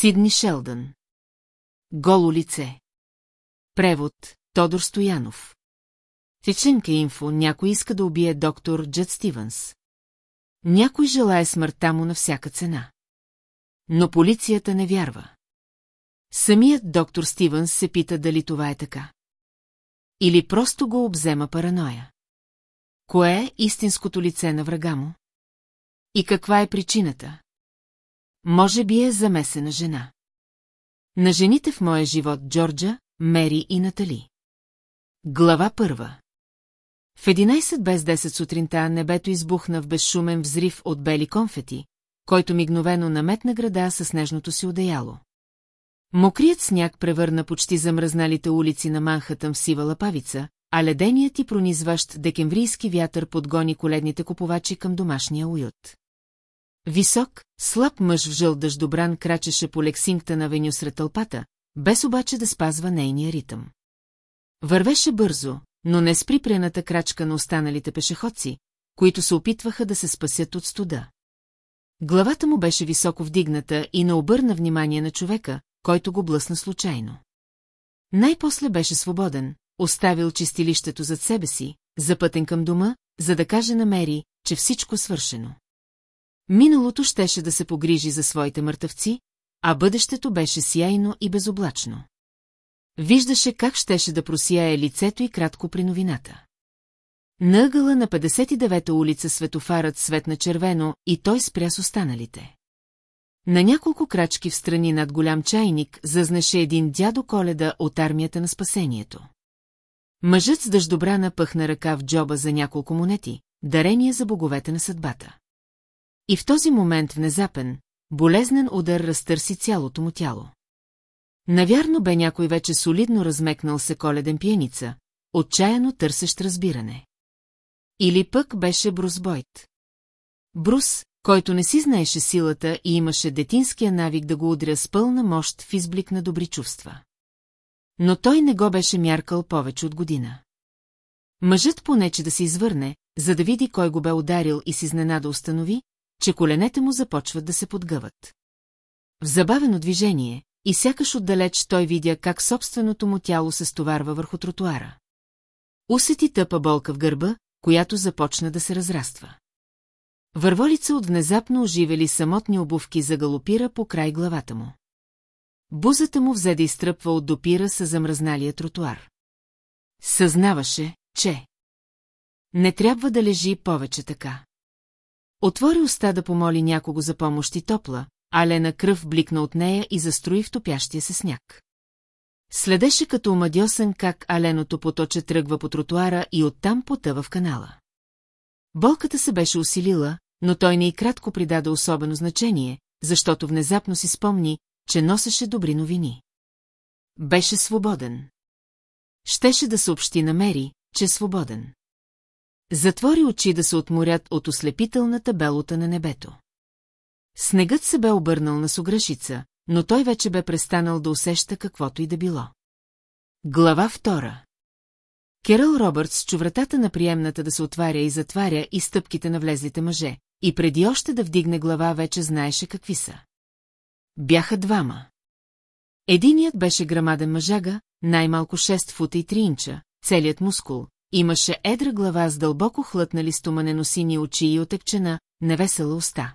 Сидни Шелдън. Голо лице. Превод Тодор Стоянов. Теченка инфо, някой иска да убие доктор Джет Стивенс. Някой желая смъртта му на всяка цена. Но полицията не вярва. Самият доктор Стивенс се пита дали това е така. Или просто го обзема параноя. Кое е истинското лице на врага му? И каква е причината? Може би е замесена жена. На жените в моя живот Джорджа, Мери и Натали. Глава първа. В 11 без 10 сутринта небето избухна в безшумен взрив от бели конфети, който мигновено наметна града със снежното си одеяло. Мокрият сняг превърна почти замръзналите улици на Манхатъм в сива лапавица, а леденият и пронизващ декемврийски вятър подгони коледните купувачи към домашния уют. Висок, слаб мъж в жъл дъждобран крачеше по Лексингтън авеню сред тълпата, без обаче да спазва нейния ритъм. Вървеше бързо, но не с припрената крачка на останалите пешеходци, които се опитваха да се спасят от студа. Главата му беше високо вдигната и не обърна внимание на човека, който го блъсна случайно. Най-после беше свободен, оставил чистилището зад себе си, запътен към дома, за да каже на Мери, че всичко свършено. Миналото щеше да се погрижи за своите мъртъвци, а бъдещето беше сияйно и безоблачно. Виждаше как щеше да просияе лицето и кратко при новината. На ъгъла на 59-та улица светофарът светна червено и той спря с останалите. На няколко крачки в страни над голям чайник зазнеше един дядо Коледа от армията на спасението. Мъжът с дъждобрана пъхна ръка в джоба за няколко монети, дарение за боговете на съдбата. И в този момент внезапен, болезнен удар разтърси цялото му тяло. Навярно бе някой вече солидно размекнал се коледен пиеница, отчаяно търсещ разбиране. Или пък беше Брус Бойт. Брус, който не си знаеше силата и имаше детинския навик да го удря с пълна мощ в изблик на добри чувства. Но той не го беше мяркал повече от година. Мъжът понече да се извърне, за да види кой го бе ударил и с изненада установи, че коленете му започват да се подгъват. В забавено движение, и сякаш отдалеч той видя как собственото му тяло се стоварва върху тротуара. Усети тъпа болка в гърба, която започна да се разраства. Върволица от внезапно оживели самотни обувки загалопира по край главата му. Бузата му взе да изтръпва от допира с замръзналия тротуар. Съзнаваше, че... Не трябва да лежи повече така. Отвори уста да помоли някого за помощ и топла, а Лена кръв бликна от нея и застрои в топящия се сняг. Следеше като омадьосен как Аленото поточе тръгва по тротуара и оттам потъва в канала. Болката се беше усилила, но той не и кратко придаде особено значение, защото внезапно си спомни, че носеше добри новини. Беше свободен. Щеше да съобщи на Мери, че е свободен. Затвори очи да се отморят от ослепителната белота на небето. Снегът се бе обърнал на суграшица, но той вече бе престанал да усеща каквото и да било. Глава втора Керъл Робъртс чу вратата на приемната да се отваря и затваря и стъпките на влезлите мъже, и преди още да вдигне глава вече знаеше какви са. Бяха двама. Единият беше грамаден мъжага, най-малко 6 фута и 3 инча, целият мускул, имаше едра глава с дълбоко хлътнали стоманено сини очи и отекчена, невесела уста.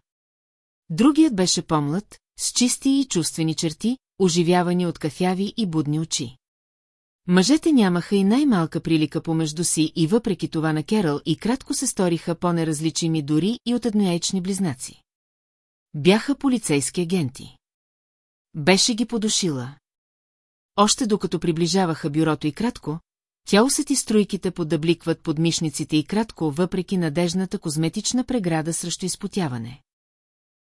Другият беше помлад, с чисти и чувствени черти, оживявани от кафяви и будни очи. Мъжете нямаха и най-малка прилика помежду си и въпреки това на Керал и кратко се сториха по-неразличими дори и от еднояйчни близнаци. Бяха полицейски агенти. Беше ги подушила. Още докато приближаваха бюрото и кратко, тя усети струйките подабликват под мишниците и кратко, въпреки надежната козметична преграда срещу изпотяване.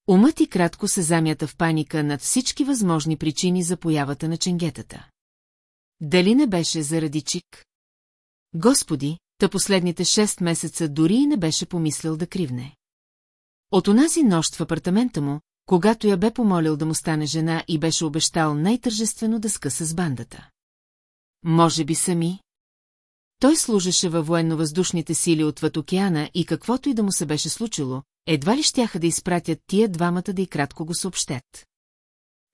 Умът и кратко се замята в паника над всички възможни причини за появата на ченгетата. Дали не беше заради чик? Господи, та последните шест месеца дори и не беше помислил да кривне. От онази нощ в апартамента му, когато я бе помолил да му стане жена и беше обещал най-тържествено да скъса с бандата. Може би сами? Той служеше във военно-въздушните сили отвъд океана и каквото и да му се беше случило, едва ли щяха да изпратят тия двамата да и кратко го съобщят.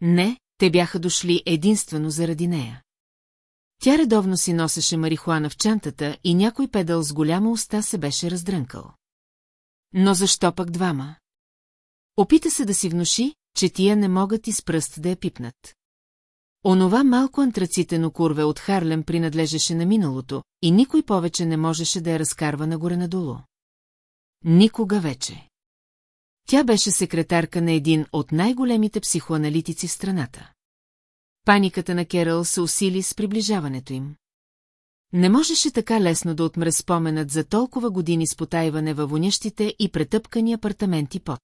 Не, те бяха дошли единствено заради нея. Тя редовно си носеше марихуана в чантата и някой педал с голяма уста се беше раздрънкал. Но защо пък двама? Опита се да си внуши, че тия не могат и с пръст да я пипнат. Онова малко антрацитено курве от Харлем принадлежеше на миналото и никой повече не можеше да я разкарва нагоре-надолу. Никога вече. Тя беше секретарка на един от най-големите психоаналитици в страната. Паниката на Керъл се усили с приближаването им. Не можеше така лесно да отмре споменът за толкова години с потайване във вонящите и претъпкани апартаменти под.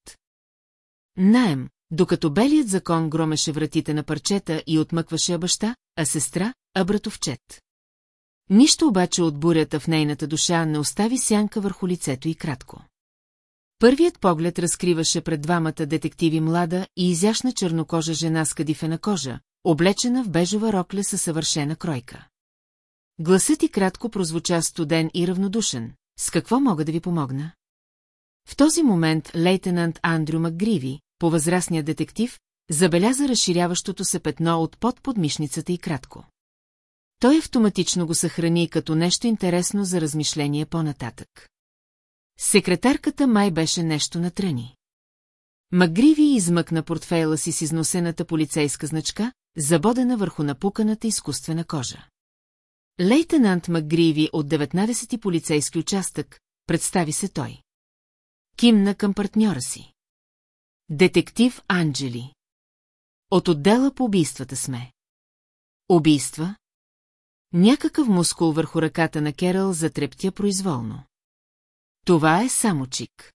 Наем, докато белият закон громеше вратите на парчета и отмъкваше баща, а сестра, а братовчет. Нищо обаче от бурята в нейната душа не остави сянка върху лицето и кратко. Първият поглед разкриваше пред двамата детективи млада и изящна чернокожа жена с кадифена кожа, облечена в бежова рокля със съвършена кройка. Гласът и кратко прозвуча студен и равнодушен. С какво мога да ви помогна? В този момент лейтенант Андрю Макгриви, по-възрастният детектив, забеляза разширяващото се петно от под подмишницата и кратко. Той автоматично го съхрани като нещо интересно за размишление по-нататък. Секретарката май беше нещо натръни. Магриви измъкна портфейла си с износената полицейска значка, забодена върху напуканата изкуствена кожа. Лейтенант Макгриви от 19-ти полицейски участък, представи се той. Кимна към партньора си. Детектив Анджели. От отдела по убийствата сме. Убийства? Някакъв мускул върху ръката на Керал затрептя произволно. Това е само чик.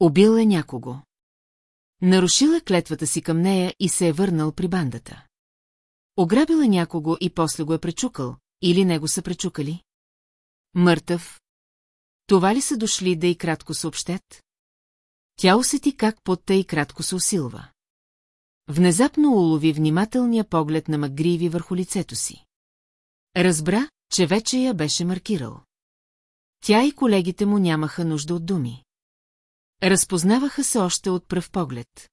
Убил е някого. Нарушил е клетвата си към нея и се е върнал при бандата. Ограбила някого и после го е пречукал, или него са пречукали? Мъртъв. Това ли са дошли да и кратко съобщят? Тя усети как потта и кратко се усилва. Внезапно улови внимателния поглед на Магриви върху лицето си. Разбра, че вече я беше маркирал. Тя и колегите му нямаха нужда от думи. Разпознаваха се още от пръв поглед.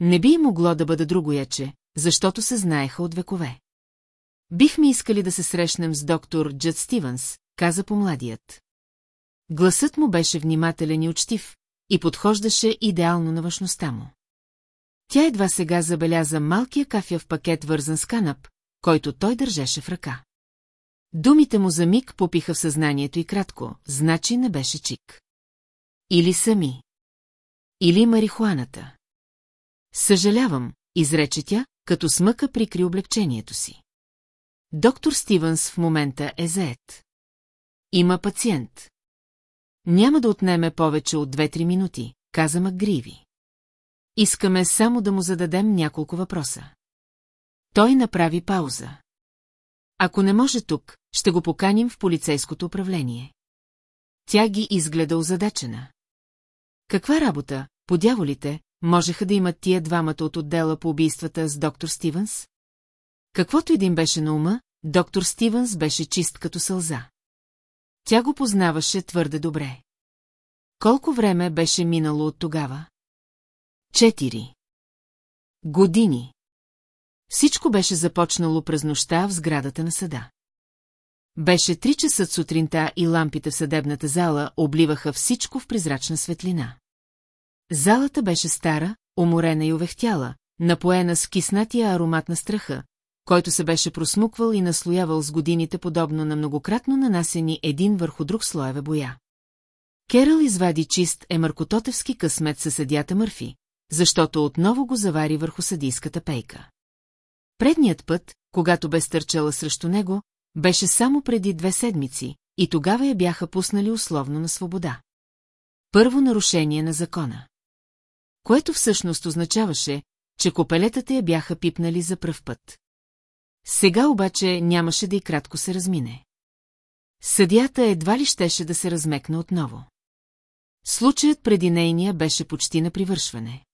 Не би могло да бъде другояче, защото се знаеха от векове. Бихме искали да се срещнем с доктор Джад Стивенс, каза помладият. Гласът му беше внимателен и учтив и подхождаше идеално на външността му. Тя едва сега забеляза малкия кафя в пакет вързан с канап, който той държеше в ръка. Думите му за миг попиха в съзнанието и кратко, значи не беше чик. Или сами. Или марихуаната. Съжалявам, изрече тя, като смъка прикри облегчението си. Доктор Стивенс в момента е заед. Има пациент. Няма да отнеме повече от 2-3 минути, каза Макгриви. Искаме само да му зададем няколко въпроса. Той направи пауза. Ако не може тук, ще го поканим в полицейското управление. Тя ги изгледа озадачена. Каква работа, по дяволите, можеха да имат тия двамата от отдела по убийствата с доктор Стивенс? Каквото един беше на ума, доктор Стивенс беше чист като сълза. Тя го познаваше твърде добре. Колко време беше минало от тогава? Четири. Години. Всичко беше започнало през нощта в сградата на съда. Беше три часа сутринта и лампите в съдебната зала обливаха всичко в призрачна светлина. Залата беше стара, уморена и увехтяла, напоена с киснатия аромат на страха, който се беше просмуквал и наслоявал с годините подобно на многократно нанасени един върху друг слоеве боя. Керал извади чист емаркототевски късмет със съдята Мърфи, защото отново го завари върху съдийската пейка. Предният път, когато бе стърчала срещу него, беше само преди две седмици, и тогава я бяха пуснали условно на свобода. Първо нарушение на закона. Което всъщност означаваше, че копелетата я бяха пипнали за пръв път. Сега обаче нямаше да и кратко се размине. Съдята едва ли щеше да се размекна отново. Случаят преди нейния беше почти на привършване.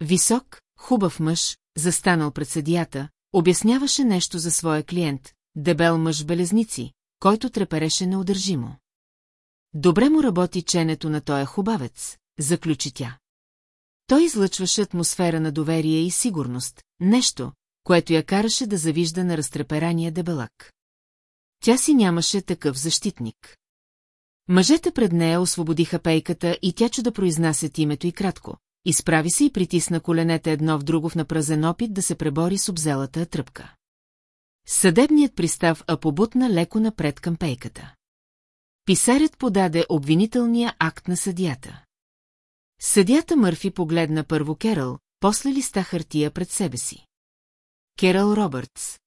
Висок, хубав мъж, застанал пред съдията, обясняваше нещо за своя клиент, дебел мъж белезници, който трепереше неудържимо. Добре му работи ченето на тоя хубавец, заключи тя. Той излъчваше атмосфера на доверие и сигурност, нещо, което я караше да завижда на разтреперания дебелак. Тя си нямаше такъв защитник. Мъжете пред нея освободиха пейката и тя чу да произнасят името и кратко. Изправи се и притисна коленете едно в друго в напразен опит да се пребори с обзелата тръпка. Съдебният пристав апобутна леко напред към пейката. Писарят подаде обвинителния акт на съдията. Съдята Мърфи погледна първо Керал, после листа хартия пред себе си. Керал Робъртс.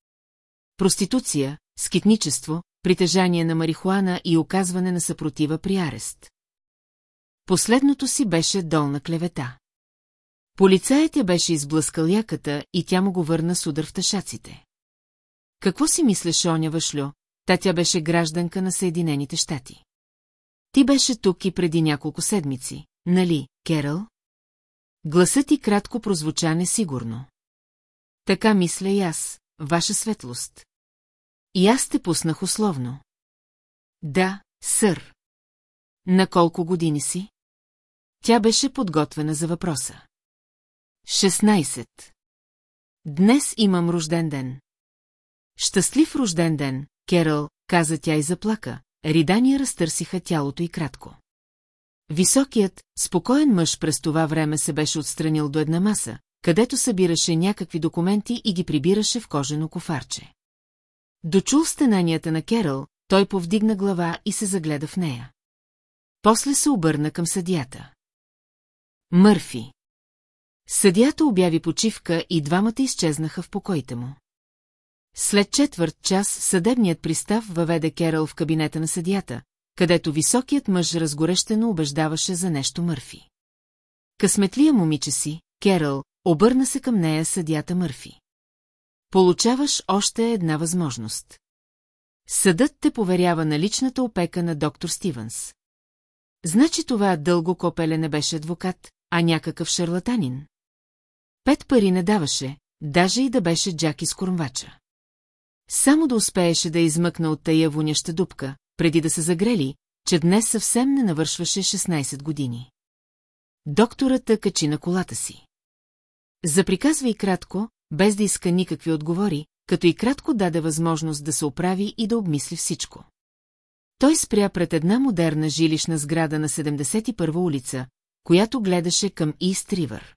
Проституция, скитничество, притежание на марихуана и оказване на съпротива при арест. Последното си беше долна клевета. Полицаят я беше изблъскал яката и тя му го върна с удар в тъшаците. Какво си мислеше Оня Въшлю? Та тя беше гражданка на Съединените щати. Ти беше тук и преди няколко седмици, нали, Керал? Гласът ти кратко прозвуча несигурно. Така мисля и аз, ваша светлост. И аз те пуснах условно. Да, сър. На колко години си? Тя беше подготвена за въпроса. 16. Днес имам рожден ден. Щастлив рожден ден, Керал, каза тя и заплака. Ридания разтърсиха тялото и кратко. Високият, спокоен мъж през това време се беше отстранил до една маса, където събираше някакви документи и ги прибираше в кожено кофарче. Дочул стенанията на Керал, той повдигна глава и се загледа в нея. После се обърна към съдията. Мърфи. Съдията обяви почивка и двамата изчезнаха в покоите му. След четвърт час съдебният пристав въведе Керал в кабинета на съдията, където високият мъж разгорещено убеждаваше за нещо Мърфи. Късметлия момиче си, Керал, обърна се към нея съдята Мърфи. Получаваш още една възможност. Съдът те поверява на личната опека на доктор Стивенс. Значи това дълго копеле не беше адвокат, а някакъв шарлатанин. Пет пари не даваше, даже и да беше Джаки с кормвача. Само да успееше да измъкна от тая воняща дупка, преди да се загрели, че днес съвсем не навършваше 16 години. Доктората качи на колата си. Заприказва и кратко, без да иска никакви отговори, като и кратко даде възможност да се оправи и да обмисли всичко. Той спря пред една модерна жилищна сграда на 71-а улица, която гледаше към Ист Ривър.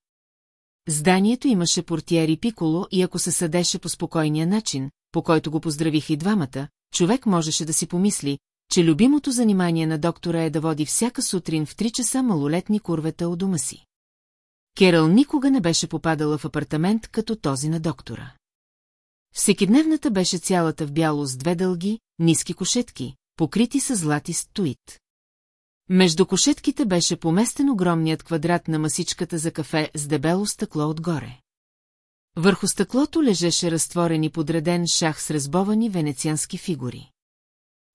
Зданието имаше портиери пиколо и ако се съдеше по спокойния начин, по който го поздравиха и двамата, човек можеше да си помисли, че любимото занимание на доктора е да води всяка сутрин в три часа малолетни курвета от дома си. Керал никога не беше попадала в апартамент като този на доктора. Всекидневната беше цялата в бяло с две дълги, ниски кошетки, покрити с злати стуит. Между кошетките беше поместен огромният квадрат на масичката за кафе с дебело стъкло отгоре. Върху стъклото лежеше разтворен и подреден шах с разбовани венециански фигури.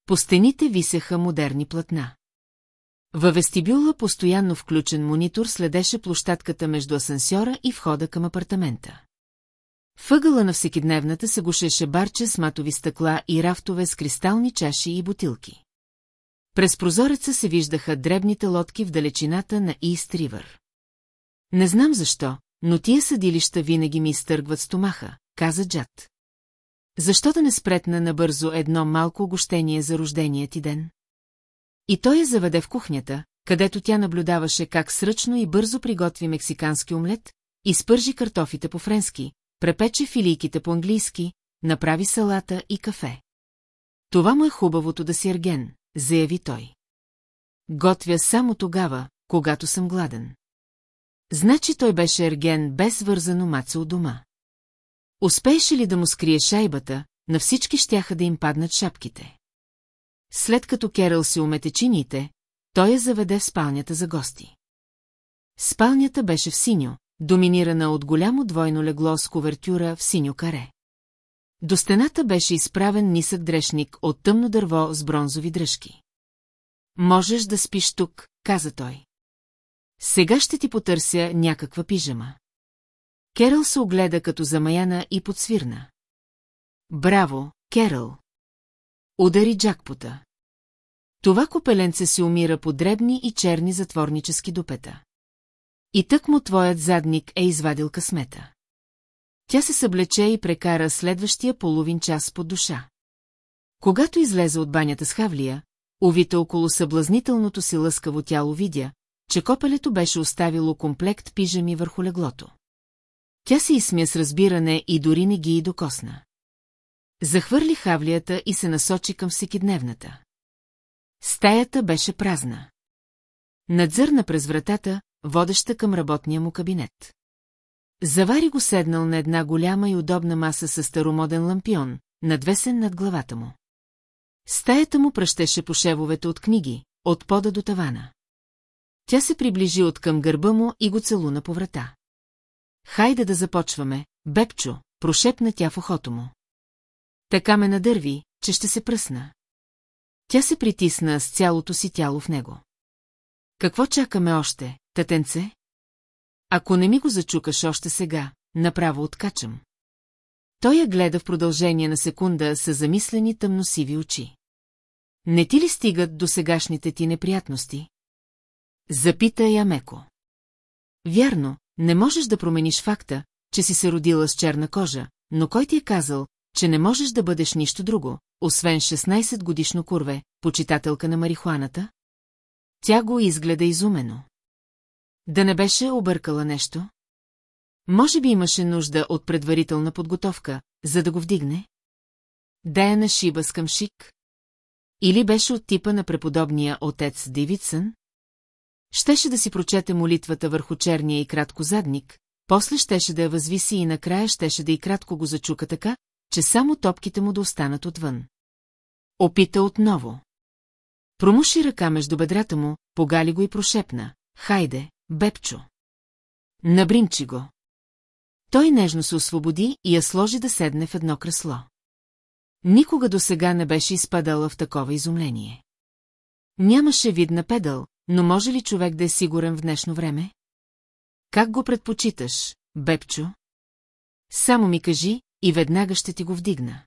По стените висеха модерни платна. Във вестибюла постоянно включен монитор следеше площадката между асансьора и входа към апартамента. Въгъла на всекидневната се гушеше барче с матови стъкла и рафтове с кристални чаши и бутилки. През прозореца се виждаха дребните лодки в далечината на Ист Ривър. Не знам защо, но тия съдилища винаги ми изтъргват стомаха, каза Джад. Защо да не спретна набързо едно малко огощение за рождения ти ден? И той я заведе в кухнята, където тя наблюдаваше как сръчно и бързо приготви мексикански омлет, изпържи картофите по-френски, препече филийките по-английски, направи салата и кафе. Това му е хубавото да си ерген, заяви той. Готвя само тогава, когато съм гладен. Значи той беше ерген без вързано маца от дома. Успееше ли да му скрие шайбата, на всички щяха да им паднат шапките. След като Керал се умете чините, той я заведе в спалнята за гости. Спалнята беше в синьо, доминирана от голямо двойно легло с ковертюра в синьо каре. До стената беше изправен нисък дрешник от тъмно дърво с бронзови дръжки. Можеш да спиш тук, каза той. Сега ще ти потърся някаква пижама. Керъл се огледа като замаяна и подсвирна. Браво, Керъл! Удари джакпота. Това копеленце се умира по дребни и черни затворнически допета. И тък му твоят задник е извадил късмета. Тя се съблече и прекара следващия половин час под душа. Когато излезе от банята с Хавлия, увита около съблазнителното си лъскаво тяло видя, че копелето беше оставило комплект пижами върху леглото. Тя се изсмя с разбиране и дори не ги и докосна. Захвърли хавлията и се насочи към всекидневната. Стаята беше празна. Надзърна през вратата, водеща към работния му кабинет. Завари го седнал на една голяма и удобна маса с старомоден лампион, надвесен над главата му. Стаята му пръщеше по шевовете от книги, от пода до тавана. Тя се приближи от към гърба му и го целуна по врата. Хайде да започваме, Бепчо, прошепна тя в ухото му. Така ме надърви, че ще се пръсна. Тя се притисна с цялото си тяло в него. Какво чакаме още, татенце? Ако не ми го зачукаш още сега, направо откачам. Той я гледа в продължение на секунда с замислени тъмносиви очи. Не ти ли стигат до сегашните ти неприятности? Запита я меко. Вярно, не можеш да промениш факта, че си се родила с черна кожа, но кой ти е казал, че не можеш да бъдеш нищо друго, освен 16 годишно курве, почитателка на марихуаната? Тя го изгледа изумено. Да не беше объркала нещо? Може би имаше нужда от предварителна подготовка, за да го вдигне? Да я нашиба с къмшик? Или беше от типа на преподобния отец Дивидсън? Щеше да си прочете молитвата върху черния и кратко задник, после щеше да я възвиси и накрая щеше да и кратко го зачука така, че само топките му да останат отвън. Опита отново. Промуши ръка между бедрата му, погали го и прошепна. Хайде, Бепчо. Набринчи го. Той нежно се освободи и я сложи да седне в едно кресло. Никога до сега не беше изпадала в такова изумление. Нямаше вид на педал, но може ли човек да е сигурен в днешно време? Как го предпочиташ, Бепчо? Само ми кажи и веднага ще ти го вдигна.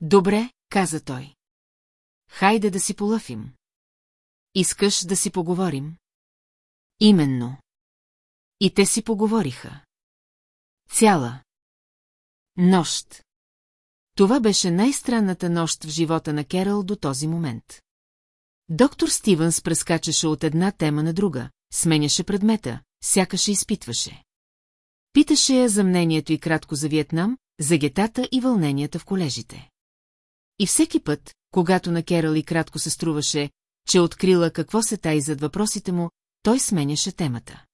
Добре, каза той. Хайде да си полъфим. Искаш да си поговорим? Именно. И те си поговориха. Цяла. Нощ. Това беше най-странната нощ в живота на Керал до този момент. Доктор Стивенс прескачаше от една тема на друга, сменяше предмета, сякаше изпитваше. Питаше я за мнението и кратко за Виетнам, за гетата и вълненията в колежите. И всеки път, когато на Керал и кратко се струваше, че открила какво се тай зад въпросите му, той сменяше темата.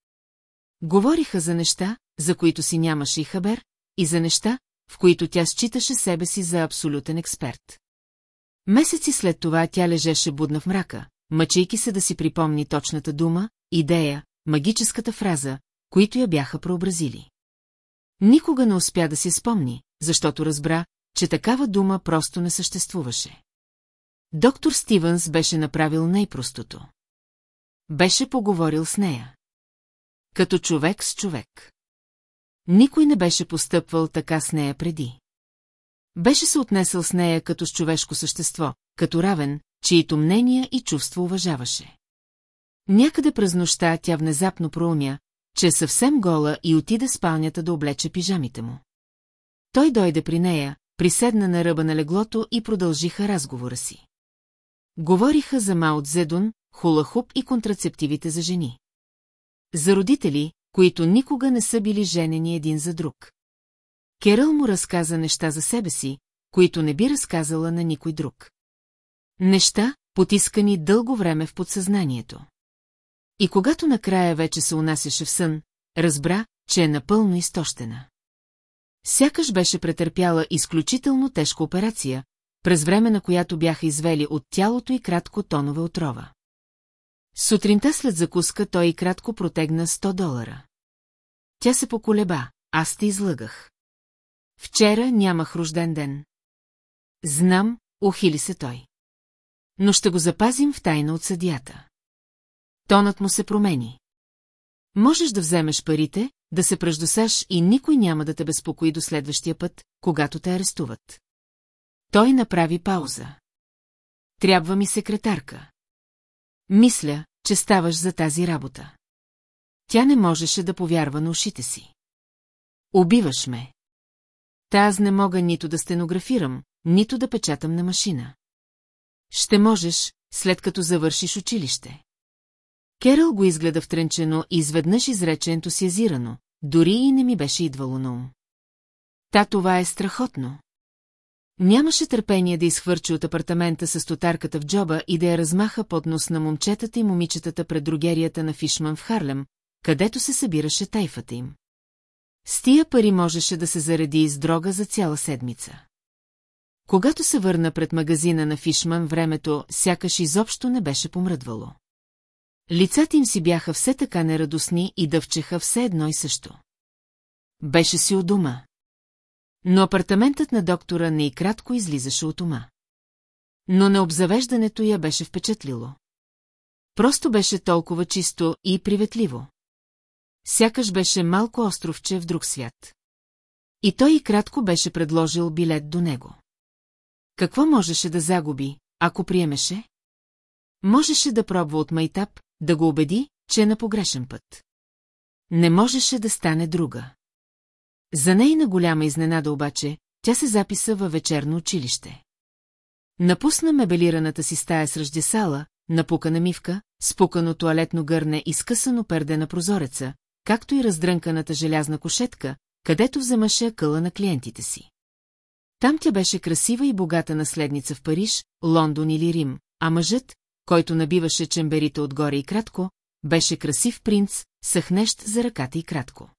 Говориха за неща, за които си нямаше и хабер, и за неща, в които тя считаше себе си за абсолютен експерт. Месеци след това тя лежеше будна в мрака, мъчейки се да си припомни точната дума, идея, магическата фраза, които я бяха прообразили. Никога не успя да си спомни, защото разбра, че такава дума просто не съществуваше. Доктор Стивенс беше направил най-простото. Беше поговорил с нея. Като човек с човек. Никой не беше постъпвал така с нея преди. Беше се отнесъл с нея като с човешко същество, като равен, чието мнения и чувства уважаваше. Някъде през нощта тя внезапно проумя, че е съвсем гола и отиде спалнята да облече пижамите му. Той дойде при нея, приседна на ръба на леглото и продължиха разговора си. Говориха за Маот Зедун, хулахуп и контрацептивите за жени. За родители, които никога не са били женени един за друг. Керъл му разказа неща за себе си, които не би разказала на никой друг. Неща, потискани дълго време в подсъзнанието. И когато накрая вече се унасяше в сън, разбра, че е напълно изтощена. Сякаш беше претърпяла изключително тежка операция, през време на която бяха извели от тялото и кратко тонове отрова. Сутринта след закуска той и кратко протегна 100 долара. Тя се поколеба, аз те излъгах. Вчера нямах рожден ден. Знам, ухили се той. Но ще го запазим в тайна от съдията. Тонът му се промени. Можеш да вземеш парите, да се пръждосаш и никой няма да те безпокои до следващия път, когато те арестуват. Той направи пауза. Трябва ми секретарка. Мисля, че ставаш за тази работа. тя не можеше да повярва на ушите си. Убиваш ме. Та аз не мога нито да стенографирам, нито да печатам на машина. Ще можеш, след като завършиш училище. Керал го изгледа втренчено и изведнъж изрече ентусиазирано, дори и не ми беше идвало на ум. Та това е страхотно. Нямаше търпение да изхвърчи от апартамента с тотарката в джоба и да я размаха под нос на момчетата и момичетата пред другерията на Фишман в Харлем, където се събираше тайфата им. С тия пари можеше да се зареди из дрога за цяла седмица. Когато се върна пред магазина на Фишман, времето сякаш изобщо не беше помръдвало. Лицата им си бяха все така нерадостни и дъвчеха все едно и също. Беше си у дома. Но апартаментът на доктора не и кратко излизаше от ума. Но необзавеждането я беше впечатлило. Просто беше толкова чисто и приветливо. Сякаш беше малко островче в друг свят. И той и кратко беше предложил билет до него. Какво можеше да загуби, ако приемеше? Можеше да пробва от майтап, да го убеди, че е на погрешен път. Не можеше да стане друга. За нейна голяма изненада обаче, тя се записа във вечерно училище. Напусна мебелираната си стая с ръждесала, напукана мивка, спукано туалетно гърне и скъсано перде на прозореца, както и раздрънканата желязна кошетка, където вземаше къла на клиентите си. Там тя беше красива и богата наследница в Париж, Лондон или Рим, а мъжът, който набиваше чемберите отгоре и кратко, беше красив принц, съхнещ за ръката и кратко.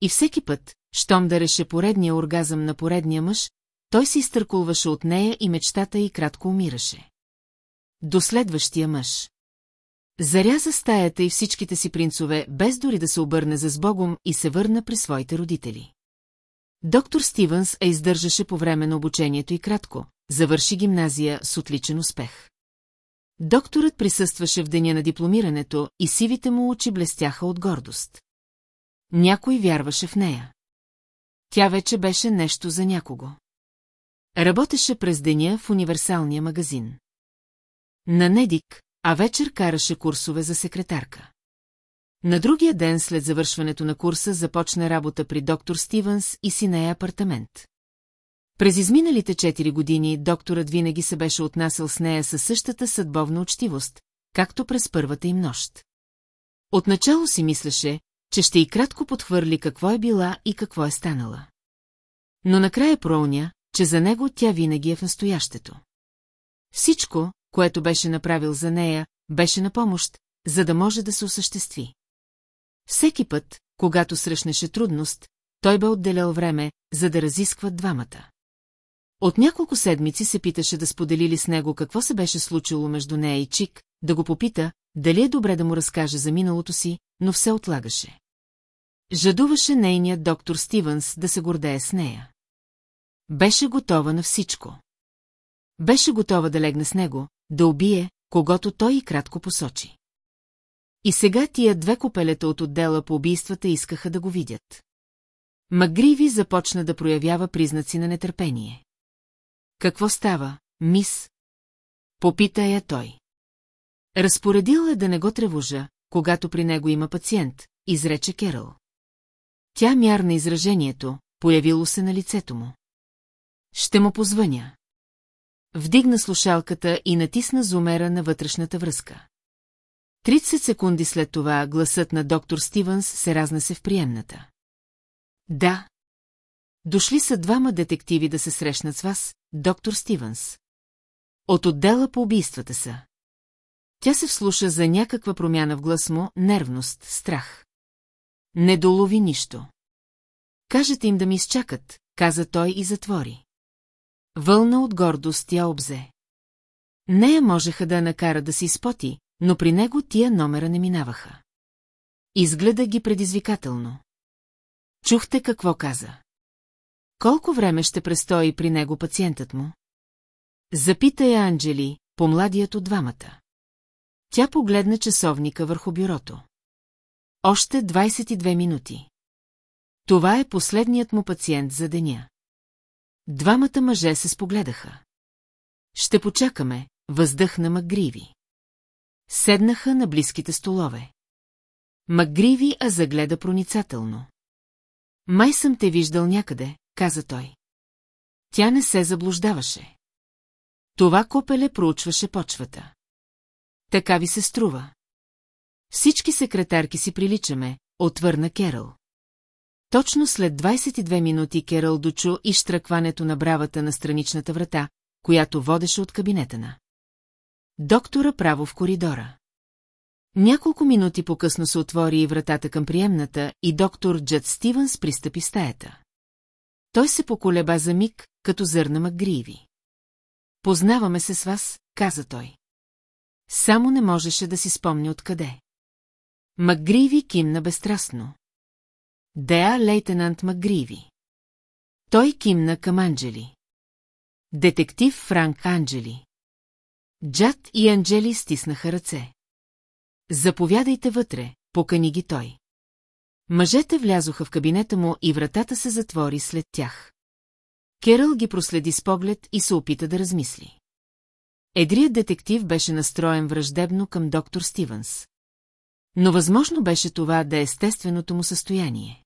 И всеки път, щом да поредния оргазъм на поредния мъж, той се изтъркулваше от нея и мечтата и кратко умираше. До следващия мъж. Заряза стаята и всичките си принцове, без дори да се обърне за сбогом и се върна при своите родители. Доктор Стивенс е издържаше по време на обучението и кратко, завърши гимназия с отличен успех. Докторът присъстваше в деня на дипломирането и сивите му очи блестяха от гордост. Някой вярваше в нея. Тя вече беше нещо за някого. Работеше през деня в универсалния магазин. На Недик, а вечер караше курсове за секретарка. На другия ден след завършването на курса започна работа при доктор Стивенс и си нея апартамент. През изминалите четири години докторът винаги се беше отнасял с нея със същата съдбовна учтивост, както през първата им нощ. Отначало си мислеше, че ще и кратко подхвърли какво е била и какво е станала. Но накрая проуня, че за него тя винаги е в настоящето. Всичко, което беше направил за нея, беше на помощ, за да може да се осъществи. Всеки път, когато срещнеше трудност, той бе отделял време, за да разискват двамата. От няколко седмици се питаше да сподели ли с него какво се беше случило между нея и Чик, да го попита, дали е добре да му разкаже за миналото си, но все отлагаше. Жадуваше нейният доктор Стивенс да се гордее с нея. Беше готова на всичко. Беше готова да легне с него, да убие, когато той и кратко посочи. И сега тия две копелета от отдела по убийствата искаха да го видят. Магриви започна да проявява признаци на нетърпение. Какво става, мис? Попита я той. Разпоредил е да не го тревожа, когато при него има пациент, изрече Керъл. Тя мярна изражението, появило се на лицето му. Ще му позвъня. Вдигна слушалката и натисна зумера на вътрешната връзка. 30 секунди след това гласът на доктор Стивенс се разнесе в приемната. Да. Дошли са двама детективи да се срещнат с вас, доктор Стивенс. От отдела по убийствата са. Тя се вслуша за някаква промяна в глас му, нервност, страх. Не долови нищо. Кажете им да ми изчакат, каза той и затвори. Вълна от гордост я обзе. Нея можеха да накара да се изпоти, но при него тия номера не минаваха. Изгледа ги предизвикателно. Чухте какво каза. Колко време ще престои при него пациентът му? Запита я Анджели, помладият от двамата. Тя погледна часовника върху бюрото. Още 22 минути. Това е последният му пациент за деня. Двамата мъже се спогледаха. Ще почакаме, въздъхна Макгриви. Седнаха на близките столове. Макгриви а загледа проницателно. Май съм те виждал някъде, каза той. Тя не се заблуждаваше. Това копеле проучваше почвата. Така ви се струва. Всички секретарки си приличаме, отвърна Керъл. Точно след 22 минути Керъл дочу и штръкването на бравата на страничната врата, която водеше от кабинета на. Доктора право в коридора. Няколко минути по-късно се отвори и вратата към приемната и доктор Джад Стивенс пристъпи стаята. Той се поколеба за миг, като зърна Макгриви. Познаваме се с вас, каза той. Само не можеше да си спомни откъде. Макгриви кимна безстрастно. Деа лейтенант Макгриви. Той кимна към Анджели. Детектив Франк Анджели. Джад и Анджели стиснаха ръце. Заповядайте вътре, покани ги той. Мъжете влязоха в кабинета му и вратата се затвори след тях. Керъл ги проследи с поглед и се опита да размисли. Едрият детектив беше настроен враждебно към доктор Стивенс. Но възможно беше това да е естественото му състояние.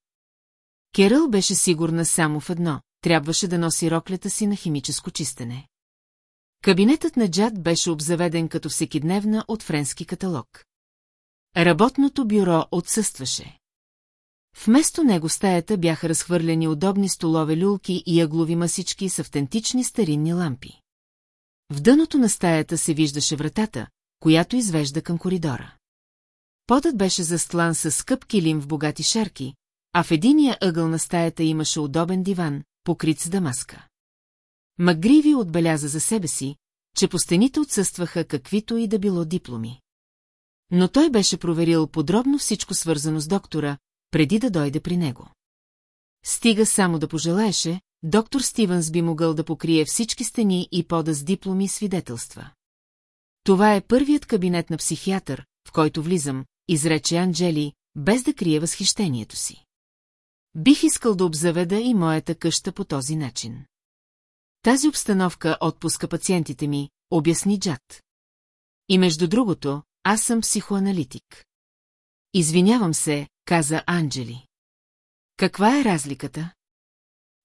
Керъл беше сигурна само в едно – трябваше да носи роклята си на химическо чистене. Кабинетът на Джад беше обзаведен като всекидневна от френски каталог. Работното бюро отсъстваше. Вместо него стаята бяха разхвърлени удобни столове люлки и яглови масички с автентични старинни лампи. В дъното на стаята се виждаше вратата, която извежда към коридора. Подът беше застлан с скъп килим в богати шарки, а в единия ъгъл на стаята имаше удобен диван, покрит с дамаска. Магриви отбеляза за себе си, че по стените отсъстваха каквито и да било дипломи. Но той беше проверил подробно всичко свързано с доктора, преди да дойде при него. Стига само да пожелаеше, доктор Стивенс би могъл да покрие всички стени и пода с дипломи и свидетелства. Това е първият кабинет на психиатър, в който влизам, изрече Анджели, без да крие възхищението си. Бих искал да обзаведа и моята къща по този начин. Тази обстановка отпуска пациентите ми, обясни Джад. И между другото, аз съм психоаналитик. Извинявам се, каза Анджели. Каква е разликата?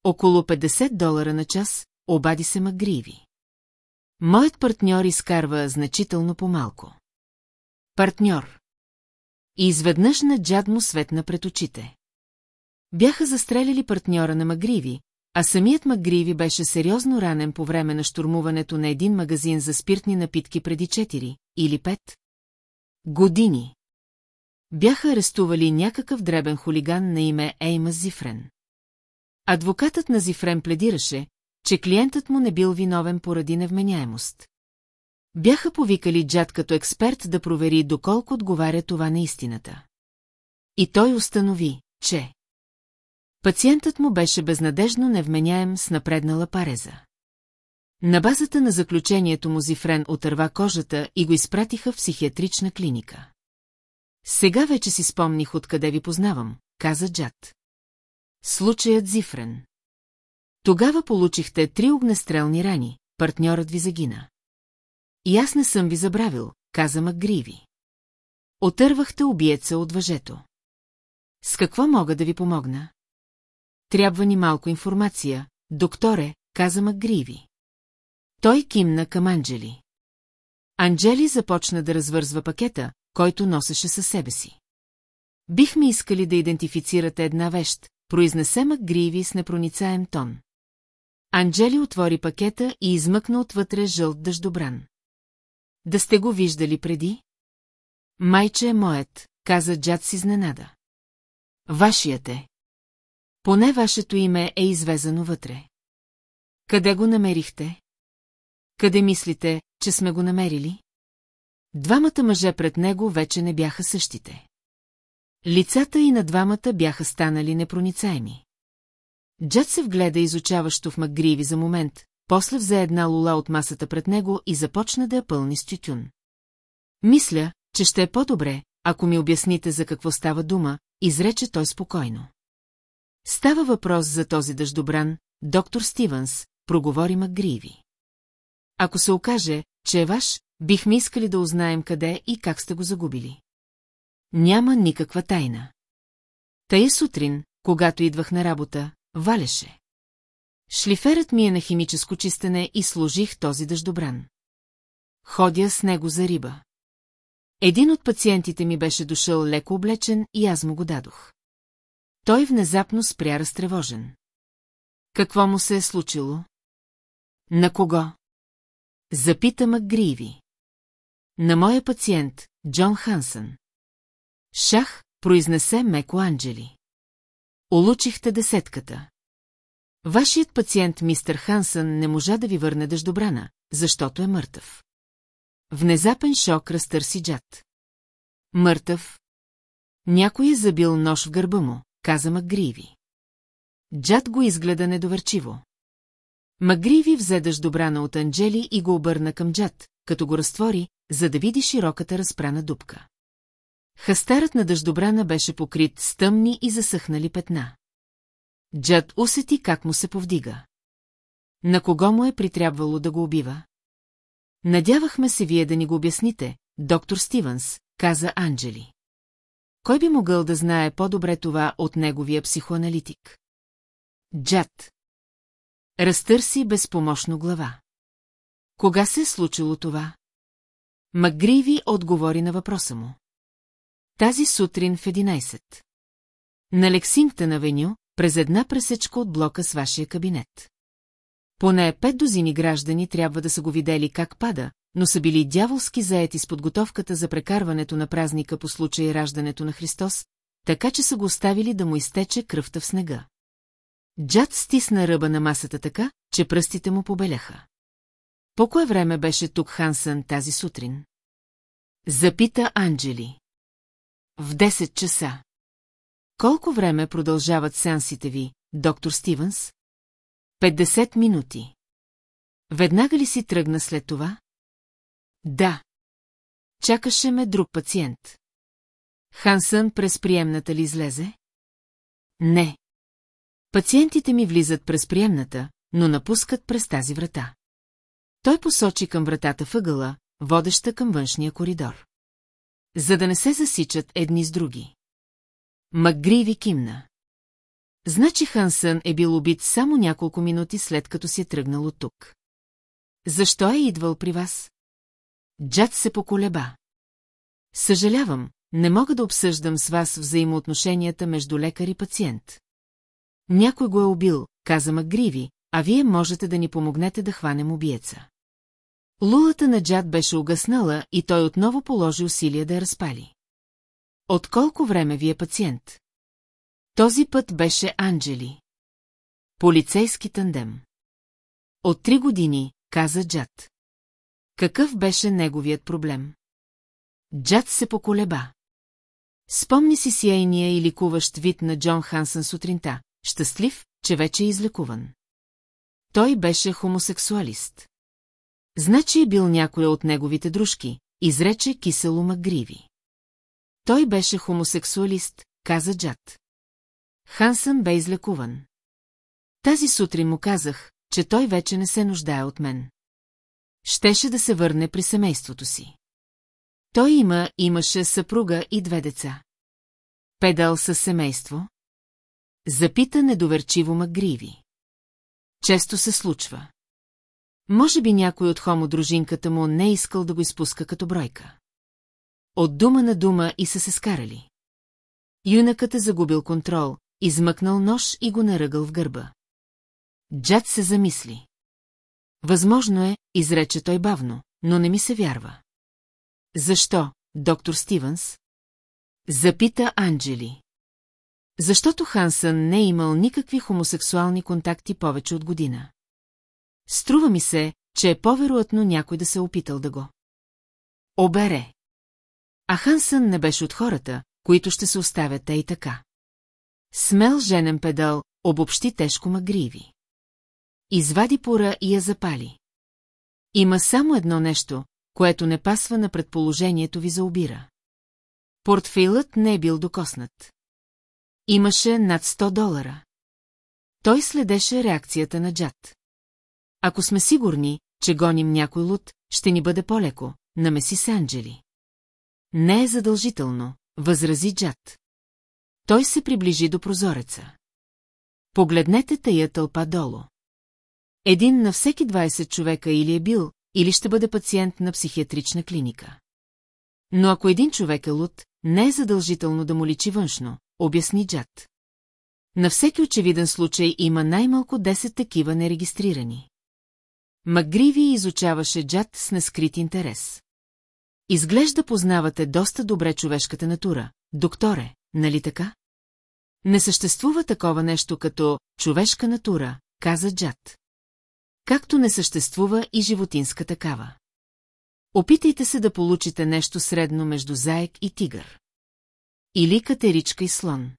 Около 50 долара на час, обади се Магриви. Моят партньор изкарва значително по-малко. Партньор. И изведнъж на джад му светна пред очите. Бяха застрелили партньора на Магриви, а самият Магриви беше сериозно ранен по време на штурмуването на един магазин за спиртни напитки преди 4 или 5 години. Бяха арестували някакъв дребен хулиган на име Ейма Зифрен. Адвокатът на Зифрен пледираше, че клиентът му не бил виновен поради невменяемост. Бяха повикали Джад като експерт да провери доколко отговаря това на истината. И той установи, че пациентът му беше безнадежно невменяем с напреднала пареза. На базата на заключението му Зифрен отърва кожата и го изпратиха в психиатрична клиника. Сега вече си спомних откъде ви познавам, каза Джад. Случаят Зифрен. Тогава получихте три огнестрелни рани, партньорът ви загина. И аз не съм ви забравил, каза Макгриви. Отървахте убиеца от въжето. С какво мога да ви помогна? Трябва ни малко информация, докторе, каза Макгриви. Той кимна към Анджели. Анджели започна да развързва пакета, който носеше със себе си. Бихме искали да идентифицирате една вещ, произнесе Макгриви с непроницаем тон. Анджели отвори пакета и измъкна отвътре жълт дъждобран. Да сте го виждали преди? Майче е моят, каза Джад с изненада. Вашият е. Поне вашето име е извезано вътре. Къде го намерихте? Къде мислите, че сме го намерили? Двамата мъже пред него вече не бяха същите. Лицата и на двамата бяха станали непроницаеми. Джад се вгледа изучаващо в Макгриви за момент, после взе една лула от масата пред него и започна да я пълни с тютюн. Мисля, че ще е по-добре, ако ми обясните за какво става дума, изрече той спокойно. Става въпрос за този дъждобран, доктор Стивенс, проговори Макгриви. Ако се окаже, че е ваш, бихме искали да узнаем къде и как сте го загубили. Няма никаква тайна. Тая сутрин, когато идвах на работа, валеше. Шлиферът ми е на химическо чистене и служих този дъждобран. Ходя с него за риба. Един от пациентите ми беше дошъл леко облечен и аз му го дадох. Той внезапно спря разтревожен. Какво му се е случило? На кого? Запита Макгриви. На моя пациент, Джон Хансън. Шах, произнесе Меко Анджели. Улучихте десетката. Вашият пациент, мистер Хансън, не можа да ви върне дъждобрана, защото е мъртъв. Внезапен шок разтърси Джад. Мъртъв. Някой е забил нож в гърба му, каза Макгриви. Джад го изгледа недоверчиво. Магриви взе дъждобрана от Анджели и го обърна към Джад, като го разтвори, за да види широката разпрана дупка. Хастарът на дъждобрана беше покрит с тъмни и засъхнали петна. Джад усети как му се повдига. На кого му е притрябвало да го убива? Надявахме се вие да ни го обясните, доктор Стивенс, каза Анджели. Кой би могъл да знае по-добре това от неговия психоаналитик? Джад. Разтърси безпомощно глава. Кога се е случило това? Макгриви отговори на въпроса му. Тази сутрин в 11. На Лексингтън авеню, през една пресечка от блока с вашия кабинет. Поне пет дозини граждани трябва да са го видели как пада, но са били дяволски заети с подготовката за прекарването на празника по случай раждането на Христос, така че са го оставили да му изтече кръвта в снега. Джад стисна ръба на масата така, че пръстите му побеляха. По кое време беше тук Хансън тази сутрин? Запита Анджели. В 10 часа. Колко време продължават сеансите ви, доктор Стивенс? 50 минути. Веднага ли си тръгна след това? Да. Чакаше ме друг пациент. Хансън през приемната ли излезе? Не. Пациентите ми влизат през приемната, но напускат през тази врата. Той посочи към вратата въгъла, водеща към външния коридор. За да не се засичат едни с други. Макгриви кимна. Значи Хансън е бил убит само няколко минути след като си е тръгнал от тук. Защо е идвал при вас? Джад се поколеба. Съжалявам, не мога да обсъждам с вас взаимоотношенията между лекар и пациент. Някой го е убил, каза Макгриви, а вие можете да ни помогнете да хванем убиеца. Лулата на Джад беше угаснала и той отново положи усилия да я разпали. От колко време ви е пациент? Този път беше Анджели. Полицейски тандем. От три години, каза Джад. Какъв беше неговият проблем? Джад се поколеба. Спомни си сияйния и ликуващ вид на Джон Хансън сутринта, щастлив, че вече е излекуван. Той беше хомосексуалист. Значи е бил някой от неговите дружки, изрече кисело Макгриви. Той беше хомосексуалист, каза Джад. Хансън бе излекуван. Тази сутрин му казах, че той вече не се нуждае от мен. Щеше да се върне при семейството си. Той има, имаше съпруга и две деца. Педал със семейство? Запита недоверчиво Макгриви. Често се случва. Може би някой от хомо дружинката му не е искал да го изпуска като бройка. От дума на дума и са се скарали. Юнакът е загубил контрол, измъкнал нож и го наръгал в гърба. Джад се замисли. Възможно е, изрече той бавно, но не ми се вярва. Защо, доктор Стивенс? Запита Анджели. Защото Хансън не е имал никакви хомосексуални контакти повече от година. Струва ми се, че е по-вероятно някой да се е опитал да го. Обере. А Хансън не беше от хората, които ще се оставят и така. Смел женен педал, обобщи тежко магриви. Извади пора и я запали. Има само едно нещо, което не пасва на предположението ви за обира. Портфейлът не е бил докоснат. Имаше над 100 долара. Той следеше реакцията на Джад. Ако сме сигурни, че гоним някой луд, ще ни бъде по-леко, намеси се Анджели. Не е задължително, възрази Джад. Той се приближи до прозореца. Погледнете тая тълпа долу. Един на всеки 20 човека или е бил, или ще бъде пациент на психиатрична клиника. Но ако един човек е луд, не е задължително да му личи външно, обясни Джад. На всеки очевиден случай има най-малко 10 такива нерегистрирани. Макгриви изучаваше Джад с нескрит интерес. Изглежда познавате доста добре човешката натура, докторе, нали така? Не съществува такова нещо като човешка натура, каза Джад. Както не съществува и животинска такава. Опитайте се да получите нещо средно между заек и тигър. Или катеричка и слон.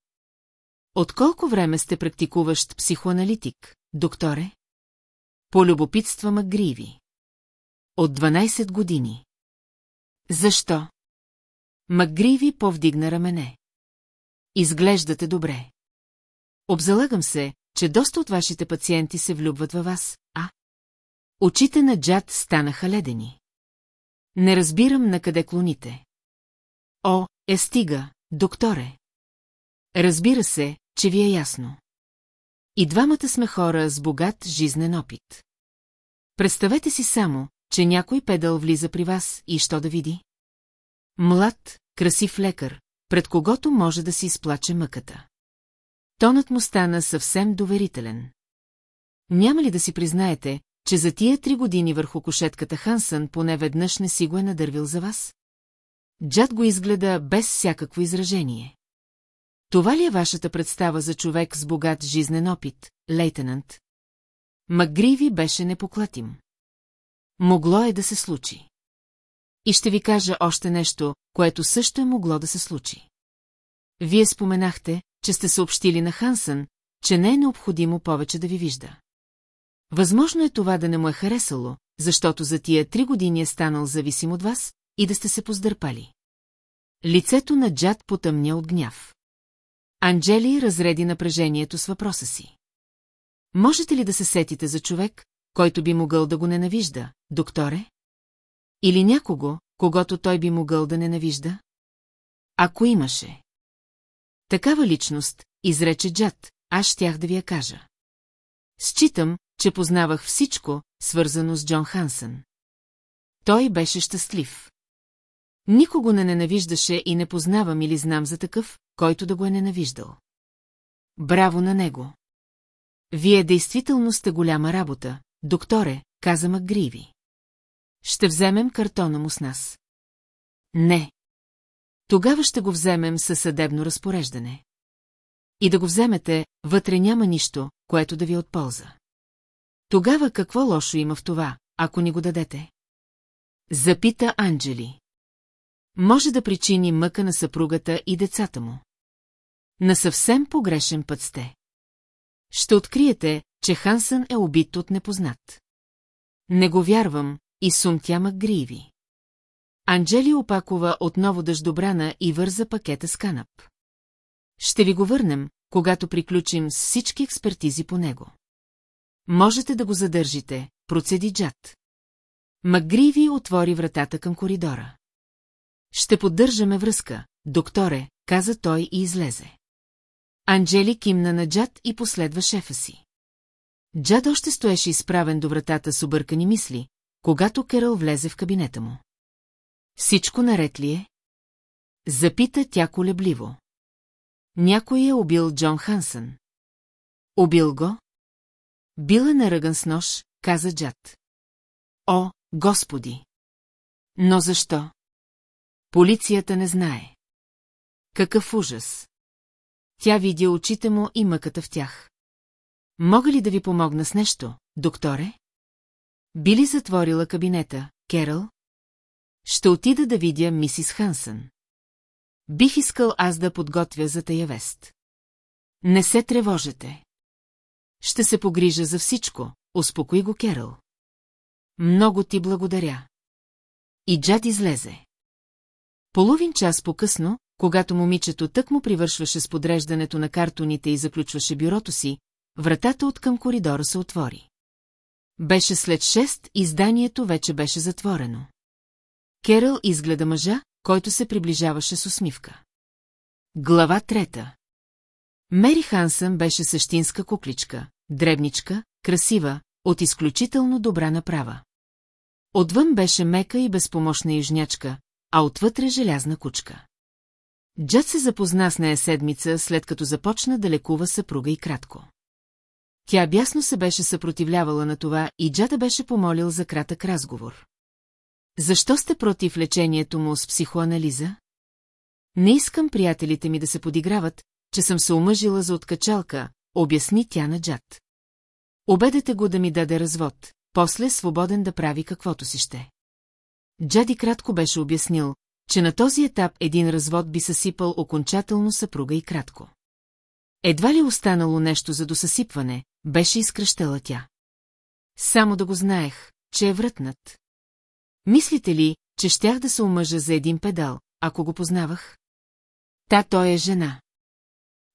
От колко време сте практикуващ психоаналитик, докторе? Полюбопитства Макгриви. От 12 години. Защо? Макгриви повдигна рамене. Изглеждате добре. Обзалагам се, че доста от вашите пациенти се влюбват във вас, а? Очите на Джад станаха ледени. Не разбирам на къде клоните. О, е стига, докторе. Разбира се, че ви е ясно. И двамата сме хора с богат жизнен опит. Представете си само, че някой педал влиза при вас и що да види? Млад, красив лекар, пред когото може да си изплаче мъката. Тонът му стана съвсем доверителен. Няма ли да си признаете, че за тия три години върху кошетката Хансън поне веднъж не си го е надървил за вас? Джад го изгледа без всякакво изражение. Това ли е вашата представа за човек с богат жизнен опит, лейтенант? Макгриви беше непоклатим. Могло е да се случи. И ще ви кажа още нещо, което също е могло да се случи. Вие споменахте, че сте съобщили на Хансън, че не е необходимо повече да ви вижда. Възможно е това да не му е харесало, защото за тия три години е станал зависим от вас и да сте се поздърпали. Лицето на Джад потъмня от гняв. Анджели разреди напрежението с въпроса си. Можете ли да се сетите за човек, който би могъл да го ненавижда, докторе? Или някого, когато той би могъл да ненавижда? Ако имаше. Такава личност, изрече Джад, аз щях да ви я кажа. Считам, че познавах всичко, свързано с Джон Хансън. Той беше щастлив. Никого не ненавиждаше и не познавам или знам за такъв, който да го е ненавиждал. Браво на него! Вие действително сте голяма работа, докторе, каза Макгриви. Ще вземем картона му с нас. Не. Тогава ще го вземем със съдебно разпореждане. И да го вземете, вътре няма нищо, което да ви е от полза. Тогава какво лошо има в това, ако ни го дадете? Запита Анджели. Може да причини мъка на съпругата и децата му. На съвсем погрешен път сте. Ще откриете, че Хансън е убит от непознат. Не го вярвам, и сумтя Макгриви. Анджели опакова отново дъждобрана и върза пакета с канап. Ще ви го върнем, когато приключим с всички експертизи по него. Можете да го задържите, процеди Джад. Макгриви отвори вратата към коридора. Ще поддържаме връзка, докторе, каза той и излезе. Анджели кимна на Джад и последва шефа си. Джад още стоеше изправен до вратата с объркани мисли, когато Керал влезе в кабинета му. Всичко наред ли е? Запита тя колебливо. Някой е убил Джон Хансън. Убил го? Бил е наръган с нож, каза Джад. О, господи! Но защо? Полицията не знае. Какъв ужас! Тя видя очите му и мъката в тях. Мога ли да ви помогна с нещо, докторе? Би ли затворила кабинета, Керал? Ще отида да видя мисис Хансън. Бих искал аз да подготвя за тая вест. Не се тревожете. Ще се погрижа за всичко, успокои го Керал. Много ти благодаря. И Джад излезе. Половин час по-късно, когато момичето тък му привършваше с подреждането на картоните и заключваше бюрото си, вратата от към коридора се отвори. Беше след шест и зданието вече беше затворено. Керъл изгледа мъжа, който се приближаваше с усмивка. Глава трета Мери Хансън беше същинска кукличка, дребничка, красива, от изключително добра направа. Отвън беше мека и безпомощна южнячка, а отвътре желязна кучка. Джад се запозна с нея седмица, след като започна да лекува съпруга и кратко. Тя бясно се беше съпротивлявала на това и Джада беше помолил за кратък разговор. Защо сте против лечението му с психоанализа? Не искам приятелите ми да се подиграват, че съм се омъжила за откачалка, обясни тя на Джад. Обедете го да ми даде развод, после свободен да прави каквото си ще. Джади кратко беше обяснил, че на този етап един развод би съсипал окончателно съпруга и кратко. Едва ли останало нещо за досъсипване, беше изкръщала тя. Само да го знаех, че е врътнат. Мислите ли, че щях да се омъжа за един педал, ако го познавах? Та той е жена.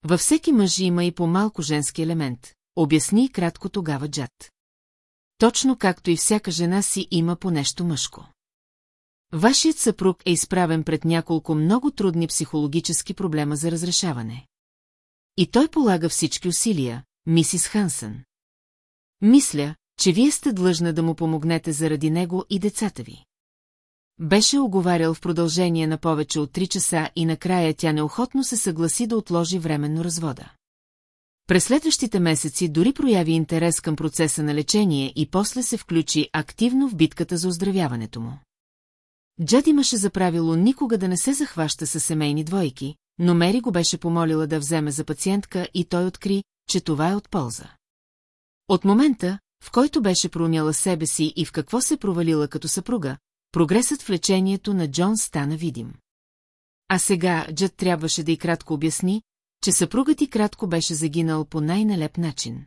Във всеки мъж има и по-малко женски елемент, обясни кратко тогава Джад. Точно както и всяка жена си има по нещо мъжко. Вашият съпруг е изправен пред няколко много трудни психологически проблема за разрешаване. И той полага всички усилия, мисис Хансън. Мисля, че вие сте длъжна да му помогнете заради него и децата ви. Беше оговарял в продължение на повече от три часа и накрая тя неохотно се съгласи да отложи временно развода. През следващите месеци дори прояви интерес към процеса на лечение и после се включи активно в битката за оздравяването му. Джад имаше за правило никога да не се захваща с семейни двойки, но Мери го беше помолила да вземе за пациентка и той откри, че това е от полза. От момента, в който беше проумяла себе си и в какво се провалила като съпруга, прогресът в лечението на Джон стана видим. А сега Джад трябваше да и кратко обясни, че съпругът и кратко беше загинал по най-налеп начин.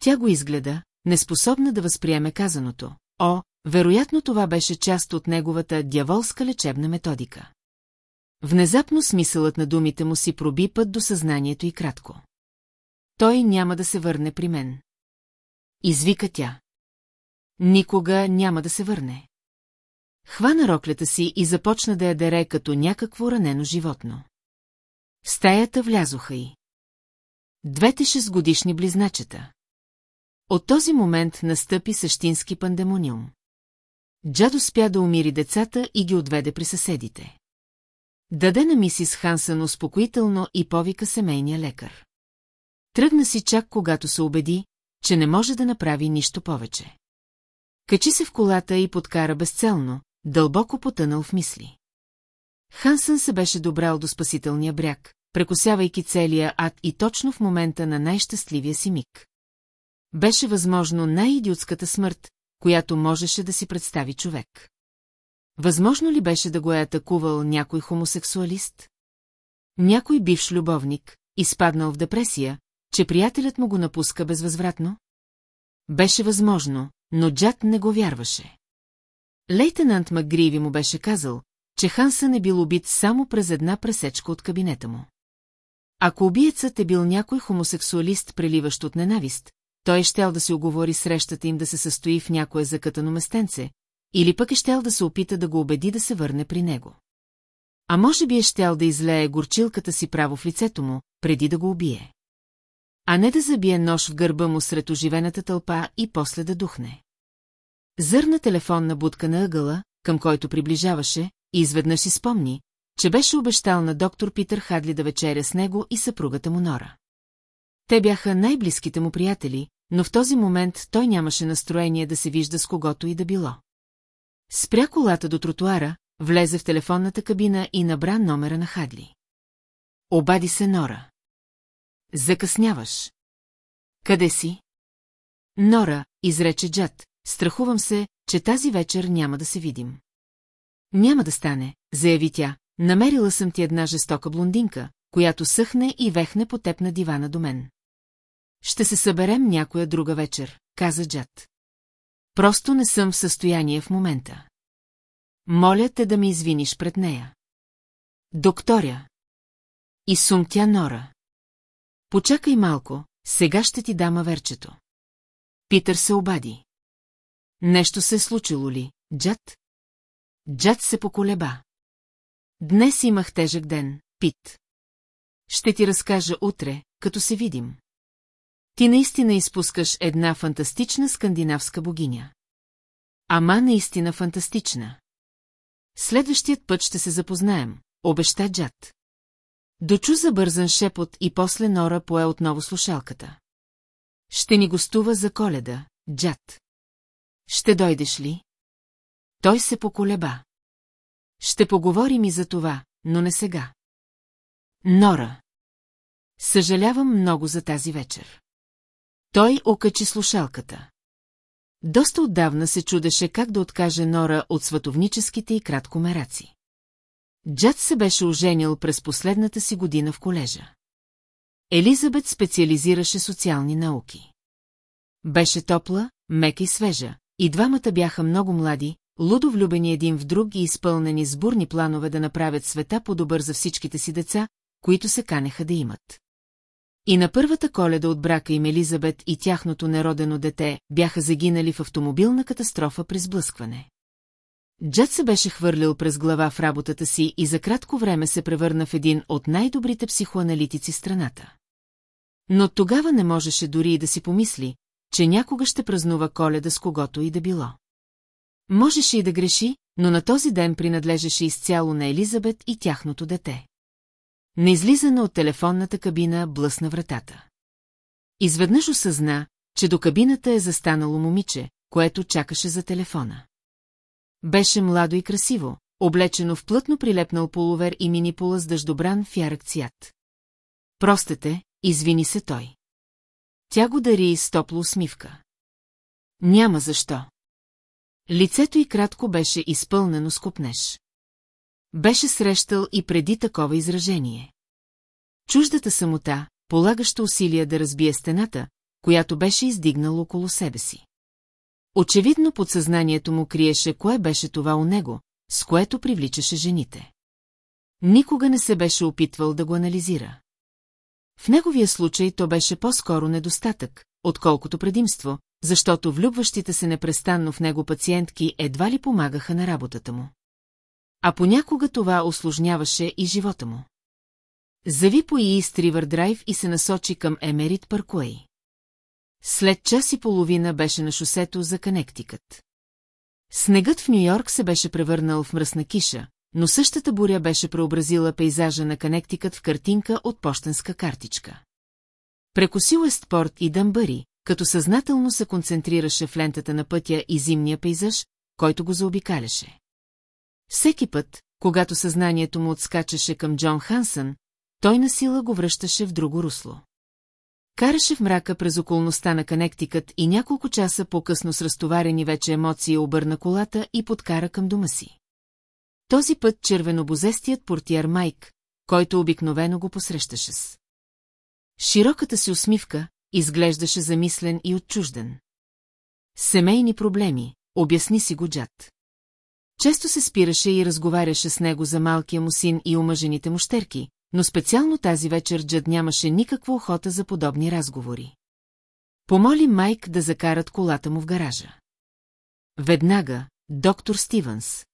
Тя го изгледа, неспособна да възприеме казаното. О, вероятно това беше част от неговата дяволска лечебна методика. Внезапно смисълът на думите му си проби път до съзнанието и кратко. Той няма да се върне при мен. Извика тя. Никога няма да се върне. Хвана роклята си и започна да я дере като някакво ранено животно. В стаята влязоха и. Двете шестгодишни близначета. От този момент настъпи същински пандемониум. Джад успя да умири децата и ги отведе при съседите. Даде на мисис Хансън успокоително и повика семейния лекар. Тръгна си чак когато се убеди, че не може да направи нищо повече. Качи се в колата и подкара безцелно, дълбоко потънал в мисли. Хансън се беше добрал до спасителния бряг, прекосявайки целия ад и точно в момента на най-щастливия си миг. Беше възможно най-идиотската смърт, която можеше да си представи човек. Възможно ли беше да го е атакувал някой хомосексуалист? Някой бивш любовник, изпаднал в депресия, че приятелят му го напуска безвъзвратно? Беше възможно, но Джад не го вярваше. Лейтенант Макгриви му беше казал, че Хансън е бил убит само през една пресечка от кабинета му. Ако убиецът е бил някой хомосексуалист, преливащ от ненавист, той е щел да се оговори срещата им да се състои в някое закътано местенце, или пък е щел да се опита да го убеди да се върне при него. А може би е щел да излее горчилката си право в лицето му, преди да го убие. А не да забие нож в гърба му сред оживената тълпа и после да духне. Зърна телефонна будка на ъгъла, към който приближаваше, и изведнъж си спомни, че беше обещал на доктор Питър Хадли да вечеря с него и съпругата му Нора. Те бяха най-близките му приятели, но в този момент той нямаше настроение да се вижда с когото и да било. Спря колата до тротуара, влезе в телефонната кабина и набра номера на Хадли. Обади се Нора. Закъсняваш. Къде си? Нора, изрече Джад, страхувам се, че тази вечер няма да се видим. Няма да стане, заяви тя. Намерила съм ти една жестока блондинка, която съхне и вехне по теб на дивана до мен. Ще се съберем някоя друга вечер, каза Джад. Просто не съм в състояние в момента. Моля те да ми извиниш пред нея. Докторя. И сумтя Нора. Почакай малко, сега ще ти дам аверчето. Питър се обади. Нещо се е случило ли, Джад? Джад се поколеба. Днес имах тежък ден, Пит. Ще ти разкажа утре, като се видим. Ти наистина изпускаш една фантастична скандинавска богиня. Ама наистина фантастична. Следващият път ще се запознаем, обеща Джад. Дочу забързан шепот и после Нора пое отново слушалката. Ще ни гостува за коледа, Джад. Ще дойдеш ли? Той се поколеба. Ще поговорим и за това, но не сега. Нора. Съжалявам много за тази вечер. Той окачи слушалката. Доста отдавна се чудеше как да откаже Нора от световническите и краткомераци. Джад се беше оженил през последната си година в колежа. Елизабет специализираше социални науки. Беше топла, мека и свежа, и двамата бяха много млади, лудо влюбени един в друг и изпълнени с бурни планове да направят света по-добър за всичките си деца, които се канеха да имат. И на първата коледа от брака им Елизабет и тяхното неродено дете бяха загинали в автомобилна катастрофа при сблъскване. Джад се беше хвърлил през глава в работата си и за кратко време се превърна в един от най-добрите психоаналитици страната. Но тогава не можеше дори и да си помисли, че някога ще празнува коледа с когото и да било. Можеше и да греши, но на този ден принадлежеше изцяло на Елизабет и тяхното дете. На излизане от телефонната кабина блъсна вратата. Изведнъж осъзна, че до кабината е застанало момиче, което чакаше за телефона. Беше младо и красиво, облечено в плътно прилепнал полувер и минипола с дъждобран в ярък цвят. Простете, извини се той. Тя го дари с топла усмивка. Няма защо. Лицето й кратко беше изпълнено с купнеж. Беше срещал и преди такова изражение. Чуждата самота, полагаща усилия да разбие стената, която беше издигнал около себе си. Очевидно подсъзнанието му криеше кое беше това у него, с което привличаше жените. Никога не се беше опитвал да го анализира. В неговия случай то беше по-скоро недостатък, отколкото предимство, защото влюбващите се непрестанно в него пациентки едва ли помагаха на работата му. А понякога това осложняваше и живота му. Зави по Иист Ривър Драйв и се насочи към Емерит Паркуей. След час и половина беше на шосето за Канектикът. Снегът в Нью-Йорк се беше превърнал в мръсна киша, но същата буря беше преобразила пейзажа на Канектикът в картинка от почтенска картичка. Прекосил Естпорт и Дъмбъри, като съзнателно се концентрираше в лентата на пътя и зимния пейзаж, който го заобикаляше. Всеки път, когато съзнанието му отскачаше към Джон Хансън, той насила го връщаше в друго русло. Караше в мрака през околността на Канектикът и няколко часа по-късно с разтоварени вече емоции обърна колата и подкара към дома си. Този път червенобозестият портиер Майк, който обикновено го посрещаше с. Широката си усмивка изглеждаше замислен и отчужден. Семейни проблеми, обясни си го Джад. Често се спираше и разговаряше с него за малкия му син и омъжените му щерки, но специално тази вечер Джад нямаше никаква охота за подобни разговори. Помоли Майк да закарат колата му в гаража. Веднага, доктор Стивенс.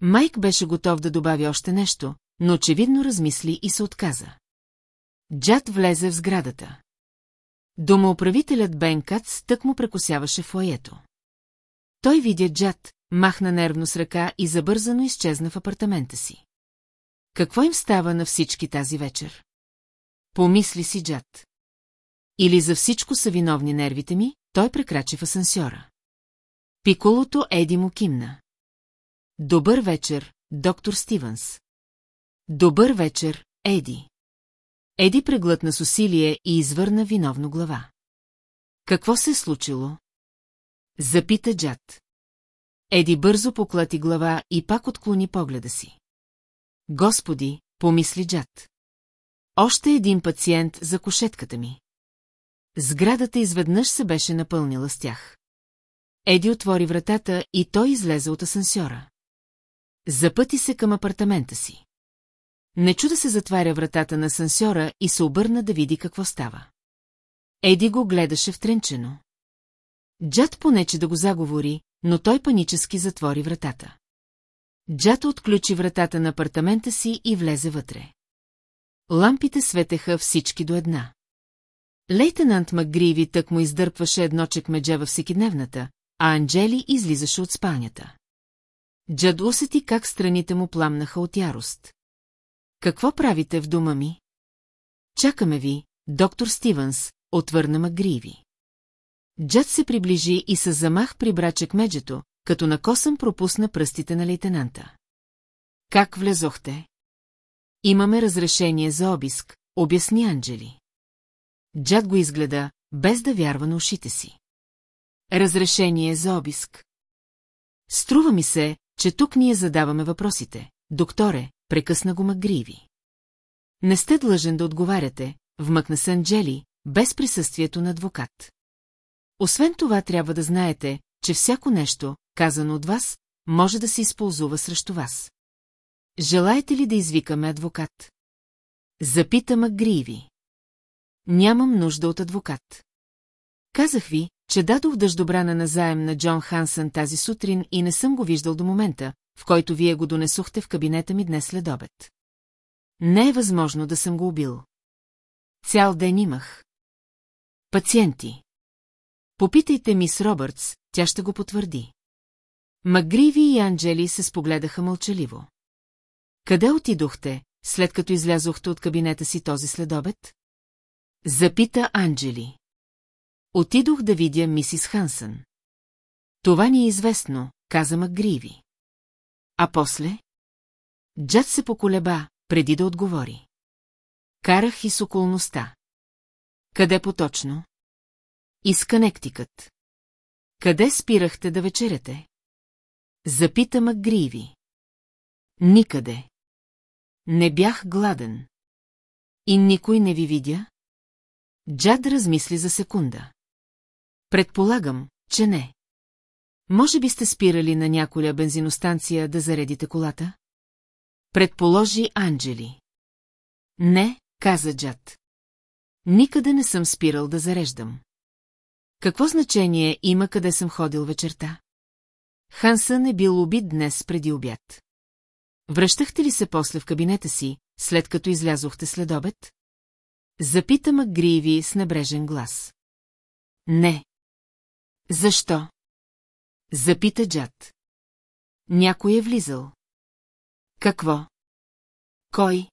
Майк беше готов да добави още нещо, но очевидно размисли и се отказа. Джад влезе в сградата. Домоуправителят Бен Кац тък му прекосяваше фоето. Той видя Джад, махна нервно с ръка и забързано изчезна в апартамента си. Какво им става на всички тази вечер? Помисли си Джад. Или за всичко са виновни нервите ми, той прекрачи в асансьора. Пиколото Еди му кимна. Добър вечер, доктор Стивенс. Добър вечер, Еди. Еди преглътна с усилие и извърна виновно глава. Какво се е случило? Запита Джад. Еди бързо поклати глава и пак отклони погледа си. Господи, помисли Джад. Още един пациент за кошетката ми. Сградата изведнъж се беше напълнила с тях. Еди отвори вратата и той излезе от асансьора. Запъти се към апартамента си. Не чуда се затваря вратата на асансьора и се обърна да види какво става. Еди го гледаше втренчено. Джад понече да го заговори, но той панически затвори вратата. Джата отключи вратата на апартамента си и влезе вътре. Лампите светеха всички до една. Лейтенант Макгриви тък му издърпваше едно чекмедже във всекидневната, а Анджели излизаше от спалнята. Джад усети как страните му пламнаха от ярост. Какво правите в дома ми? Чакаме ви, доктор Стивенс, отвърна Макгриви. Джад се приближи и с замах прибра чекмеджето, като на косъм пропусна пръстите на лейтенанта. Как влезохте? Имаме разрешение за обиск, обясни Анджели. Джад го изгледа, без да вярва на ушите си. Разрешение за обиск. Струва ми се, че тук ние задаваме въпросите. Докторе, прекъсна го Макгриви. Не сте длъжен да отговаряте, вмъкна се Анджели, без присъствието на адвокат. Освен това трябва да знаете, че всяко нещо, казано от вас, може да се използва срещу вас. Желаете ли да извикаме адвокат? Запита Макгриви. Нямам нужда от адвокат. Казах ви, че дадох дъждобрана на заем на Джон Хансън тази сутрин и не съм го виждал до момента, в който вие го донесохте в кабинета ми днес след обед. Не е възможно да съм го убил. Цял ден имах. Пациенти. Попитайте мис Робъртс, тя ще го потвърди. Магриви и Анджели се спогледаха мълчаливо. Къде отидохте, след като излязохте от кабинета си този следобед? Запита Анджели. Отидох да видя мисис Хансън. Това ни е известно, каза Макгриви. А после? Джад се поколеба, преди да отговори. Карах и с околността. Къде поточно? Изканектикът. Къде спирахте да вечеряте? Запита Макгриви. Никъде. Не бях гладен. И никой не ви видя? Джад размисли за секунда. Предполагам, че не. Може би сте спирали на няколя бензиностанция да заредите колата? Предположи Анджели. Не, каза Джад. Никъде не съм спирал да зареждам. Какво значение има къде съм ходил вечерта? Хансън е бил убит днес преди обяд. Връщахте ли се после в кабинета си, след като излязохте след обед? Запита Макгриви с небрежен глас. Не. Защо? Запита Джад. Някой е влизал. Какво? Кой?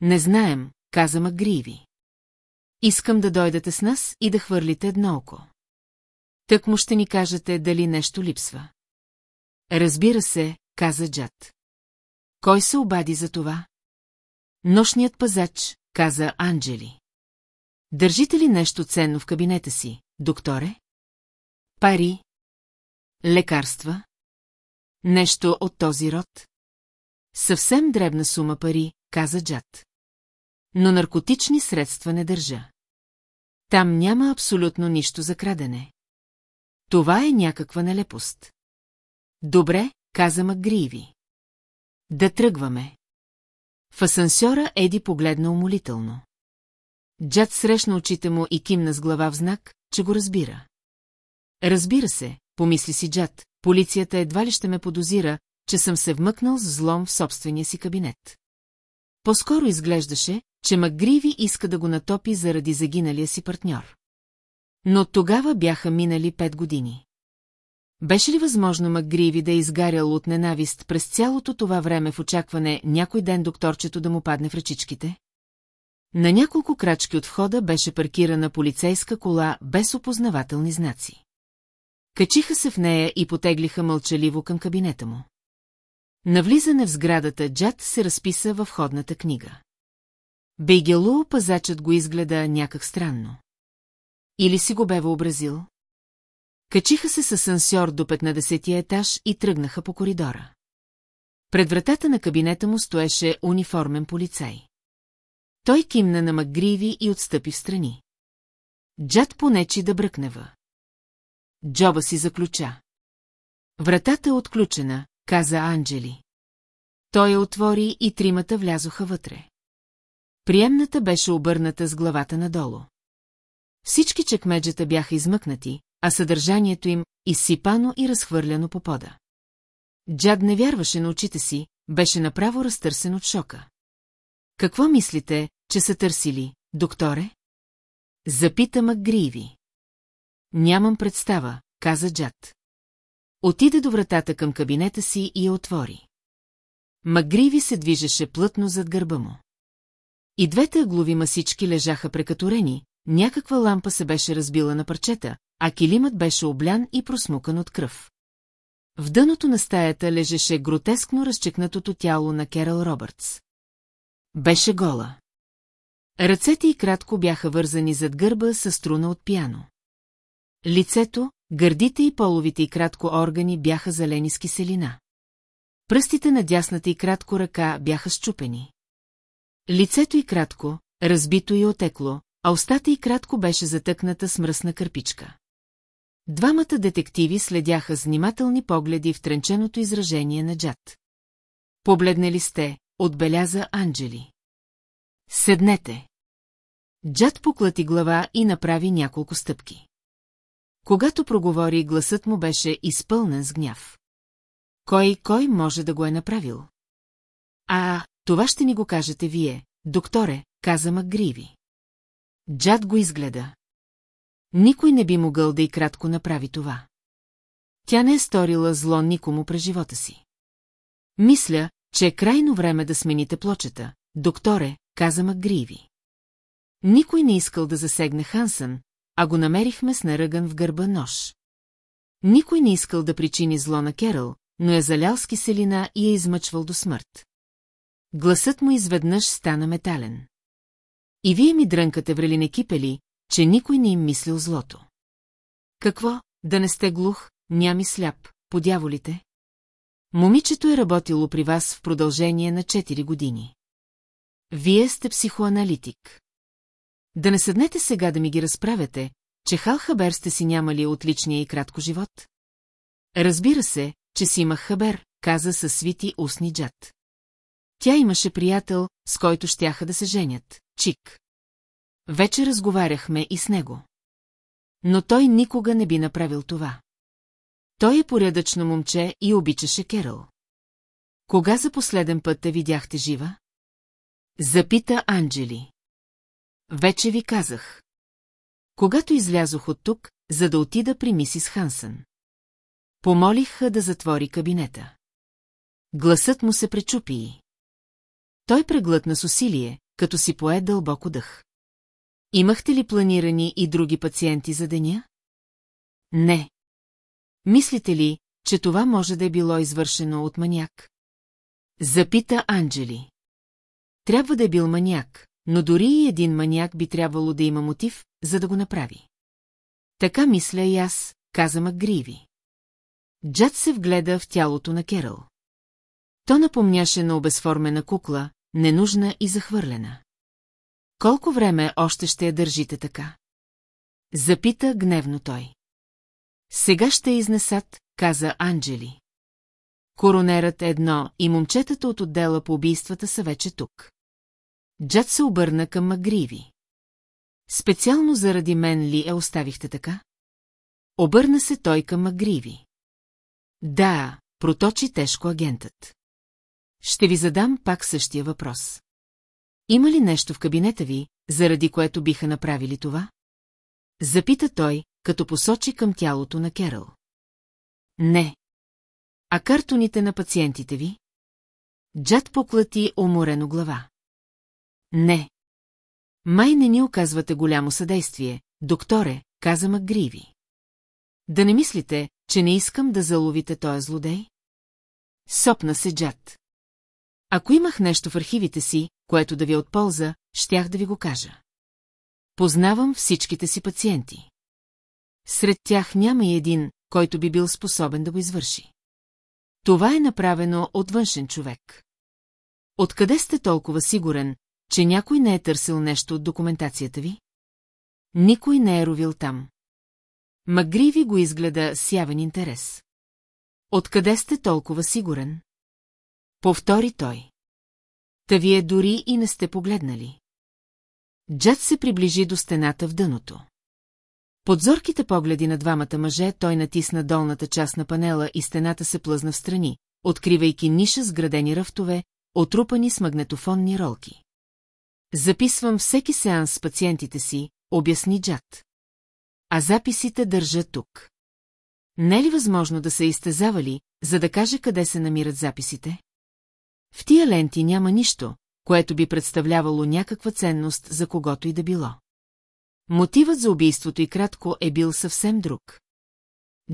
Не знаем, каза Макгриви. Искам да дойдете с нас и да хвърлите едно око. Тък му ще ни кажете дали нещо липсва. Разбира се, каза Джад. Кой се обади за това? Нощният пазач, каза Анджели. Държите ли нещо ценно в кабинета си, докторе? Пари? Лекарства? Нещо от този род? Съвсем дребна сума пари, каза Джад. Но наркотични средства не държа. Там няма абсолютно нищо за крадене. Това е някаква нелепост. Добре, каза Макгриви. Да тръгваме. В асансьора Еди погледна умолително. Джад срещна очите му и кимна с глава в знак, че го разбира. Разбира се, помисли си Джад, полицията едва ли ще ме подозира, че съм се вмъкнал с злом в собствения си кабинет. По-скоро изглеждаше, че Макгриви иска да го натопи заради загиналия си партньор. Но тогава бяха минали пет години. Беше ли възможно Макгриви да е изгарял от ненавист през цялото това време в очакване някой ден докторчето да му падне в ръчичките? На няколко крачки от входа беше паркирана полицейска кола без опознавателни знаци. Качиха се в нея и потеглиха мълчаливо към кабинета му. Навлизане в сградата Джад се разписа във входната книга. Бейгелу пазачът го изгледа някак странно. Или си го бе въобразил? Качиха се с асансьор до 15-тия етаж и тръгнаха по коридора. Пред вратата на кабинета му стоеше униформен полицай. Той кимна на Макгриви и отстъпи в страни. Джад понечи да бръкнева. Джоба си заключа. Вратата е отключена, каза Анджели. Той я отвори и тримата влязоха вътре. Приемната беше обърната с главата надолу. Всички чекмеджета бяха измъкнати, а съдържанието им изсипано и разхвърляно по пода. Джад не вярваше на очите си, беше направо разтърсен от шока. Какво мислите, че са търсили, докторе? Запита Макгриви. Нямам представа, каза Джад. Отиде до вратата към кабинета си и я отвори. Макгриви се движеше плътно зад гърба му. И двете аглови масички лежаха прекаторени, някаква лампа се беше разбила на парчета, а килимът беше облян и просмукан от кръв. В дъното на стаята лежеше гротескно разчекнатото тяло на Керал Робъртс. Беше гола. Ръцете й кратко бяха вързани зад гърба с струна от пяно. Лицето, гърдите и половите и кратко органи бяха залени с киселина. Пръстите на дясната и кратко ръка бяха щупени. Лицето й кратко, разбито и отекло, а устата й кратко беше затъкната с мръсна кърпичка. Двамата детективи следяха с внимателни погледи в тренченото изражение на Джад. Побледнали сте, отбеляза Анджели. Седнете. Джад поклати глава и направи няколко стъпки. Когато проговори, гласът му беше изпълнен с гняв. Кой, кой може да го е направил? А, това ще ни го кажете вие, докторе, каза Макгриви. Джад го изгледа. Никой не би могъл да и кратко направи това. Тя не е сторила зло никому през живота си. Мисля, че е крайно време да смените плочета, докторе, каза Макгриви. Никой не искал да засегне Хансън, а го намерихме с наръган в гърба нож. Никой не искал да причини зло на Керъл, но е залял с киселина и е измъчвал до смърт. Гласът му изведнъж стана метален. И вие ми дрънкате врели кипели, че никой не им мислил злото. Какво, да не сте глух, нями сляп, по дяволите? Момичето е работило при вас в продължение на 4 години. Вие сте психоаналитик. Да не седнете сега да ми ги разправяте, че Хал Хабер сте си нямали отличния и кратко живот? Разбира се, че си имах Хабер, каза със свити устни джад. Тя имаше приятел, с който щяха да се женят, Чик. Вече разговаряхме и с него. Но той никога не би направил това. Той е порядъчно момче и обичаше Керъл. Кога за последен път те видяхте жива? Запита Анджели. Вече ви казах. Когато излязох от тук, за да отида при мисис Хансън. Помолих да затвори кабинета. Гласът му се пречупи. Той преглътна с усилие, като си пое дълбоко дъх. Имахте ли планирани и други пациенти за деня? Не. Мислите ли, че това може да е било извършено от маняк? Запита Анджели. Трябва да е бил маняк, но дори и един маняк би трябвало да има мотив, за да го направи. Така мисля и аз, каза Макгриви. Джад се вгледа в тялото на Керъл. То напомняше на обезформена кукла, ненужна и захвърлена. Колко време още ще я държите така? Запита гневно той. Сега ще изнесат, каза Анджели. Коронерът е едно и момчетата от отдела по убийствата са вече тук. Джад се обърна към Магриви. Специално заради мен ли я оставихте така? Обърна се той към Магриви. Да, проточи тежко агентът. Ще ви задам пак същия въпрос. Има ли нещо в кабинета ви, заради което биха направили това? Запита той, като посочи към тялото на Керъл. Не. А картоните на пациентите ви? Джад поклати уморено глава. Не. Май не ни оказвате голямо съдействие, докторе, каза Макгриви. Да не мислите, че не искам да заловите този злодей? Сопна се Джад. Ако имах нещо в архивите си, което да ви е от полза, щях да ви го кажа. Познавам всичките си пациенти. Сред тях няма и един, който би бил способен да го извърши. Това е направено от външен човек. Откъде сте толкова сигурен, че някой не е търсил нещо от документацията ви? Никой не е ровил там. Магриви го изгледа с явен интерес. Откъде сте толкова сигурен? Повтори той. Та вие дори и не сте погледнали. Джад се приближи до стената в дъното. Под зорките погледи на двамата мъже той натисна долната част на панела и стената се плъзна в страни, откривайки ниша с градени ръфтове, отрупани с магнетофонни ролки. Записвам всеки сеанс с пациентите си, обясни Джад. А записите държа тук. Не е ли възможно да са изтезавали, за да каже къде се намират записите? В тия ленти няма нищо, което би представлявало някаква ценност за когото и да било. Мотивът за убийството и кратко е бил съвсем друг.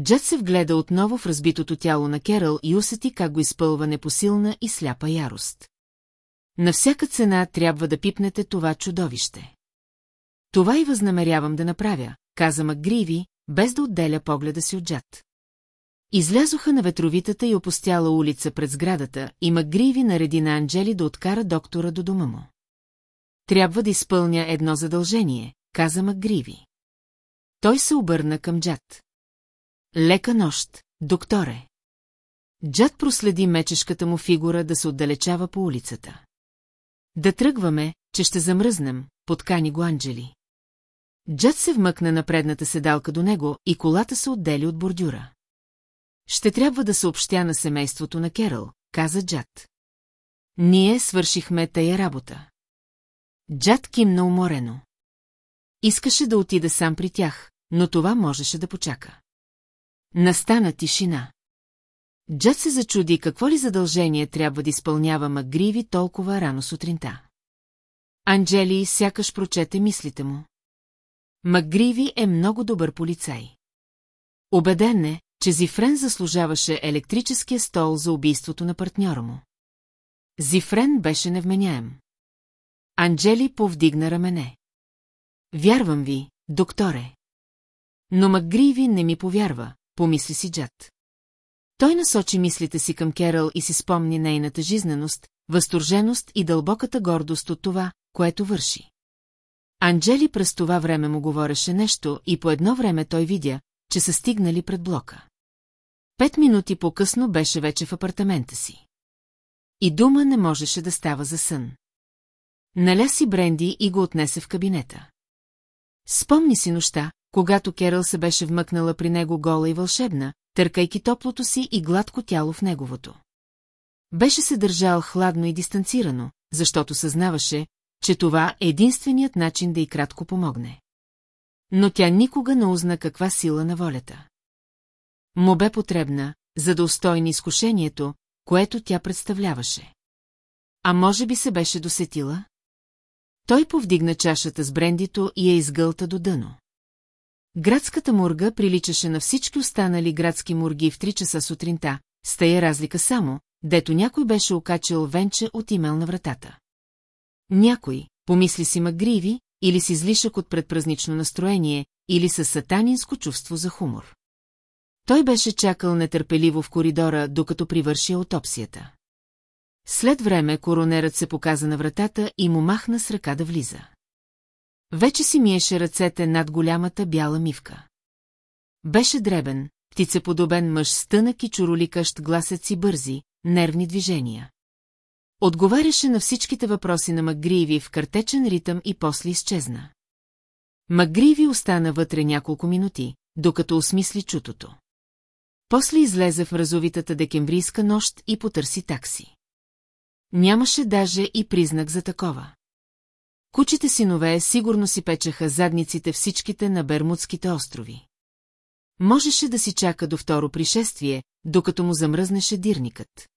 Джет се вгледа отново в разбитото тяло на Керал и усети как го изпълва непосилна и сляпа ярост. На всяка цена трябва да пипнете това чудовище. Това и възнамерявам да направя, каза Макгриви, без да отделя погледа си от Джад. Излязоха на ветровитата и опустяла улица пред сградата и Макгриви нареди на Анджели да откара доктора до дома му. Трябва да изпълня едно задължение, каза Макгриви. Той се обърна към Джад. Лека нощ, докторе. Джад проследи мечешката му фигура да се отдалечава по улицата. Да тръгваме, че ще замръзнем, подкани го Анджели. Джад се вмъкна на предната седалка до него и колата се отдели от бордюра. Ще трябва да съобщя на семейството на Керал, каза Джад. Ние свършихме тая работа. Джад кимна уморено. Искаше да отида сам при тях, но това можеше да почака. Настана тишина. Джад се зачуди какво ли задължение трябва да изпълнява Макгриви толкова рано сутринта. Анджели сякаш прочете мислите му. Макгриви е много добър полицай. Обеден е, че Зифрен заслужаваше електрическия стол за убийството на партньора му. Зифрен беше невменяем. Анджели повдигна рамене. Вярвам ви, докторе. Но Макгриви не ми повярва, помисли си Джад. Той насочи мислите си към Керал и си спомни нейната жизненост, възторженост и дълбоката гордост от това, което върши. Анджели през това време му говореше нещо и по едно време той видя, че са стигнали пред блока. Пет минути по-късно беше вече в апартамента си. И дума не можеше да става за сън. Наля си Бренди и го отнесе в кабинета. Спомни си нощта, когато Керал се беше вмъкнала при него гола и вълшебна, търкайки топлото си и гладко тяло в неговото. Беше се държал хладно и дистанцирано, защото съзнаваше, че това е единственият начин да й кратко помогне. Но тя никога не узна каква сила на волята. Му бе потребна, за да устойни изкушението, което тя представляваше. А може би се беше досетила? Той повдигна чашата с брендито и я изгълта до дъно. Градската мурга приличаше на всички останали градски мурги в три часа сутринта, с тая разлика само, дето някой беше окачал венче от имел на вратата. Някой, помисли си Магриви, или с излишък от предпразнично настроение, или с сатанинско чувство за хумор. Той беше чакал нетърпеливо в коридора, докато привърши аутопсията. След време коронерът се показа на вратата и му махна с ръка да влиза. Вече си миеше ръцете над голямата бяла мивка. Беше дребен, птицеподобен мъж с тънък и чуроликащ гласът си бързи, нервни движения. Отговаряше на всичките въпроси на Макгриви в картечен ритъм и после изчезна. Макгриви остана вътре няколко минути, докато осмисли чутото. После излезе в разовитата декемврийска нощ и потърси такси. Нямаше даже и признак за такова. Кучите синове сигурно си печеха задниците всичките на Бермудските острови. Можеше да си чака до второ пришествие, докато му замръзнеше дирникът.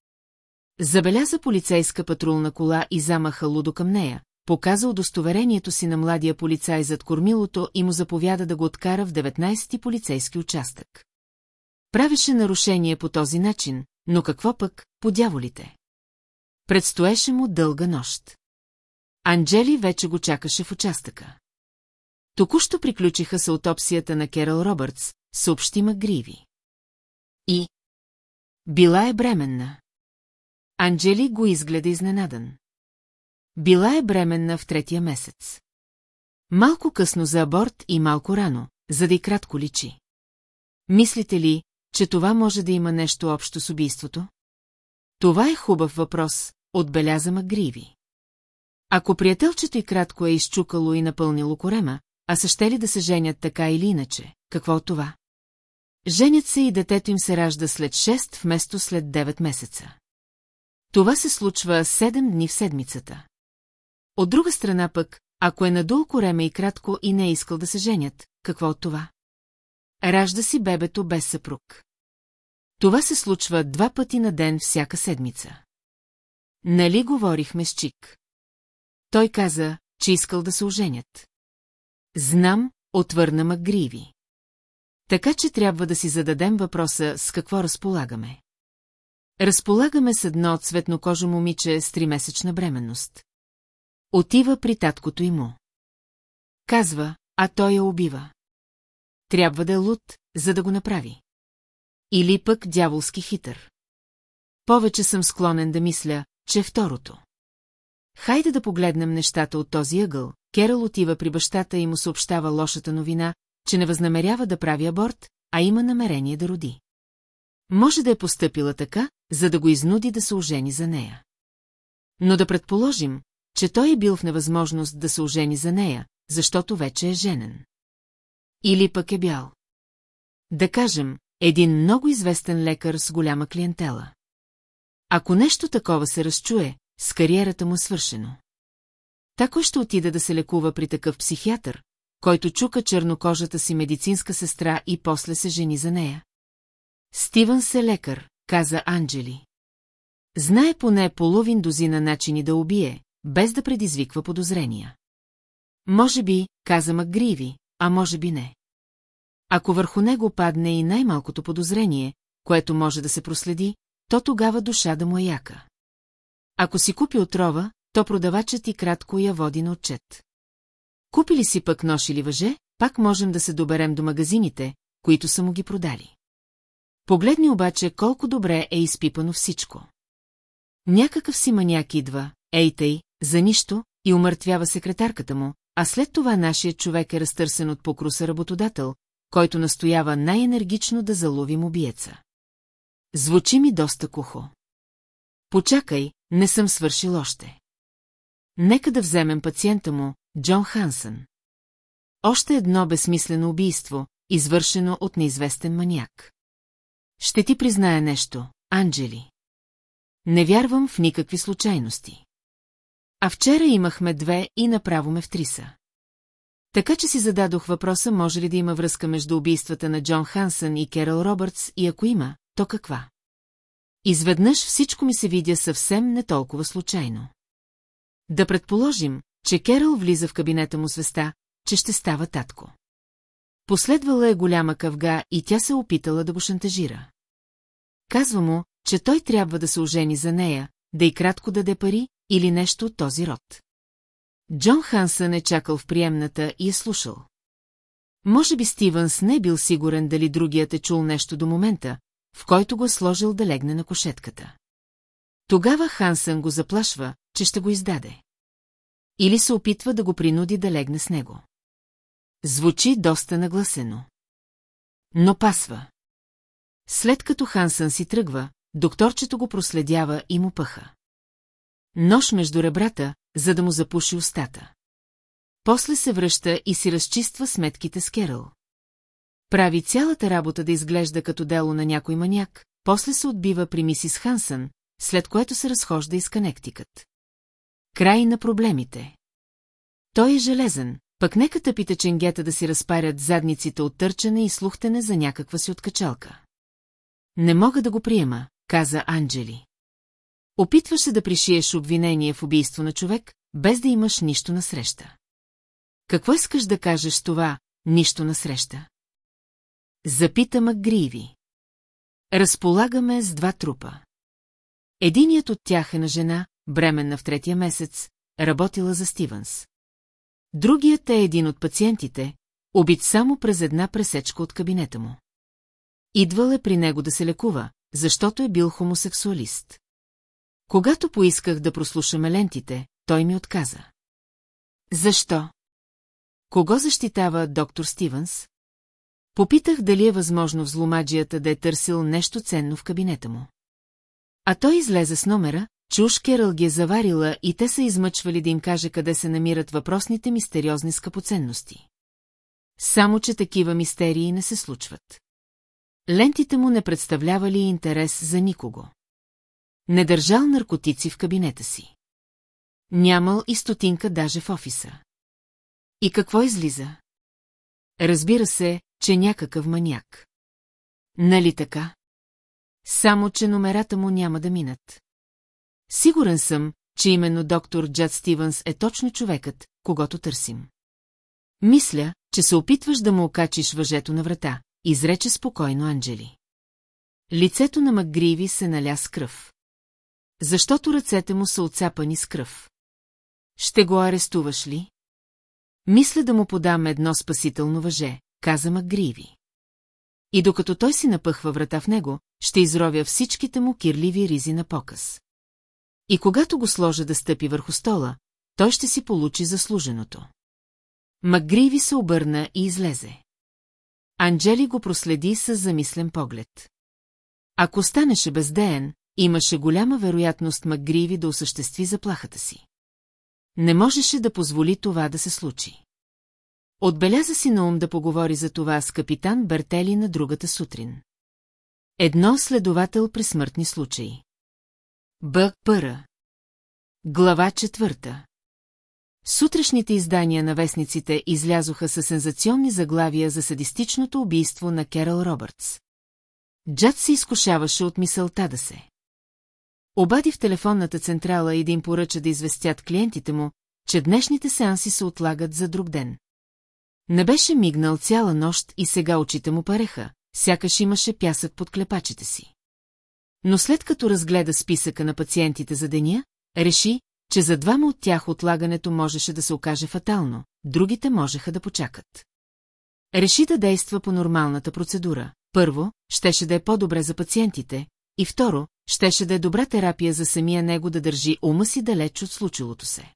Забеляза полицейска патрулна кола и замаха лудо към нея, показа удостоверението си на младия полицай зад кормилото и му заповяда да го откара в 19-ти полицейски участък. Правеше нарушение по този начин, но какво пък, по дяволите? Предстоеше му дълга нощ. Анджели вече го чакаше в участъка. Току-що приключиха с аутопсията на Керал Робъртс, съобщи Магриви. И... Била е бременна. Анджели го изгледа изненадан. Била е бременна в третия месец. Малко късно за аборт и малко рано, за да и кратко личи. Мислите ли, че това може да има нещо общо с убийството? Това е хубав въпрос, отбеляза Магриви. Ако приятелчето и кратко е изчукало и напълнило корема, а са ще ли да се женят така или иначе, какво от това? Женят се и детето им се ражда след 6 вместо след 9 месеца. Това се случва 7 дни в седмицата. От друга страна пък, ако е надул кореме и кратко и не е искал да се женят, какво от това? Ражда си бебето без съпруг. Това се случва два пъти на ден всяка седмица. Нали говорихме с Чик? Той каза, че искал да се оженят. Знам, отвърна Макгриви. Така че трябва да си зададем въпроса с какво разполагаме. Разполагаме с едно цветнокожо момиче с тримесечна бременност. Отива при таткото и му. Казва, а той я убива. Трябва да е луд, за да го направи. Или пък дяволски хитър. Повече съм склонен да мисля, че е второто. Хайде да погледнем нещата от този ъгъл. Керал отива при бащата и му съобщава лошата новина, че не възнамерява да прави аборт, а има намерение да роди. Може да е поступила така, за да го изнуди да се ожени за нея. Но да предположим, че той е бил в невъзможност да се ожени за нея, защото вече е женен. Или пък е бял. Да кажем, един много известен лекар с голяма клиентела. Ако нещо такова се разчуе, с кариерата му свършено. Тако ще отида да се лекува при такъв психиатър, който чука чернокожата си медицинска сестра и после се жени за нея. Стивън се лекар, каза Анджели. Знае поне половин дозина начини да убие, без да предизвиква подозрения. Може би, каза Макгриви, а може би не. Ако върху него падне и най-малкото подозрение, което може да се проследи, то тогава душа да му е яка. Ако си купи отрова, то продавачът и кратко я води на отчет. Купили си пък нож или въже, пак можем да се доберем до магазините, които са му ги продали. Погледни обаче колко добре е изпипано всичко. Някакъв си маняк идва, ей тъй, за нищо, и умъртвява секретарката му, а след това нашият човек е разтърсен от покруса работодател, който настоява най-енергично да заловим убиеца. Звучи ми доста кухо. Почакай, не съм свършил още. Нека да вземем пациента му, Джон Хансън. Още едно безсмислено убийство, извършено от неизвестен маняк. Ще ти призная нещо, Анджели. Не вярвам в никакви случайности. А вчера имахме две и направо ме втриса. Така че си зададох въпроса, може ли да има връзка между убийствата на Джон Хансън и Керол Робъртс и ако има, то каква? Изведнъж всичко ми се видя съвсем не толкова случайно. Да предположим, че Керол влиза в кабинета му свеста, че ще става татко. Последвала е голяма къвга и тя се опитала да го шантажира. Казва му, че той трябва да се ожени за нея, да и кратко даде пари или нещо от този род. Джон Хансън е чакал в приемната и е слушал. Може би Стивънс не е бил сигурен дали другият е чул нещо до момента, в който го е сложил да легне на кошетката. Тогава Хансън го заплашва, че ще го издаде. Или се опитва да го принуди да легне с него. Звучи доста нагласено. Но пасва. След като Хансън си тръгва, докторчето го проследява и му пъха. Нож между ребрата, за да му запуши устата. После се връща и си разчиства сметките с Керъл. Прави цялата работа да изглежда като дело на някой маняк, после се отбива при мисис Хансън, след което се разхожда из канектикът. Край на проблемите. Той е железен, пък нека тъпите ченгета да си разпарят задниците от търчане и слухтене за някаква си откачалка. Не мога да го приема, каза Анджели. Опитваше да пришиеш обвинение в убийство на човек, без да имаш нищо на среща. Какво искаш да кажеш това, нищо на среща? Запита Макгриви. Разполагаме с два трупа. Единият от тях е на жена, бременна в третия месец, работила за Стивенс. Другият е един от пациентите, убит само през една пресечка от кабинета му. Идвал е при него да се лекува, защото е бил хомосексуалист. Когато поисках да прослушаме лентите, той ми отказа. Защо? Кого защитава доктор Стивенс? Попитах дали е възможно в зломаджията да е търсил нещо ценно в кабинета му. А той излезе с номера, че уж Керъл ги е заварила и те са измъчвали да им каже къде се намират въпросните мистериозни скъпоценности. Само, че такива мистерии не се случват. Лентите му не представлявали интерес за никого. Не държал наркотици в кабинета си. Нямал и стотинка даже в офиса. И какво излиза? Разбира се, че някакъв маняк. Нали така? Само, че номерата му няма да минат. Сигурен съм, че именно доктор Джад Стивенс е точно човекът, когато търсим. Мисля, че се опитваш да му окачиш въжето на врата, изрече спокойно Анджели. Лицето на Макгриви се наля с кръв. Защото ръцете му са отцапани с кръв. Ще го арестуваш ли? Мисля да му подам едно спасително въже, каза Макгриви. И докато той си напъхва врата в него, ще изровя всичките му кирливи ризи на показ. И когато го сложа да стъпи върху стола, той ще си получи заслуженото. Макгриви се обърна и излезе. Анджели го проследи с замислен поглед. Ако станеше бездеен, имаше голяма вероятност Макгриви да осъществи заплахата си. Не можеше да позволи това да се случи. Отбеляза си на ум да поговори за това с капитан Бертели на другата сутрин. Едно следовател при смъртни случаи. Б. Пъра. Глава четвърта. Сутрешните издания на вестниците излязоха със сензационни заглавия за садистичното убийство на Керал Робъртс. Джад се изкушаваше от мисълта да се. Обади в телефонната централа и да им поръча да известят клиентите му, че днешните сеанси се отлагат за друг ден. Не беше мигнал цяла нощ и сега очите му пареха, сякаш имаше пясък под клепачите си. Но след като разгледа списъка на пациентите за деня, реши, че за двама от тях отлагането можеше да се окаже фатално, другите можеха да почакат. Реши да действа по нормалната процедура. Първо, щеше да е по-добре за пациентите, и второ, щеше да е добра терапия за самия него да държи ума си далеч от случилото се.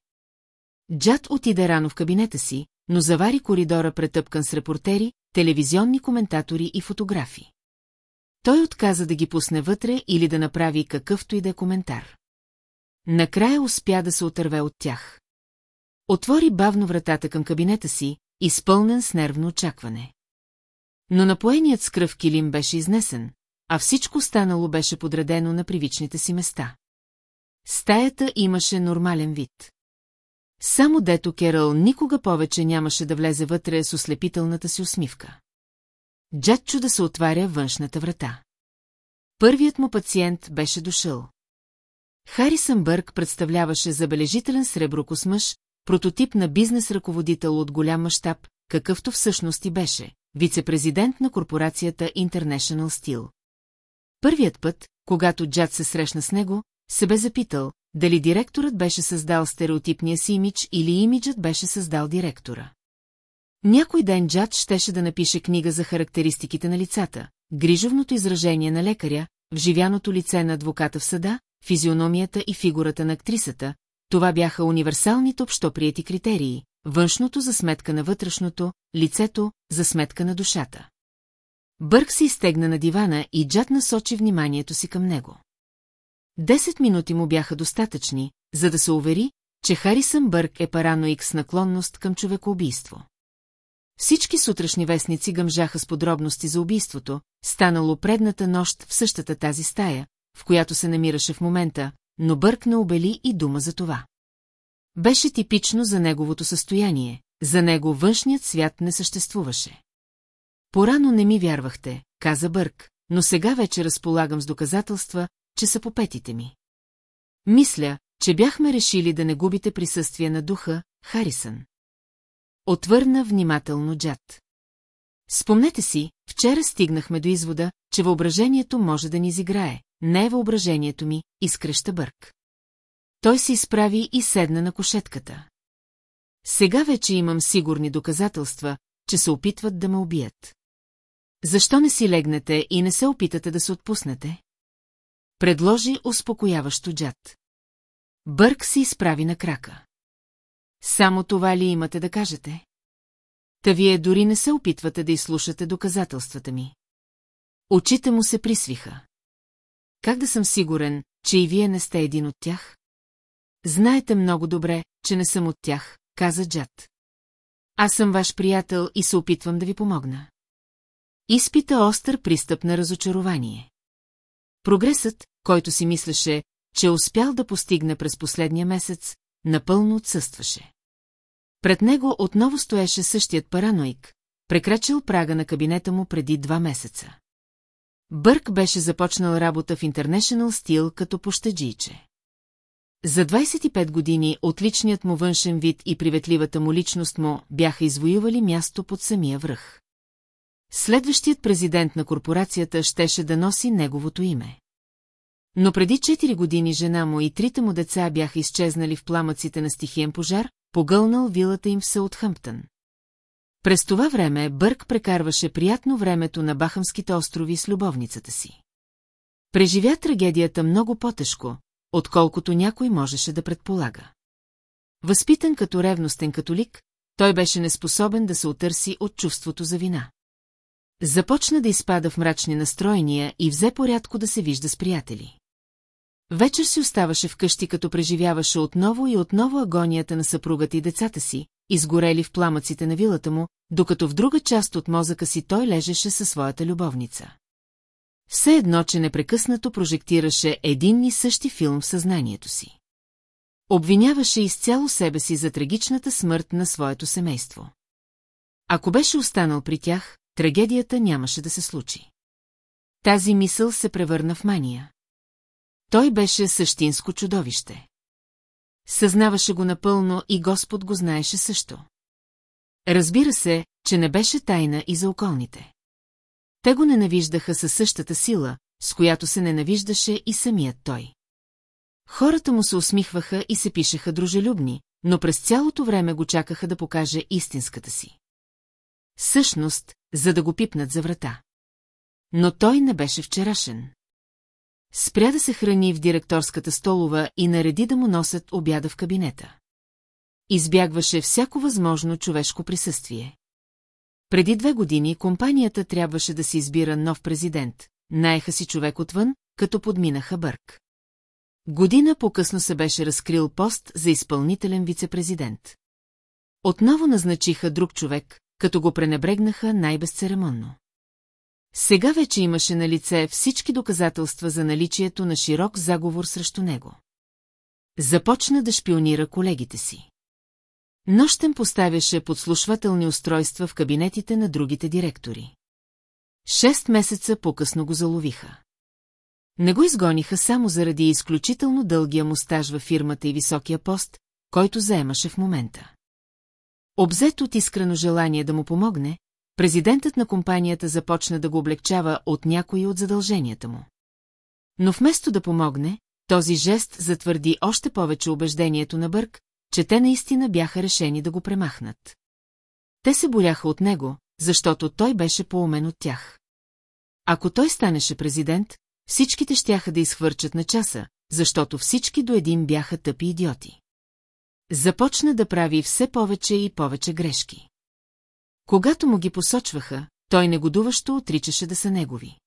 Джад отиде рано в кабинета си, но завари коридора претъпкан с репортери, телевизионни коментатори и фотографи. Той отказа да ги пусне вътре или да направи какъвто и да е коментар. Накрая успя да се отърве от тях. Отвори бавно вратата към кабинета си, изпълнен с нервно очакване. Но напоеният с кръв килим беше изнесен, а всичко станало беше подредено на привичните си места. Стаята имаше нормален вид. Само дето Керал никога повече нямаше да влезе вътре с ослепителната си усмивка. Джатчо да се отваря външната врата. Първият му пациент беше дошъл. Харисън Бърг представляваше забележителен среброкос мъж, прототип на бизнес-ръководител от голям мащаб, какъвто всъщност и беше, вице-президент на корпорацията International Steel. Първият път, когато Джад се срещна с него, се бе запитал, дали директорът беше създал стереотипния си имидж или имиджът беше създал директора. Някой ден Джад щеше да напише книга за характеристиките на лицата, грижовното изражение на лекаря, вживяното лице на адвоката в съда, физиономията и фигурата на актрисата, това бяха универсалните общоприяти критерии, външното за сметка на вътрешното, лицето за сметка на душата. Бърк се изтегна на дивана и Джад насочи вниманието си към него. Десет минути му бяха достатъчни, за да се увери, че Харисън Бърк е параноик с наклонност към човекоубийство. Всички сутрешни вестници гъмжаха с подробности за убийството, станало предната нощ в същата тази стая, в която се намираше в момента, но Бърк не обели и дума за това. Беше типично за неговото състояние, за него външният свят не съществуваше. Порано не ми вярвахте, каза Бърк, но сега вече разполагам с доказателства, че са по петите ми. Мисля, че бяхме решили да не губите присъствие на духа, Харисън. Отвърна внимателно Джад. Спомнете си, вчера стигнахме до извода, че въображението може да ни изиграе. Не е въображението ми, изкръща Бърк. Той се изправи и седна на кошетката. Сега вече имам сигурни доказателства, че се опитват да ме убият. Защо не си легнете и не се опитате да се отпуснете? Предложи успокояващо Джад. Бърк се изправи на крака. Само това ли имате да кажете? Та вие дори не се опитвате да изслушате доказателствата ми. Очите му се присвиха. Как да съм сигурен, че и вие не сте един от тях? Знаете много добре, че не съм от тях, каза Джад. Аз съм ваш приятел и се опитвам да ви помогна. Изпита остър пристъп на разочарование. Прогресът, който си мислеше, че е успял да постигне през последния месец, напълно отсъстваше. Пред него отново стоеше същият параноик, прекрачил прага на кабинета му преди два месеца. Бърк беше започнал работа в International Steel като пощаджийче. За 25 години отличният му външен вид и приветливата му личност му бяха извоювали място под самия връх. Следващият президент на корпорацията щеше да носи неговото име. Но преди 4 години жена му и трите му деца бяха изчезнали в пламъците на стихиен пожар, погълнал вилата им в Саутхъмптън. През това време Бърк прекарваше приятно времето на Бахамските острови с любовницата си. Преживя трагедията много по-тежко, отколкото някой можеше да предполага. Възпитан като ревностен католик, той беше неспособен да се отърси от чувството за вина. Започна да изпада в мрачни настроения и взе порядко да се вижда с приятели. Вечер си оставаше вкъщи, като преживяваше отново и отново агонията на съпругата и децата си, изгорели в пламъците на вилата му, докато в друга част от мозъка си той лежеше със своята любовница. Все едно, че непрекъснато прожектираше един и същи филм в съзнанието си. Обвиняваше изцяло себе си за трагичната смърт на своето семейство. Ако беше останал при тях, трагедията нямаше да се случи. Тази мисъл се превърна в мания. Той беше същинско чудовище. Съзнаваше го напълно и Господ го знаеше също. Разбира се, че не беше тайна и за околните. Те го ненавиждаха със същата сила, с която се ненавиждаше и самият той. Хората му се усмихваха и се пишеха дружелюбни, но през цялото време го чакаха да покаже истинската си. Същност, за да го пипнат за врата. Но той не беше вчерашен. Спря да се храни в директорската столова и нареди да му носят обяда в кабинета. Избягваше всяко възможно човешко присъствие. Преди две години компанията трябваше да си избира нов президент. Наеха си човек отвън, като подминаха Бърк. Година по-късно се беше разкрил пост за изпълнителен вице-президент. Отново назначиха друг човек, като го пренебрегнаха най-безцеремонно. Сега вече имаше на лице всички доказателства за наличието на широк заговор срещу него. Започна да шпионира колегите си. Нощем поставяше подслушвателни устройства в кабинетите на другите директори. Шест месеца по-късно го заловиха. Не го изгониха само заради изключително дългия му стаж във фирмата и високия пост, който заемаше в момента. Обзет от искрено желание да му помогне, президентът на компанията започна да го облегчава от някои от задълженията му. Но вместо да помогне, този жест затвърди още повече убеждението на Бърк, че те наистина бяха решени да го премахнат. Те се боляха от него, защото той беше по-умен от тях. Ако той станеше президент, всичките щяха да изхвърчат на часа, защото всички до един бяха тъпи идиоти. Започна да прави все повече и повече грешки. Когато му ги посочваха, той негодуващо отричаше да са негови.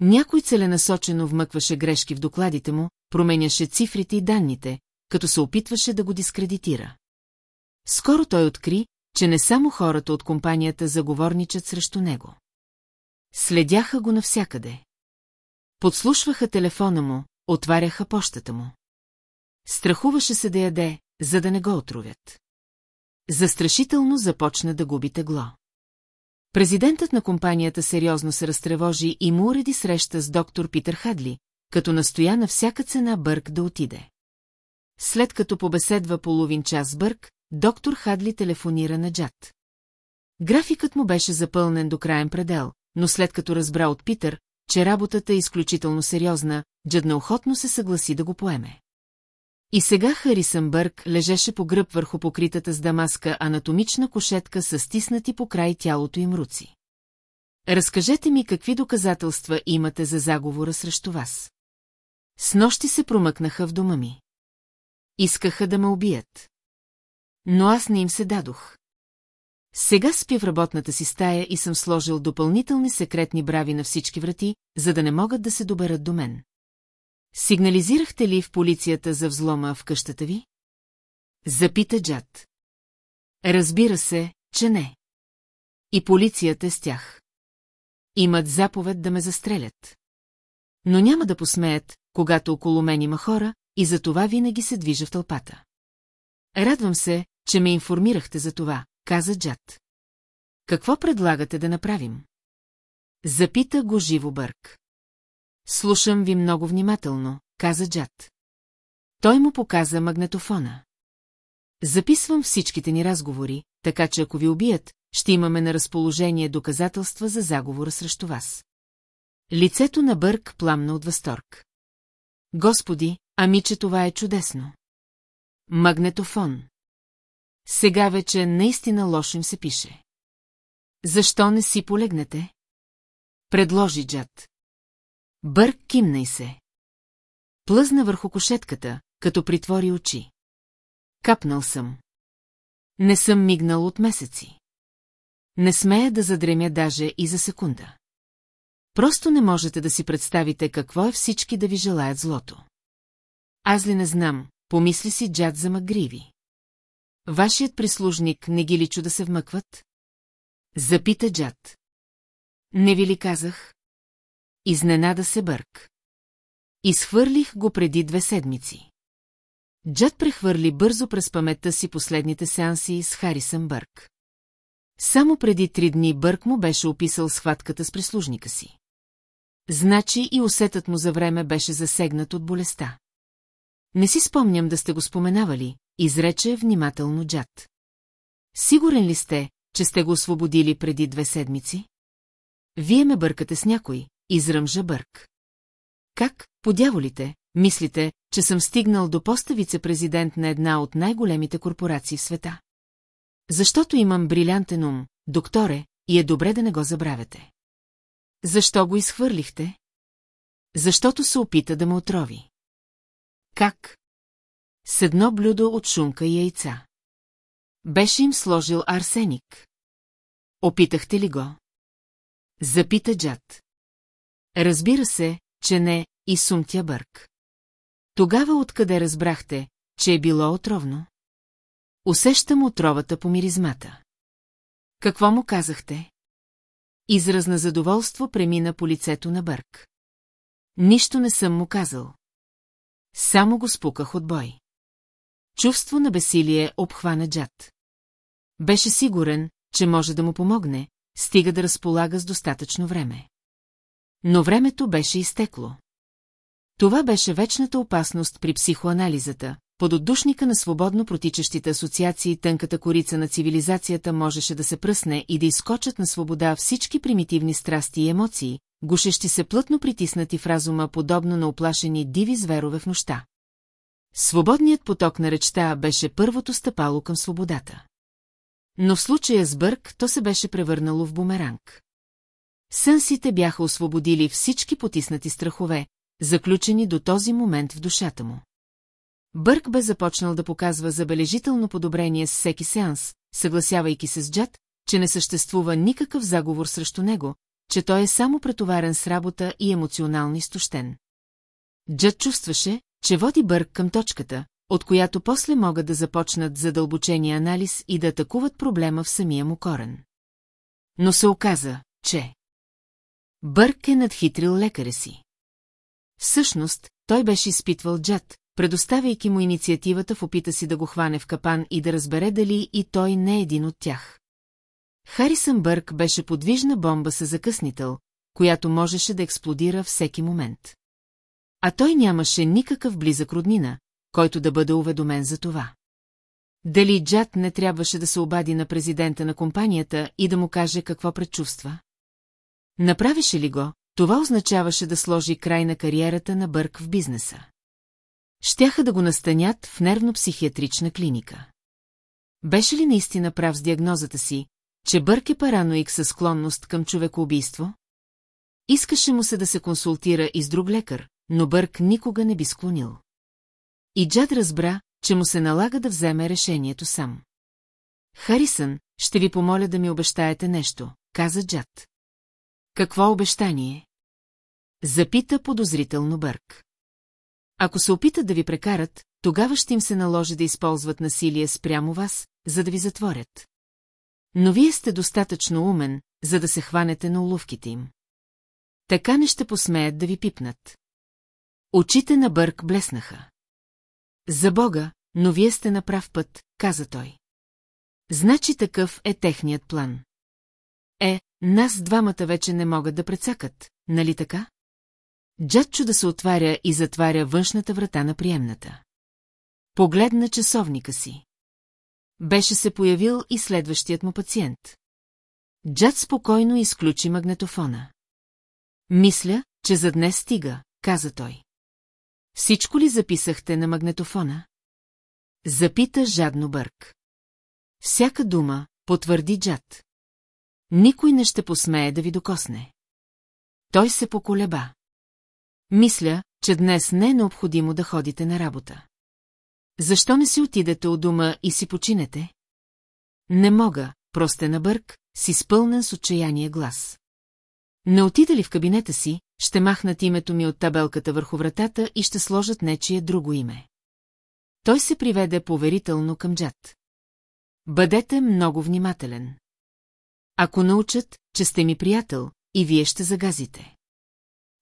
Някой целенасочено вмъкваше грешки в докладите му, променяше цифрите и данните, като се опитваше да го дискредитира. Скоро той откри, че не само хората от компанията заговорничат срещу него. Следяха го навсякъде. Подслушваха телефона му, отваряха пощата му. Страхуваше се да яде, за да не го отровят. Застрашително започна да губи тегло. Президентът на компанията сериозно се разтревожи и му уреди среща с доктор Питър Хадли, като настоя на всяка цена Бърк да отиде. След като побеседва половин час Бърк, доктор Хадли телефонира на Джад. Графикът му беше запълнен до краен предел, но след като разбра от Питър, че работата е изключително сериозна, Джад неохотно се съгласи да го поеме. И сега Харисън Бърк лежеше по гръб върху покритата с дамаска анатомична кошетка с стиснати по край тялото им руци. Разкажете ми какви доказателства имате за заговора срещу вас. С нощи се промъкнаха в дома ми. Искаха да ме убият. Но аз не им се дадох. Сега спя в работната си стая и съм сложил допълнителни секретни брави на всички врати, за да не могат да се доберат до мен. Сигнализирахте ли в полицията за взлома в къщата ви? Запита Джад. Разбира се, че не. И полицията е с тях. Имат заповед да ме застрелят. Но няма да посмеят, когато около мен има хора, и за това винаги се движа в тълпата. Радвам се, че ме информирахте за това, каза Джад. Какво предлагате да направим? Запита го живо Бърк. Слушам ви много внимателно, каза Джад. Той му показа магнетофона. Записвам всичките ни разговори, така че ако ви убият, ще имаме на разположение доказателства за заговора срещу вас. Лицето на Бърк пламна от възторг. Господи, ами че това е чудесно. Магнетофон. Сега вече наистина лошо им се пише. Защо не си полегнете? Предложи Джад. Бърк кимнай се. Плъзна върху кошетката, като притвори очи. Капнал съм. Не съм мигнал от месеци. Не смея да задремя даже и за секунда. Просто не можете да си представите какво е всички да ви желаят злото. Аз ли не знам, помисли си Джад за Магриви. Вашият прислужник не ги ли чу да се вмъкват? Запита Джад. Не ви ли казах? Изненада се Бърк. Изхвърлих го преди две седмици. Джад прехвърли бързо през паметта си последните сеанси с Харисън Бърк. Само преди три дни Бърк му беше описал схватката с прислужника си. Значи и усетът му за време беше засегнат от болестта. Не си спомням да сте го споменавали, изрече внимателно Джад. Сигурен ли сте, че сте го освободили преди две седмици? Вие ме бъркате с някой, изръмжа Бърк. Как, подяволите, мислите, че съм стигнал до поста вице-президент на една от най-големите корпорации в света? Защото имам брилянтен ум, докторе, и е добре да не го забравяте. Защо го изхвърлихте? Защото се опита да ме отрови. Как? С едно блюдо от шунка и яйца. Беше им сложил арсеник. Опитахте ли го? Запита Джад. Разбира се, че не, и сумтя бърк. Тогава откъде разбрахте, че е било отровно? Усещам отровата по миризмата. Какво му казахте? Израз на задоволство премина по лицето на Бърк. Нищо не съм му казал. Само го спуках от бой. Чувство на бесилие обхвана Джад. Беше сигурен, че може да му помогне, стига да разполага с достатъчно време. Но времето беше изтекло. Това беше вечната опасност при психоанализата, под отдушника на свободно протичащите асоциации тънката корица на цивилизацията можеше да се пръсне и да изкочат на свобода всички примитивни страсти и емоции, гушещи се плътно притиснати в разума, подобно на оплашени диви зверове в нощта. Свободният поток на речта беше първото стъпало към свободата. Но в случая с Бърк то се беше превърнало в бумеранг. Сънсите бяха освободили всички потиснати страхове, заключени до този момент в душата му. Бърк бе започнал да показва забележително подобрение с всеки сеанс, съгласявайки се с Джад, че не съществува никакъв заговор срещу него, че той е само претоварен с работа и емоционално изтощен. Джад чувстваше, че води Бърк към точката, от която после могат да започнат задълбочения анализ и да атакуват проблема в самия му корен. Но се оказа, че... Бърк е надхитрил лекаря си. Всъщност, той беше изпитвал Джад, предоставяйки му инициативата в опита си да го хване в капан и да разбере дали и той не е един от тях. Харисън Бърк беше подвижна бомба с закъснител, която можеше да експлодира всеки момент. А той нямаше никакъв близък роднина, който да бъде уведомен за това. Дали Джад не трябваше да се обади на президента на компанията и да му каже какво предчувства? Направише ли го, това означаваше да сложи край на кариерата на Бърк в бизнеса. Щяха да го настанят в нервно-психиатрична клиника. Беше ли наистина прав с диагнозата си, че Бърк е параноик със склонност към човекоубийство? Искаше му се да се консултира и с друг лекар, но Бърк никога не би склонил. И Джад разбра, че му се налага да вземе решението сам. Харисън, ще ви помоля да ми обещаете нещо, каза Джад. Какво обещание? Запита подозрително Бърк. Ако се опитат да ви прекарат, тогава ще им се наложи да използват насилие спрямо вас, за да ви затворят. Но вие сте достатъчно умен, за да се хванете на уловките им. Така не ще посмеят да ви пипнат. Очите на Бърк блеснаха. За Бога, но вие сте на прав път, каза той. Значи такъв е техният план. Е, нас двамата вече не могат да прецакат, нали така? Джатчо да се отваря и затваря външната врата на приемната. Погледна часовника си. Беше се появил и следващият му пациент. Джад спокойно изключи магнетофона. Мисля, че за днес стига, каза той. Всичко ли записахте на магнетофона? Запита жадно Бърк. Всяка дума, потвърди Джад. Никой не ще посмее да ви докосне. Той се поколеба. Мисля, че днес не е необходимо да ходите на работа. Защо не си отидете от дома и си починете? Не мога, просте на Бърк, си спълнен с отчаяние глас. Не отида ли в кабинета си, ще махнат името ми от табелката върху вратата и ще сложат нечие друго име. Той се приведе поверително към Джад. Бъдете много внимателен. Ако научат, че сте ми приятел, и вие ще загазите.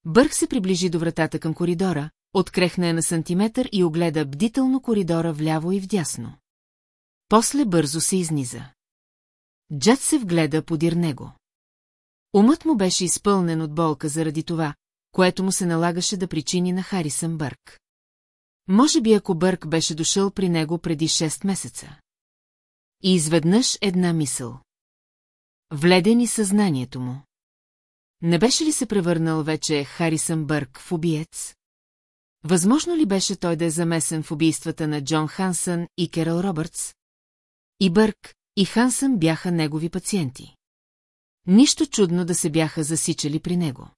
Бърх се приближи до вратата към коридора, открехна я на сантиметър и огледа бдително коридора вляво и вдясно. После бързо се изниза. Джад се вгледа подир него. Умът му беше изпълнен от болка заради това, което му се налагаше да причини на Харисън Бърк. Може би ако Бърк беше дошъл при него преди 6 месеца. И изведнъж една мисъл. Вледени съзнанието му. Не беше ли се превърнал вече Харисън Бърк в убиец? Възможно ли беше той да е замесен в убийствата на Джон Хансън и Керал Робъртс? И Бърк, и Хансън бяха негови пациенти. Нищо чудно да се бяха засичали при него.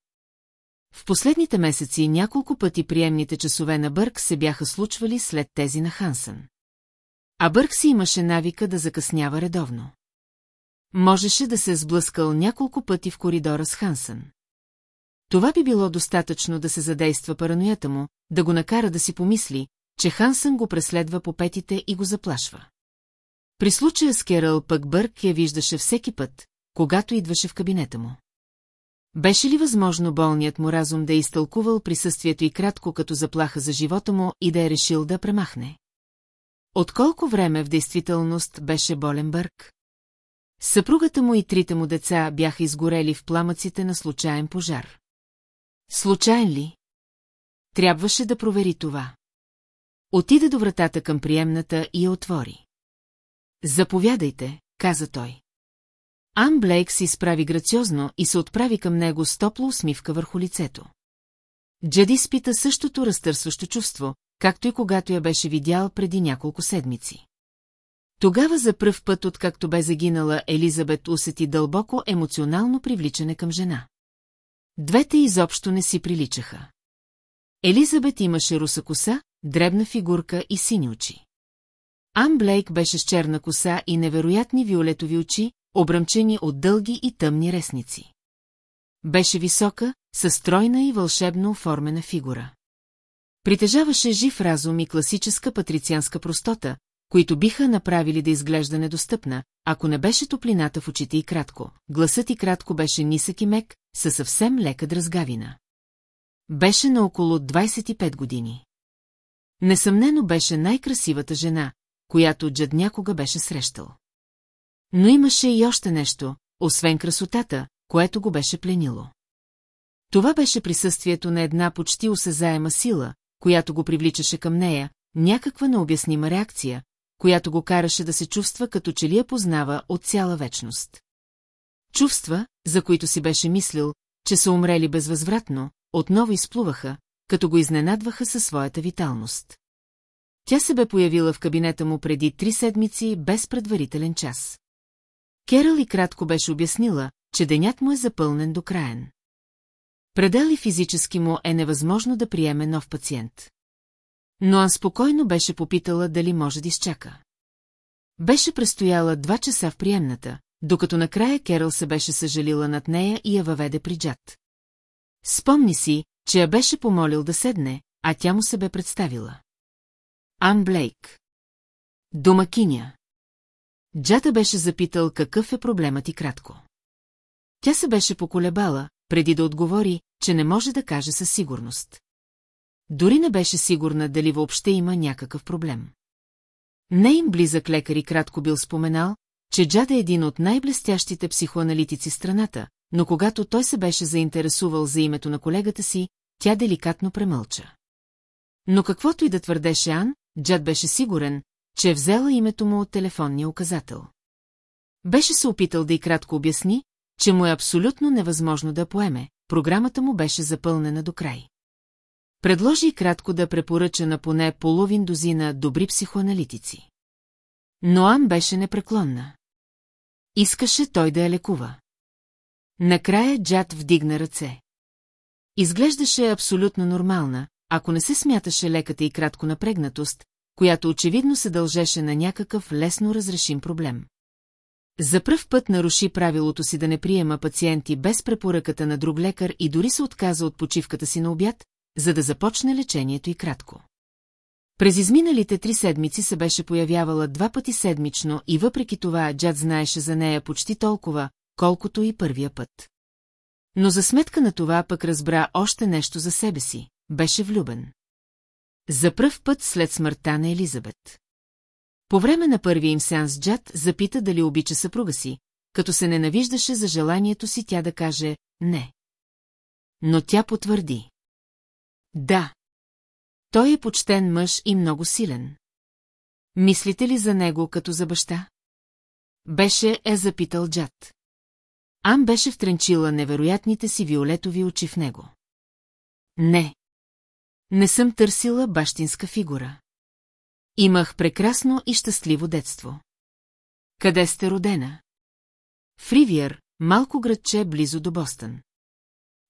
В последните месеци няколко пъти приемните часове на Бърк се бяха случвали след тези на Хансън. А Бърк си имаше навика да закъснява редовно. Можеше да се е сблъскал няколко пъти в коридора с Хансън. Това би било достатъчно да се задейства параноята му, да го накара да си помисли, че Хансън го преследва по петите и го заплашва. При случая с Керал пък Бърк я виждаше всеки път, когато идваше в кабинета му. Беше ли възможно болният му разум да е изтълкувал присъствието и кратко като заплаха за живота му и да е решил да премахне? От колко време в действителност беше болен Бърк? Съпругата му и трите му деца бяха изгорели в пламъците на случайен пожар. Случайен ли? Трябваше да провери това. Отида до вратата към приемната и я отвори. Заповядайте, каза той. Ан Блейк се изправи грациозно и се отправи към него с топла усмивка върху лицето. Джади спита същото разтърсващо чувство, както и когато я беше видял преди няколко седмици. Тогава за пръв път, откакто бе загинала, Елизабет усети дълбоко емоционално привличане към жена. Двете изобщо не си приличаха. Елизабет имаше руса коса, дребна фигурка и сини очи. Ан Блейк беше с черна коса и невероятни виолетови очи, обръмчени от дълги и тъмни ресници. Беше висока, със стройна и вълшебно оформена фигура. Притежаваше жив разум и класическа патрицианска простота, които биха направили да изглежда недостъпна, ако не беше топлината в очите и кратко. Гласът и кратко беше нисък и мек, със съвсем лека дразгавина. Беше на около 25 години. Несъмнено беше най-красивата жена, която Джад някога беше срещал. Но имаше и още нещо, освен красотата, което го беше пленило. Това беше присъствието на една почти осезаема сила, която го привличаше към нея, някаква необяснима реакция, която го караше да се чувства като че ли я познава от цяла вечност. Чувства, за които си беше мислил, че са умрели безвъзвратно, отново изплуваха, като го изненадваха със своята виталност. Тя се бе появила в кабинета му преди три седмици без предварителен час. Керал и кратко беше обяснила, че денят му е запълнен до краен. Предел и физически му е невъзможно да приеме нов пациент. Но Ан спокойно беше попитала дали може да изчака. Беше престояла два часа в приемната, докато накрая Керал се беше съжалила над нея и я въведе при Джад. Спомни си, че я беше помолил да седне, а тя му се бе представила. Ан Блейк. Домакиня. Джата беше запитал какъв е проблемът и кратко. Тя се беше поколебала, преди да отговори, че не може да каже със сигурност. Дори не беше сигурна дали въобще има някакъв проблем. Нейн близък лекар и кратко бил споменал, че Джад е един от най-блестящите психоаналитици в страната, но когато той се беше заинтересувал за името на колегата си, тя деликатно премълча. Но каквото и да твърдеше Ан, Джад беше сигурен, че е взела името му от телефонния указател. Беше се опитал да и кратко обясни, че му е абсолютно невъзможно да поеме, програмата му беше запълнена до край. Предложи кратко да препоръча на поне половин дозина добри психоаналитици. Но Ан беше непреклонна. Искаше той да я лекува. Накрая Джад вдигна ръце. Изглеждаше абсолютно нормална, ако не се смяташе леката и кратко напрегнатост, която очевидно се дължеше на някакъв лесно разрешим проблем. За пръв път наруши правилото си да не приема пациенти без препоръката на друг лекар и дори се отказа от почивката си на обяд, за да започне лечението и кратко. През изминалите три седмици се беше появявала два пъти седмично и въпреки това Джад знаеше за нея почти толкова, колкото и първия път. Но за сметка на това пък разбра още нещо за себе си – беше влюбен. За пръв път след смъртта на Елизабет. По време на първия им сеанс Джад запита дали обича съпруга си, като се ненавиждаше за желанието си тя да каже «не». Но тя потвърди. Да. Той е почтен мъж и много силен. Мислите ли за него като за баща? Беше е запитал Джад. Ам беше втренчила невероятните си виолетови очи в него. Не. Не съм търсила бащинска фигура. Имах прекрасно и щастливо детство. Къде сте родена? В Ривиер, малко градче близо до Бостън.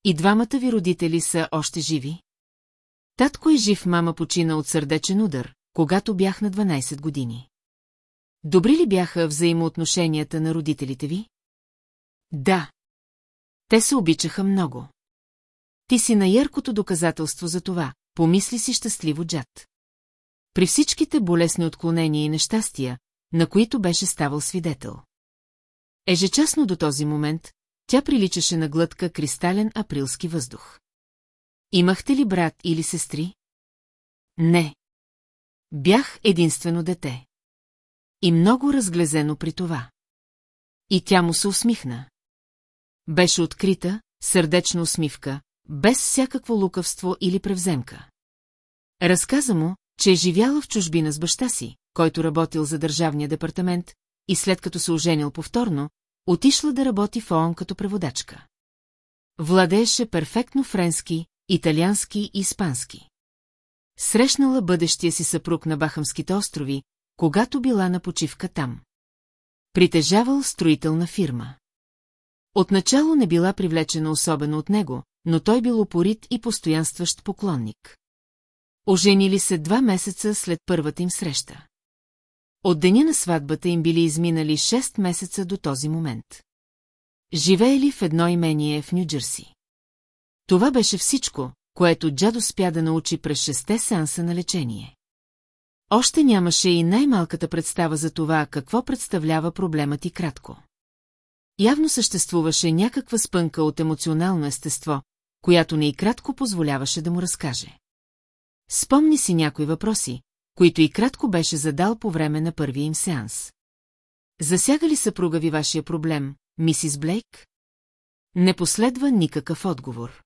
И двамата ви родители са още живи? Татко е жив, мама почина от сърдечен удар, когато бях на 12 години. Добри ли бяха взаимоотношенията на родителите ви? Да. Те се обичаха много. Ти си на яркото доказателство за това, помисли си щастливо Джад. При всичките болесни отклонения и нещастия, на които беше ставал свидетел. Ежечасно до този момент, тя приличаше на глътка кристален априлски въздух. Имахте ли брат или сестри? Не. Бях единствено дете. И много разглезено при това. И тя му се усмихна. Беше открита, сърдечна усмивка, без всякакво лукавство или превземка. Разказа му, че е живяла в чужбина с баща си, който работил за държавния департамент, и след като се оженил повторно, отишла да работи в ООН като преводачка. Владееше перфектно френски, италиански и испански. Срещнала бъдещия си съпруг на Бахамските острови, когато била на почивка там. Притежавал строителна фирма. Отначало не била привлечена особено от него, но той бил упорит и постоянстващ поклонник. Оженили се два месеца след първата им среща. От деня на сватбата им били изминали 6 месеца до този момент. Живеели в едно имение в Нью-Джерси. Това беше всичко, което Джад успя да научи през шесте сеанса на лечение. Още нямаше и най-малката представа за това, какво представлява проблемът и кратко. Явно съществуваше някаква спънка от емоционално естество, която не и кратко позволяваше да му разкаже. Спомни си някои въпроси, които и кратко беше задал по време на първия им сеанс. Засяга ли съпруга ви вашия проблем, мисис Блейк? Не последва никакъв отговор.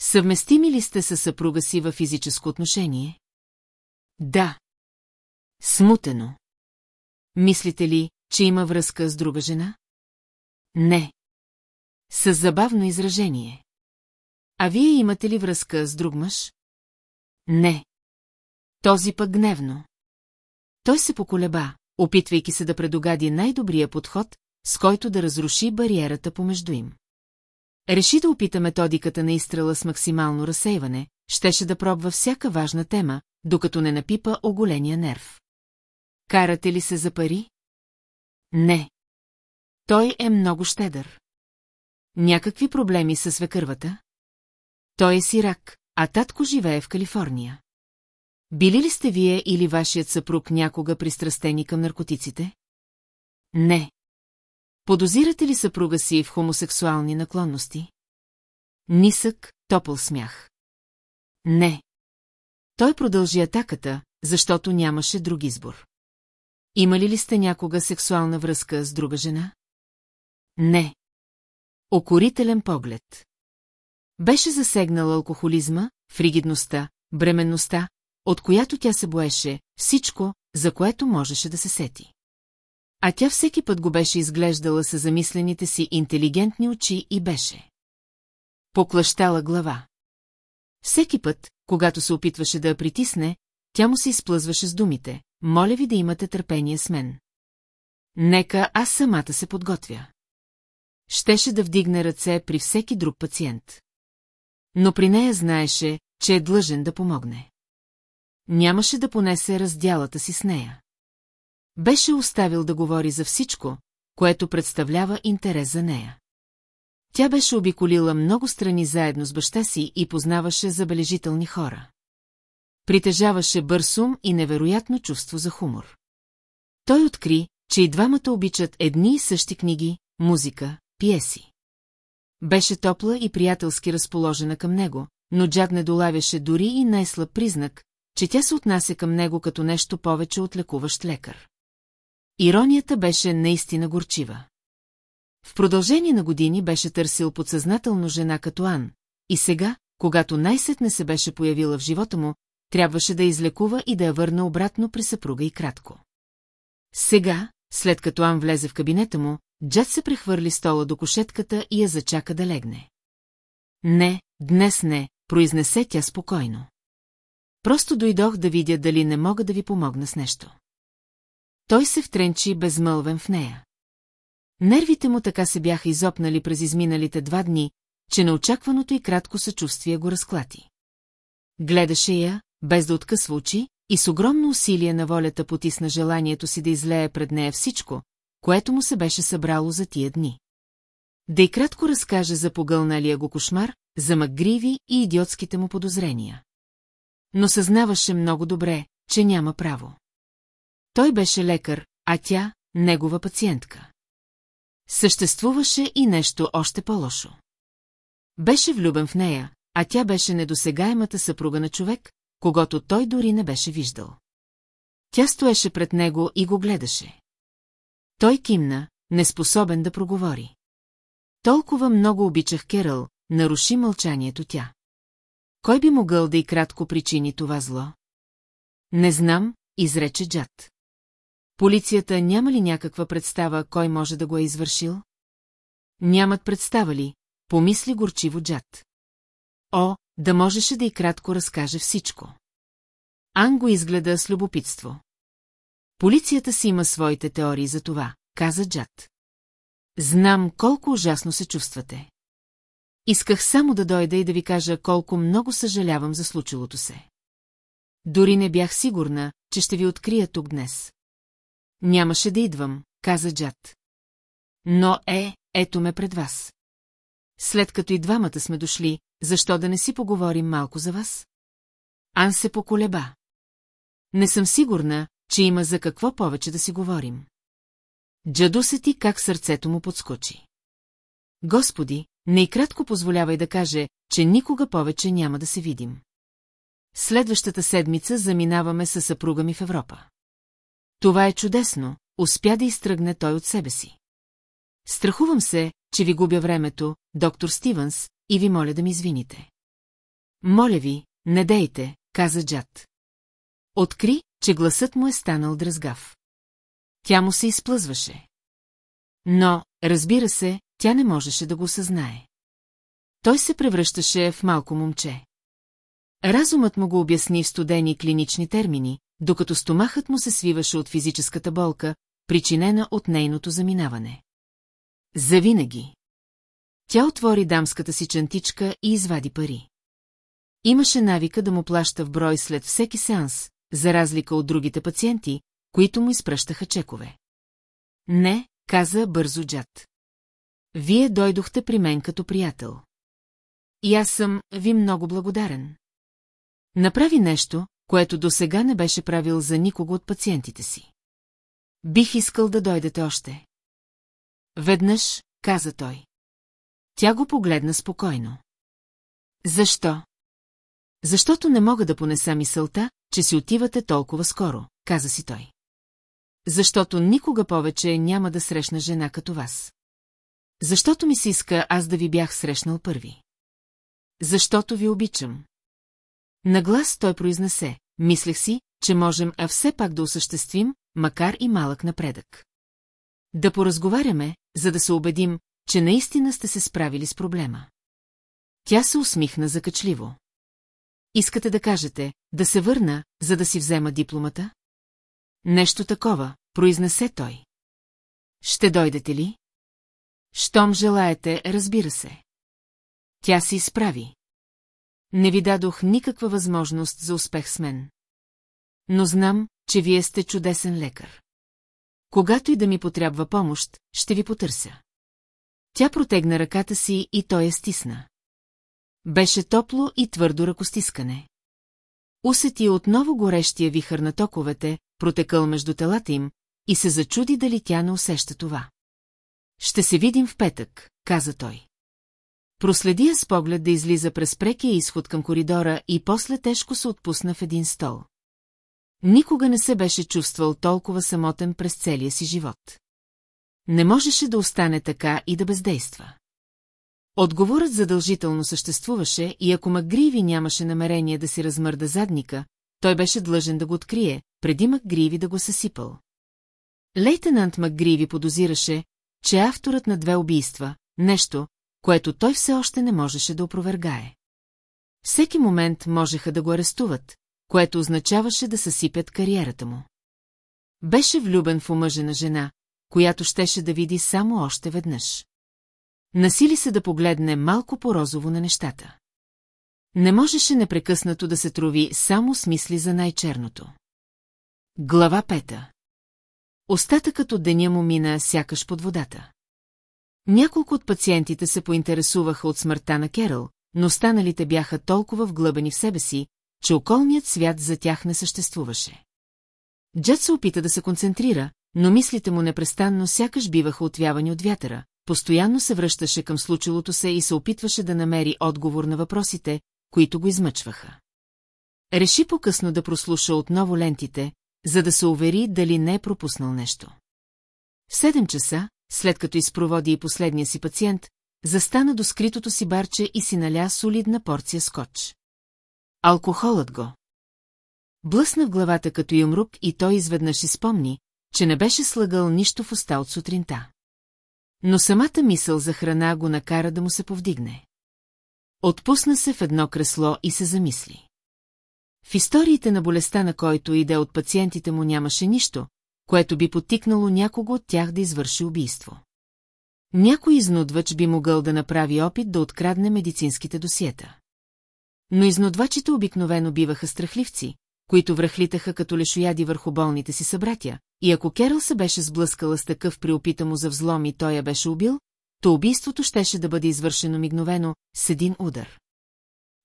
Съвместими ли сте със съпруга си във физическо отношение? Да. Смутено. Мислите ли, че има връзка с друга жена? Не. С забавно изражение. А вие имате ли връзка с друг мъж? Не. Този пък гневно. Той се поколеба, опитвайки се да предогади най-добрия подход, с който да разруши бариерата помежду им. Реши да опита методиката на изстрела с максимално разсейване, щеше да пробва всяка важна тема, докато не напипа оголения нерв. Карате ли се за пари? Не. Той е много щедър. Някакви проблеми с свекървата? Той е сирак, а татко живее в Калифорния. Били ли сте вие или вашият съпруг някога пристрастени към наркотиците? Не. Подозирате ли съпруга си в хомосексуални наклонности? Нисък, топъл смях. Не. Той продължи атаката, защото нямаше друг избор. Имали ли сте някога сексуална връзка с друга жена? Не. Окорителен поглед. Беше засегнал алкохолизма, фригидността, бременността, от която тя се боеше, всичко, за което можеше да се сети. А тя всеки път го беше изглеждала с замислените си интелигентни очи и беше. Поклащала глава. Всеки път, когато се опитваше да я притисне, тя му се изплъзваше с думите. Моля ви да имате търпение с мен. Нека аз самата се подготвя. Щеше да вдигне ръце при всеки друг пациент. Но при нея знаеше, че е длъжен да помогне. Нямаше да понесе раздялата си с нея. Беше оставил да говори за всичко, което представлява интерес за нея. Тя беше обиколила много страни заедно с баща си и познаваше забележителни хора. Притежаваше бърз ум и невероятно чувство за хумор. Той откри, че и двамата обичат едни и същи книги, музика, пиеси. Беше топла и приятелски разположена към него, но Джад не долавяше дори и най-слаб признак, че тя се отнася към него като нещо повече от лекуващ лекар. Иронията беше наистина горчива. В продължение на години беше търсил подсъзнателно жена като Ан, и сега, когато най-сетне се беше появила в живота му, трябваше да излекува и да я върна обратно при съпруга и кратко. Сега, след като Ан влезе в кабинета му, Джад се прехвърли стола до кошетката и я зачака да легне. Не, днес не, произнесе тя спокойно. Просто дойдох да видя дали не мога да ви помогна с нещо. Той се втренчи безмълвен в нея. Нервите му така се бяха изопнали през изминалите два дни, че неочакваното и кратко съчувствие го разклати. Гледаше я, без да откъсва очи, и с огромно усилие на волята потисна желанието си да излее пред нея всичко, което му се беше събрало за тия дни. Да и кратко разкаже за погълналия го кошмар, за магриви и идиотските му подозрения. Но съзнаваше много добре, че няма право. Той беше лекар, а тя – негова пациентка. Съществуваше и нещо още по-лошо. Беше влюбен в нея, а тя беше недосегаемата съпруга на човек, когато той дори не беше виждал. Тя стоеше пред него и го гледаше. Той кимна, неспособен да проговори. Толкова много обичах Керъл, наруши мълчанието тя. Кой би могъл да и кратко причини това зло? Не знам, изрече Джад. Полицията няма ли някаква представа, кой може да го е извършил? Нямат представа ли, помисли горчиво Джад. О, да можеше да и кратко разкаже всичко. Ан го изгледа с любопитство. Полицията си има своите теории за това, каза Джад. Знам колко ужасно се чувствате. Исках само да дойда и да ви кажа колко много съжалявам за случилото се. Дори не бях сигурна, че ще ви открия тук днес. Нямаше да идвам, каза Джад. Но е, ето ме пред вас. След като и двамата сме дошли, защо да не си поговорим малко за вас? Ан се поколеба. Не съм сигурна, че има за какво повече да си говорим. Джаду се ти как сърцето му подскочи. Господи, не и кратко позволявай да каже, че никога повече няма да се видим. Следващата седмица заминаваме със съпруга ми в Европа. Това е чудесно, успя да изтръгне той от себе си. Страхувам се, че ви губя времето, доктор Стивенс, и ви моля да ми извините. Моля ви, не дейте, каза Джад. Откри, че гласът му е станал дръзгав. Тя му се изплъзваше. Но, разбира се, тя не можеше да го съзнае. Той се превръщаше в малко момче. Разумът му го обясни в студени клинични термини, докато стомахът му се свиваше от физическата болка, причинена от нейното заминаване. Завинаги. Тя отвори дамската си чантичка и извади пари. Имаше навика да му плаща в брой след всеки сеанс, за разлика от другите пациенти, които му изпръщаха чекове. Не, каза бързо Джад. Вие дойдохте при мен като приятел. И аз съм ви много благодарен. Направи нещо, което до сега не беше правил за никого от пациентите си. Бих искал да дойдете още. Веднъж, каза той. Тя го погледна спокойно. Защо? Защото не мога да понеса мисълта, че си отивате толкова скоро, каза си той. Защото никога повече няма да срещна жена като вас. Защото ми се иска аз да ви бях срещнал първи. Защото ви обичам. Наглас той произнесе, мислех си, че можем а все пак да осъществим, макар и малък напредък. Да поразговаряме, за да се убедим, че наистина сте се справили с проблема. Тя се усмихна закачливо. Искате да кажете, да се върна, за да си взема дипломата? Нещо такова, произнесе той. Ще дойдете ли? Щом желаете, разбира се. Тя се изправи. Не ви дадох никаква възможност за успех с мен. Но знам, че вие сте чудесен лекар. Когато и да ми потрябва помощ, ще ви потърся. Тя протегна ръката си и той я стисна. Беше топло и твърдо ръкостискане. Усети отново горещия вихър на токовете, протекъл между телата им, и се зачуди дали тя не усеща това. Ще се видим в петък, каза той. Проследи я с поглед да излиза през прекия изход към коридора и после тежко се отпусна в един стол. Никога не се беше чувствал толкова самотен през целия си живот. Не можеше да остане така и да бездейства. Отговорът задължително съществуваше и ако Макгриви нямаше намерение да си размърда задника, той беше длъжен да го открие, преди Макгриви да го съсипал. Лейтенант Макгриви подозираше, че авторът на две убийства, нещо, което той все още не можеше да опровергае. Всеки момент можеха да го арестуват, което означаваше да съсипят кариерата му. Беше влюбен в омъжена жена, която щеше да види само още веднъж. Насили се да погледне малко по-розово на нещата. Не можеше непрекъснато да се трови само с мисли за най-черното. Глава пета Остатъкът от деня му мина сякаш под водата. Няколко от пациентите се поинтересуваха от смъртта на Керъл, но останалите бяха толкова вглъбени в себе си, че околният свят за тях не съществуваше. Джет се опита да се концентрира, но мислите му непрестанно сякаш биваха отвявани от вятъра, постоянно се връщаше към случилото се и се опитваше да намери отговор на въпросите, които го измъчваха. Реши по-късно да прослуша отново лентите, за да се увери дали не е пропуснал нещо. В седем часа, след като изпроводи и последния си пациент, застана до скритото си барче и си наля солидна порция скотч. Алкохолът го. Блъсна в главата като юмрук и той изведнъж изпомни, че не беше слагал нищо в уста от сутринта. Но самата мисъл за храна го накара да му се повдигне. Отпусна се в едно кресло и се замисли. В историите на болестта на който иде от пациентите му нямаше нищо, което би потикнало някого от тях да извърши убийство. Някой изнудвач би могъл да направи опит да открадне медицинските досиета. Но изнудвачите обикновено биваха страхливци, които връхлитаха като лешояди върху болните си събратя, и ако Керл се беше сблъскала с такъв при опита му за взлом и той я беше убил, то убийството щеше да бъде извършено мигновено, с един удар.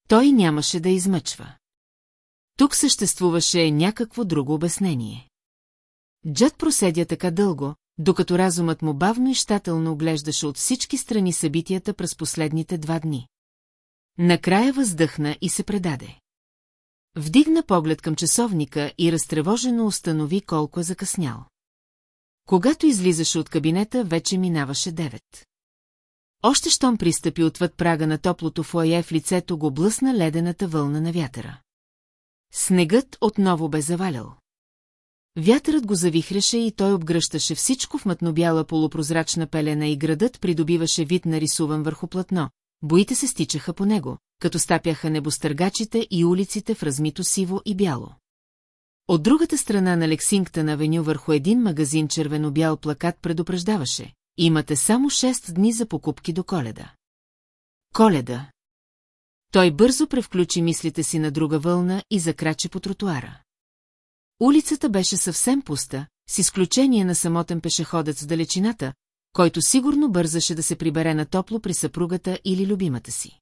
Той нямаше да измъчва. Тук съществуваше някакво друго обяснение. Джад проседя така дълго, докато разумът му бавно и щателно оглеждаше от всички страни събитията през последните два дни. Накрая въздъхна и се предаде. Вдигна поглед към часовника и разтревожено установи колко е закъснял. Когато излизаше от кабинета, вече минаваше девет. Още щом пристъпи отвъд прага на топлото фойе в лицето го блъсна ледената вълна на вятъра. Снегът отново бе завалял. Вятърът го завихреше и той обгръщаше всичко в мътнобяла полупрозрачна пелена и градът придобиваше вид нарисуван върху платно, боите се стичаха по него, като стапяха небостъргачите и улиците в размито сиво и бяло. От другата страна на Лексингтън авеню върху един магазин червено-бял плакат предупреждаваше. Имате само 6 дни за покупки до коледа. Коледа. Той бързо превключи мислите си на друга вълна и закрачи по тротуара. Улицата беше съвсем пуста, с изключение на самотен пешеходец в далечината, който сигурно бързаше да се прибере на топло при съпругата или любимата си.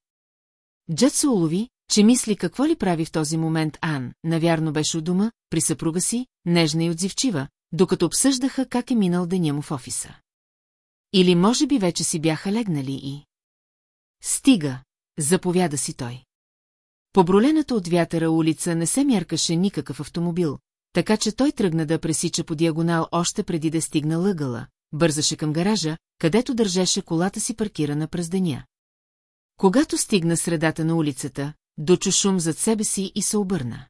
Джет се улови, че мисли какво ли прави в този момент Ан, навярно беше у дома, при съпруга си, нежна и отзивчива, докато обсъждаха как е минал деня му в офиса. Или може би вече си бяха легнали и... Стига, заповяда си той. По бролената от вятъра улица не се мяркаше никакъв автомобил, така че той тръгна да пресича по диагонал още преди да стигна лъгала, бързаше към гаража, където държеше колата си паркирана през деня. Когато стигна средата на улицата, дочу шум зад себе си и се обърна.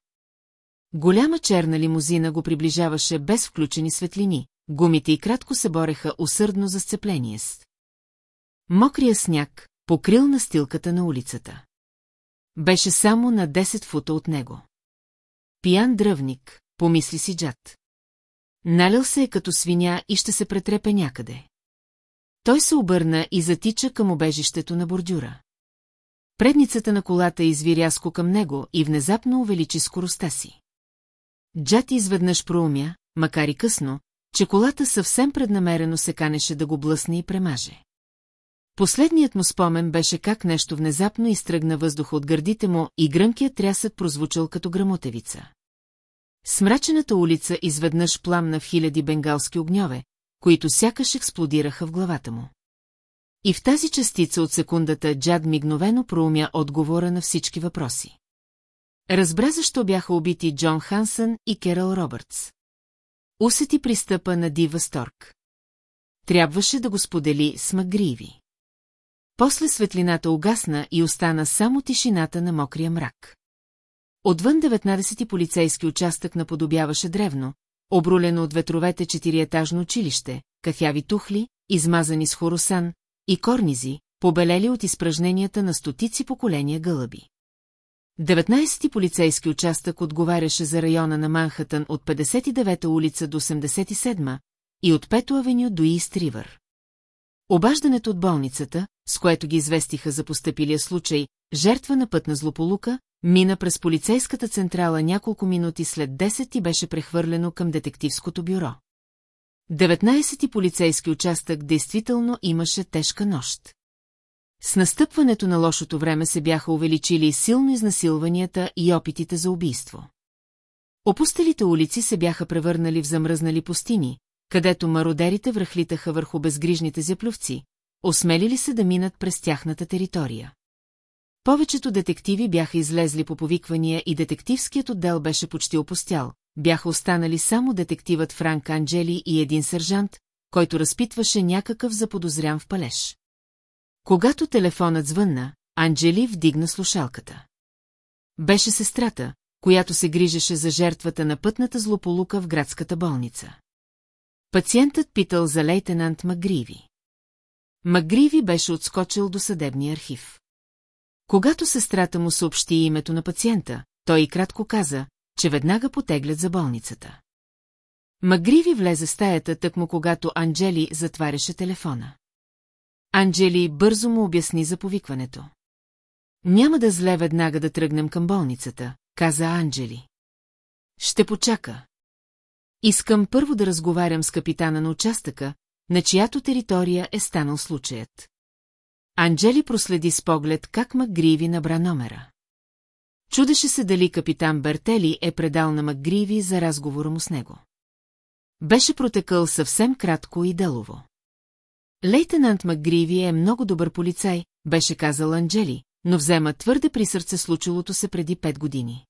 Голяма черна лимузина го приближаваше без включени светлини, гумите и кратко се бореха усърдно за сцепление с. Мокрия сняг покрил настилката на улицата. Беше само на 10 фута от него. Пиян дръвник, помисли си Джад. Налял се е като свиня и ще се претрепе някъде. Той се обърна и затича към обежището на бордюра. Предницата на колата изви рязко към него и внезапно увеличи скоростта си. Джат изведнъж проумя, макар и късно, че колата съвсем преднамерено се канеше да го блъсне и премаже. Последният му спомен беше как нещо внезапно изтръгна въздуха от гърдите му и гръмкият трясък прозвучал като грамотевица. Смрачената улица изведнъж пламна в хиляди бенгалски огньове, които сякаш експлодираха в главата му. И в тази частица от секундата Джад мигновено проумя отговора на всички въпроси. Разбра защо бяха убити Джон Хансън и Керал Робъртс. Усети пристъпа на див възторг. Трябваше да го сподели с Магриви. После светлината угасна и остана само тишината на мокрия мрак. Отвън 19-ти полицейски участък наподобяваше древно, обрулено от ветровете четириетажно училище, кафяви тухли, измазани с хоросан, и корнизи, побелели от изпражненията на стотици поколения гълъби. 19-ти полицейски участък отговаряше за района на Манхатън от 59-та улица до 87-ма и от 5-то авеню до Ист Ривър. Обаждането от болницата, с което ги известиха за постъпилия случай, жертва на пътна злополука, мина през полицейската централа няколко минути след 10 и беше прехвърлено към детективското бюро. 19-ти полицейски участък действително имаше тежка нощ. С настъпването на лошото време се бяха увеличили силно изнасилванията и опитите за убийство. Опустелите улици се бяха превърнали в замръзнали пустини, където мародерите връхлитаха върху безгрижните зяплювци, осмелили се да минат през тяхната територия. Повечето детективи бяха излезли по повиквания и детективският отдел беше почти опустял. Бяха останали само детективът Франк Анджели и един сержант, който разпитваше някакъв заподозрян в палеж. Когато телефонът звънна, Анджели вдигна слушалката. Беше сестрата, която се грижеше за жертвата на пътната злополука в градската болница. Пациентът питал за лейтенант Магриви. Магриви беше отскочил до съдебния архив. Когато сестрата му съобщи името на пациента, той и кратко каза, че веднага потеглят за болницата. Магриви влезе в стаята тъкмо когато Анджели затваряше телефона. Анджели бързо му обясни за повикването. Няма да зле веднага да тръгнем към болницата, каза Анджели. Ще почака. Искам първо да разговарям с капитана на участъка, на чиято територия е станал случаят. Анджели проследи с поглед как Макгриви набра номера. Чудеше се дали капитан Бертели е предал на Макгриви за разговора му с него. Беше протекал съвсем кратко и делово. Лейтенант Макгриви е много добър полицай, беше казал Анджели, но взема твърде при сърце случилото се преди пет години.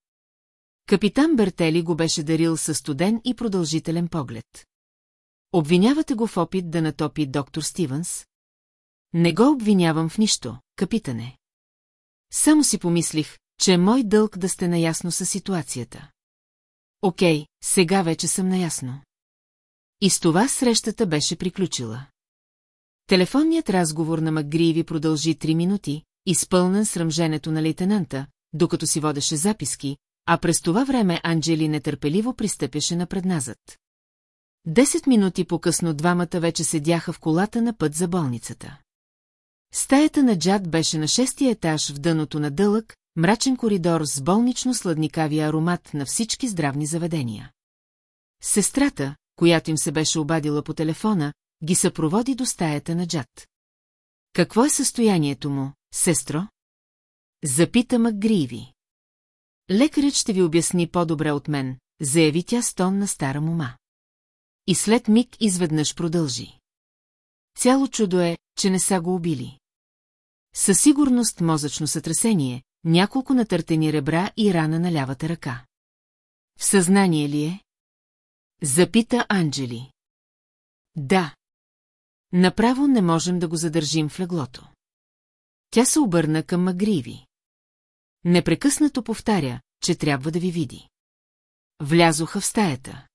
Капитан Бертели го беше дарил със студен и продължителен поглед. Обвинявате го в опит да натопи доктор Стивенс? Не го обвинявам в нищо, капитане. Само си помислих, че е мой дълг да сте наясно с ситуацията. Окей, сега вече съм наясно. И с това срещата беше приключила. Телефонният разговор на Макгриви продължи три минути, изпълнен с ръмженето на лейтенанта, докато си водеше записки, а през това време Анджели нетърпеливо пристъпяше напредназад. Десет минути по-късно двамата вече седяха в колата на път за болницата. Стаята на Джад беше на шестия етаж в дъното на дълъг, мрачен коридор с болнично-сладникавия аромат на всички здравни заведения. Сестрата, която им се беше обадила по телефона, ги съпроводи до стаята на Джад. Какво е състоянието му, сестро? Запита Макгриви. Лекарят ще ви обясни по-добре от мен, заяви тя с тон на стара мума. И след миг изведнъж продължи. Цяло чудо е, че не са го убили. Със сигурност мозъчно сътресение, няколко натъртени ребра и рана на лявата ръка. В съзнание ли е? Запита Анджели. Да. Направо не можем да го задържим в леглото. Тя се обърна към Магриви. Непрекъснато повтаря, че трябва да ви види. Влязоха в стаята.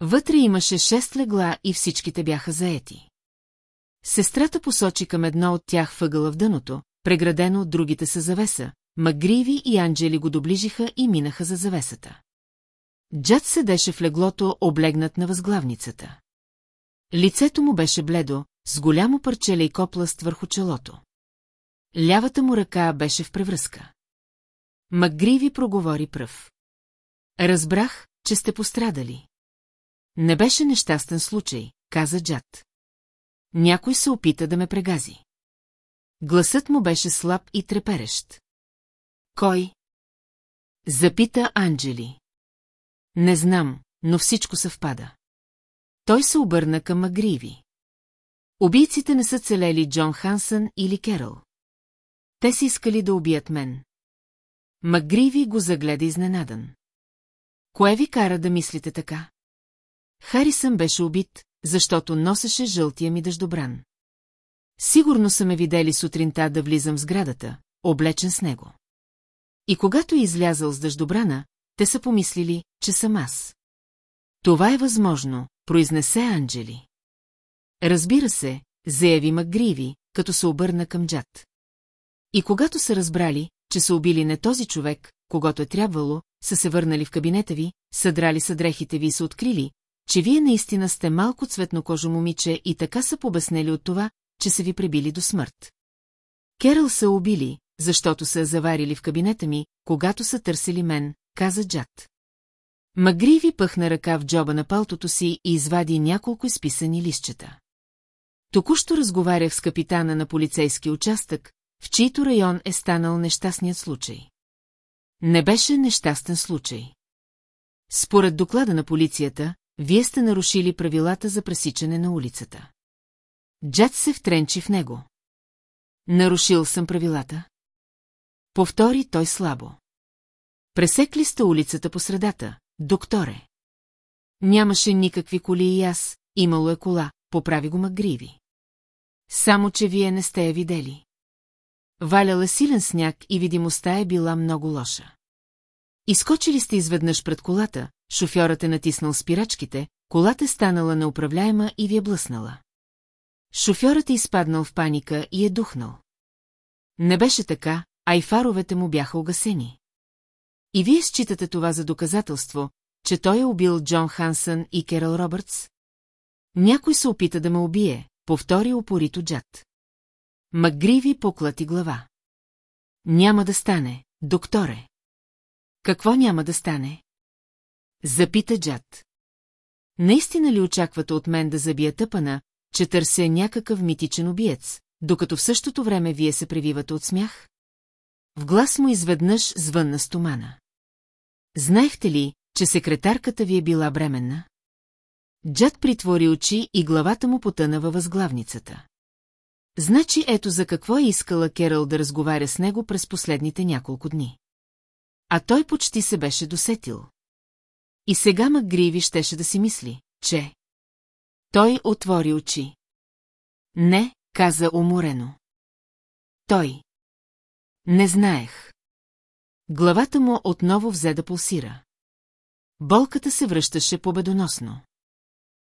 Вътре имаше шест легла и всичките бяха заети. Сестрата посочи към едно от тях въгъла в дъното, преградено от другите с завеса. Магриви и Анджели го доближиха и минаха за завесата. Джад седеше в леглото, облегнат на възглавницата. Лицето му беше бледо, с голямо парче лейкопласт върху челото. Лявата му ръка беше в превръзка. Макгриви проговори пръв. Разбрах, че сте пострадали. Не беше нещастен случай, каза Джад. Някой се опита да ме прегази. Гласът му беше слаб и треперещ. Кой? Запита Анджели. Не знам, но всичко съвпада. Той се обърна към Магриви. Убийците не са целели Джон Хансън или Керъл. Те си искали да убият мен. Магриви го загледа изненадан. Кое ви кара да мислите така? Харисън беше убит, защото носеше жълтия ми дъждобран. Сигурно са ме видели сутринта да влизам в сградата, облечен с него. И когато е излязъл с дъждобрана, те са помислили, че съм аз. Това е възможно, произнесе Анджели. Разбира се, заяви Макгриви, като се обърна към Джад. И когато са разбрали, че са убили не този човек, когато е трябвало, са се върнали в кабинета ви, съдрали са дрехите ви и са открили, че вие наистина сте малко цветнокожо момиче и така са побеснели от това, че са ви пребили до смърт. Керъл са убили, защото са заварили в кабинета ми, когато са търсили мен, каза Джад. Магриви пъхна ръка в джоба на палтото си и извади няколко изписани листчета. Току-що разговарях с капитана на полицейски участък, в чийто район е станал нещастният случай. Не беше нещастен случай. Според доклада на полицията, вие сте нарушили правилата за пресичане на улицата. Джад се втренчи в него. Нарушил съм правилата. Повтори той слабо. Пресекли сте улицата по средата, докторе. Нямаше никакви коли и аз, имало е кола, поправи го Макгриви. Само, че вие не сте я видели. Валял е силен сняг и видимостта е била много лоша. Изкочили сте изведнъж пред колата, шофьорът е натиснал спирачките, колата е станала неуправляема и ви е блъснала. Шофьорът е изпаднал в паника и е духнал. Не беше така, а и фаровете му бяха угасени. И вие считате това за доказателство, че той е убил Джон Хансън и Керал Робъртс? Някой се опита да ме убие, повтори упорито Джад. Макгриви поклати глава. Няма да стане, докторе. Какво няма да стане? Запита Джад. Наистина ли очаквате от мен да забия тъпана, че търся някакъв митичен убиец, докато в същото време вие се превивате от смях? В глас му изведнъж звънна стомана. Знаехте ли, че секретарката ви е била бременна? Джад притвори очи и главата му потъна във възглавницата. Значи ето за какво е искала Керал да разговаря с него през последните няколко дни. А той почти се беше досетил. И сега Макгриви щеше да си мисли, че... Той отвори очи. Не, каза уморено. Той. Не знаех. Главата му отново взе да пулсира. Болката се връщаше победоносно.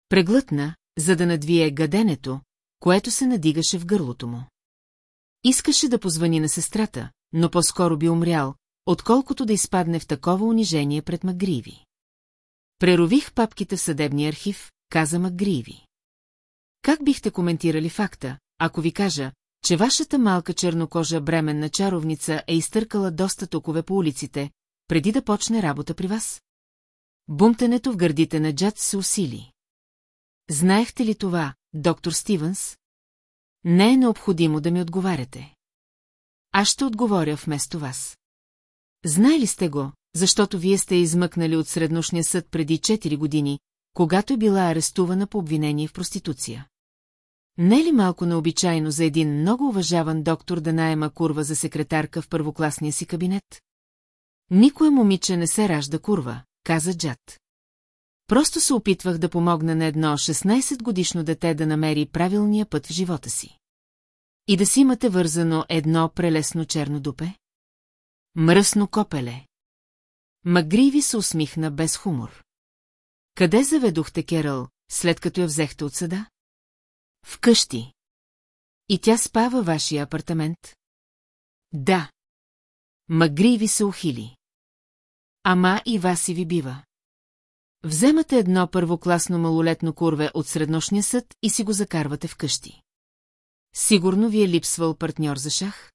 Преглътна, за да надвие гаденето, което се надигаше в гърлото му. Искаше да позвани на сестрата, но по-скоро би умрял, отколкото да изпадне в такова унижение пред Магриви. Прерових папките в съдебния архив, каза Макгриви. Как бихте коментирали факта, ако ви кажа, че вашата малка чернокожа бременна чаровница е изтъркала доста токове по улиците, преди да почне работа при вас? Бумтенето в гърдите на Джад се усили. Знаехте ли това, доктор Стивенс? Не е необходимо да ми отговаряте. Аз ще отговоря вместо вас. Знае ли сте го, защото вие сте измъкнали от средношния съд преди 4 години, когато е била арестувана по обвинение в проституция? Не е ли малко необичайно за един много уважаван доктор да найема курва за секретарка в първокласния си кабинет? Никое момиче не се ражда курва, каза Джад. Просто се опитвах да помогна на едно 16-годишно дете да намери правилния път в живота си. И да си имате вързано едно прелесно черно дупе? Мръсно копеле. Магриви се усмихна без хумор. Къде заведохте Керал, след като я взехте от съда? Вкъщи. И тя спа във вашия апартамент? Да. Магриви се ухили. Ама и вас и ви бива. Вземате едно първокласно малолетно курве от среднощния съд и си го закарвате вкъщи. Сигурно ви е липсвал партньор за шах?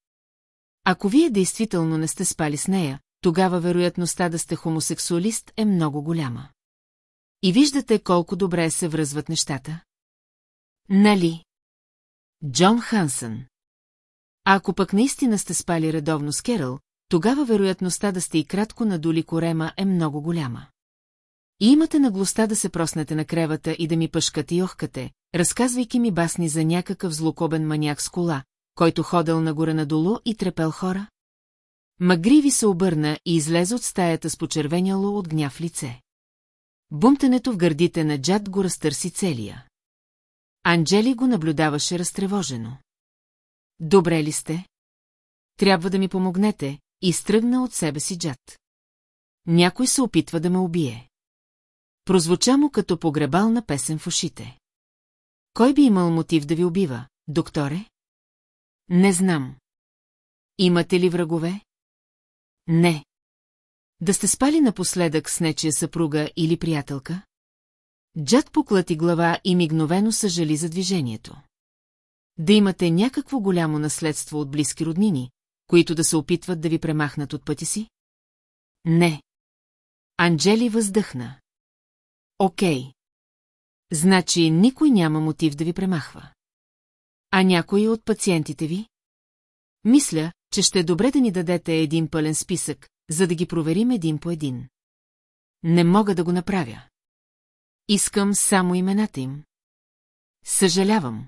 Ако вие действително не сте спали с нея, тогава вероятността да сте хомосексуалист е много голяма. И виждате колко добре се връзват нещата. Нали? Джон Хансън. А ако пък наистина сте спали редовно с Керъл, тогава вероятността да сте и кратко надули корема е много голяма. И имате наглостта да се проснете на кревата и да ми пъшкате и охкате, разказвайки ми басни за някакъв злокобен маняк с кола, който ходел нагоре-надолу и трепел хора? Магриви се обърна и излезе от стаята с почервеняло от гняв лице. Бумтането в гърдите на Джад го разтърси целия. Анджели го наблюдаваше разтревожено. Добре ли сте? Трябва да ми помогнете, изтръгна от себе си Джад. Някой се опитва да ме убие. Прозвуча му като погребална песен в ушите. Кой би имал мотив да ви убива, докторе? Не знам. Имате ли врагове? Не. Да сте спали напоследък с нечия съпруга или приятелка? Джад поклати глава и мигновено съжали за движението. Да имате някакво голямо наследство от близки роднини, които да се опитват да ви премахнат от пъти си? Не. Анджели въздъхна. Окей. Значи никой няма мотив да ви премахва. А някой от пациентите ви? Мисля, че ще е добре да ни дадете един пълен списък, за да ги проверим един по един. Не мога да го направя. Искам само имената им. Съжалявам.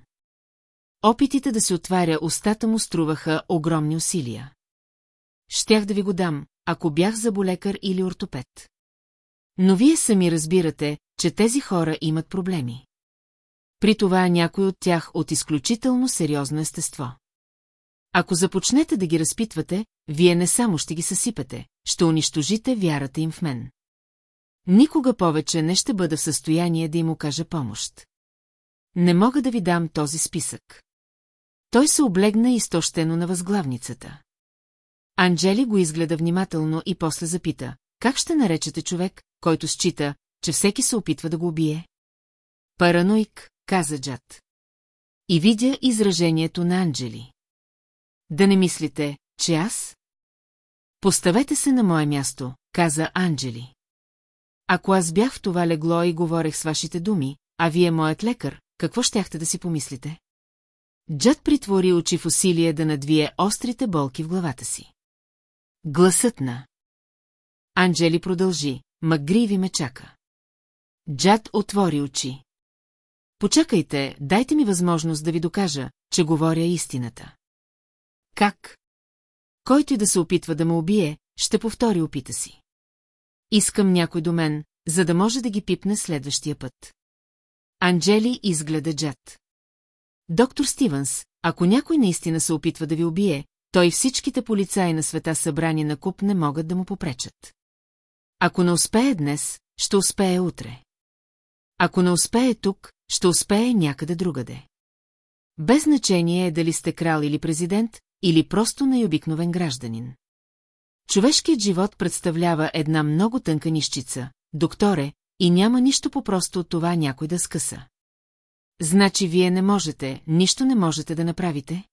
Опитите да се отваря устата му струваха огромни усилия. Щях да ви го дам, ако бях заболекар или ортопед. Но вие сами разбирате, че тези хора имат проблеми. При това някой от тях от изключително сериозно естество. Ако започнете да ги разпитвате, вие не само ще ги съсипете, ще унищожите вярата им в мен. Никога повече не ще бъда в състояние да им окажа помощ. Не мога да ви дам този списък. Той се облегна изтощено на възглавницата. Анджели го изгледа внимателно и после запита, как ще наречете човек, който счита, че всеки се опитва да го убие? Параноик, каза Джад. И видя изражението на Анджели. Да не мислите, че аз? Поставете се на мое място, каза Анджели. Ако аз бях в това легло и говорех с вашите думи, а вие моят лекар, какво щяхте да си помислите? Джад притвори очи в усилие да надвие острите болки в главата си. Гласът на. Анджели продължи, Макгриви ме чака. Джад отвори очи. Почакайте, дайте ми възможност да ви докажа, че говоря истината. Как? Който и да се опитва да ме убие, ще повтори опита си. Искам някой до мен, за да може да ги пипне следващия път. Анджели изгледа Джад. Доктор Стивенс, ако някой наистина се опитва да ви убие, той всичките полицаи на света събрани на куп не могат да му попречат. Ако не успее днес, ще успее утре. Ако не успее тук, ще успее някъде другаде. Без значение е дали сте крал или президент, или просто най-обикновен гражданин. Човешкият живот представлява една много тънка нищица, докторе, и няма нищо по-просто от това някой да скъса. Значи вие не можете, нищо не можете да направите?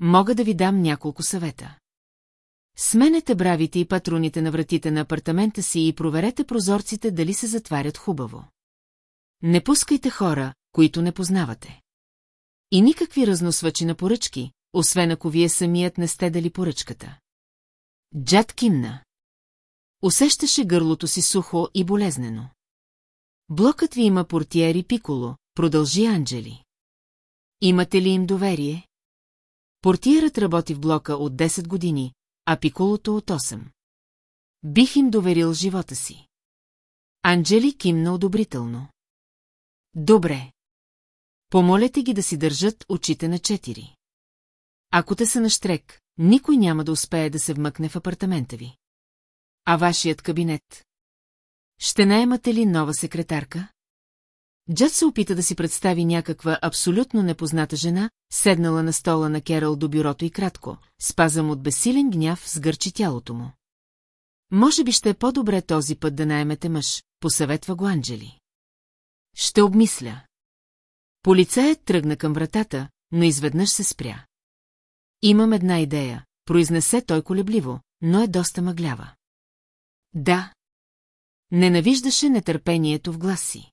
Мога да ви дам няколко съвета. Сменете бравите и патроните на вратите на апартамента си и проверете прозорците дали се затварят хубаво. Не пускайте хора, които не познавате. И никакви разносвачи на поръчки, освен ако вие самият не сте дали поръчката. Джад кимна. Усещаше гърлото си сухо и болезнено. Блокът ви има портиери Пиколо, продължи Анджели. Имате ли им доверие? Портиерът работи в блока от 10 години, а Пиколото от 8. Бих им доверил живота си. Анджели кимна одобрително. Добре. Помолете ги да си държат очите на четири. Ако те са на штрек, никой няма да успее да се вмъкне в апартамента ви. А вашият кабинет? Ще наемате ли нова секретарка? Джад се опита да си представи някаква абсолютно непозната жена, седнала на стола на Керал до бюрото и кратко, спазам от безсилен гняв сгърчи тялото му. Може би ще е по-добре този път да наемете мъж, посъветва го Анджели. Ще обмисля. Полицаят тръгна към вратата, но изведнъж се спря. Имам една идея, произнесе той колебливо, но е доста мъглява. Да. Ненавиждаше нетърпението в гласи.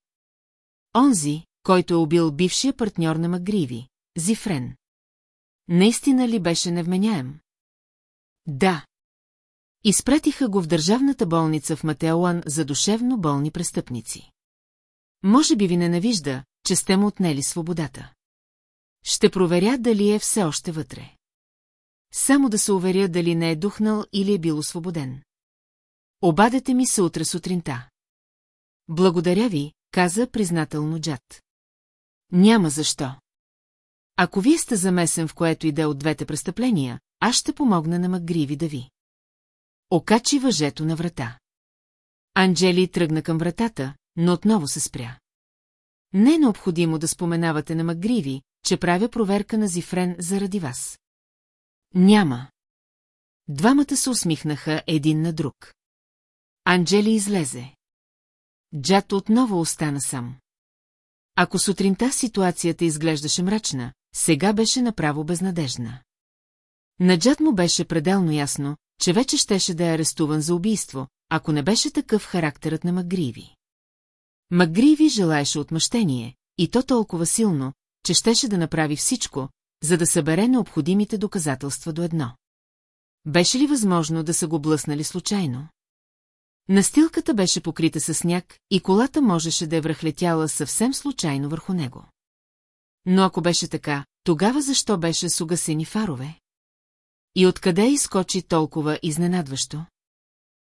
Онзи, който е убил бившия партньор на Магриви, Зифрен. Наистина ли беше невменяем? Да. Изпратиха го в държавната болница в Матеолан за душевно болни престъпници. Може би ви ненавижда, че сте му отнели свободата. Ще проверя дали е все още вътре. Само да се уверя дали не е духнал или е бил освободен. Обадете ми се утре сутринта. Благодаря ви, каза признателно Джад. Няма защо. Ако вие сте замесен в което иде от двете престъпления, аз ще помогна на Макгриви да ви. Окачи въжето на врата. Анджели тръгна към вратата, но отново се спря. Не е необходимо да споменавате на Макгриви, че правя проверка на Зифрен заради вас. Няма. Двамата се усмихнаха един на друг. Анджели излезе. Джат отново остана сам. Ако сутринта ситуацията изглеждаше мрачна, сега беше направо безнадежна. На Джат му беше пределно ясно, че вече щеше да е арестуван за убийство, ако не беше такъв характерът на Макгриви. Макгриви желаеше отмъщение, и то толкова силно, че щеше да направи всичко, за да събере необходимите доказателства до едно. Беше ли възможно да са го блъснали случайно? Настилката беше покрита със сняг и колата можеше да е връхлетяла съвсем случайно върху него. Но ако беше така, тогава защо беше с угасени фарове? И откъде изкочи толкова изненадващо?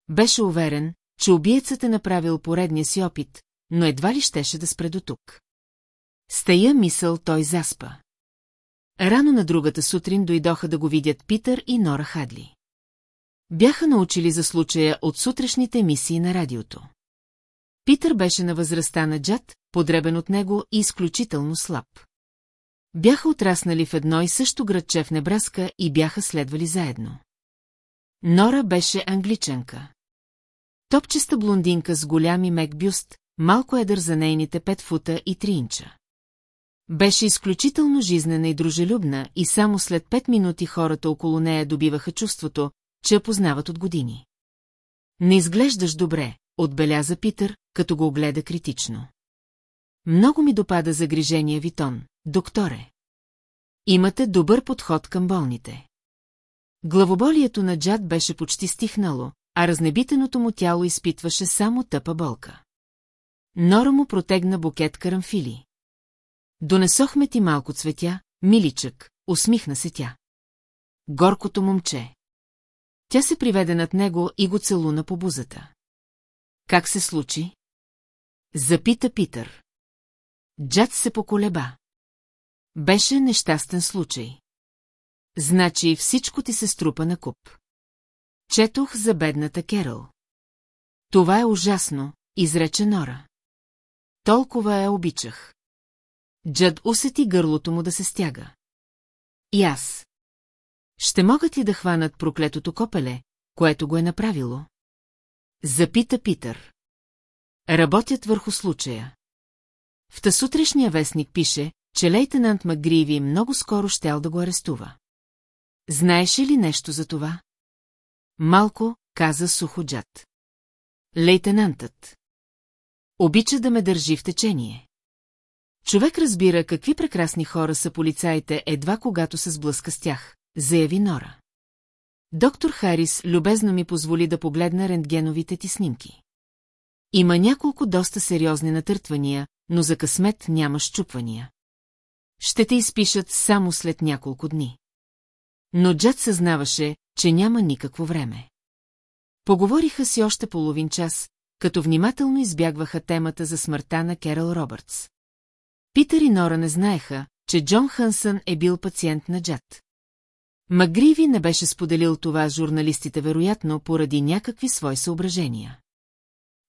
Беше уверен, че убиецът е направил поредния си опит, но едва ли щеше да спре до тук. С тая мисъл той заспа. Рано на другата сутрин дойдоха да го видят Питър и Нора Хадли. Бяха научили за случая от сутрешните емисии на радиото. Питър беше на възрастта на Джад, подребен от него и изключително слаб. Бяха отраснали в едно и също градче в Небраска и бяха следвали заедно. Нора беше англичанка. Топчеста блондинка с голям и мек бюст, малко едър за нейните пет фута и три инча. Беше изключително жизнена и дружелюбна и само след пет минути хората около нея добиваха чувството, че я познават от години. Не изглеждаш добре, отбеляза Питър, като го огледа критично. Много ми допада загрижения ви тон, докторе. Имате добър подход към болните. Главоболието на Джад беше почти стихнало, а разнебитеното му тяло изпитваше само тъпа болка. Нора му протегна букет карамфили. Донесохме ти малко цветя, миличък, усмихна се тя. Горкото момче. Тя се приведе над него и го целуна по бузата. Как се случи? Запита Питър. Джад се поколеба. Беше нещастен случай. Значи всичко ти се струпа на куп. Четох за бедната Керъл. Това е ужасно, изрече Нора. Толкова я обичах. Джад усети гърлото му да се стяга. И аз. Ще могат ли да хванат проклетото копеле, което го е направило? Запита Питър. Работят върху случая. В тъсутрешния вестник пише, че лейтенант Макгриви много скоро щял да го арестува. Знаеше ли нещо за това? Малко, каза Суходжат. Лейтенантът. Обича да ме държи в течение. Човек разбира какви прекрасни хора са полицаите едва когато се сблъска с тях, заяви Нора. Доктор Харис любезно ми позволи да погледна рентгеновите ти снимки. Има няколко доста сериозни натъртвания, но за късмет няма щупвания. Ще те изпишат само след няколко дни. Но Джад съзнаваше, че няма никакво време. Поговориха си още половин час, като внимателно избягваха темата за смъртта на Керал Робъртс. Питър и Нора не знаеха, че Джон Хънсън е бил пациент на Джад. Магриви не беше споделил това с журналистите вероятно поради някакви свои съображения.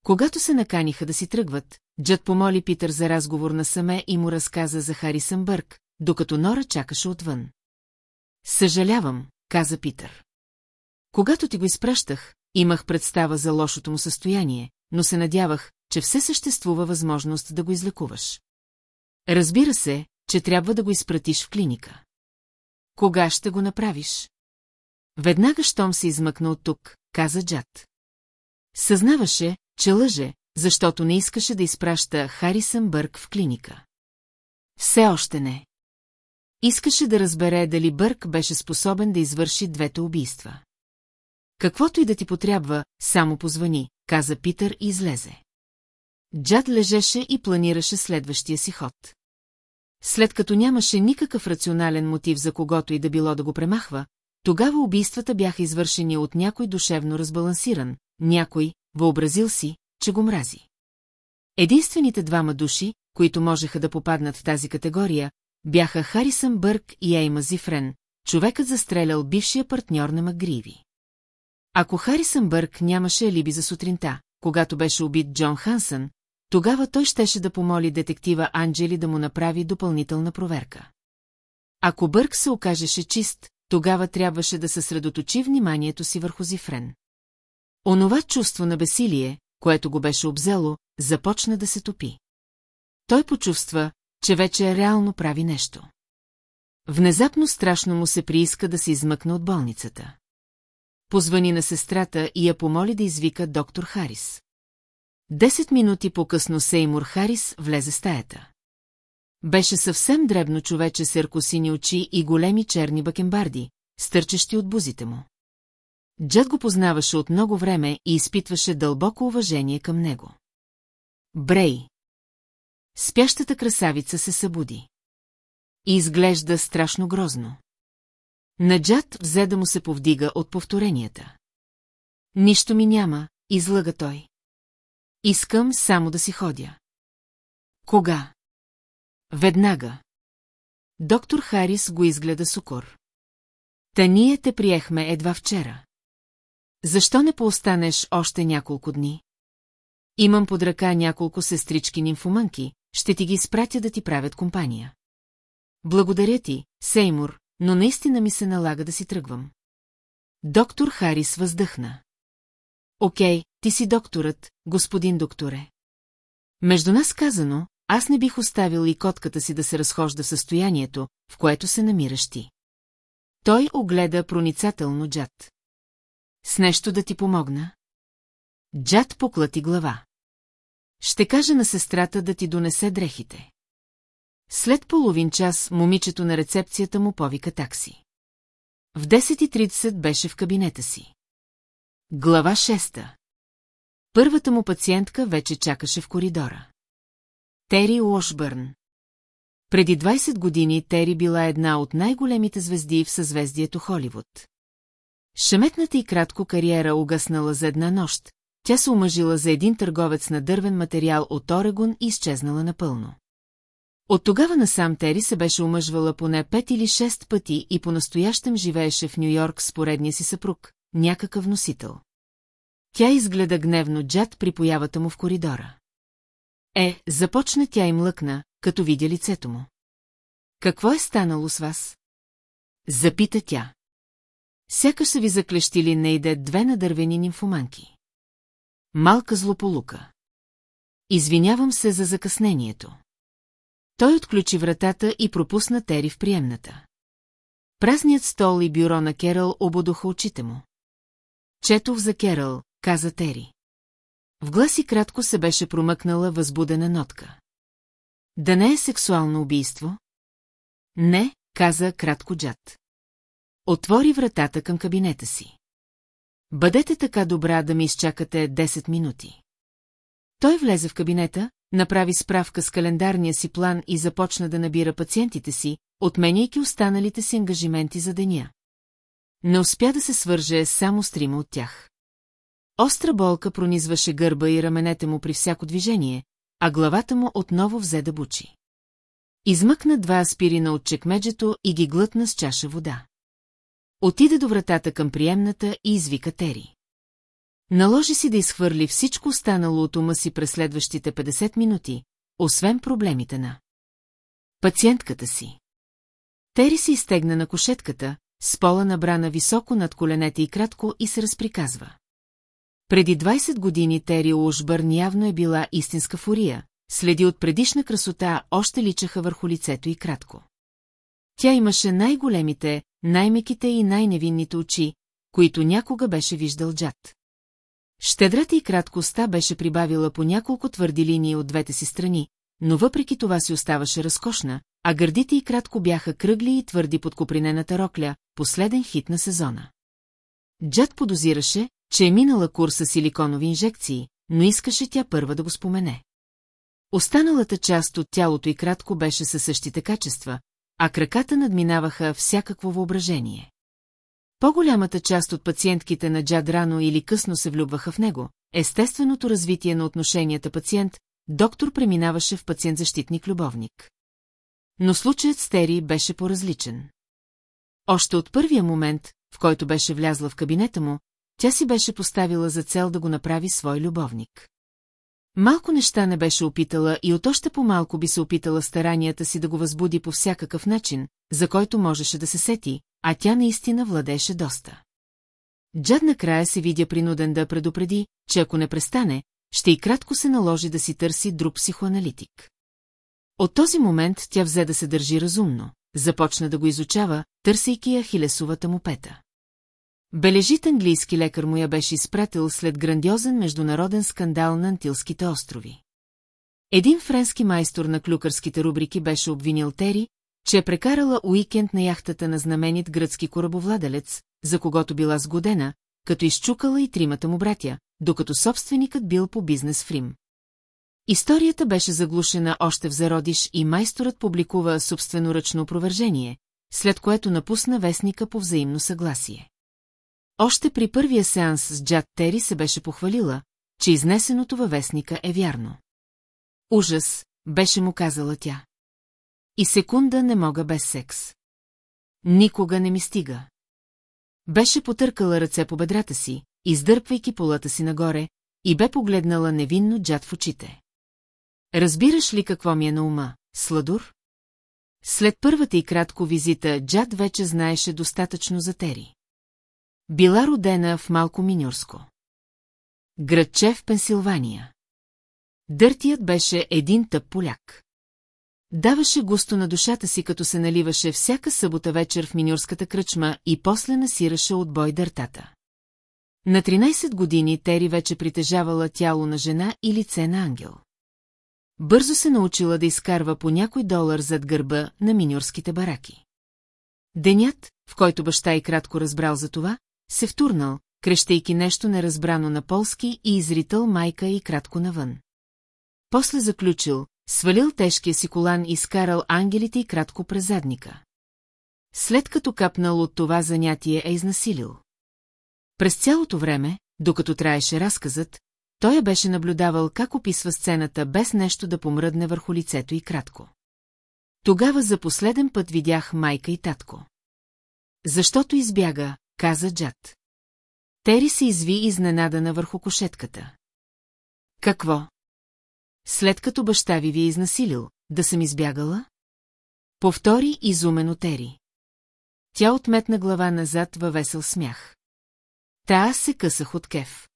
Когато се наканиха да си тръгват, Джад помоли Питър за разговор на саме и му разказа за Харисън Бърк, докато Нора чакаше отвън. Съжалявам, каза Питър. Когато ти го изпращах, имах представа за лошото му състояние, но се надявах, че все съществува възможност да го излекуваш. Разбира се, че трябва да го изпратиш в клиника. Кога ще го направиш? Веднага, щом се измъкна от тук, каза Джад. Съзнаваше, че лъже, защото не искаше да изпраща Харисън Бърк в клиника. Все още не. Искаше да разбере дали Бърк беше способен да извърши двете убийства. Каквото и да ти потрябва, само позвани, каза Питър и излезе. Джад лежеше и планираше следващия си ход. След като нямаше никакъв рационален мотив за когото и да било да го премахва, тогава убийствата бяха извършени от някой душевно разбалансиран, някой, въобразил си, че го мрази. Единствените двама души, които можеха да попаднат в тази категория, бяха Харисън Бърк и Ейма Зифрен, човекът застрелял бившия партньор на Магриви. Ако Харисън Бърк нямаше алиби за сутринта, когато беше убит Джон Хансън, тогава той щеше да помоли детектива Анджели да му направи допълнителна проверка. Ако Бърк се окажеше чист, тогава трябваше да съсредоточи вниманието си върху Зифрен. Онова чувство на бесилие, което го беше обзело, започна да се топи. Той почувства, че вече реално прави нещо. Внезапно страшно му се прииска да се измъкне от болницата. Позвани на сестрата и я помоли да извика доктор Харис. Десет минути по-късно Сеймур Харис влезе в стаята. Беше съвсем дребно човече с еркосини очи и големи черни бакенбарди, стърчещи от бузите му. Джад го познаваше от много време и изпитваше дълбоко уважение към него. Брей. Спящата красавица се събуди. И изглежда страшно грозно. Наджат взе да му се повдига от повторенията. Нищо ми няма, излъга той. Искам само да си ходя. Кога? Веднага. Доктор Харис го изгледа с укор. Та ние те приехме едва вчера. Защо не поостанеш още няколко дни? Имам под ръка няколко сестрички нимфомънки, ще ти ги изпратя да ти правят компания. Благодаря ти, Сеймур, но наистина ми се налага да си тръгвам. Доктор Харис въздъхна. Окей, ти си докторът, господин докторе. Между нас казано, аз не бих оставил и котката си да се разхожда в състоянието, в което се намираш ти. Той огледа проницателно Джад. С нещо да ти помогна? Джад поклати глава. Ще кажа на сестрата да ти донесе дрехите. След половин час момичето на рецепцията му повика такси. В 10.30 беше в кабинета си. Глава 6 Първата му пациентка вече чакаше в коридора. Тери Уошбърн. Преди 20 години Тери била една от най-големите звезди в съзвездието Холивуд. Шеметната и кратко кариера угаснала за една нощ, тя се омъжила за един търговец на дървен материал от Орегон и изчезнала напълно. От тогава насам Тери се беше омъжвала поне пет или шест пъти и по-настоящем живееше в Нью-Йорк с поредния си съпруг, някакъв носител. Тя изгледа гневно Джад при появата му в коридора. Е, започна тя и млъкна, като видя лицето му. Какво е станало с вас? Запита тя. Сякаш са ви заклещили не иде две надървени нимфоманки. Малка злополука. Извинявам се за закъснението. Той отключи вратата и пропусна Тери в приемната. Празният стол и бюро на Керал ободоха очите му. Четов за Керал, каза Тери. В гласи кратко се беше промъкнала възбудена нотка. Да не е сексуално убийство? Не, каза кратко Джад. Отвори вратата към кабинета си. Бъдете така добра да ми изчакате 10 минути. Той влезе в кабинета, направи справка с календарния си план и започна да набира пациентите си, отменяйки останалите си ангажименти за деня. Не успя да се свърже само с трима от тях. Остра болка пронизваше гърба и раменете му при всяко движение, а главата му отново взе да бучи. Измъкна два аспирина от чекмеджето и ги глътна с чаша вода. Отиде до вратата към приемната и извика Тери. Наложи си да изхвърли всичко останало от ума си през следващите 50 минути, освен проблемите на пациентката си. Тери се изтегна на кошетката, с пола набрана високо над коленете и кратко и се разприказва. Преди 20 години Тери Ушбърн явно е била истинска фурия, следи от предишна красота още личаха върху лицето и кратко. Тя имаше най-големите, най-меките и най-невинните очи, които някога беше виждал Джад. Щедрата и краткостта беше прибавила по няколко твърди линии от двете си страни, но въпреки това си оставаше разкошна, а гърдите и кратко бяха кръгли и твърди под копринената рокля, последен хит на сезона. Джад подозираше, че е минала курса силиконови инжекции, но искаше тя първа да го спомене. Останалата част от тялото и кратко беше със същите качества, а краката надминаваха всякакво въображение. По-голямата част от пациентките на Джад рано или късно се влюбваха в него, естественото развитие на отношенията пациент, доктор преминаваше в пациент-защитник-любовник. Но случаят с Тери беше по-различен. Още от първия момент, в който беше влязла в кабинета му, тя си беше поставила за цел да го направи свой любовник. Малко неща не беше опитала и от още по-малко би се опитала старанията си да го възбуди по всякакъв начин, за който можеше да се сети, а тя наистина владеше доста. Джад накрая се видя принуден да предупреди, че ако не престане, ще и кратко се наложи да си търси друг психоаналитик. От този момент тя взе да се държи разумно, започна да го изучава, търсейки я хилесовата му пета. Бележит английски лекар му я беше изпратил след грандиозен международен скандал на Антилските острови. Един френски майстор на клюкърските рубрики беше обвинил Тери, че е прекарала уикенд на яхтата на знаменит гръцки корабовладелец, за когото била сгодена, като изчукала и тримата му братя, докато собственикът бил по бизнес в Рим. Историята беше заглушена още в зародиш и майсторът публикува собственоръчно опровержение, след което напусна вестника по взаимно съгласие. Още при първия сеанс с Джад Тери се беше похвалила, че изнесеното във вестника е вярно. Ужас, беше му казала тя. И секунда не мога без секс. Никога не ми стига. Беше потъркала ръце по бедрата си, издърпвайки полата си нагоре, и бе погледнала невинно Джад в очите. Разбираш ли какво ми е на ума, Сладур? След първата и кратко визита Джад вече знаеше достатъчно за Тери. Била родена в Малко Миньорско. Градче в Пенсилвания. Дъртият беше един тъп поляк. Даваше густо на душата си, като се наливаше всяка събота вечер в миньорската кръчма и после насираше от бой дъртата. На 13 години Тери вече притежавала тяло на жена и лице на ангел. Бързо се научила да изкарва по някой долар зад гърба на миньорските бараки. Денят, в който баща и кратко разбрал за това, се втурнал, крещейки нещо неразбрано на полски и изритал майка и кратко навън. После заключил, свалил тежкия си колан и скарал ангелите и кратко през задника. След като капнал от това занятие е изнасилил. През цялото време, докато траеше разказът, той беше наблюдавал как описва сцената без нещо да помръдне върху лицето и кратко. Тогава за последен път видях майка и татко. Защото избяга, каза Джад. Тери се изви изненадана върху кошетката. Какво? След като баща ви ви е изнасилил, да съм избягала? Повтори изумено Тери. Тя отметна глава назад във весел смях. Та аз се късах от кеф.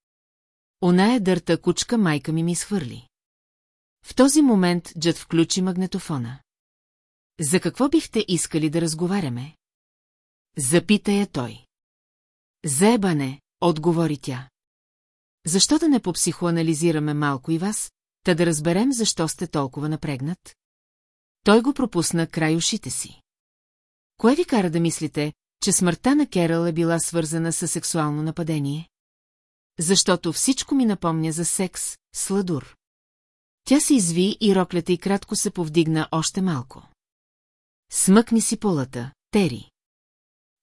Оная дърта кучка майка ми ми изхвърли. В този момент Джад включи магнетофона. За какво бихте искали да разговаряме? Запита я той. Заебане, отговори тя. Защо да не попсихоанализираме малко и вас, та да разберем защо сте толкова напрегнат? Той го пропусна край ушите си. Кое ви кара да мислите, че смъртта на Керал е била свързана с сексуално нападение? Защото всичко ми напомня за секс, сладур. Тя се изви и роклята и кратко се повдигна още малко. Смъкни си полата, Тери.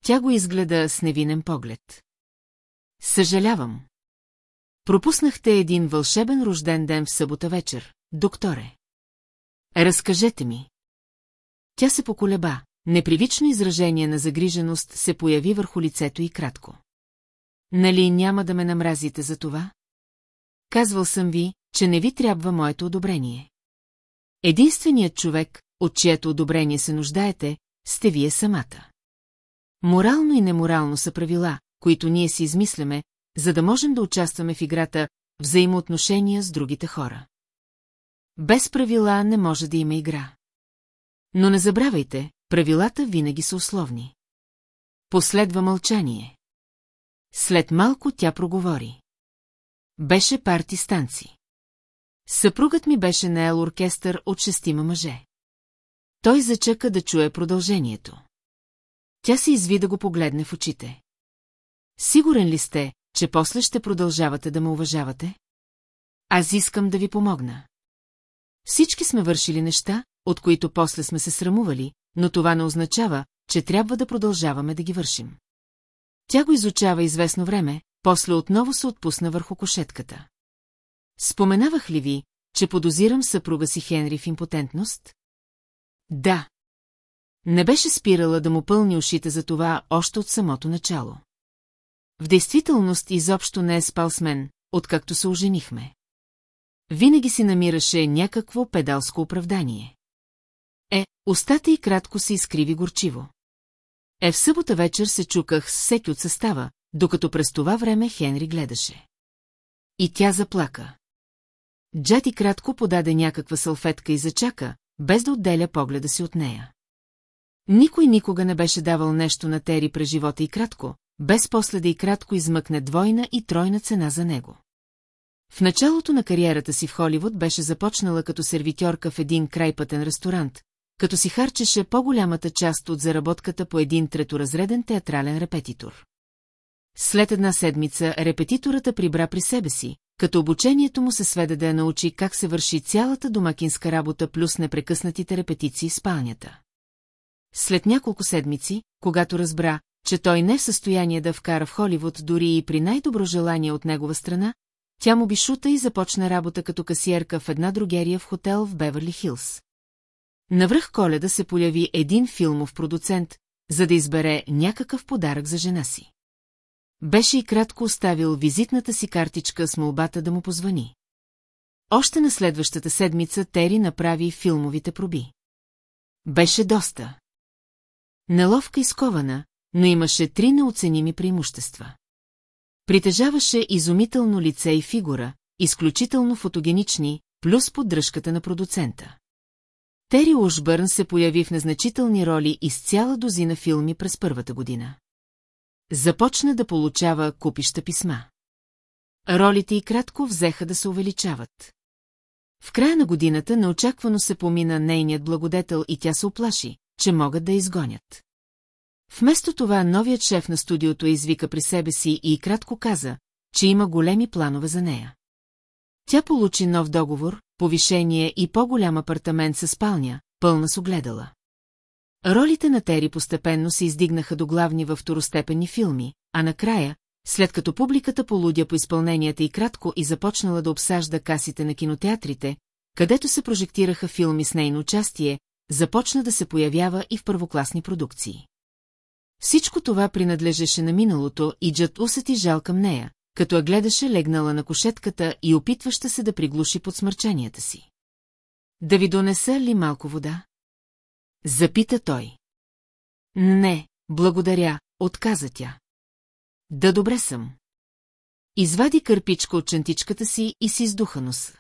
Тя го изгледа с невинен поглед. Съжалявам. Пропуснахте един вълшебен рожден ден в събота вечер, докторе. Разкажете ми. Тя се поколеба, непривично изражение на загриженост се появи върху лицето и кратко. Нали няма да ме намразите за това? Казвал съм ви, че не ви трябва моето одобрение. Единственият човек, от чието одобрение се нуждаете, сте вие самата. Морално и неморално са правила, които ние си измисляме, за да можем да участваме в играта взаимоотношения с другите хора. Без правила не може да има игра. Но не забравяйте, правилата винаги са условни. Последва мълчание. След малко тя проговори. Беше парти станци. Съпругът ми беше наел оркестър от шестима мъже. Той зачака да чуе продължението. Тя се изви да го погледне в очите. Сигурен ли сте, че после ще продължавате да ме уважавате? Аз искам да ви помогна. Всички сме вършили неща, от които после сме се срамували, но това не означава, че трябва да продължаваме да ги вършим. Тя го изучава известно време, после отново се отпусна върху кошетката. Споменавах ли ви, че подозирам съпруга си Хенри в импотентност? Да. Не беше спирала да му пълни ушите за това още от самото начало. В действителност изобщо не е спал с мен, откакто се оженихме. Винаги си намираше някакво педалско оправдание. Е, устата и кратко се изкриви горчиво. Е, в събота вечер се чуках с всеки от състава, докато през това време Хенри гледаше. И тя заплака. Джати кратко подаде някаква салфетка и зачака, без да отделя погледа си от нея. Никой никога не беше давал нещо на Тери през живота и кратко, без после да и кратко измъкне двойна и тройна цена за него. В началото на кариерата си в Холивуд беше започнала като сервитьорка в един крайпътен ресторант, като си харчеше по-голямата част от заработката по един треторазреден театрален репетитор. След една седмица репетитората прибра при себе си, като обучението му се сведе да я научи как се върши цялата домакинска работа плюс непрекъснатите репетиции в спалнята. След няколко седмици, когато разбра, че той не е в състояние да вкара в Холивуд дори и при най-добро желание от негова страна, тя му бишута и започна работа като касиерка в една другерия в хотел в Беверли Хилс. Навръх коледа се появи един филмов продуцент, за да избере някакъв подарък за жена си. Беше и кратко оставил визитната си картичка с молбата да му позвани. Още на следващата седмица Тери направи филмовите проби. Беше доста. Неловка и скована, но имаше три неоценими преимущества. Притежаваше изумително лице и фигура, изключително фотогенични, плюс поддръжката на продуцента. Тери Ушбърн се появи в незначителни роли из цяла дозина филми през първата година. Започна да получава купища писма. Ролите и кратко взеха да се увеличават. В края на годината неочаквано се помина нейният благодетел и тя се оплаши, че могат да изгонят. Вместо това новият шеф на студиото извика при себе си и кратко каза, че има големи планове за нея. Тя получи нов договор, повишение и по-голям апартамент със спалня, пълна с огледала. Ролите на Тери постепенно се издигнаха до главни във второстепенни филми, а накрая, след като публиката полудя по изпълненията и кратко и започнала да обсажда касите на кинотеатрите, където се прожектираха филми с нейно участие, започна да се появява и в първокласни продукции. Всичко това принадлежеше на миналото и Джад усети жал към нея, като я гледаше легнала на кошетката и опитваща се да приглуши подсмърчанията си. Да ви донеса ли малко вода? Запита той. Не, благодаря, отказа тя. Да добре съм. Извади кърпичка от чантичката си и си издуха нос.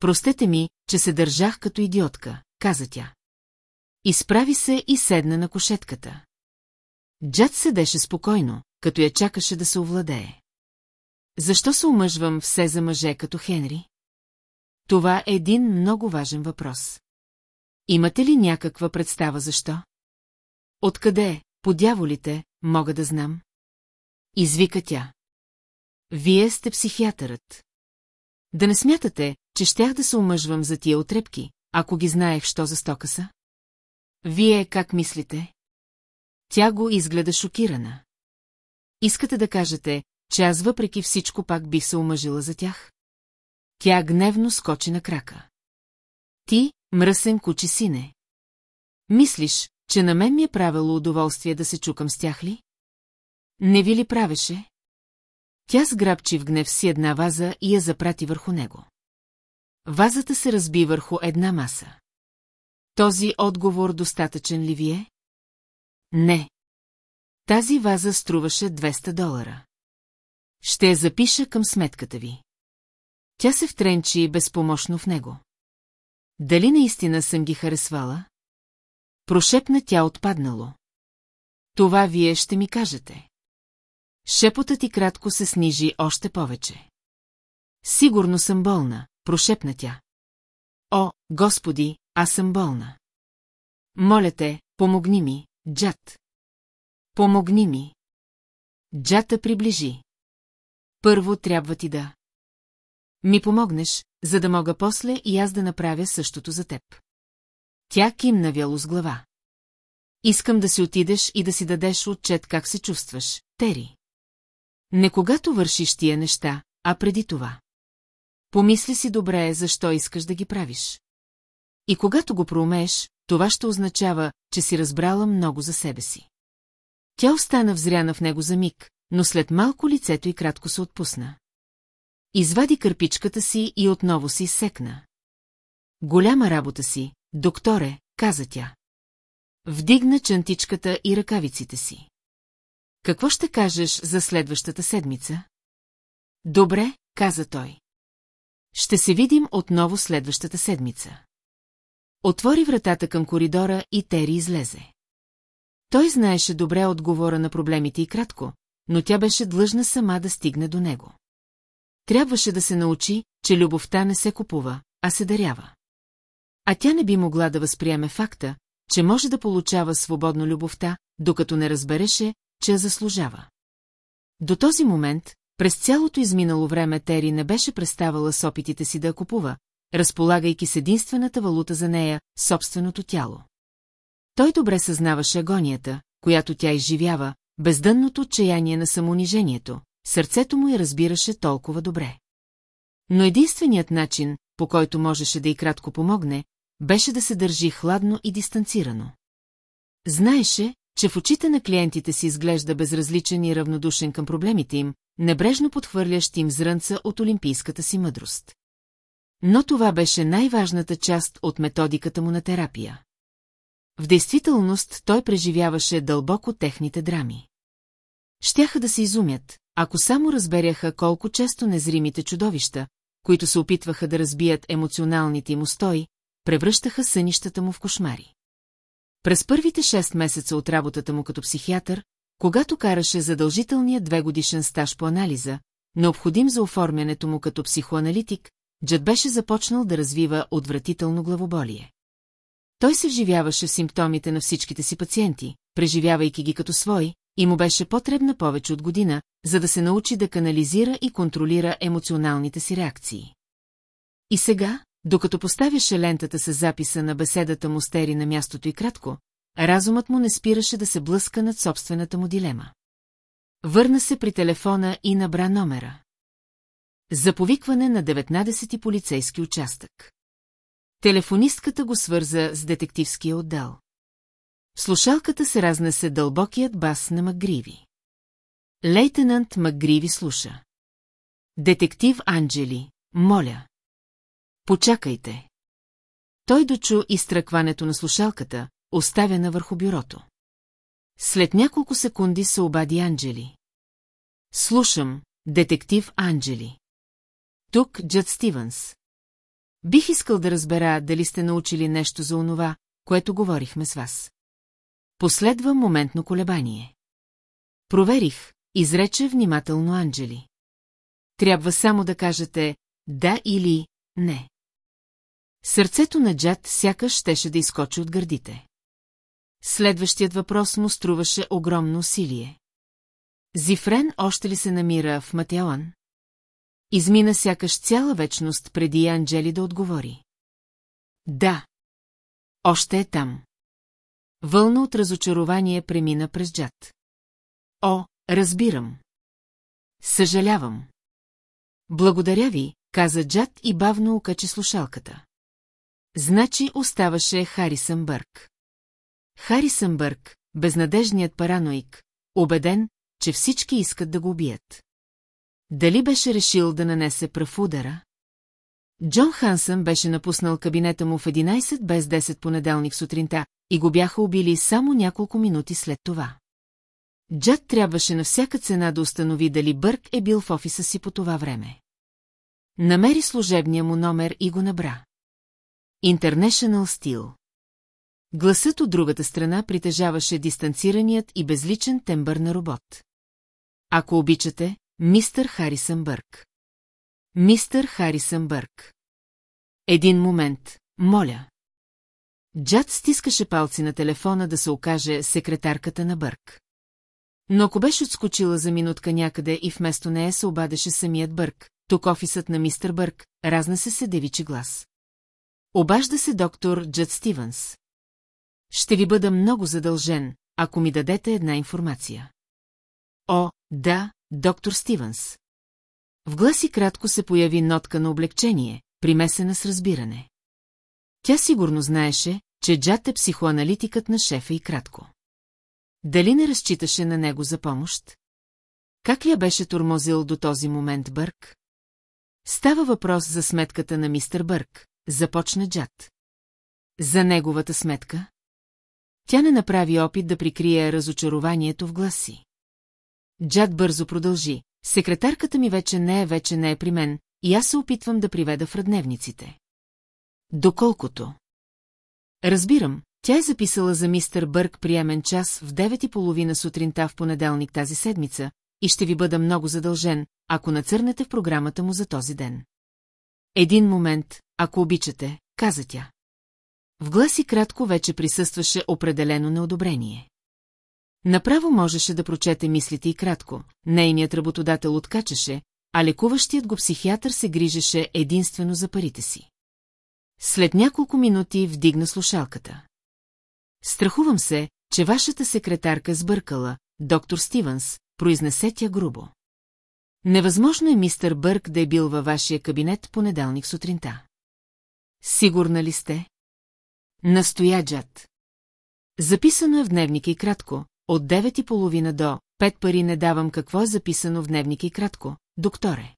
Простете ми, че се държах като идиотка, каза тя. Изправи се и седна на кошетката. Джад седеше спокойно, като я чакаше да се овладее. Защо се омъжвам все за мъже като Хенри? Това е един много важен въпрос. Имате ли някаква представа защо? Откъде, по дяволите, мога да знам? Извика тя. Вие сте психиатърът. Да не смятате, че щях да се омъжвам за тия отрепки, ако ги знаех, що за стока са? Вие как мислите? Тя го изгледа шокирана. Искате да кажете, че аз въпреки всичко пак бих се омъжила за тях? Тя гневно скочи на крака. Ти, мръсен кучи сине. Мислиш, че на мен ми е правило удоволствие да се чукам с тях ли? Не ви ли правеше? Тя сграбчи в гнев си една ваза и я запрати върху него. Вазата се разби върху една маса. Този отговор достатъчен ли ви е? Не. Тази ваза струваше 200 долара. Ще я запиша към сметката ви. Тя се втренчи безпомощно в него. Дали наистина съм ги харесвала? Прошепна тя отпаднало. Това вие ще ми кажете. Шепотът ти кратко се снижи още повече. Сигурно съм болна, прошепна тя. О, господи, аз съм болна. Моля те, помогни ми, Джат. Помогни ми. Джата приближи. Първо трябва ти да. Ми помогнеш, за да мога после и аз да направя същото за теб. Тя кимна вяло с глава. Искам да си отидеш и да си дадеш отчет как се чувстваш, Тери. Не когато вършиш тия неща, а преди това. Помисли си добре, защо искаш да ги правиш. И когато го проумееш, това ще означава, че си разбрала много за себе си. Тя остана взряна в него за миг, но след малко лицето й кратко се отпусна. Извади кърпичката си и отново си секна. Голяма работа си, докторе, каза тя. Вдигна чантичката и ръкавиците си. Какво ще кажеш за следващата седмица? Добре, каза той. Ще се видим отново следващата седмица. Отвори вратата към коридора и Тери излезе. Той знаеше добре отговора на проблемите и кратко, но тя беше длъжна сама да стигне до него. Трябваше да се научи, че любовта не се купува, а се дарява. А тя не би могла да възприеме факта, че може да получава свободно любовта, докато не разбереше, че я заслужава. До този момент, през цялото изминало време Тери не беше преставала с опитите си да купува, разполагайки с единствената валута за нея, собственото тяло. Той добре съзнаваше агонията, която тя изживява, бездънното отчаяние на самоунижението, сърцето му я разбираше толкова добре. Но единственият начин, по който можеше да и кратко помогне, беше да се държи хладно и дистанцирано. Знаеше, че в очите на клиентите си изглежда безразличен и равнодушен към проблемите им, небрежно подхвърлящ им зрънца от олимпийската си мъдрост. Но това беше най-важната част от методиката му на терапия. В действителност той преживяваше дълбоко техните драми. Щяха да се изумят, ако само разберяха колко често незримите чудовища, които се опитваха да разбият емоционалните им устои, превръщаха сънищата му в кошмари. През първите шест месеца от работата му като психиатър, когато караше задължителния две годишен стаж по анализа, необходим за оформянето му като психоаналитик, Джад беше започнал да развива отвратително главоболие. Той се вживяваше в симптомите на всичките си пациенти, преживявайки ги като свои, и му беше потребна повече от година, за да се научи да канализира и контролира емоционалните си реакции. И сега, докато поставяше лентата с записа на беседата му стери на мястото и кратко, разумът му не спираше да се блъска над собствената му дилема. Върна се при телефона и набра номера. За повикване на 19-ти полицейски участък. Телефонистката го свърза с детективския отдел. Слушалката се разнесе дълбокият бас на Макгриви. Лейтенант Макгриви слуша. Детектив Анджели, моля. Почакайте. Той дочу изтръкването на слушалката, оставена върху бюрото. След няколко секунди се обади Анджели. Слушам, детектив Анджели. Тук Джад Стивенс. Бих искал да разбера дали сте научили нещо за онова, което говорихме с вас. Последва моментно колебание. Проверих, изрече внимателно Анджели. Трябва само да кажете да или не. Сърцето на Джад сякаш щеше да изкочи от гърдите. Следващият въпрос му струваше огромно усилие. Зифрен още ли се намира в Матеон? Измина сякаш цяла вечност преди Анджели да отговори. Да. Още е там. Вълна от разочарование премина през Джад. О, разбирам. Съжалявам. Благодаря ви, каза Джад и бавно окачи слушалката. Значи оставаше Харисън Бърк. Харисън Бърк, безнадежният параноик, убеден, че всички искат да го убият. Дали беше решил да нанесе пръв удара? Джон Хансън беше напуснал кабинета му в 11 без 10 понеделник сутринта и го бяха убили само няколко минути след това. Джад трябваше на всяка цена да установи дали Бърк е бил в офиса си по това време. Намери служебния му номер и го набра. International Steel. Гласът от другата страна притежаваше дистанцираният и безличен тембър на робот. Ако обичате, мистър Харисън Бърк. Мистър Харисън Бърк. Един момент, моля. Джад стискаше палци на телефона да се окаже секретарката на Бърк. Но ако беше отскочила за минутка някъде и вместо нея се обадеше самият Бърк, тук офисът на мистер Бърк, разнесе се девичи глас. Обажда се доктор Джад Стивенс. Ще ви бъда много задължен, ако ми дадете една информация. О, да, доктор Стивенс. В гласи кратко се появи нотка на облегчение, примесена с разбиране. Тя сигурно знаеше, че Джад е психоаналитикът на шефа и кратко. Дали не разчиташе на него за помощ? Как я беше турмозил до този момент Бърк? Става въпрос за сметката на мистер Бърк, започна Джад. За неговата сметка? Тя не направи опит да прикрие разочарованието в гласи. Джад бързо продължи. Секретарката ми вече не е, вече не е при мен, и аз се опитвам да приведа в радневниците. Доколкото. Разбирам, тя е записала за мистер Бърк приемен час в 9.30 сутринта в понеделник тази седмица и ще ви бъда много задължен, ако нацърнете в програмата му за този ден. Един момент, ако обичате, каза тя. В гласи кратко вече присъстваше определено неодобрение. Направо можеше да прочете мислите и кратко, нейният работодател откачаше, а лекуващият го психиатър се грижеше единствено за парите си. След няколко минути вдигна слушалката. Страхувам се, че вашата секретарка сбъркала, доктор Стивенс, произнесе тя грубо. Невъзможно е мистър Бърк да е бил във вашия кабинет понеделник сутринта. Сигурна ли сте? Настоя Джад. Записано е в дневника и кратко, от 9.30 до 5 пари не давам какво е записано в дневника и кратко, докторе.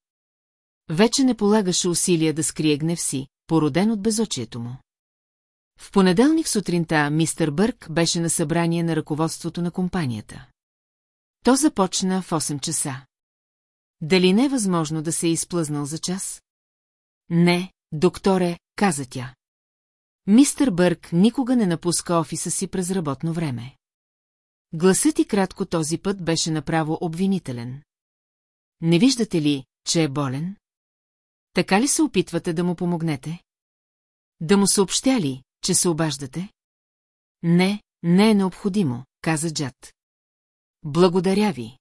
Вече не полагаше усилия да скрие гнев си, породен от безочието му. В понеделник сутринта мистер Бърк беше на събрание на ръководството на компанията. То започна в 8 часа. Дали не е възможно да се е изплъзнал за час? Не, докторе, каза тя. Мистер Бърк никога не напуска офиса си през работно време. Гласът и кратко този път беше направо обвинителен. Не виждате ли, че е болен? Така ли се опитвате да му помогнете? Да му съобщя ли, че се обаждате? Не, не е необходимо, каза Джад. Благодаря ви.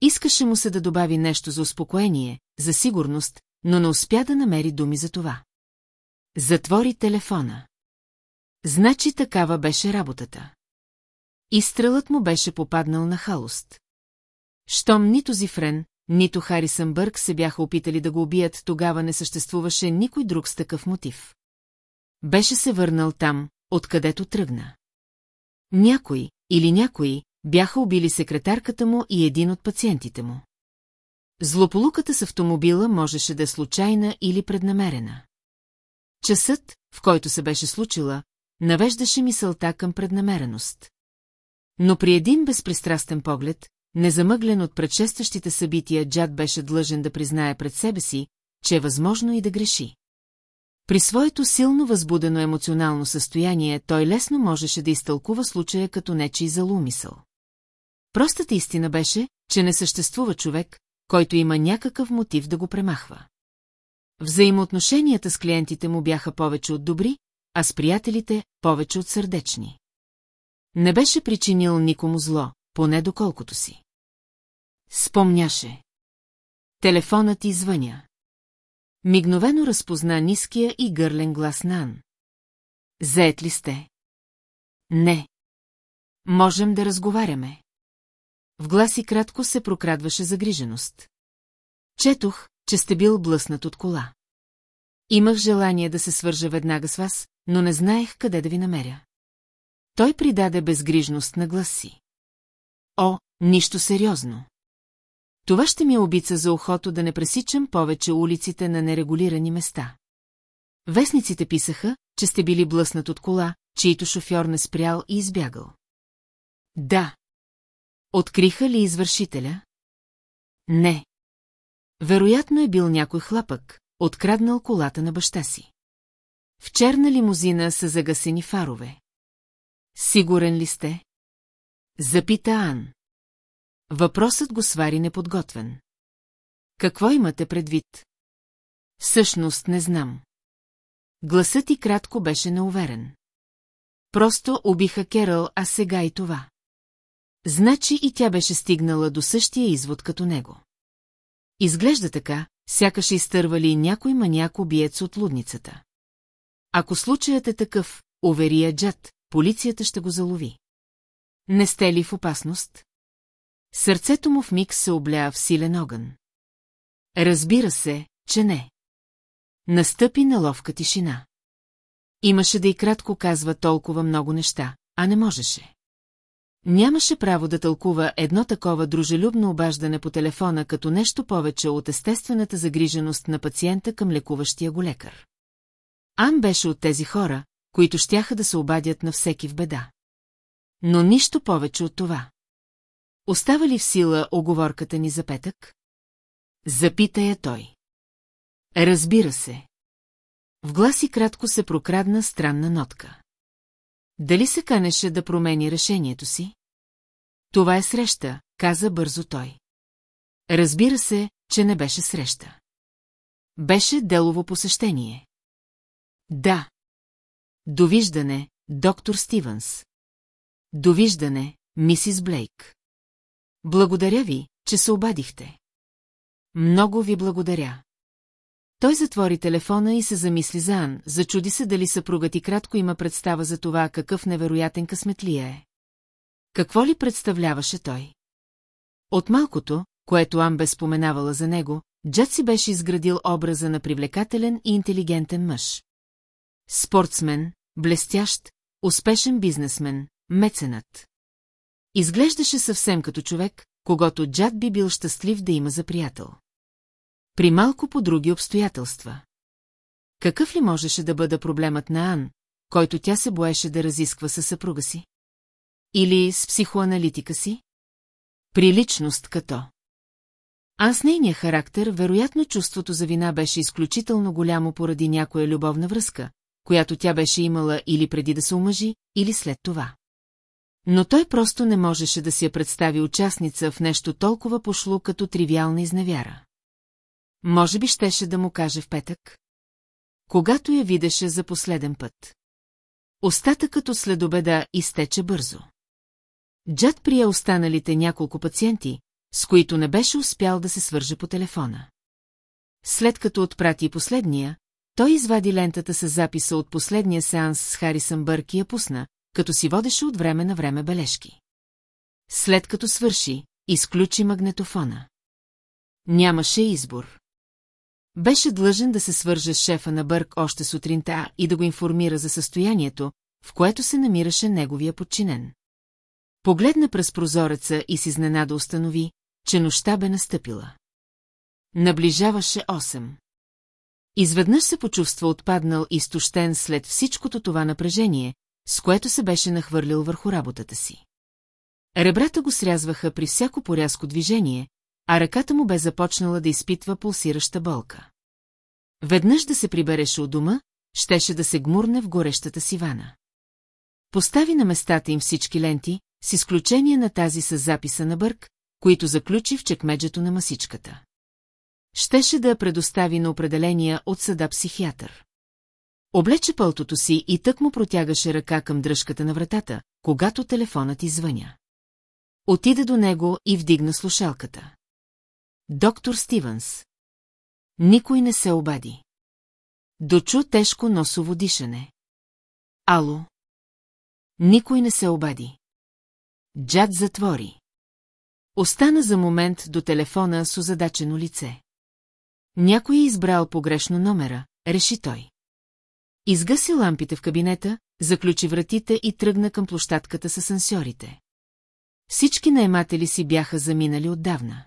Искаше му се да добави нещо за успокоение, за сигурност, но не успя да намери думи за това. Затвори телефона. Значи такава беше работата. Изстрелът му беше попаднал на халост. Щом нито Зифрен, нито Харисън Бърг се бяха опитали да го убият, тогава не съществуваше никой друг с такъв мотив. Беше се върнал там, откъдето тръгна. Някой, или някои, бяха убили секретарката му и един от пациентите му. Злополуката с автомобила можеше да е случайна или преднамерена. Часът, в който се беше случила, навеждаше мисълта към преднамереност. Но при един безпристрастен поглед, незамъглен от предшестващите събития, Джад беше длъжен да признае пред себе си, че е възможно и да греши. При своето силно възбудено емоционално състояние той лесно можеше да изтълкува случая като нечий залумисъл. Простата истина беше, че не съществува човек, който има някакъв мотив да го премахва. Взаимоотношенията с клиентите му бяха повече от добри, а с приятелите повече от сърдечни. Не беше причинил никому зло, поне доколкото си. Спомняше. Телефонът извъня. Мигновено разпозна ниския и гърлен глас на Ан. Заед ли сте? Не. Можем да разговаряме. В гласи кратко се прокрадваше загриженост. Четох, че сте бил блъснат от кола. Имах желание да се свържа веднага с вас, но не знаех къде да ви намеря. Той придаде безгрижност на глас си. О, нищо сериозно. Това ще ми е обица за ухото да не пресичам повече улиците на нерегулирани места. Вестниците писаха, че сте били блъснат от кола, чието шофьор не спрял и избягал. Да. Откриха ли извършителя? Не. Вероятно е бил някой хлапък, откраднал колата на баща си. В черна лимузина са загасени фарове. Сигурен ли сте? Запита Ан. Въпросът го свари неподготвен. Какво имате предвид? Всъщност не знам. Гласът ти кратко беше неуверен. Просто убиха Керал, а сега и това. Значи и тя беше стигнала до същия извод като него. Изглежда така, сякаш изтървали някой маняк убиец от лудницата. Ако случаят е такъв, уверия Джад, полицията ще го залови. Не сте ли в опасност? Сърцето му в миг се обля в силен огън. Разбира се, че не. Настъпи неловка тишина. Имаше да и кратко казва толкова много неща, а не можеше. Нямаше право да тълкува едно такова дружелюбно обаждане по телефона като нещо повече от естествената загриженост на пациента към лекуващия го лекар. Ан беше от тези хора, които щяха да се обадят на всеки в беда. Но нищо повече от това. Остава ли в сила оговорката ни за петък? Запита я той. Разбира се. В гласи кратко се прокрадна странна нотка. Дали се канеше да промени решението си? Това е среща, каза бързо той. Разбира се, че не беше среща. Беше делово посещение. Да. Довиждане, доктор Стивенс. Довиждане, мисис Блейк. Благодаря ви, че се обадихте. Много ви благодаря. Той затвори телефона и се замисли за Ан, зачуди се дали съпругът и кратко има представа за това какъв невероятен късметлия е. Какво ли представляваше той? От малкото, което Ан бе споменавала за него, Джад си беше изградил образа на привлекателен и интелигентен мъж. Спортсмен, блестящ, успешен бизнесмен, меценат. Изглеждаше съвсем като човек, когато Джад би бил щастлив да има за приятел. При малко по други обстоятелства. Какъв ли можеше да бъде проблемът на Ан, който тя се боеше да разисква със съпруга си? Или с психоаналитика си? Приличност като. А с нейния характер, вероятно чувството за вина беше изключително голямо поради някоя любовна връзка, която тя беше имала или преди да се омъжи, или след това. Но той просто не можеше да си я представи участница в нещо толкова пошло като тривиална изневяра. Може би щеше да му каже в петък? Когато я видеше за последен път. Остатъкът от следобеда изтече бързо. Джад прия останалите няколко пациенти, с които не беше успял да се свърже по телефона. След като отпрати последния, той извади лентата с записа от последния сеанс с Харисън Бърк и я пусна, като си водеше от време на време бележки. След като свърши, изключи магнетофона. Нямаше избор. Беше длъжен да се свърже с шефа на Бърк още сутринта и да го информира за състоянието, в което се намираше неговия подчинен. Погледна през прозореца и с изненада установи, че нощта бе настъпила. Наближаваше 8. Изведнъж се почувства отпаднал и изтощен след всичкото това напрежение, с което се беше нахвърлил върху работата си. Ребрата го срязваха при всяко порязко движение, а ръката му бе започнала да изпитва пулсираща болка. Веднъж да се прибереше от дома, щеше да се гмурне в горещата си вана. Постави на местата им всички ленти, с изключение на тази с записа на бърк, които заключи в чекмеджето на масичката. Щеше да я предостави на определения от съда психиатър. Облече пълтото си и тък му протягаше ръка към дръжката на вратата, когато телефонът извъня. Отида до него и вдигна слушалката. Доктор Стивенс. Никой не се обади. Дочу тежко носово дишане. Ало. Никой не се обади. Джад затвори. Остана за момент до телефона с озадачено лице. Някой е избрал погрешно номера, реши той. Изгаси лампите в кабинета, заключи вратите и тръгна към площадката с асансьорите. Всички наематели си бяха заминали отдавна.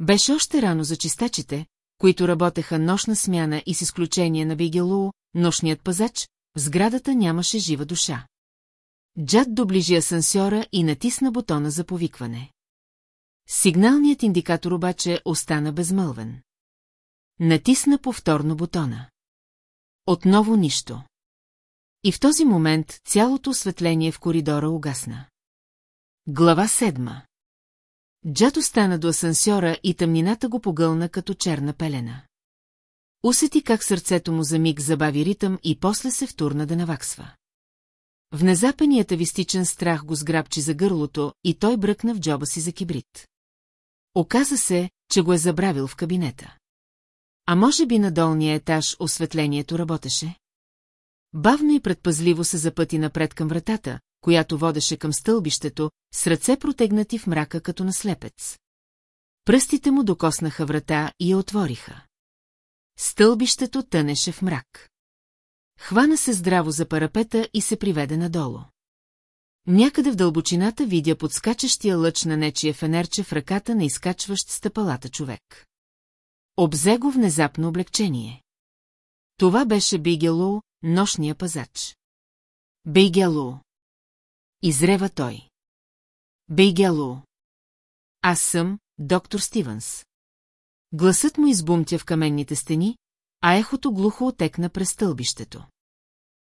Беше още рано за чистачите, които работеха нощна смяна и с изключение на Бигелуу, нощният пазач, в сградата нямаше жива душа. Джад доближи асансьора и натисна бутона за повикване. Сигналният индикатор обаче остана безмълвен. Натисна повторно бутона. Отново нищо. И в този момент цялото осветление в коридора угасна. Глава седма Джад остана до асансьора и тъмнината го погълна като черна пелена. Усети как сърцето му за миг забави ритъм и после се втурна да наваксва. Внезапеният авистичен страх го сграбчи за гърлото и той бръкна в джоба си за кибрид. Оказа се, че го е забравил в кабинета. А може би на долния етаж осветлението работеше? Бавно и предпазливо се запъти напред към вратата, която водеше към стълбището, с ръце протегнати в мрака като на слепец. Пръстите му докоснаха врата и я отвориха. Стълбището тънеше в мрак. Хвана се здраво за парапета и се приведе надолу. Някъде в дълбочината видя подскачащия лъч на нечия фенерче в ръката на изкачващ стъпалата човек. Обзе го внезапно облегчение. Това беше Бигелу, нощния пазач. Бейгелу. Изрева той. Бейгелу. Аз съм доктор Стивенс. Гласът му избумтя в каменните стени, а ехото глухо отекна през стълбището.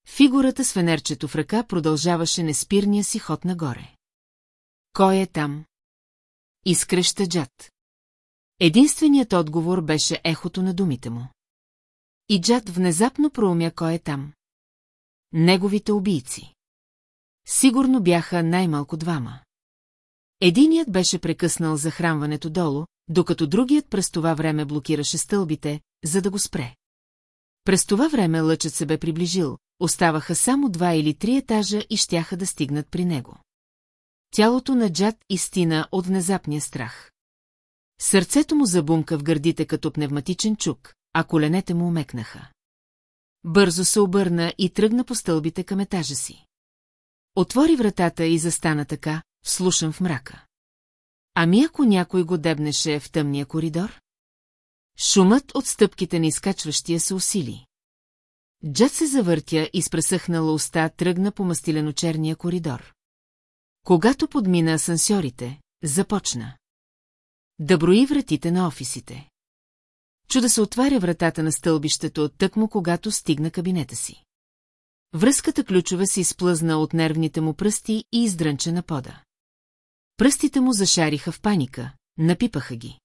Фигурата с фенерчето в ръка продължаваше неспирния си ход нагоре. Кой е там? Изкреща Джад. Единственият отговор беше ехото на думите му. И Джад внезапно проумя кой е там. Неговите убийци. Сигурно бяха най-малко двама. Единият беше прекъснал захранването долу, докато другият през това време блокираше стълбите, за да го спре. През това време лъчът се бе приближил, оставаха само два или три етажа и щяха да стигнат при него. Тялото на Джад изтина от внезапния страх. Сърцето му забумка в гърдите като пневматичен чук, а коленете му умекнаха. Бързо се обърна и тръгна по стълбите към етажа си. Отвори вратата и застана така, слушам в мрака. Ами ако някой го дебнеше в тъмния коридор? Шумът от стъпките на изкачващия се усили. Джад се завъртя и с пресъхнала уста тръгна по мастиленочерния коридор. Когато подмина асансьорите, започна. Да брои вратите на офисите. Чу да се отваря вратата на стълбището, тъкмо когато стигна кабинета си. Връзката ключове се изплъзна от нервните му пръсти и издрънча на пода. Пръстите му зашариха в паника, напипаха ги.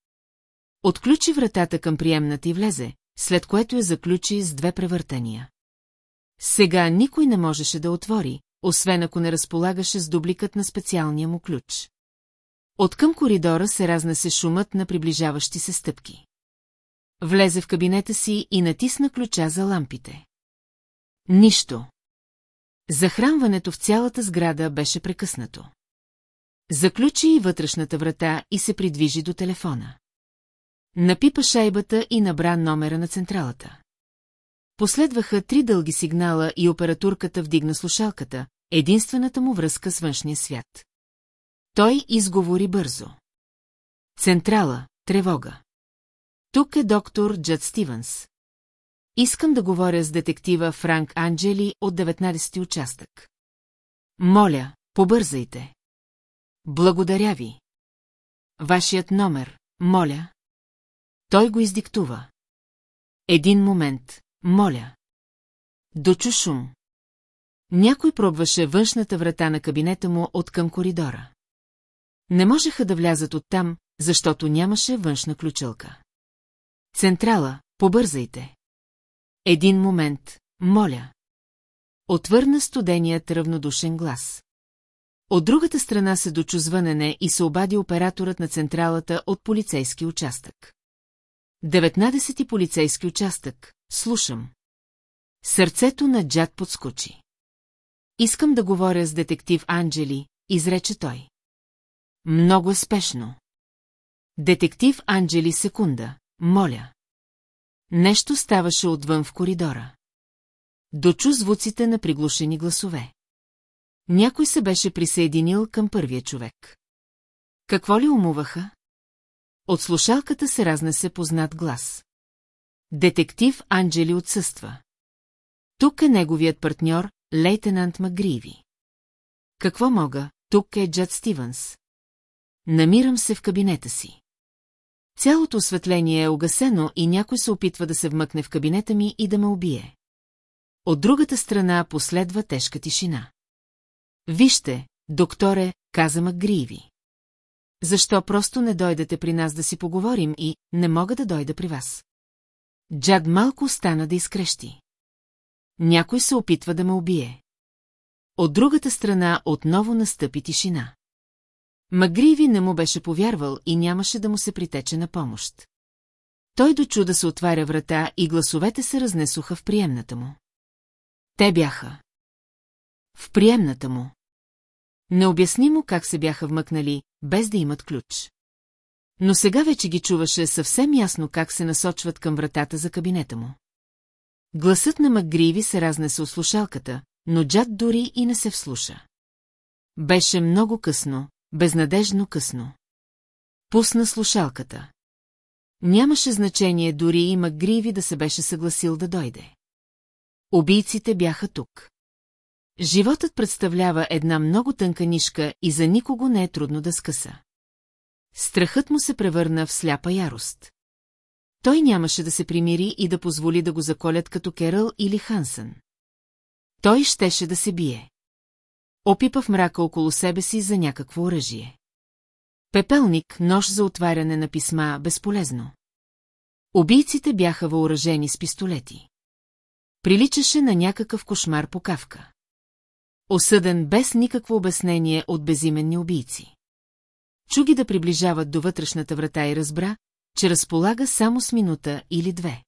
Отключи вратата към приемната и влезе, след което я заключи с две превъртания. Сега никой не можеше да отвори, освен ако не разполагаше с дубликът на специалния му ключ. Откъм коридора се разнесе шумът на приближаващи се стъпки. Влезе в кабинета си и натисна ключа за лампите. Нищо. Захранването в цялата сграда беше прекъснато. Заключи и вътрешната врата и се придвижи до телефона. Напипа шайбата и набра номера на централата. Последваха три дълги сигнала и опературката вдигна слушалката, единствената му връзка с външния свят. Той изговори бързо. Централа, тревога. Тук е доктор Джад Стивенс. Искам да говоря с детектива Франк Анджели от 19-ти участък. Моля, побързайте. Благодаря ви. Вашият номер, моля. Той го издиктува. Един момент, моля. Дочу шум. Някой пробваше външната врата на кабинета му от към коридора. Не можеха да влязат оттам, защото нямаше външна ключълка. Централа, побързайте. Един момент, моля. Отвърна студеният равнодушен глас. От другата страна се дочу звънене и се обади операторът на централата от полицейски участък. 19 полицейски участък, слушам. Сърцето на Джад подскочи. Искам да говоря с детектив Анджели, изрече той. Много е спешно. Детектив Анджели секунда, моля. Нещо ставаше отвън в коридора. Дочу звуците на приглушени гласове. Някой се беше присъединил към първия човек. Какво ли умуваха? От слушалката се разнесе познат глас. Детектив Анджели отсъства. Тук е неговият партньор, лейтенант Магриви. Какво мога? Тук е Джад Стивенс. Намирам се в кабинета си. Цялото осветление е огасено и някой се опитва да се вмъкне в кабинета ми и да ме убие. От другата страна последва тежка тишина. Вижте, докторе, каза Макгриви. Защо просто не дойдете при нас да си поговорим и не мога да дойда при вас? Джад малко остана да изкрещи. Някой се опитва да ме убие. От другата страна отново настъпи тишина. Магриви не му беше повярвал и нямаше да му се притече на помощ. Той дочу да се отваря врата и гласовете се разнесоха в приемната му. Те бяха. В приемната му. Необяснимо как се бяха вмъкнали, без да имат ключ. Но сега вече ги чуваше съвсем ясно как се насочват към вратата за кабинета му. Гласът на Макгриви се разнесе от слушалката, но Джад дори и не се вслуша. Беше много късно, безнадежно късно. Пусна слушалката. Нямаше значение дори и Макгриви да се беше съгласил да дойде. Убийците бяха тук. Животът представлява една много тънка нишка и за никого не е трудно да скъса. Страхът му се превърна в сляпа ярост. Той нямаше да се примири и да позволи да го заколят като Керъл или Хансън. Той щеше да се бие. Опипа в мрака около себе си за някакво оръжие. Пепелник, нож за отваряне на писма, безполезно. Убийците бяха въоръжени с пистолети. Приличаше на някакъв кошмар по кавка. Осъден без никакво обяснение от безименни убийци. Чуги да приближават до вътрешната врата и разбра, че разполага само с минута или две.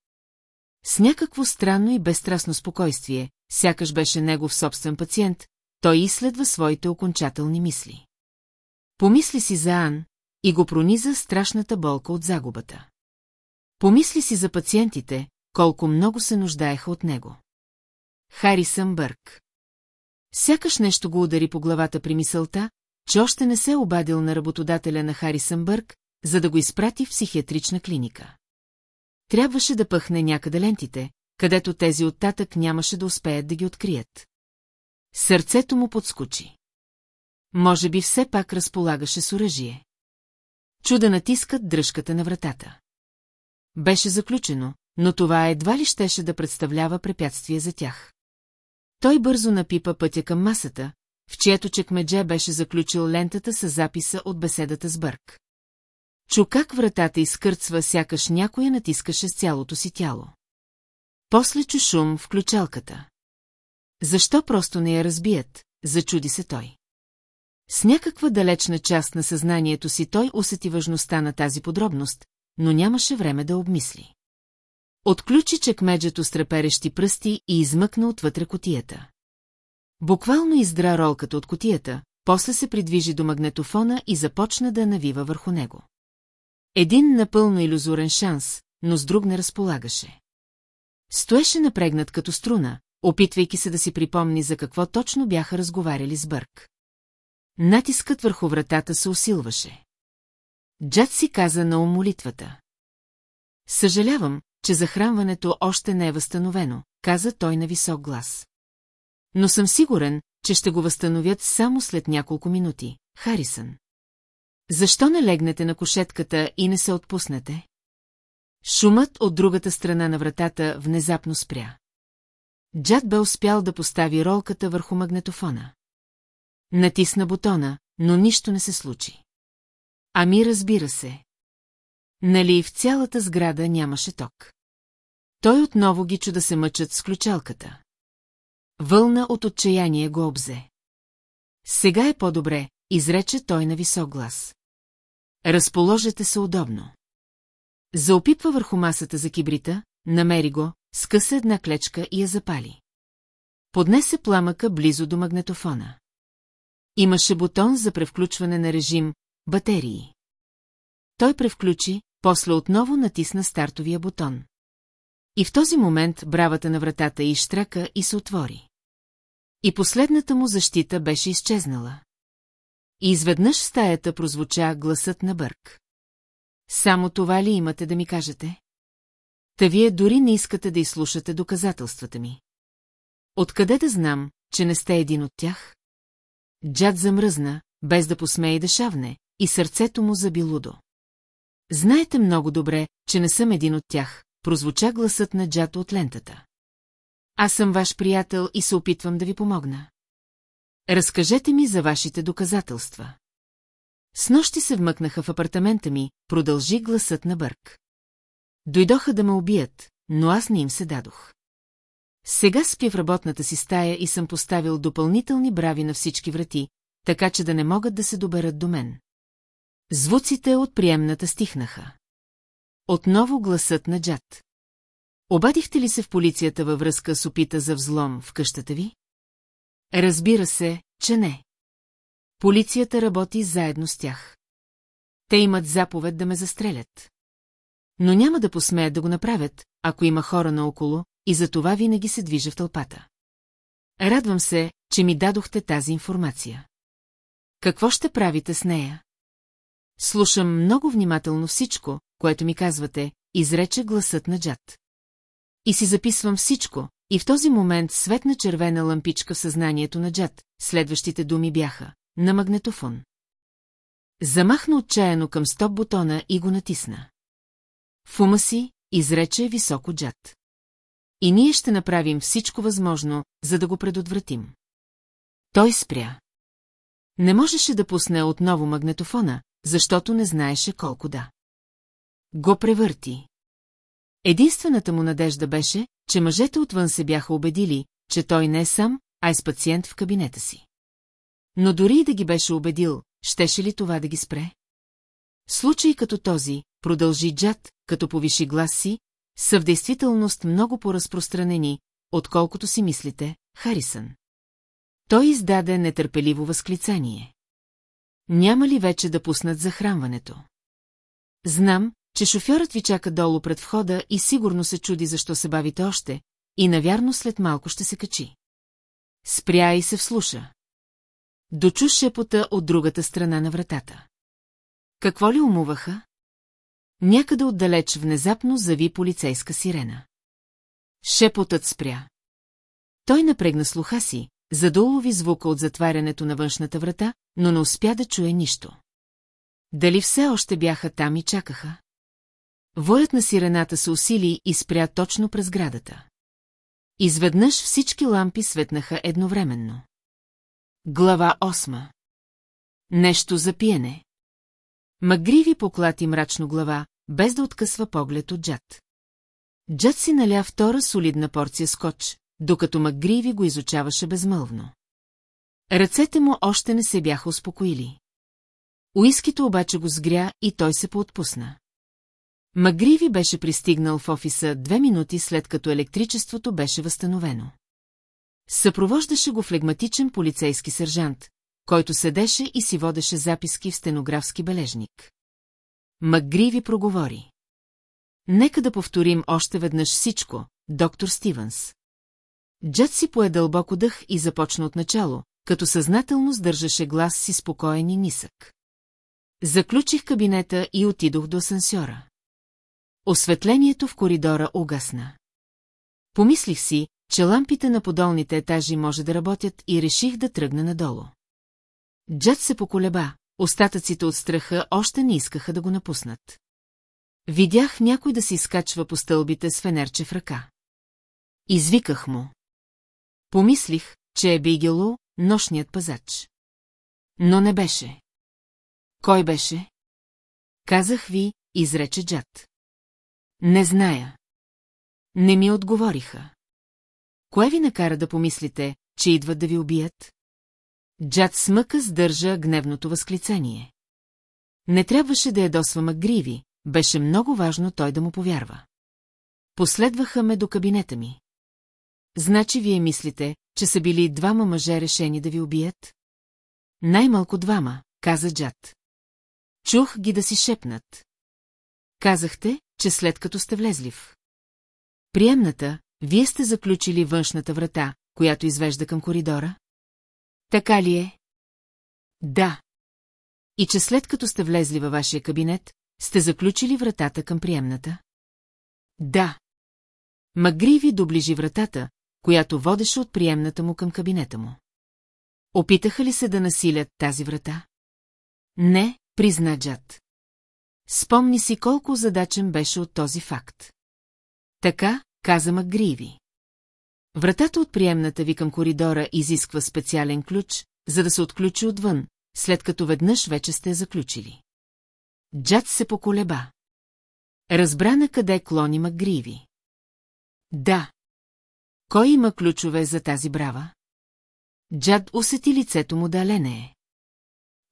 С някакво странно и безстрастно спокойствие, сякаш беше негов собствен пациент, той изследва своите окончателни мисли. Помисли си за Ан и го прониза страшната болка от загубата. Помисли си за пациентите, колко много се нуждаеха от него. Харисън Бърк Сякаш нещо го удари по главата при мисълта, че още не се е обадил на работодателя на Харисън Бърк, за да го изпрати в психиатрична клиника. Трябваше да пъхне някъде лентите, където тези оттатък нямаше да успеят да ги открият. Сърцето му подскочи. Може би все пак разполагаше с оръжие. Чуда натискат дръжката на вратата. Беше заключено, но това едва ли щеше да представлява препятствие за тях. Той бързо напипа пътя към масата, в чието чекмедже беше заключил лентата с записа от беседата с Бърк. Чу как вратата изкърцва, сякаш някоя натискаше с цялото си тяло. После чу шум в ключалката. Защо просто не я разбият, зачуди се той. С някаква далечна част на съзнанието си той усети важността на тази подробност, но нямаше време да обмисли. Отключи чекмеджето с треперещи пръсти и измъкна отвътре котията. Буквално издра ролката от котията, после се придвижи до магнетофона и започна да навива върху него. Един напълно иллюзорен шанс, но с друг не разполагаше. Стоеше напрегнат като струна, опитвайки се да си припомни за какво точно бяха разговаряли с Бърк. Натискът върху вратата се усилваше. Джад си каза на ум. Съжалявам, че захранването още не е възстановено, каза той на висок глас. Но съм сигурен, че ще го възстановят само след няколко минути, Харисън. Защо не легнете на кошетката и не се отпуснете? Шумът от другата страна на вратата внезапно спря. Джад бе успял да постави ролката върху магнетофона. Натисна бутона, но нищо не се случи. Ами разбира се. Нали в цялата сграда нямаше ток. Той отново ги чу да се мъчат с ключалката. Вълна от отчаяние го обзе. Сега е по-добре, изрече той на висок глас. Разположете се удобно. Заопипва върху масата за кибрита, намери го, скъса една клечка и я запали. Поднесе пламъка близо до магнетофона. Имаше бутон за превключване на режим батерии. Той превключи, после отново натисна стартовия бутон. И в този момент бравата на вратата изштрака и се отвори. И последната му защита беше изчезнала. И изведнъж в стаята прозвуча гласът на Бърк. Само това ли имате да ми кажете? Та вие дори не искате да изслушате доказателствата ми. Откъде да знам, че не сте един от тях? Джад замръзна, без да посмее да шавне, и сърцето му заби лудо. Знаете много добре, че не съм един от тях, прозвуча гласът на Джад от лентата. Аз съм ваш приятел и се опитвам да ви помогна. Разкажете ми за вашите доказателства. С нощи се вмъкнаха в апартамента ми, продължи гласът на Бърк. Дойдоха да ме убият, но аз не им се дадох. Сега спя в работната си стая и съм поставил допълнителни брави на всички врати, така че да не могат да се доберат до мен. Звуците от приемната стихнаха. Отново гласът на Джад. Обадихте ли се в полицията във връзка с опита за взлом в къщата ви? Разбира се, че не. Полицията работи заедно с тях. Те имат заповед да ме застрелят. Но няма да посмеят да го направят, ако има хора наоколо, и за това винаги се движа в тълпата. Радвам се, че ми дадохте тази информация. Какво ще правите с нея? Слушам много внимателно всичко, което ми казвате, изрече гласът на Джад. И си записвам всичко, и в този момент светна червена лампичка в съзнанието на Джад, следващите думи бяха на магнетофон. Замахна отчаяно към стоп бутона и го натисна. В ума си изрече високо Джад. И ние ще направим всичко възможно, за да го предотвратим. Той спря. Не можеше да пусне отново магнетофона, защото не знаеше колко да. Го превърти. Единствената му надежда беше, че мъжете отвън се бяха убедили, че той не е сам, а е с пациент в кабинета си. Но дори и да ги беше убедил, щеше ли това да ги спре? Случай като този, продължи Джад, като повиши глас си, са в действителност много по-разпространени, отколкото си мислите, Харисън. Той издаде нетърпеливо възклицание. Няма ли вече да пуснат захранването? Знам, че шофьорът ви чака долу пред входа и сигурно се чуди защо се бавите още, и навярно след малко ще се качи. Спря и се вслуша. Дочу шепота от другата страна на вратата. Какво ли умуваха? Някъде отдалеч внезапно зави полицейска сирена. Шепотът спря. Той напрегна слуха си, за да улови звука от затварянето на външната врата, но не успя да чуе нищо. Дали все още бяха там и чакаха? Воят на сирената се усили и спря точно през градата. Изведнъж всички лампи светнаха едновременно. Глава 8 Нещо за пиене. Магриви поклати мрачно глава, без да откъсва поглед от Джад. Джад си наля втора солидна порция скотч, докато Макгриви го изучаваше безмълвно. Ръцете му още не се бяха успокоили. Уискито обаче го сгря и той се поотпусна. Магриви беше пристигнал в офиса две минути след като електричеството беше възстановено. Съпровождаше го флегматичен полицейски сержант, който седеше и си водеше записки в стенографски бележник. Макгриви проговори. Нека да повторим още веднъж всичко, доктор Стивенс. Джад си пое дълбоко дъх и започна от начало, като съзнателно сдържаше глас си спокоен и нисък. Заключих кабинета и отидох до асансьора. Осветлението в коридора угасна. Помислих си, че лампите на подолните етажи може да работят и реших да тръгна надолу. Джад се поколеба, остатъците от страха още не искаха да го напуснат. Видях някой да се изкачва по стълбите с фенерче в ръка. Извиках му. Помислих, че е Бигело, нощният пазач. Но не беше. Кой беше? Казах ви, изрече Джад. Не зная. Не ми отговориха. Кое ви накара да помислите, че идват да ви убият? Джад смъка сдържа гневното възклицание. Не трябваше да ядосва Макгриви, беше много важно той да му повярва. Последваха ме до кабинета ми. Значи вие мислите, че са били двама мъже решени да ви убият? Най-малко двама, каза Джад. Чух ги да си шепнат. Казахте, че след като сте влезли в приемната, вие сте заключили външната врата, която извежда към коридора? Така ли е? Да. И че след като сте влезли във вашия кабинет, сте заключили вратата към приемната? Да. Магриви доближи вратата, която водеше от приемната му към кабинета му. Опитаха ли се да насилят тази врата? Не, призна Джад. Спомни си колко задачен беше от този факт. Така, каза Макгриви. Вратата от приемната ви към коридора изисква специален ключ, за да се отключи отвън, след като веднъж вече сте заключили. Джад се поколеба. Разбра на къде клони Макгриви. Да. Кой има ключове за тази брава? Джад усети лицето му да е.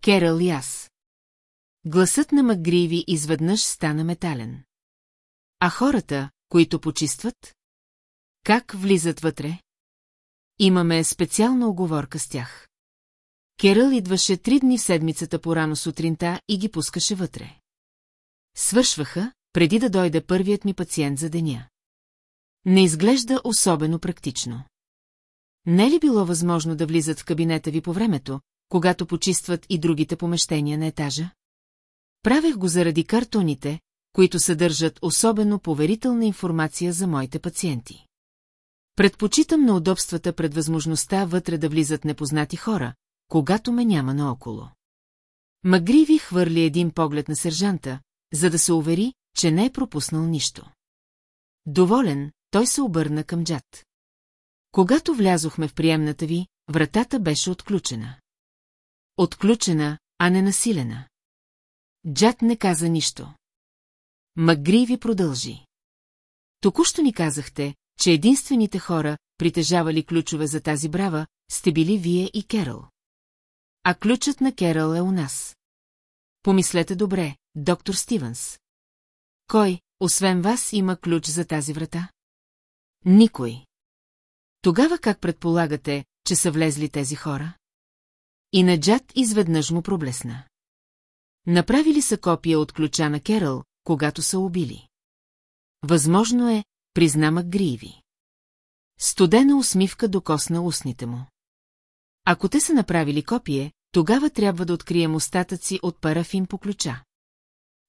Керал и аз. Гласът на Макгриви изведнъж стана метален. А хората, които почистват? Как влизат вътре? Имаме специална оговорка с тях. Керъл идваше три дни в седмицата по-рано сутринта и ги пускаше вътре. Свършваха, преди да дойде първият ми пациент за деня. Не изглежда особено практично. Не е ли било възможно да влизат в кабинета ви по времето, когато почистват и другите помещения на етажа? Правех го заради картоните, които съдържат особено поверителна информация за моите пациенти. Предпочитам на удобствата пред възможността вътре да влизат непознати хора, когато ме няма наоколо. Магриви хвърли един поглед на сержанта, за да се увери, че не е пропуснал нищо. Доволен, той се обърна към Джад. Когато влязохме в приемната ви, вратата беше отключена. Отключена, а не насилена. Джад не каза нищо. Магриви продължи. Току-що ни казахте, че единствените хора, притежавали ключове за тази брава, сте били вие и Керал. А ключът на Керал е у нас. Помислете добре, доктор Стивенс. Кой, освен вас, има ключ за тази врата? Никой. Тогава как предполагате, че са влезли тези хора? И Наджат изведнъж му проблесна. Направили са копия от ключа на Керал, когато са убили. Възможно е, призна Макгриеви. Студена усмивка докосна устните му. Ако те са направили копие, тогава трябва да открием остатъци от парафин по ключа.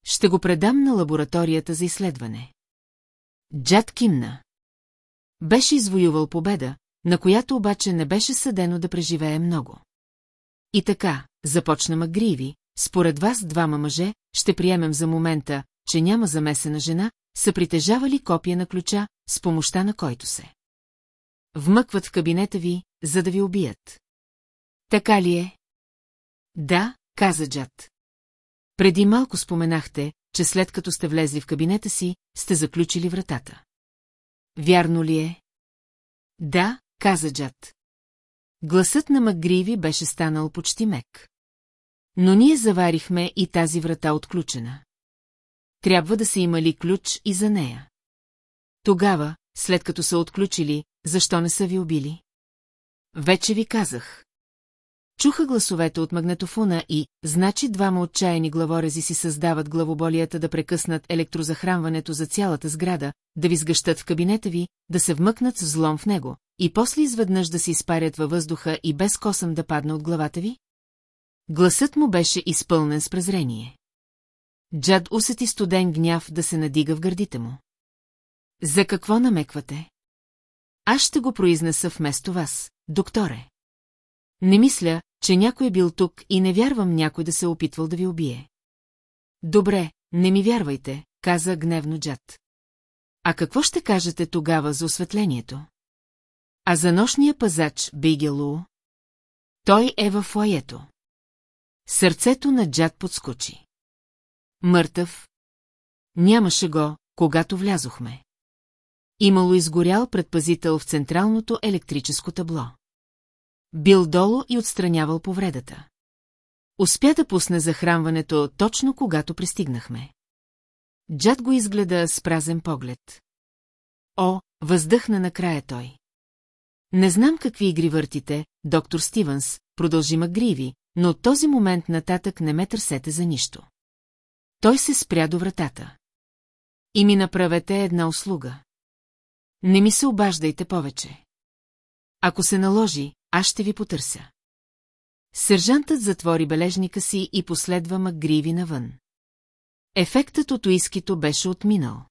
Ще го предам на лабораторията за изследване. Джад кимна. Беше извоювал победа, на която обаче не беше съдено да преживее много. И така, започна Магриви, според вас двама мъже, ще приемем за момента, че няма замесена жена, са притежавали копия на ключа, с помощта на който се. Вмъкват в кабинета ви, за да ви убият. Така ли е? Да, каза Джад. Преди малко споменахте, че след като сте влезли в кабинета си, сте заключили вратата. Вярно ли е? Да, каза Джад. Гласът на Макгриви беше станал почти мек. Но ние заварихме и тази врата отключена. Трябва да са имали ключ и за нея. Тогава, след като са отключили, защо не са ви убили? Вече ви казах. Чуха гласовете от магнетофона и, значи двама отчаяни главорези си създават главоболията да прекъснат електрозахранването за цялата сграда, да ви сгъщат в кабинета ви, да се вмъкнат с взлом в него, и после изведнъж да се изпарят във въздуха и без косъм да падне от главата ви? Гласът му беше изпълнен с презрение. Джад усети студен гняв да се надига в гърдите му. За какво намеквате? Аз ще го произнеса вместо вас, докторе. Не мисля, че някой е бил тук и не вярвам някой да се е опитвал да ви убие. Добре, не ми вярвайте, каза гневно Джад. А какво ще кажете тогава за осветлението? А за нощния пазач Бейгелу? Той е във фоето. Сърцето на Джад подскочи. Мъртъв. Нямаше го, когато влязохме. Имало изгорял предпазител в централното електрическо табло. Бил долу и отстранявал повредата. Успя да пусне захранването точно когато пристигнахме. Джад го изгледа с празен поглед. О, въздъхна накрая той. Не знам какви игри въртите, доктор Стивенс, продължи Макгриви, но от този момент нататък не ме търсете за нищо. Той се спря до вратата. И ми направете една услуга. Не ми се обаждайте повече. Ако се наложи, аз ще ви потърся. Сержантът затвори бележника си и последва Макгриви навън. Ефектът от уискито беше отминал.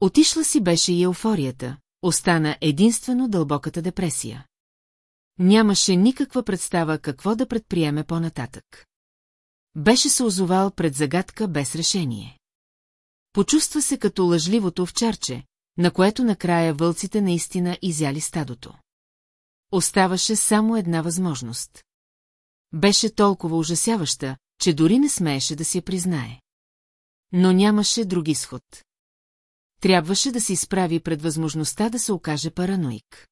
Отишла си беше и еуфорията, остана единствено дълбоката депресия. Нямаше никаква представа какво да предприеме по-нататък. Беше се озовал пред загадка без решение. Почувства се като лъжливото овчарче, на което накрая вълците наистина изяли стадото. Оставаше само една възможност. Беше толкова ужасяваща, че дори не смееше да си я признае. Но нямаше друг изход. Трябваше да се изправи пред възможността да се окаже параноик.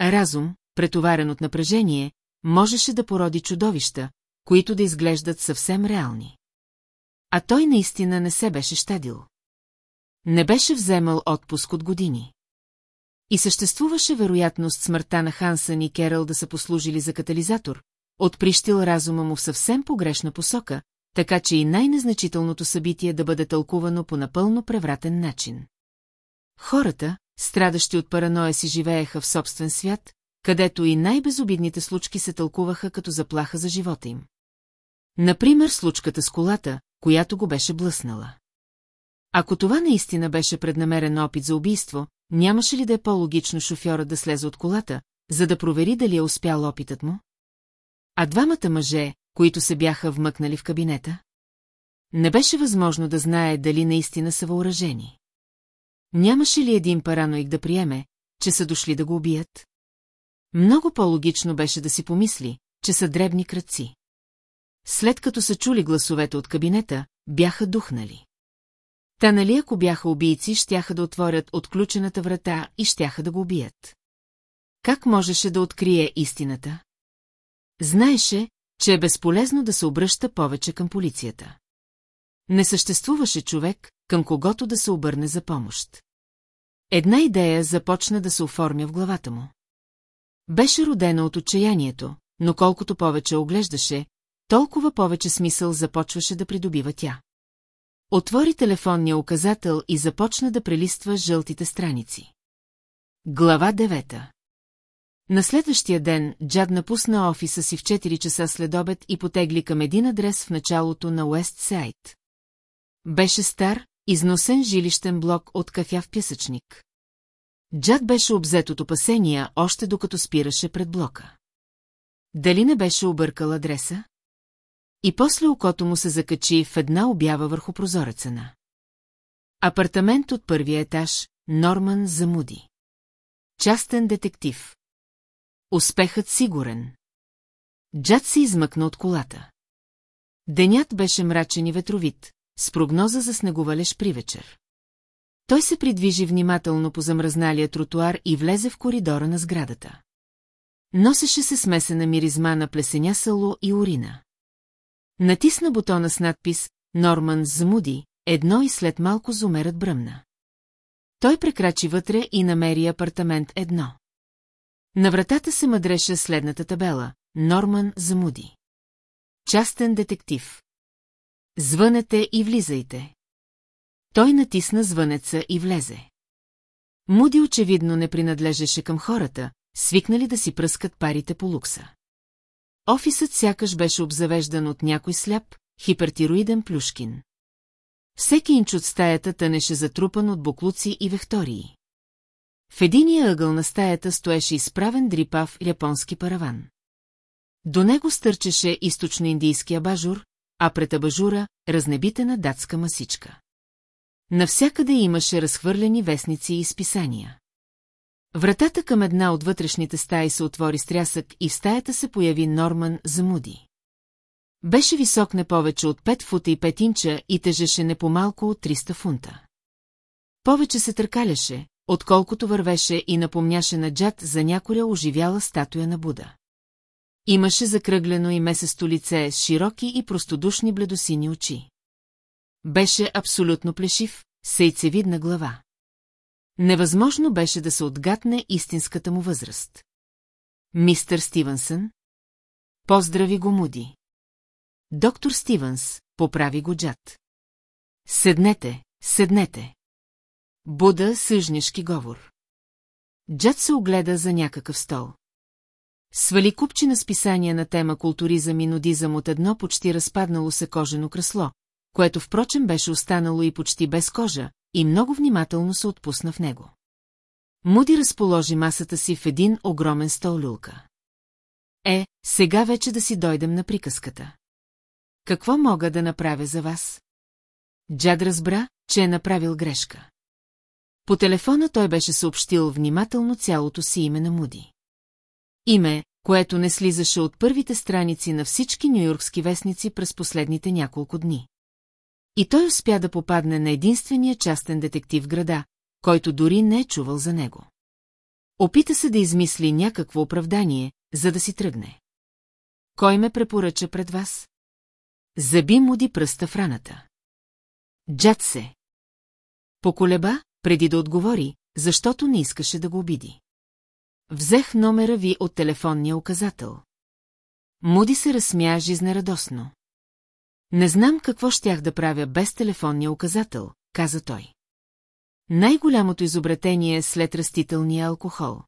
Разум, претоварен от напрежение, можеше да породи чудовища, които да изглеждат съвсем реални. А той наистина не се беше щадил. Не беше вземал отпуск от години. И съществуваше вероятност смъртта на Хансън и Керал да са послужили за катализатор, отприщил разума му в съвсем погрешна посока, така че и най-незначителното събитие да бъде тълкувано по напълно превратен начин. Хората, страдащи от параноя си живееха в собствен свят, където и най-безобидните случки се тълкуваха като заплаха за живота им. Например, случката с колата, която го беше блъснала. Ако това наистина беше преднамерен опит за убийство, нямаше ли да е по-логично шофьора да слезе от колата, за да провери дали е успял опитът му? А двамата мъже, които се бяха вмъкнали в кабинета? Не беше възможно да знае дали наистина са въоръжени. Нямаше ли един параноик да приеме, че са дошли да го убият? Много по-логично беше да си помисли, че са дребни кръци. След като са чули гласовете от кабинета, бяха духнали. Та нали ако бяха убийци, щяха да отворят отключената врата и щяха да го убият. Как можеше да открие истината? Знаеше, че е безполезно да се обръща повече към полицията. Не съществуваше човек, към когото да се обърне за помощ. Една идея започна да се оформя в главата му. Беше родена от отчаянието, но колкото повече оглеждаше, толкова повече смисъл започваше да придобива тя. Отвори телефонния указател и започна да прелиства жълтите страници. Глава девета На следващия ден Джад напусна офиса си в 4 часа след обед и потегли към един адрес в началото на Уест Сайт. Беше стар, износен жилищен блок от кафяв пясъчник. Джад беше обзет от опасения, още докато спираше пред блока. Дали не беше объркал адреса? И после окото му се закачи в една обява върху прозореца на. Апартамент от първия етаж, Норман Замуди. Частен детектив. Успехът сигурен. Джад се измъкна от колата. Денят беше мрачен и ветровит, с прогноза за снеговалеж при вечер. Той се придвижи внимателно по замръзналия тротуар и влезе в коридора на сградата. Носеше се смесена миризма на плесеня сало и урина. Натисна бутона с надпис «Норман Змуди», едно и след малко зумерът бръмна. Той прекрачи вътре и намери апартамент едно. На вратата се мъдреше следната табела «Норман Замуди». Частен детектив. Звънете и влизайте. Той натисна звънеца и влезе. Муди очевидно не принадлежеше към хората, свикнали да си пръскат парите по лукса. Офисът сякаш беше обзавеждан от някой сляп, хипертироиден плюшкин. Всеки инч от стаята тънеше затрупан от буклуци и вектории. В единия ъгъл на стаята стоеше изправен дрипав японски параван. До него стърчеше източно-индийски абажур, а пред абажура – разнебитена датска масичка. Навсякъде имаше разхвърлени вестници и изписания. Вратата към една от вътрешните стаи се отвори с трясък и в стаята се появи Норман Замуди. Беше висок не повече от 5 фута и 5 инча и тежеше не по-малко от 300 фунта. Повече се търкаляше, отколкото вървеше и напомняше на Джад за някоя оживяла статуя на Буда. Имаше закръглено и месесто лице с широки и простодушни бледосини очи. Беше абсолютно плешив, сейцевидна глава. Невъзможно беше да се отгатне истинската му възраст. Мистър Стивенсън? Поздрави го Муди. Доктор Стивенс, поправи го Джад. Седнете, седнете. Буда съжнишки говор. Джад се огледа за някакъв стол. Свали купчина списания на тема културизъм и нудизъм от едно почти разпаднало се кожено кресло, което впрочем беше останало и почти без кожа, и много внимателно се отпусна в него. Муди разположи масата си в един огромен стол люлка. Е, сега вече да си дойдем на приказката. Какво мога да направя за вас? Джад разбра, че е направил грешка. По телефона той беше съобщил внимателно цялото си име на Муди. Име, което не слизаше от първите страници на всички нюйоркски вестници през последните няколко дни. И той успя да попадне на единствения частен детектив в града, който дори не е чувал за него. Опита се да измисли някакво оправдание, за да си тръгне. Кой ме препоръча пред вас? Заби Муди пръста в раната. Джад се. Поколеба, преди да отговори, защото не искаше да го обиди. Взех номера ви от телефонния указател. Муди се разсмя жизнерадосно. Не знам какво щях да правя без телефонния указател, каза той. Най-голямото изобретение е след растителния алкохол.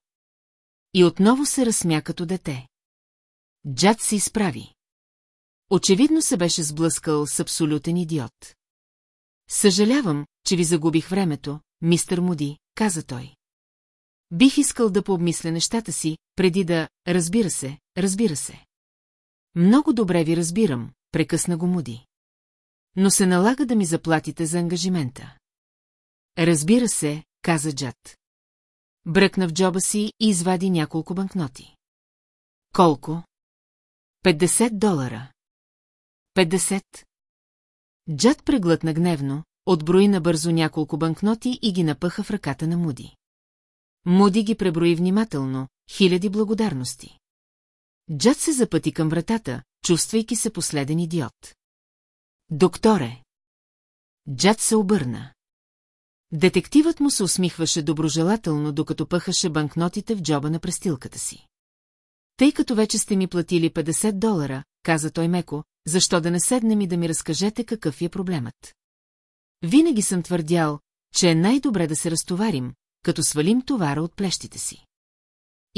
И отново се разсмя като дете. Джад се изправи. Очевидно се беше сблъскал с абсолютен идиот. Съжалявам, че ви загубих времето, мистер Муди, каза той. Бих искал да пообмисля нещата си, преди да... Разбира се, разбира се. Много добре ви разбирам, прекъсна го Муди. Но се налага да ми заплатите за ангажимента. Разбира се, каза Джад. Бръкна в джоба си и извади няколко банкноти. Колко? 50 долара. 50. Джад преглътна гневно, отброи набързо няколко банкноти и ги напъха в ръката на Муди. Муди ги преброи внимателно, хиляди благодарности. Джад се запъти към вратата, чувствайки се последен идиот. Докторе! Джад се обърна. Детективът му се усмихваше доброжелателно, докато пъхаше банкнотите в джоба на престилката си. Тъй като вече сте ми платили 50 долара, каза той меко, защо да не седнем и да ми разкажете какъв е проблемът. Винаги съм твърдял, че е най-добре да се разтоварим, като свалим товара от плещите си.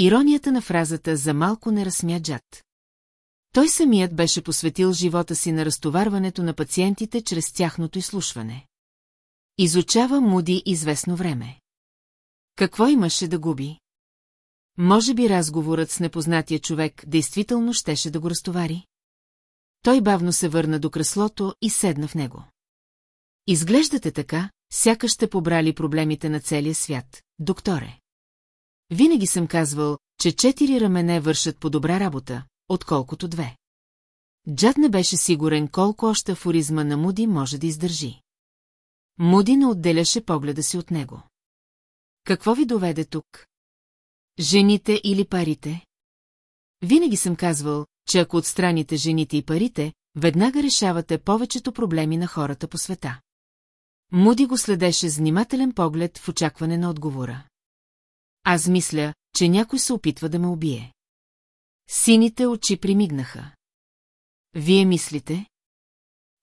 Иронията на фразата за малко не разсмя Джад. Той самият беше посветил живота си на разтоварването на пациентите чрез тяхното изслушване. Изучава Муди известно време. Какво имаше да губи? Може би разговорът с непознатия човек действително щеше да го разтовари? Той бавно се върна до креслото и седна в него. Изглеждате така, сякаш сте побрали проблемите на целия свят, докторе. Винаги съм казвал, че четири рамене вършат по добра работа, отколкото две. Джад не беше сигурен колко още афоризма на Муди може да издържи. Муди не отделяше погледа си от него. Какво ви доведе тук? Жените или парите? Винаги съм казвал, че ако отстраните жените и парите, веднага решавате повечето проблеми на хората по света. Муди го следеше с внимателен поглед в очакване на отговора. Аз мисля, че някой се опитва да ме убие. Сините очи примигнаха. Вие мислите?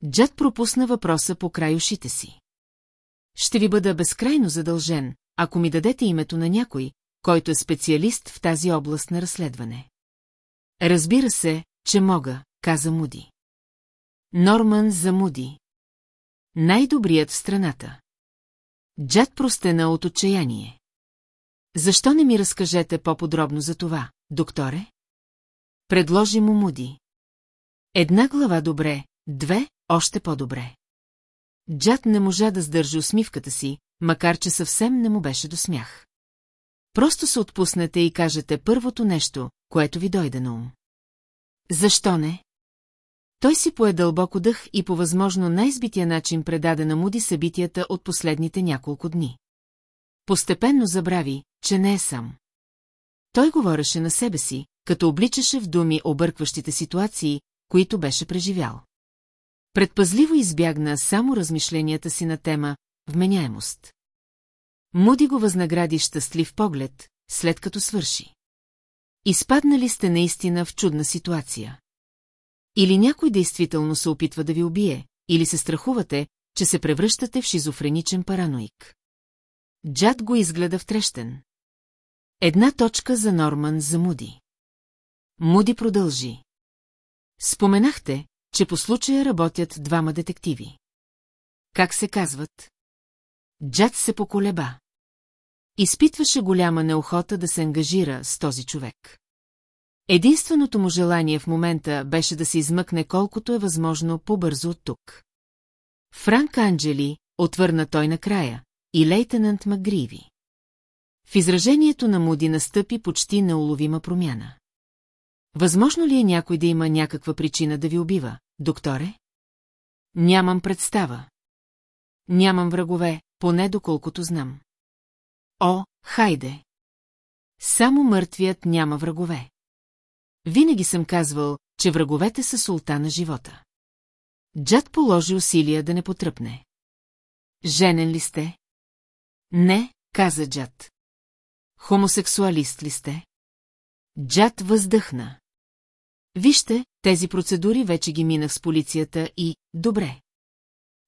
Джад пропусна въпроса по край ушите си. Ще ви бъда безкрайно задължен, ако ми дадете името на някой, който е специалист в тази област на разследване. Разбира се, че мога, каза Муди. Норман за Муди. Най-добрият в страната. Джад простена от отчаяние. Защо не ми разкажете по-подробно за това, докторе? Предложи му Муди. Една глава добре, две още по-добре. Джад не можа да сдържи усмивката си, макар че съвсем не му беше до смях. Просто се отпуснете и кажете първото нещо, което ви дойде на ум. Защо не? Той си пое дълбоко дъх и по възможно най-збития начин предаде на Муди събитията от последните няколко дни. Постепенно забрави, че не е сам. Той говореше на себе си, като обличаше в думи объркващите ситуации, които беше преживял. Предпазливо избягна само размишленията си на тема «Вменяемост». Муди го възнагради щастлив поглед, след като свърши. Изпаднали сте наистина в чудна ситуация. Или някой действително се опитва да ви убие, или се страхувате, че се превръщате в шизофреничен параноик. Джад го изгледа втрещен. Една точка за Норман за Муди. Муди продължи. Споменахте, че по случая работят двама детективи. Как се казват? Джад се поколеба. Изпитваше голяма неохота да се ангажира с този човек. Единственото му желание в момента беше да се измъкне колкото е възможно по-бързо от тук. Франк Анджели, отвърна той накрая, и лейтенант Макгриви. В изражението на Муди настъпи почти неуловима промяна. Възможно ли е някой да има някаква причина да ви убива, докторе? Нямам представа. Нямам врагове, поне доколкото знам. О, хайде! Само мъртвият няма врагове. Винаги съм казвал, че враговете са султа на живота. Джад положи усилия да не потръпне. Женен ли сте? Не, каза Джад. Хомосексуалист ли сте? Джад въздъхна. Вижте, тези процедури вече ги минах с полицията и... Добре.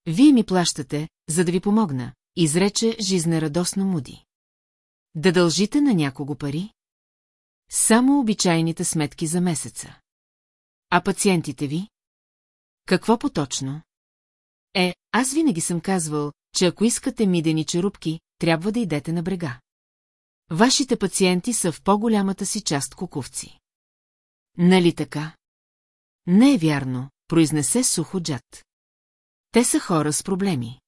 Вие ми плащате, за да ви помогна, изрече жизнерадосно Муди. Да дължите на някого пари? Само обичайните сметки за месеца. А пациентите ви? Какво поточно? Е, аз винаги съм казвал, че ако искате мидени черупки, трябва да идете на брега. Вашите пациенти са в по-голямата си част куковци. Нали така? Не е вярно, произнесе сухо Джад. Те са хора с проблеми.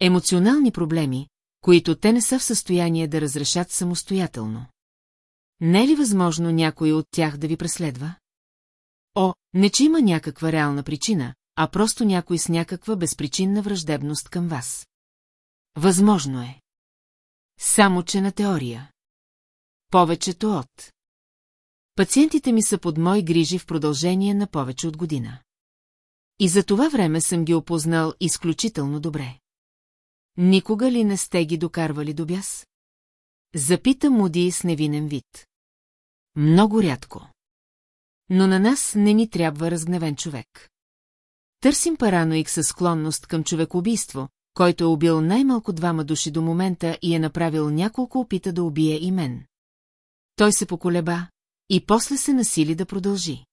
Емоционални проблеми, които те не са в състояние да разрешат самостоятелно. Не е ли възможно някой от тях да ви преследва? О, не че има някаква реална причина, а просто някой с някаква безпричинна враждебност към вас. Възможно е. Само, че на теория. Повечето от. Пациентите ми са под мои грижи в продължение на повече от година. И за това време съм ги опознал изключително добре. Никога ли не сте ги докарвали до бяс? Запита Муди с невинен вид. Много рядко. Но на нас не ни трябва разгневен човек. Търсим параноик със склонност към човекобийство, който е убил най-малко двама души до момента и е направил няколко опита да убие и мен. Той се поколеба и после се насили да продължи.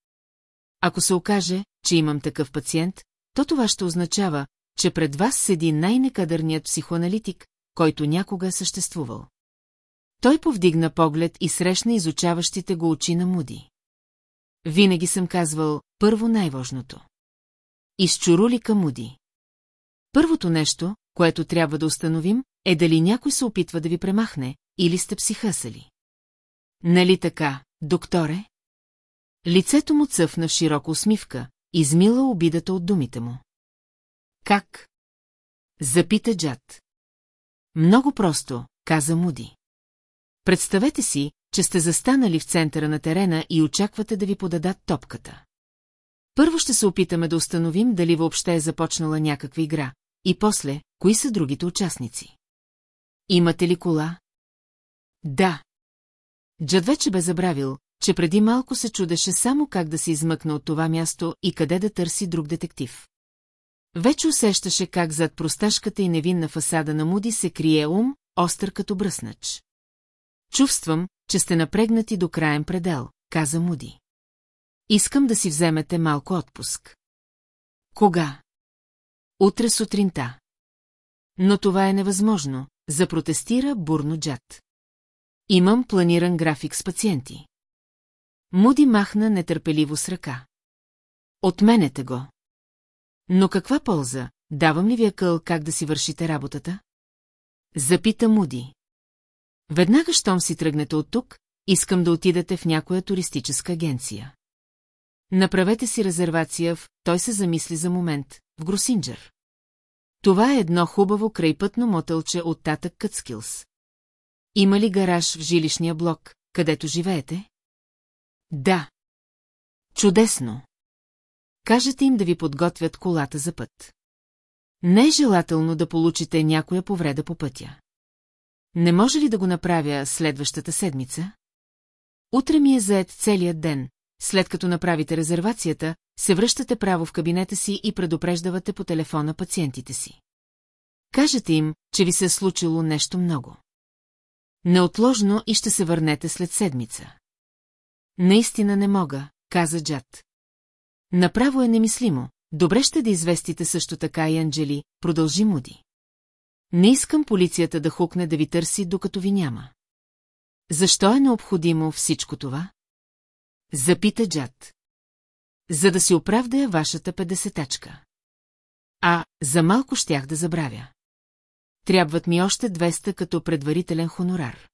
Ако се окаже, че имам такъв пациент, то това ще означава, че пред вас седи най-некадърният психоаналитик, който някога е съществувал. Той повдигна поглед и срещна изучаващите го очи на Муди. Винаги съм казвал, първо най-важното. Изчурули към Муди. Първото нещо, което трябва да установим, е дали някой се опитва да ви премахне, или сте психъсали. Нали така, докторе? Лицето му цъфна в широка усмивка, измила обидата от думите му. Как? Запита Джад. Много просто, каза Муди. Представете си, че сте застанали в центъра на терена и очаквате да ви подадат топката. Първо ще се опитаме да установим дали въобще е започнала някаква игра, и после, кои са другите участници. Имате ли кола? Да. Джад вече бе забравил, че преди малко се чудеше само как да се измъкне от това място и къде да търси друг детектив. Вече усещаше как зад просташката и невинна фасада на Муди се крие ум, остър като бръснач. Чувствам, че сте напрегнати до краен предел, каза Муди. Искам да си вземете малко отпуск. Кога? Утре сутринта. Но това е невъзможно, запротестира бурно Джад. Имам планиран график с пациенти. Муди махна нетърпеливо с ръка. Отменете го. Но каква полза? Давам ли ви акъл как да си вършите работата? Запита Муди. Веднага, щом си тръгнете от тук, искам да отидете в някоя туристическа агенция. Направете си резервация в, той се замисли за момент, в Гросинджер. Това е едно хубаво крайпътно мотелче от татък Кътскилс. Има ли гараж в жилищния блок, където живеете? Да. Чудесно. Кажете им да ви подготвят колата за път. Не е желателно да получите някоя повреда по пътя. Не може ли да го направя следващата седмица? Утре ми е заед целият ден, след като направите резервацията, се връщате право в кабинета си и предупреждавате по телефона пациентите си. Кажете им, че ви се е случило нещо много. Неотложно и ще се върнете след седмица. Наистина не мога, каза Джад. Направо е немислимо. Добре ще да известите също така и Анджели, продължи Муди. Не искам полицията да хукне да ви търси, докато ви няма. Защо е необходимо всичко това? Запита Джад. За да си оправдая вашата педесетачка. А, за малко щях да забравя. Трябват ми още 200 като предварителен хонорар.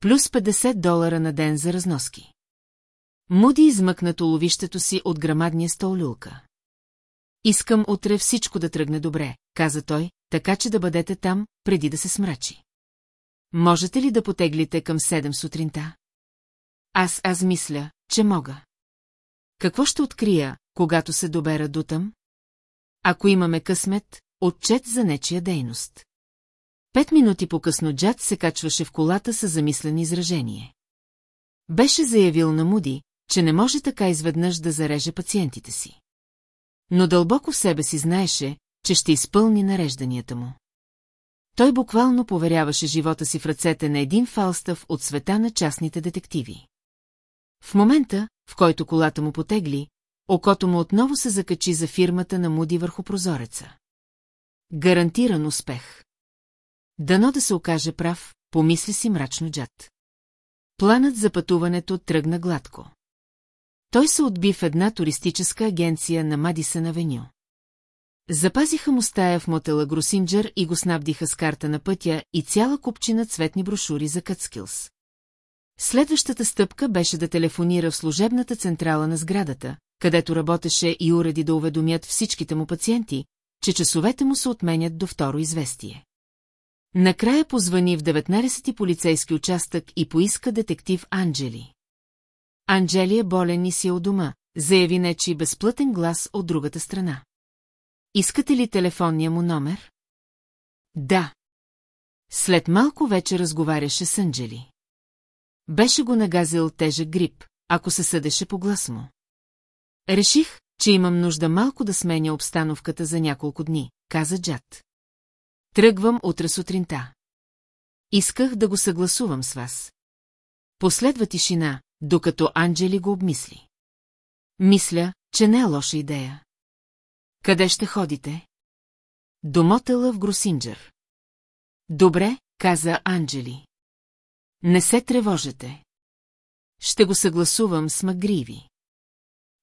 Плюс 50 долара на ден за разноски. Муди измъкнато ловището си от грамадния стол люлка. Искам утре всичко да тръгне добре, каза той, така че да бъдете там, преди да се смрачи. Можете ли да потеглите към 7 сутринта? Аз аз мисля, че мога. Какво ще открия, когато се добера дотъм? Ако имаме късмет, отчет за нечия дейност. Пет минути по-късно Джад се качваше в колата с замислено изражение. Беше заявил на Муди, че не може така изведнъж да зареже пациентите си. Но дълбоко в себе си знаеше, че ще изпълни нарежданията му. Той буквално поверяваше живота си в ръцете на един фалстъв от света на частните детективи. В момента, в който колата му потегли, окото му отново се закачи за фирмата на Муди върху прозореца. Гарантиран успех. Дано да се окаже прав, помисли си мрачно Джад. Планът за пътуването тръгна гладко. Той се отби в една туристическа агенция на Мадисън Авеню. Запазиха му стая в мотела Гросинджер и го снабдиха с карта на пътя и цяла купчина цветни брошури за Кътскилс. Следващата стъпка беше да телефонира в служебната централа на сградата, където работеше и уреди да уведомят всичките му пациенти, че часовете му се отменят до второ известие. Накрая позвани в 19-ти полицейски участък и поиска детектив Анджели. Анджели е болен и си е у дома, заяви нечи безплътен глас от другата страна. Искате ли телефонния му номер? Да. След малко вече разговаряше с Анджели. Беше го нагазил тежък грип, ако се съдеше по глас му. Реших, че имам нужда малко да сменя обстановката за няколко дни, каза Джад. Тръгвам утре сутринта. Исках да го съгласувам с вас. Последва тишина, докато Анджели го обмисли. Мисля, че не е лоша идея. Къде ще ходите? До мотела в Гросинджер. Добре, каза Анджели. Не се тревожете. Ще го съгласувам с Магриви.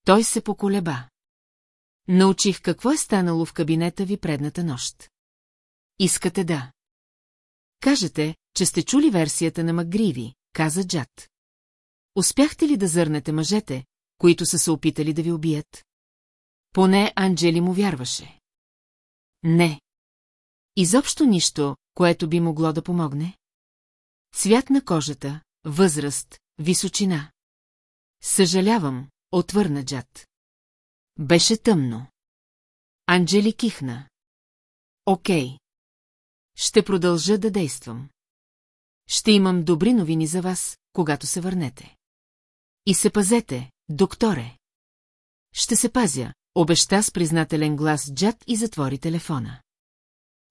Той се поколеба. Научих какво е станало в кабинета ви предната нощ. Искате да. Кажете, че сте чули версията на Магриви, каза Джад. Успяхте ли да зърнете мъжете, които са се опитали да ви убият? Поне Анджели му вярваше. Не. Изобщо нищо, което би могло да помогне? Цвят на кожата, възраст, височина. Съжалявам, отвърна Джад. Беше тъмно. Анджели кихна. Окей. Ще продължа да действам. Ще имам добри новини за вас, когато се върнете. И се пазете, докторе. Ще се пазя, обеща с признателен глас Джад и затвори телефона.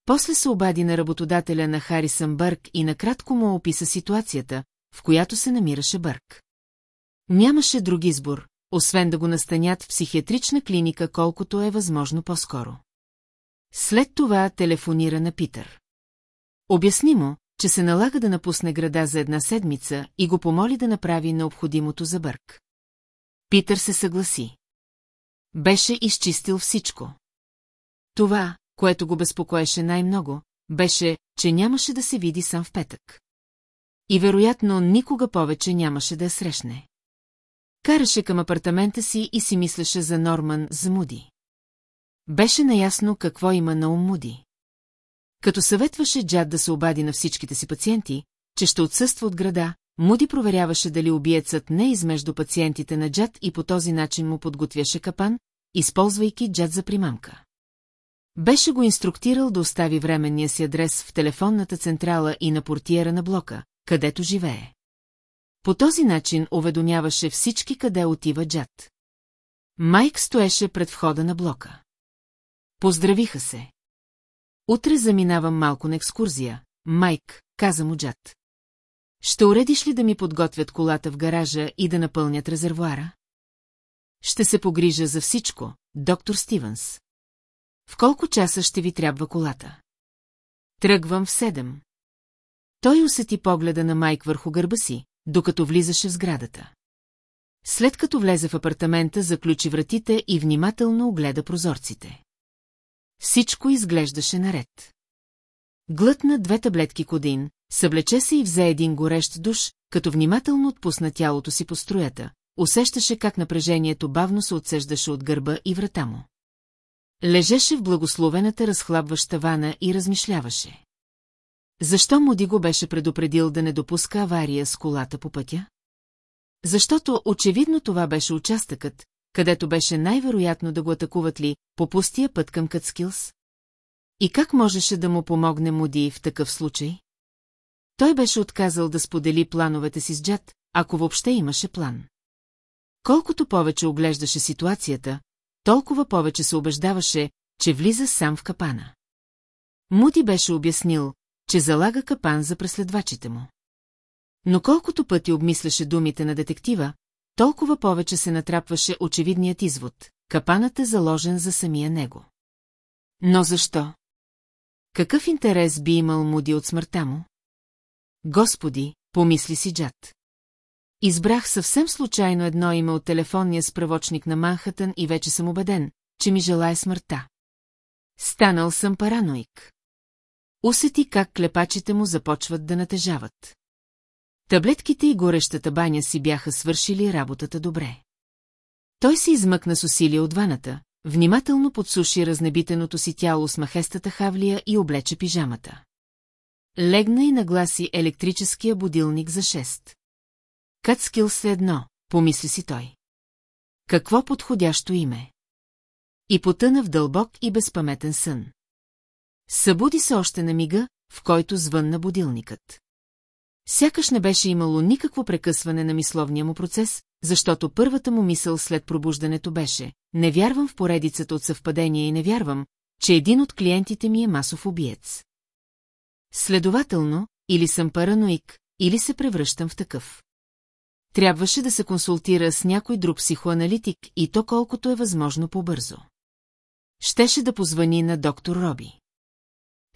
После се обади на работодателя на Харисън Бърк и накратко му описа ситуацията, в която се намираше Бърк. Нямаше друг избор, освен да го настанят в психиатрична клиника колкото е възможно по-скоро. След това телефонира на Питър. Обясни му, че се налага да напусне града за една седмица и го помоли да направи необходимото за Бърк. Питър се съгласи. Беше изчистил всичко. Това, което го безпокоеше най-много, беше, че нямаше да се види сам в петък. И вероятно никога повече нямаше да я срещне. Караше към апартамента си и си мислеше за Норман за Муди. Беше наясно какво има на ум Муди. Като съветваше Джад да се обади на всичките си пациенти, че ще отсъства от града, Муди проверяваше дали убиецът не е измежду пациентите на Джад и по този начин му подготвяше капан, използвайки Джад за примамка. Беше го инструктирал да остави временния си адрес в телефонната централа и на портиера на блока, където живее. По този начин уведомяваше всички къде отива Джад. Майк стоеше пред входа на блока. Поздравиха се. Утре заминавам малко на екскурзия. Майк, каза му Джад. Ще уредиш ли да ми подготвят колата в гаража и да напълнят резервуара? Ще се погрижа за всичко, доктор Стивенс. В колко часа ще ви трябва колата? Тръгвам в седем. Той усети погледа на Майк върху гърба си, докато влизаше в сградата. След като влезе в апартамента, заключи вратите и внимателно огледа прозорците. Всичко изглеждаше наред. Глътна две таблетки кодин, съблече се и взе един горещ душ, като внимателно отпусна тялото си по строята, усещаше как напрежението бавно се отсеждаше от гърба и врата му. Лежеше в благословената разхлабваща вана и размишляваше. Защо Муди го беше предупредил да не допуска авария с колата по пътя? Защото очевидно това беше участъкът, където беше най-вероятно да го атакуват ли по пустия път към Кътскилс? И как можеше да му помогне Муди в такъв случай? Той беше отказал да сподели плановете си с Джад, ако въобще имаше план. Колкото повече оглеждаше ситуацията, толкова повече се убеждаваше, че влиза сам в капана. Муди беше обяснил, че залага капан за преследвачите му. Но колкото пъти обмисляше думите на детектива, толкова повече се натрапваше очевидният извод – капанът е заложен за самия него. Но защо? Какъв интерес би имал Муди от смъртта му? Господи, помисли си Джад. Избрах съвсем случайно едно име от телефонния справочник на Манхатън и вече съм убеден, че ми желая смъртта. Станал съм параноик. Усети как клепачите му започват да натежават. Таблетките и горещата баня си бяха свършили работата добре. Той се измъкна с усилие от ваната, внимателно подсуши разнебитеното си тяло с махестата хавлия и облече пижамата. Легна и нагласи електрическия будилник за шест. Кацкил се едно, помисли си той. Какво подходящо име? И потъна в дълбок и безпаметен сън. Събуди се още на мига, в който звънна будилникът. Сякаш не беше имало никакво прекъсване на мисловния му процес, защото първата му мисъл след пробуждането беше «Не вярвам в поредицата от съвпадения и не вярвам, че един от клиентите ми е масов убиец». Следователно, или съм параноик, или се превръщам в такъв. Трябваше да се консултира с някой друг психоаналитик и то колкото е възможно по-бързо. Щеше да позвани на доктор Роби.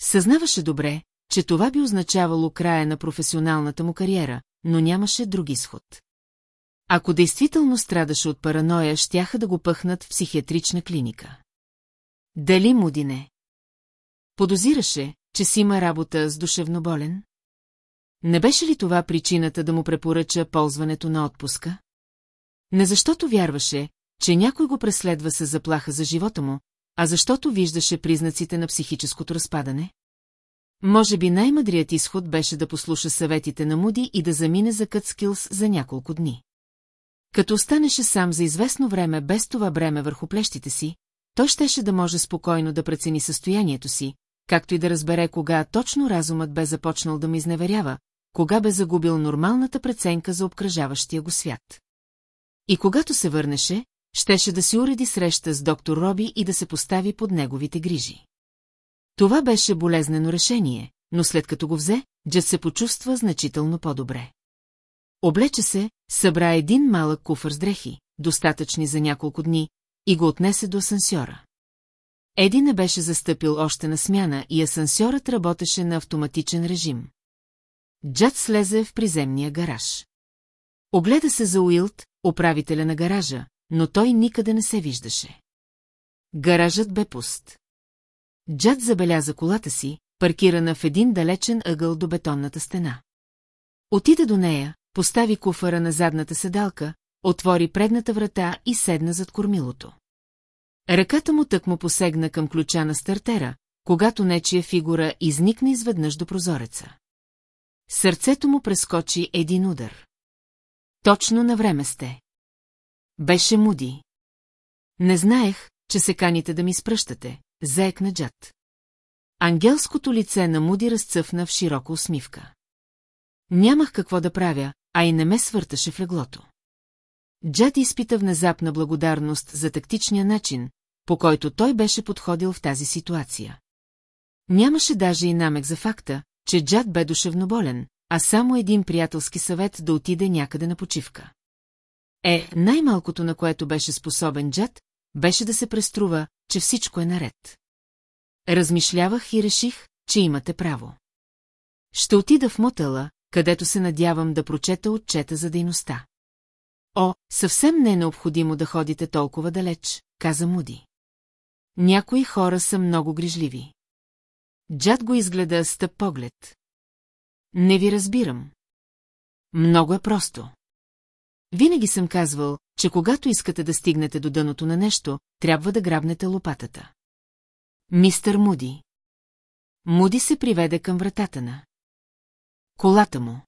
Съзнаваше добре, че това би означавало края на професионалната му кариера, но нямаше друг изход. Ако действително страдаше от параноя, щяха да го пъхнат в психиатрична клиника. Дали Мудине? Подозираше, че си има работа с душевно болен? Не беше ли това причината да му препоръча ползването на отпуска? Не защото вярваше, че някой го преследва с заплаха за живота му, а защото виждаше признаците на психическото разпадане? Може би най-мъдрият изход беше да послуша съветите на Муди и да замине за Кътскилс за няколко дни. Като останеше сам за известно време без това бреме върху плещите си, той щеше да може спокойно да прецени състоянието си, както и да разбере кога точно разумът бе започнал да ми изневерява, кога бе загубил нормалната преценка за обкръжаващия го свят. И когато се върнеше, щеше да си уреди среща с доктор Роби и да се постави под неговите грижи. Това беше болезнено решение, но след като го взе, Джад се почувства значително по-добре. Облече се, събра един малък куфър с дрехи, достатъчни за няколко дни, и го отнесе до асансьора. Еди не беше застъпил още на смяна и асансьорът работеше на автоматичен режим. Джад слезе в приземния гараж. Огледа се за Уилт, управителя на гаража, но той никъде не се виждаше. Гаражът бе пуст. Джад забеляза колата си, паркирана в един далечен ъгъл до бетонната стена. Отида до нея, постави куфара на задната седалка, отвори предната врата и седна зад кормилото. Ръката му тък му посегна към ключа на стартера, когато нечия фигура изникна изведнъж до прозореца. Сърцето му прескочи един удар. Точно на време сте. Беше муди. Не знаех, че се каните да ми спръщате, заекна Джад. Ангелското лице на Муди разцъфна в широка усмивка. Нямах какво да правя, а и не ме свърташе в леглото. Джад изпита внезапна благодарност за тактичния начин, по който той беше подходил в тази ситуация. Нямаше даже и намек за факта, че Джад бе душевно болен, а само един приятелски съвет да отиде някъде на почивка. Е, най-малкото на което беше способен Джад, беше да се преструва, че всичко е наред. Размишлявах и реших, че имате право. Ще отида в мотела, където се надявам да прочета отчета за дейността. О, съвсем не е необходимо да ходите толкова далеч, каза Муди. Някои хора са много грижливи. Джад го изгледа с тъп поглед. Не ви разбирам. Много е просто. Винаги съм казвал, че когато искате да стигнете до дъното на нещо, трябва да грабнете лопатата. Мистър Муди. Муди се приведе към вратата на. Колата му.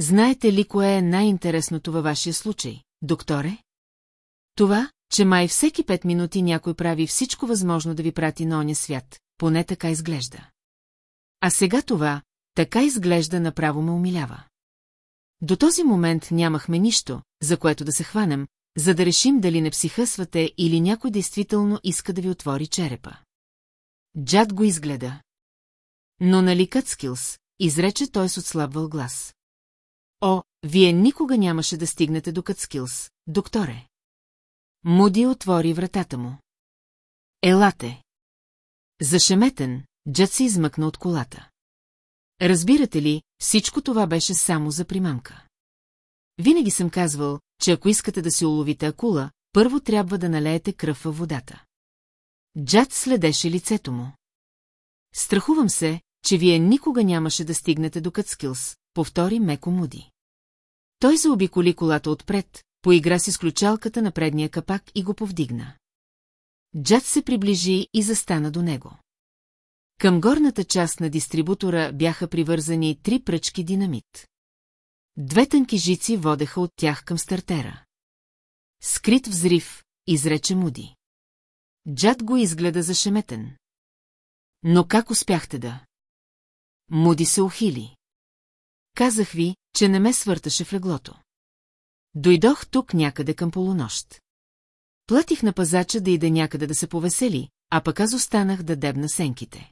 Знаете ли кое е най-интересното във вашия случай, докторе? Това, че май всеки пет минути някой прави всичко възможно да ви прати на оня свят, поне така изглежда. А сега това, така изглежда направо ме умилява. До този момент нямахме нищо, за което да се хванем, за да решим дали не психъсвате или някой действително иска да ви отвори черепа. Джад го изгледа. Но нали Кътскилс, изрече той с отслабвал глас. О, вие никога нямаше да стигнете до Кътскилс, докторе. Муди отвори вратата му. Елате. Зашеметен, Джад се измъкна от колата. Разбирате ли, всичко това беше само за примамка. Винаги съм казвал, че ако искате да си уловите акула, първо трябва да налеете кръв във водата. Джад следеше лицето му. Страхувам се, че вие никога нямаше да стигнете до Кътскилс, повтори меко Муди. Той заобиколи колата отпред, поигра с изключалката на предния капак и го повдигна. Джад се приближи и застана до него. Към горната част на дистрибутора бяха привързани три пръчки динамит. Две тънки жици водеха от тях към стартера. Скрит взрив, изрече Муди. Джад го изгледа зашеметен. Но как успяхте да? Муди се ухили. Казах ви, че не ме свърташе в леглото. Дойдох тук някъде към полунощ. Платих на пазача да иде някъде да се повесели, а пък аз останах да дебна сенките.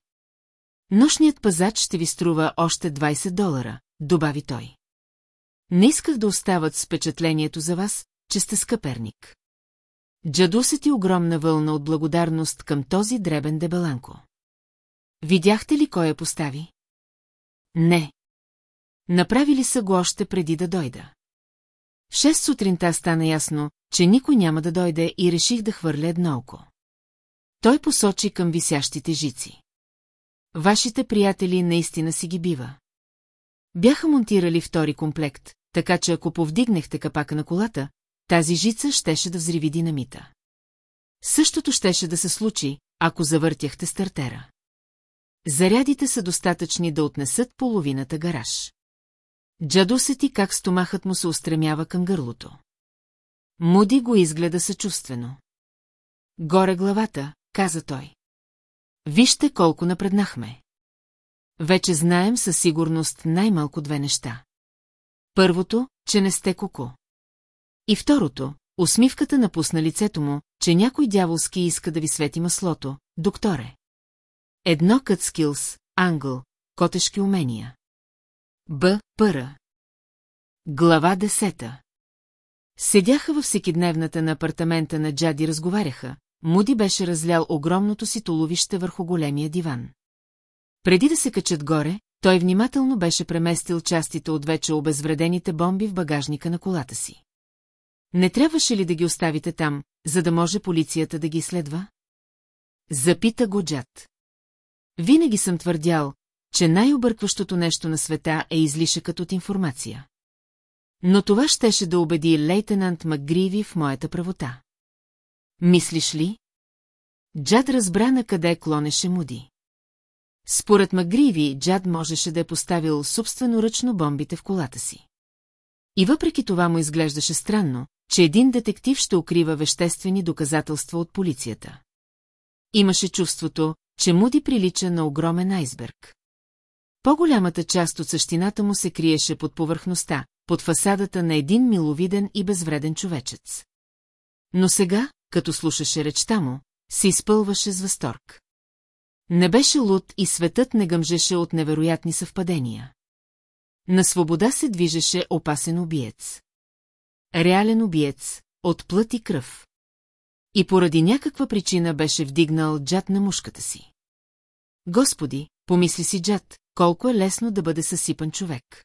Нощният пазач ще ви струва още 20 долара, добави той. Не исках да остават с впечатлението за вас, че сте скъперник. Джаду ти огромна вълна от благодарност към този дребен дебеланко. Видяхте ли кой я постави? Не. Направили са го още преди да дойда. Шест сутринта стана ясно, че никой няма да дойде и реших да хвърля едно око. Той посочи към висящите жици. Вашите приятели наистина си ги бива. Бяха монтирали втори комплект, така че ако повдигнехте капака на колата, тази жица щеше да взриви динамита. Същото щеше да се случи, ако завъртяхте стартера. Зарядите са достатъчни да отнесат половината гараж. Джадо ти как стомахът му се устремява към гърлото. Муди го изгледа съчувствено. Горе главата, каза той. Вижте колко напреднахме. Вече знаем със сигурност най-малко две неща. Първото, че не сте коко. И второто, усмивката напусна лицето му, че някой дяволски иска да ви свети маслото, докторе. Едно кът скилс, англ, котешки умения. Б. Пъра. Глава десета. Седяха във всекидневната на апартамента на Джади разговаряха, Муди беше разлял огромното си туловище върху големия диван. Преди да се качат горе, той внимателно беше преместил частите от вече обезвредените бомби в багажника на колата си. Не трябваше ли да ги оставите там, за да може полицията да ги следва? Запита го Джад. Винаги съм твърдял, че най-объркващото нещо на света е излишъкът от информация. Но това щеше да убеди лейтенант Макгриви в моята правота. Мислиш ли? Джад разбра на къде клонеше Муди. Според Магриви, Джад можеше да е поставил собственоръчно бомбите в колата си. И въпреки това му изглеждаше странно, че един детектив ще укрива веществени доказателства от полицията. Имаше чувството, че Муди прилича на огромен айсберг. По-голямата част от същината му се криеше под повърхността, под фасадата на един миловиден и безвреден човечец. Но сега, като слушаше речта му, се изпълваше с възторг. Не беше луд и светът не гъмжеше от невероятни съвпадения. На свобода се движеше опасен убиец. Реален убиец, от плът и кръв. И поради някаква причина беше вдигнал джад на мушката си. Господи, помисли си джад, колко е лесно да бъде съсипан човек.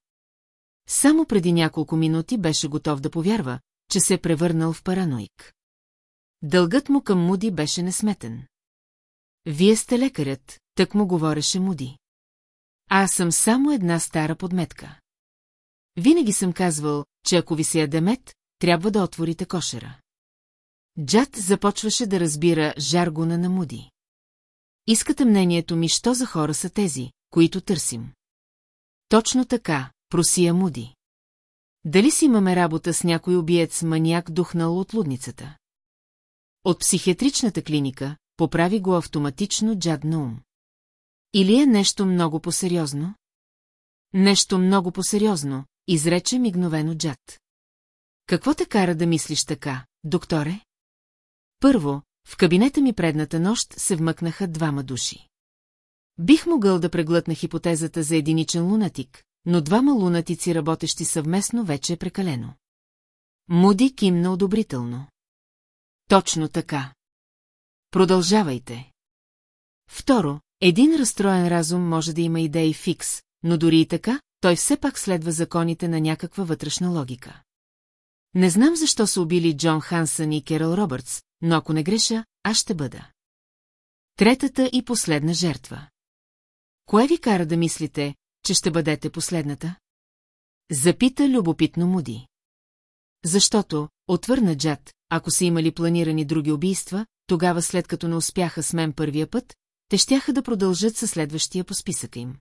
Само преди няколко минути беше готов да повярва, че се е превърнал в параноик. Дългът му към Муди беше несметен. Вие сте лекарят, тък му говореше Муди. Аз съм само една стара подметка. Винаги съм казвал, че ако ви се яде мед, трябва да отворите кошера. Джад започваше да разбира жаргона на Муди. Искате мнението ми, що за хора са тези, които търсим? Точно така, просия Муди. Дали си имаме работа с някой убиец маняк духнал от лудницата? От психиатричната клиника поправи го автоматично Джад на ум. Или е нещо много посериозно? Нещо много посериозно, изрече мигновено Джад. Какво те кара да мислиш така, докторе? Първо, в кабинета ми предната нощ се вмъкнаха двама души. Бих могъл да преглътна хипотезата за единичен лунатик, но двама лунатици, работещи съвместно, вече е прекалено. Муди кимна одобрително. Точно така. Продължавайте. Второ, един разстроен разум може да има идеи фикс, но дори и така, той все пак следва законите на някаква вътрешна логика. Не знам защо са убили Джон Хансън и Керал Робъртс, но ако не греша, аз ще бъда. Третата и последна жертва. Кое ви кара да мислите, че ще бъдете последната? Запита любопитно Муди. Защото, отвърна Джад, ако са имали планирани други убийства, тогава след като не успяха с мен първия път, те щяха да продължат със следващия по списъка им.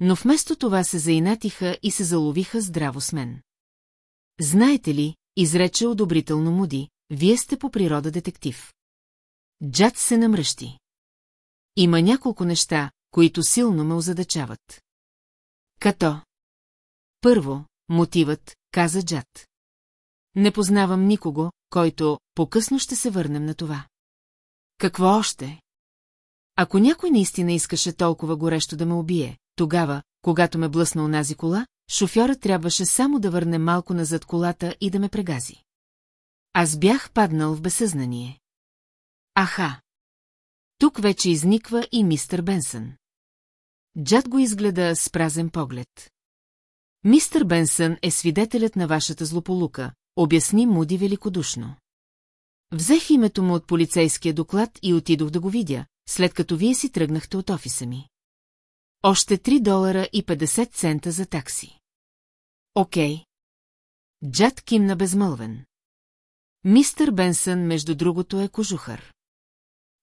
Но вместо това се заинатиха и се заловиха здраво с мен. Знаете ли, изрече одобрително Муди, вие сте по природа детектив. Джад се намръщи. Има няколко неща, които силно ме озадачават. Като. Първо, мотивът, каза Джад. Не познавам никого, който по-късно ще се върнем на това. Какво още? Ако някой наистина искаше толкова горещо да ме убие, тогава, когато ме блъсна унази кола, шофьорът трябваше само да върне малко назад колата и да ме прегази. Аз бях паднал в безсъзнание. Аха! Тук вече изниква и мистър Бенсън. Джад го изгледа с празен поглед. Мистър Бенсън е свидетелят на вашата злополука, обясни Муди великодушно. Взех името му от полицейския доклад и отидох да го видя, след като вие си тръгнахте от офиса ми. Още 3 долара и 50 цента за такси. Окей. Джад кимна безмълвен. Мистър Бенсън, между другото, е кожухар.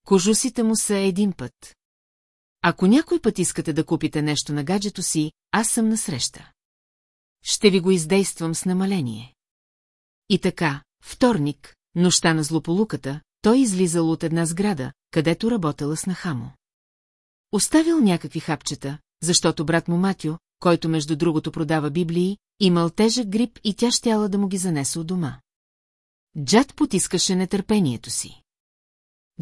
Кожусите му са един път. Ако някой път искате да купите нещо на гаджето си, аз съм насреща. Ще ви го издействам с намаление. И така, вторник, нощта на злополуката, той излизал от една сграда, където работела с нахамо. Оставил някакви хапчета, защото брат му Матю, който между другото продава библии, имал тежък грип и тя щяла да му ги занесе от дома. Джад потискаше нетърпението си.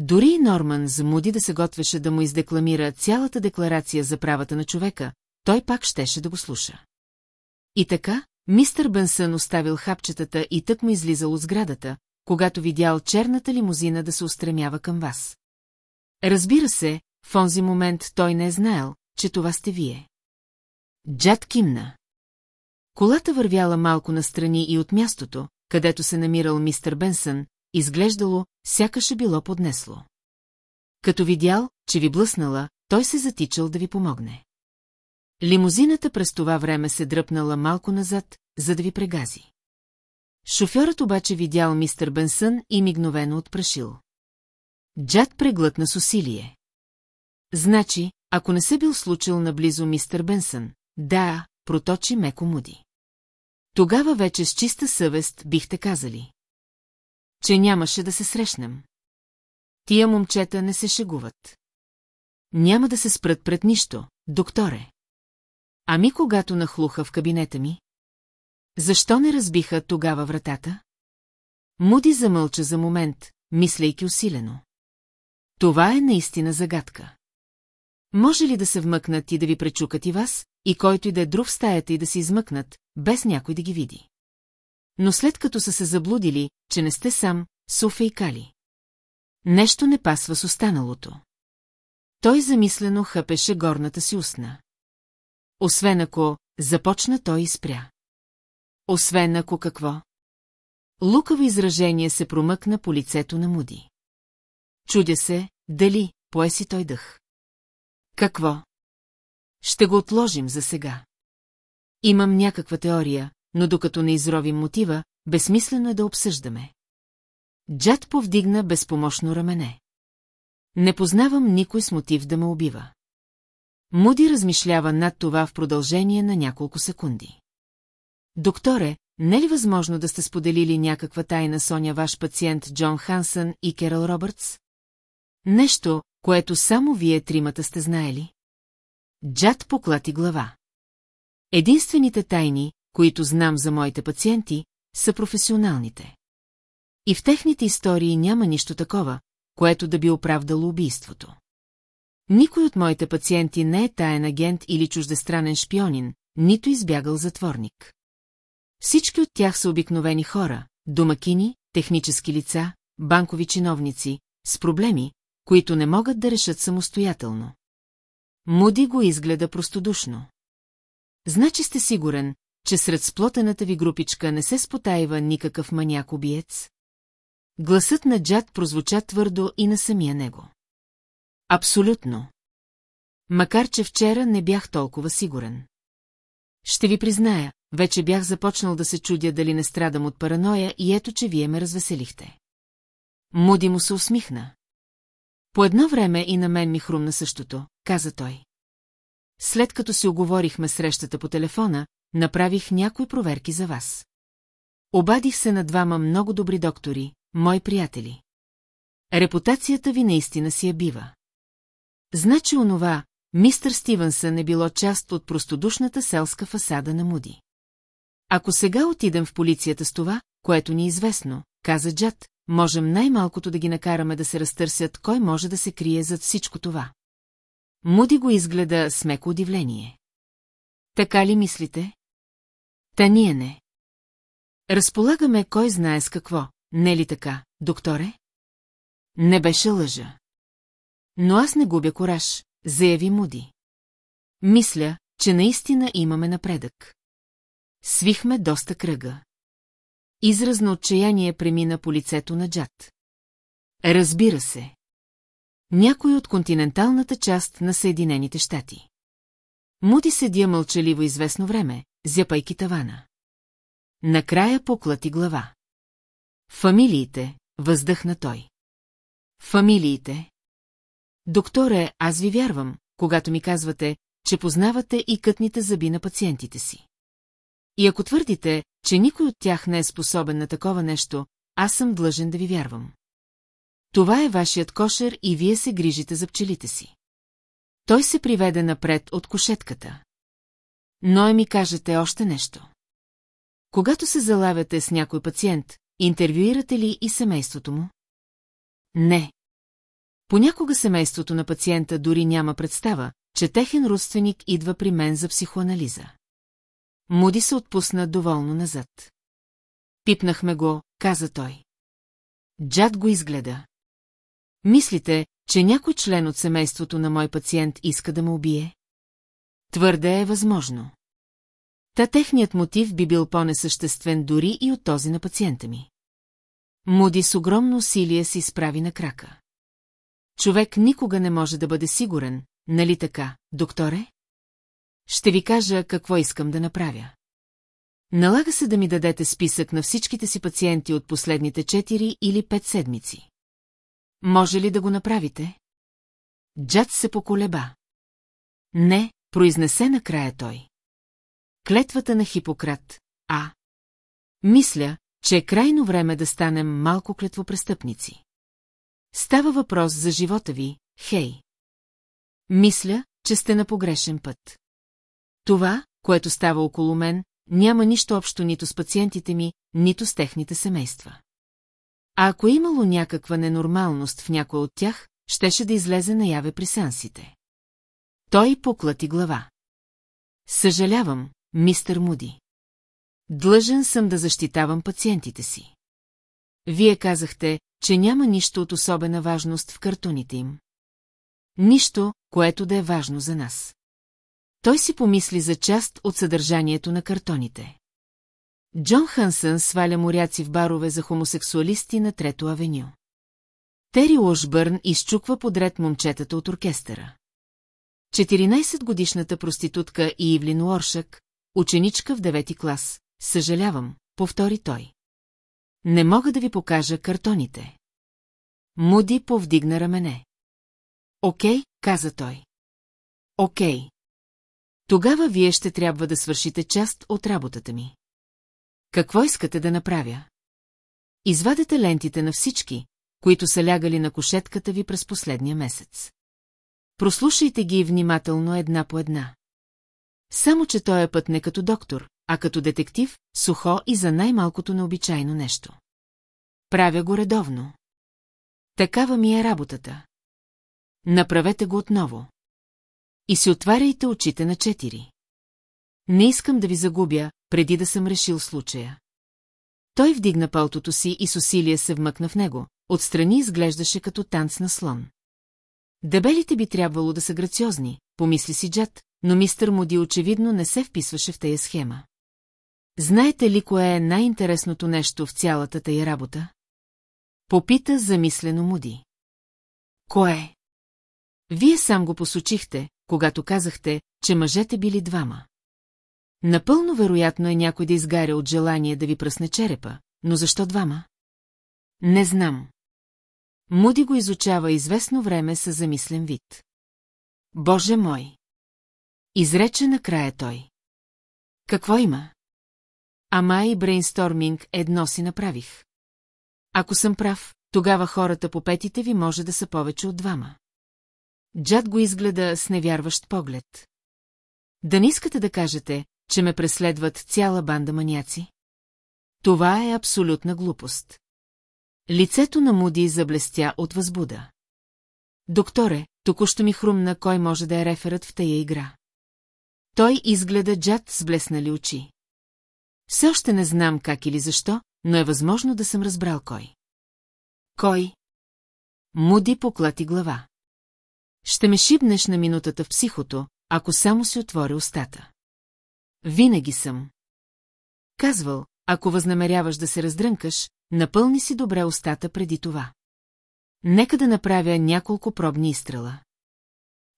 Дори и Норман замуди да се готвеше да му издекламира цялата декларация за правата на човека, той пак щеше да го слуша. И така, мистър Бенсън оставил хапчетата и тък му излизал от сградата, когато видял черната лимузина да се устремява към вас. Разбира се, в онзи момент той не е знаел, че това сте вие. Джад кимна. Колата вървяла малко настрани и от мястото, където се намирал мистер Бенсън, изглеждало, сякаше било поднесло. Като видял, че ви блъснала, той се затичал да ви помогне. Лимузината през това време се дръпнала малко назад, за да ви прегази. Шофьорът обаче видял мистер Бенсън и мигновено отпрашил. Джад преглътна с усилие. Значи, ако не се бил случил наблизо мистер Бенсън, да, проточи меко муди. Тогава вече с чиста съвест бихте казали. Че нямаше да се срещнем. Тия момчета не се шегуват. Няма да се спрат пред нищо, докторе. Ами когато нахлуха в кабинета ми? Защо не разбиха тогава вратата? Муди замълча за момент, мислейки усилено. Това е наистина загадка. Може ли да се вмъкнат и да ви пречукат и вас, и който и да е друг в стаята и да се измъкнат, без някой да ги види? Но след като са се заблудили, че не сте сам, Суфе и Кали. Нещо не пасва с останалото. Той замислено хъпеше горната си устна. Освен ако, започна той и спря. Освен ако какво? Лукаво изражение се промъкна по лицето на Муди. Чудя се, дали, пое си той дъх. Какво? Ще го отложим за сега. Имам някаква теория, но докато не изровим мотива, безсмислено е да обсъждаме. Джад повдигна безпомощно рамене. Не познавам никой с мотив да ме убива. Муди размишлява над това в продължение на няколко секунди. Докторе, не е ли възможно да сте споделили някаква тайна Соня ваш пациент Джон Хансън и Керал Робъртс? Нещо, което само вие тримата сте знаели? Джад поклати глава. Единствените тайни, които знам за моите пациенти, са професионалните. И в техните истории няма нищо такова, което да би оправдало убийството. Никой от моите пациенти не е таен агент или чуждестранен шпионин, нито избягал затворник. Всички от тях са обикновени хора, домакини, технически лица, банкови чиновници, с проблеми, които не могат да решат самостоятелно. Муди го изгледа простодушно. Значи сте сигурен, че сред сплотената ви групичка не се спотаива никакъв маняк-убиец? Гласът на Джад прозвуча твърдо и на самия него. Абсолютно. Макар, че вчера не бях толкова сигурен. Ще ви призная, вече бях започнал да се чудя дали не страдам от параноя и ето, че вие ме развеселихте. Муди му се усмихна. По едно време и на мен ми хрумна същото, каза той. След като си оговорихме срещата по телефона, направих някои проверки за вас. Обадих се на двама много добри доктори, мои приятели. Репутацията ви наистина си я бива. Значи онова, мистър Стивенсън е било част от простодушната селска фасада на Муди. Ако сега отидем в полицията с това, което ни е известно, каза Джад, можем най-малкото да ги накараме да се разтърсят, кой може да се крие зад всичко това. Муди го изгледа с меко удивление. Така ли мислите? Та ние не. Разполагаме кой знае с какво, не ли така, докторе? Не беше лъжа. Но аз не губя кораж, заяви Муди. Мисля, че наистина имаме напредък. Свихме доста кръга. Израз на отчаяние премина по лицето на Джад. Разбира се. Някой от континенталната част на Съединените щати. Муди седя мълчаливо известно време, зяпайки тавана. Накрая поклати глава. Фамилиите, въздъхна той. Фамилиите. Докторе, аз ви вярвам, когато ми казвате, че познавате и кътните зъби на пациентите си. И ако твърдите, че никой от тях не е способен на такова нещо, аз съм длъжен да ви вярвам. Това е вашият кошер и вие се грижите за пчелите си. Той се приведе напред от кошетката. Но е ми кажете още нещо. Когато се залавяте с някой пациент, интервюирате ли и семейството му? Не. Понякога семейството на пациента дори няма представа, че техен родственик идва при мен за психоанализа. Муди се отпусна доволно назад. Пипнахме го, каза той. Джад го изгледа. Мислите, че някой член от семейството на мой пациент иска да ме убие? Твърде е възможно. Та техният мотив би бил по-несъществен дори и от този на пациента ми. Муди с огромно усилие се изправи на крака. Човек никога не може да бъде сигурен, нали така, докторе? Ще ви кажа какво искам да направя. Налага се да ми дадете списък на всичките си пациенти от последните 4 или 5 седмици. Може ли да го направите? Джад се поколеба. Не, произнесе накрая той. Клетвата на Хипократ, а... Мисля, че е крайно време да станем малко клетвопрестъпници. Става въпрос за живота ви, хей. Мисля, че сте на погрешен път. Това, което става около мен, няма нищо общо нито с пациентите ми, нито с техните семейства. А ако е имало някаква ненормалност в някой от тях, щеше да излезе наяве при сеансите. Той поклати глава. Съжалявам, мистер Муди. Длъжен съм да защитавам пациентите си. Вие казахте, че няма нищо от особена важност в картоните им. Нищо, което да е важно за нас. Той си помисли за част от съдържанието на картоните. Джон Хансън сваля моряци в барове за хомосексуалисти на Трето авеню. Тери Лошбърн изчуква подред момчетата от оркестъра. 14-годишната проститутка и Ивлин Уоршак, ученичка в девети клас, съжалявам, повтори той. Не мога да ви покажа картоните. Муди повдигна рамене. Окей, каза той. Окей. Тогава вие ще трябва да свършите част от работата ми. Какво искате да направя? Извадете лентите на всички, които са лягали на кошетката ви през последния месец. Прослушайте ги внимателно една по една. Само, че той е път не като доктор, а като детектив, сухо и за най-малкото необичайно нещо. Правя го редовно. Такава ми е работата. Направете го отново. И си отваряйте очите на четири. Не искам да ви загубя, преди да съм решил случая. Той вдигна палтото си и с усилие се вмъкна в него, отстрани изглеждаше като танц на слон. Дебелите би трябвало да са грациозни, помисли си Джад, но мистър Моди очевидно не се вписваше в тая схема. Знаете ли кое е най-интересното нещо в цялата тая работа? Попита замислено Муди. Кое? Вие сам го посочихте, когато казахте, че мъжете били двама. Напълно вероятно е някой да изгаря от желание да ви пръсне черепа, но защо двама? Не знам. Муди го изучава известно време със замислен вид. Боже мой! Изрече накрая той. Какво има? Ама и брейнсторминг едно си направих. Ако съм прав, тогава хората по петите ви може да са повече от двама. Джад го изгледа с невярващ поглед. Да не искате да кажете, че ме преследват цяла банда маняци? Това е абсолютна глупост. Лицето на Муди заблестя от възбуда. Докторе, току-що ми хрумна кой може да е реферът в тая игра. Той изгледа Джад с блеснали очи. Все още не знам как или защо, но е възможно да съм разбрал кой. Кой? Муди поклати глава. Ще ме шибнеш на минутата в психото, ако само си отворя устата. Винаги съм. Казвал, ако възнамеряваш да се раздрънкаш, напълни си добре устата преди това. Нека да направя няколко пробни изстрела.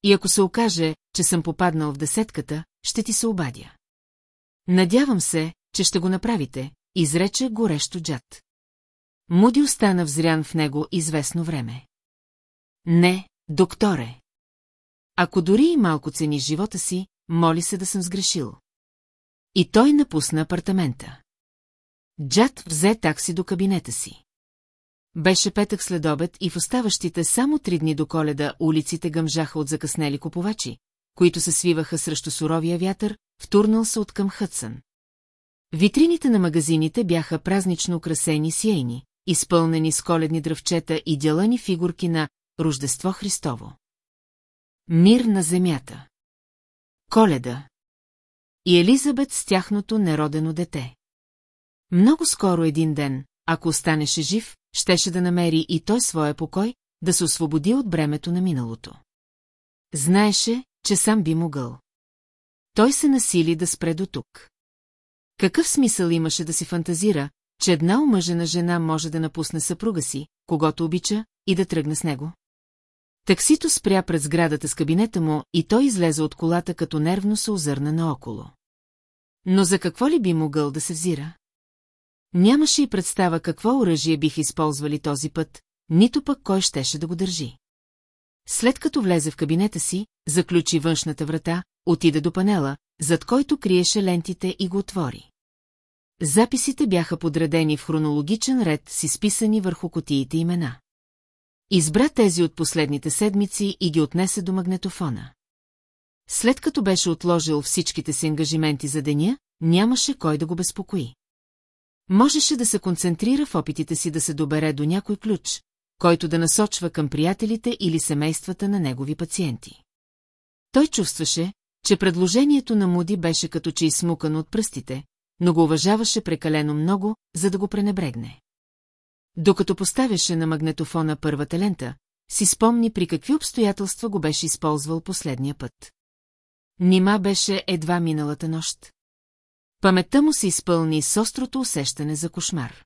И ако се окаже, че съм попаднал в десетката, ще ти се обадя. Надявам се, че ще го направите, изрече горещо Джад. Муди остана взрян в него известно време. Не, докторе. Ако дори и малко цени живота си, моли се да съм сгрешил. И той напусна апартамента. Джад взе такси до кабинета си. Беше петък след обед и в оставащите само три дни до коледа улиците гъмжаха от закъснели купувачи, които се свиваха срещу суровия вятър, втурнал се от към Хътсън. Витрините на магазините бяха празнично украсени с ейни, изпълнени с коледни дръвчета и дялани фигурки на Рождество Христово. Мир на земята. Коледа. И Елизабет с тяхното неродено дете. Много скоро един ден, ако останеше жив, щеше да намери и той своя покой, да се освободи от бремето на миналото. Знаеше, че сам би могъл. Той се насили да спре до тук. Какъв смисъл имаше да си фантазира, че една омъжена жена може да напусне съпруга си, когато обича, и да тръгне с него? Таксито спря пред сградата с кабинета му и той излезе от колата, като нервно се озърна наоколо. Но за какво ли би могъл да се взира? Нямаше и представа какво оръжие бих използвали този път, нито пък кой щеше да го държи. След като влезе в кабинета си, заключи външната врата, отида до панела, зад който криеше лентите и го отвори. Записите бяха подредени в хронологичен ред с изписани върху котиите имена. Избра тези от последните седмици и ги отнесе до магнетофона. След като беше отложил всичките си ангажименти за деня, нямаше кой да го безпокои. Можеше да се концентрира в опитите си да се добере до някой ключ, който да насочва към приятелите или семействата на негови пациенти. Той чувстваше, че предложението на Муди беше като че изсмукано от пръстите, но го уважаваше прекалено много, за да го пренебрегне. Докато поставяше на магнетофона първата лента, си спомни при какви обстоятелства го беше използвал последния път. Нима беше едва миналата нощ. Паметта му се изпълни с острото усещане за кошмар.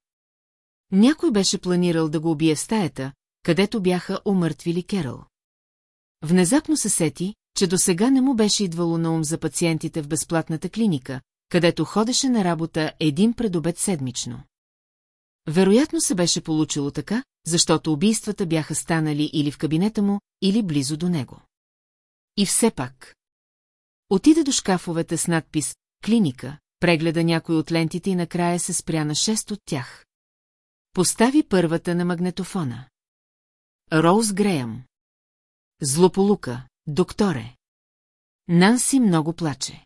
Някой беше планирал да го убие в стаята, където бяха умъртвили Керал. Внезапно се сети, че до сега не му беше идвало на ум за пациентите в безплатната клиника, където ходеше на работа един предобед седмично. Вероятно се беше получило така, защото убийствата бяха станали или в кабинета му, или близо до него. И все пак. Отида до шкафовете с надпис «Клиника», прегледа някой от лентите и накрая се спря на шест от тях. Постави първата на магнетофона. Роуз Греъм. Злополука, докторе. Нанси много плаче.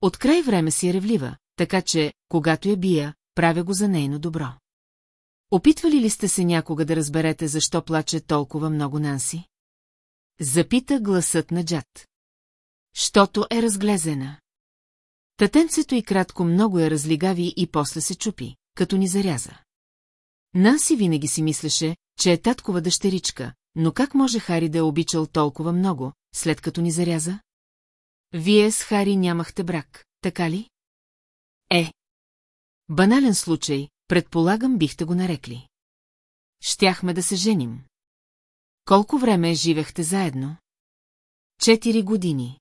От край време си е ревлива, така че, когато я бия, правя го за нейно добро. Опитвали ли сте се някога да разберете защо плаче толкова много Нанси? Запита гласът на Джад. Щото е разглезена. Татенцето и кратко много я разлигави и после се чупи, като ни заряза. Нанси винаги си мислеше, че е таткова дъщеричка, но как може Хари да е обичал толкова много, след като ни заряза? Вие с Хари нямахте брак, така ли? Е. Банален случай, предполагам бихте го нарекли. Щяхме да се женим. Колко време живехте заедно? Четири години.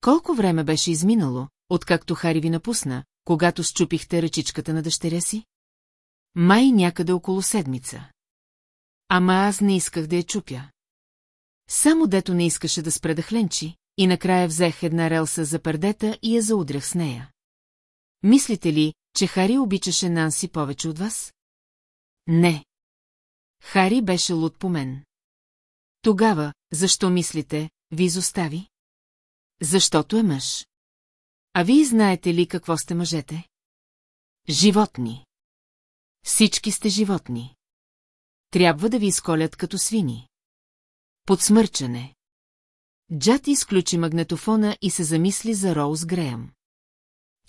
Колко време беше изминало, откакто Хари ви напусна, когато счупихте ръчичката на дъщеря си? Май някъде около седмица. Ама аз не исках да я чупя. Само дето не искаше да спре да хленчи, и накрая взех една релса за пердета и я заудрях с нея. Мислите ли, че Хари обичаше Нанси повече от вас? Не. Хари беше луд по мен. Тогава, защо мислите, ви изостави? Защото е мъж. А вие знаете ли какво сте мъжете? Животни. Всички сте животни. Трябва да ви изколят като свини. Подсмърчане. Джат изключи магнетофона и се замисли за Роуз Греъм.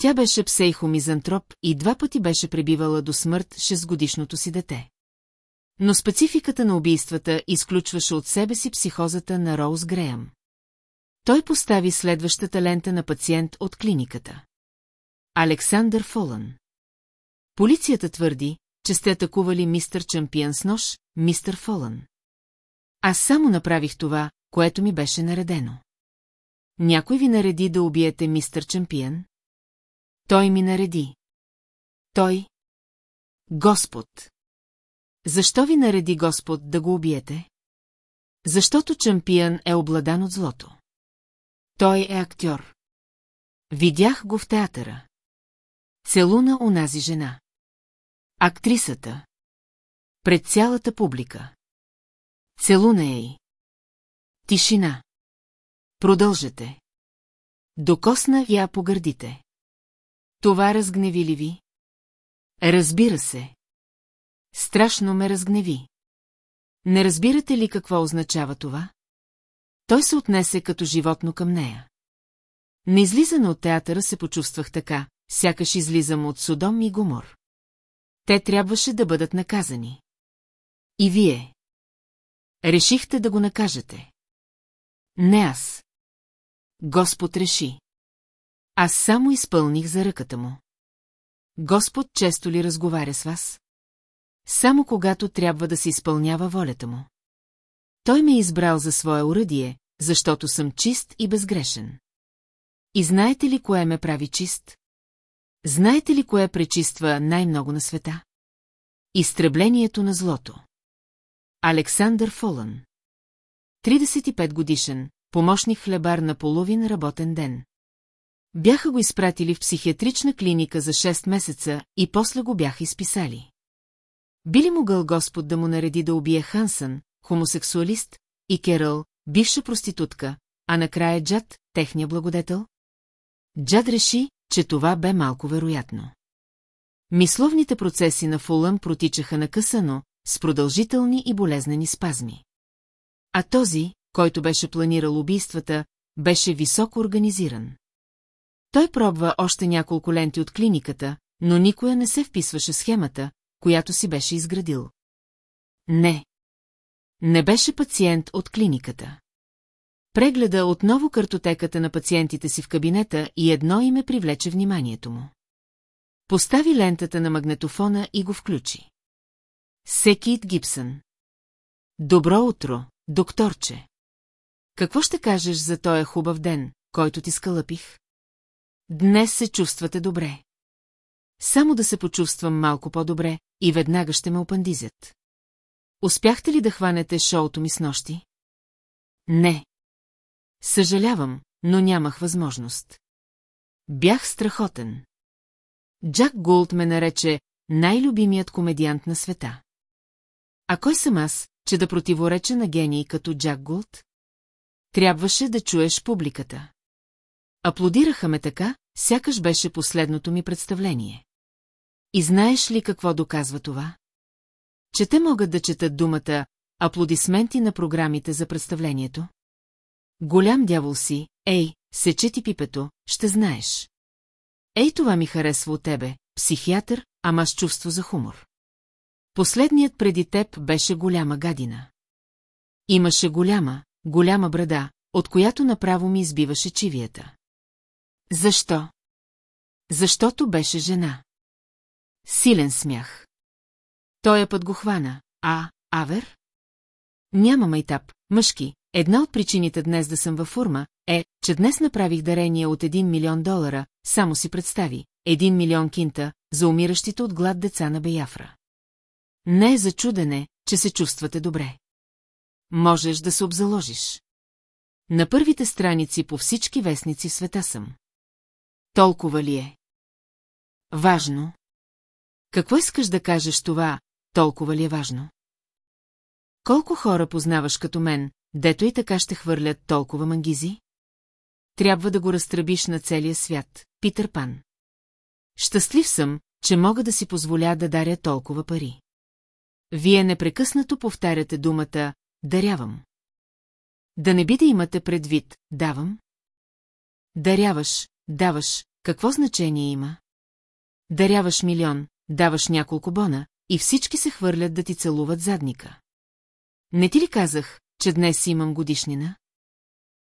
Тя беше псейхомизантроп и два пъти беше пребивала до смърт шестгодишното си дете. Но спецификата на убийствата изключваше от себе си психозата на Роуз Греъм. Той постави следващата лента на пациент от клиниката. Александър Фолън. Полицията твърди, че сте атакували мистър Чампион с нож, мистър Фолън. Аз само направих това, което ми беше наредено. Някой ви нареди да убиете мистър Чампион? Той ми нареди. Той? Господ. Защо ви нареди Господ да го убиете? Защото Чампион е обладан от злото. Той е актьор. Видях го в театъра. Целуна унази жена. Актрисата. Пред цялата публика. Целуна ей. Тишина. Продължете. Докосна я по гърдите. Това разгневи ли ви? Разбира се. Страшно ме разгневи. Не разбирате ли какво означава това? Той се отнесе като животно към нея. На излизане от театъра се почувствах така, сякаш излизам от Содом и Гомор. Те трябваше да бъдат наказани. И вие. Решихте да го накажете. Не аз. Господ реши. Аз само изпълних за ръката му. Господ често ли разговаря с вас? Само когато трябва да се изпълнява волята му. Той ме е избрал за свое уръдие, защото съм чист и безгрешен. И знаете ли кое ме прави чист? Знаете ли кое пречиства най-много на света? Изтреблението на злото. Александър Фолън 35 годишен, помощник хлебар на половин работен ден. Бяха го изпратили в психиатрична клиника за 6 месеца и после го бяха изписали. Би ли могъл Господ да му нареди да убие Хансън, хомосексуалист, и Керъл, бивша проститутка, а накрая Джад, техния благодетел? Джад реши, че това бе малко вероятно. Мисловните процеси на Фулън протичаха накъсано, с продължителни и болезнени спазми. А този, който беше планирал убийствата, беше високо организиран. Той пробва още няколко ленти от клиниката, но никоя не се вписваше схемата, която си беше изградил. Не. Не беше пациент от клиниката. Прегледа отново картотеката на пациентите си в кабинета и едно име привлече вниманието му. Постави лентата на магнетофона и го включи. Секит Гибсън. Добро утро, докторче. Какво ще кажеш за този хубав ден, който ти скълъпих? Днес се чувствате добре. Само да се почувствам малко по-добре и веднага ще ме опандизят. Успяхте ли да хванете шоуто ми с нощи? Не. Съжалявам, но нямах възможност. Бях страхотен. Джак Гулт ме нарече най-любимият комедиант на света. А кой съм аз, че да противореча на гении като Джак Гулт? Трябваше да чуеш публиката. Аплодираха ме така, сякаш беше последното ми представление. И знаеш ли какво доказва това? Че те могат да четат думата аплодисменти на програмите за представлението? Голям дявол си, ей, сече ти пипето, ще знаеш. Ей, това ми харесва от тебе, психиатър, ама с чувство за хумор. Последният преди теб беше голяма гадина. Имаше голяма, голяма брада, от която направо ми избиваше чивията. Защо? Защото беше жена. Силен смях. Той е път го хвана, а, Авер? Няма майтап, мъжки. Една от причините днес да съм във форма е, че днес направих дарение от 1 милион долара, само си представи, 1 милион кинта за умиращите от глад деца на Беяфра. Не е за чудене, че се чувствате добре. Можеш да се обзаложиш. На първите страници по всички вестници света съм. Толкова ли е? Важно. Какво искаш да кажеш това, толкова ли е важно? Колко хора познаваш като мен, дето и така ще хвърлят толкова мангизи? Трябва да го разтръбиш на целия свят, Питър Пан. Щастлив съм, че мога да си позволя да даря толкова пари. Вие непрекъснато повтаряте думата «дарявам». Да не би да имате предвид «давам»? Даряваш, даваш, какво значение има? Даряваш милион, даваш няколко бона и всички се хвърлят да ти целуват задника. Не ти ли казах, че днес имам годишнина?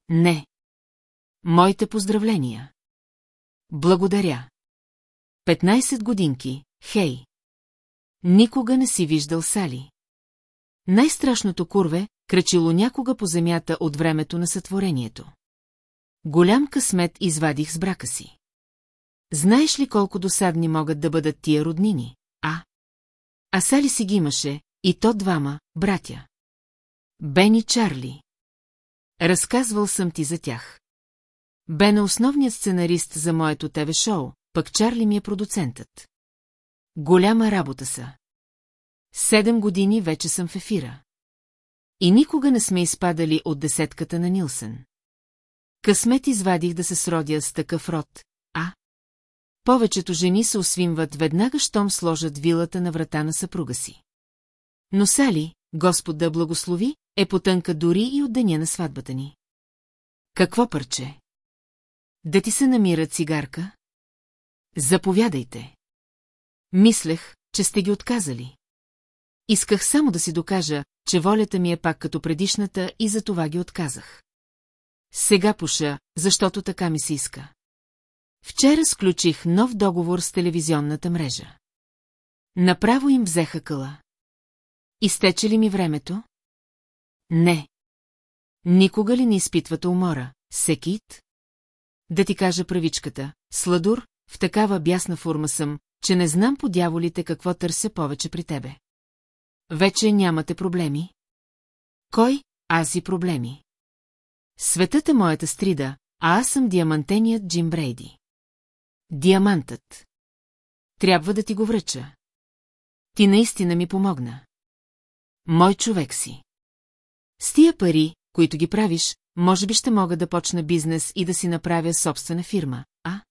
Не. Моите поздравления. Благодаря. 15 годинки, хей. Никога не си виждал Сали. Най-страшното курве, кръчило някога по земята от времето на сътворението. Голям късмет извадих с брака си. Знаеш ли колко досадни могат да бъдат тия роднини, а? А Сали си ги имаше, и то двама, братя. Бен Чарли. Разказвал съм ти за тях. Бен е основният сценарист за моето ТВ шоу, пък Чарли ми е продуцентът. Голяма работа са. Седем години вече съм в ефира. И никога не сме изпадали от десетката на Нилсен. Късмет извадих да се сродя с такъв род, а? Повечето жени се освимват веднага, щом сложат вилата на врата на съпруга си. Но Сали, Господ да благослови, е потънка дори и от деня на сватбата ни. Какво парче? Да ти се намира цигарка? Заповядайте. Мислех, че сте ги отказали. Исках само да си докажа, че волята ми е пак като предишната и за това ги отказах. Сега пуша, защото така ми се иска. Вчера сключих нов договор с телевизионната мрежа. Направо им взеха къла. Изтече ли ми времето? Не. Никога ли не изпитвате умора, секит? Да ти кажа правичката, сладур, в такава бясна форма съм, че не знам по дяволите какво търся повече при тебе. Вече нямате проблеми? Кой? Аз и проблеми. Светът е моята стрида, а аз съм диамантеният Джим Брейди. Диамантът. Трябва да ти го връча. Ти наистина ми помогна. Мой човек си. С тия пари, които ги правиш, може би ще мога да почна бизнес и да си направя собствена фирма, а?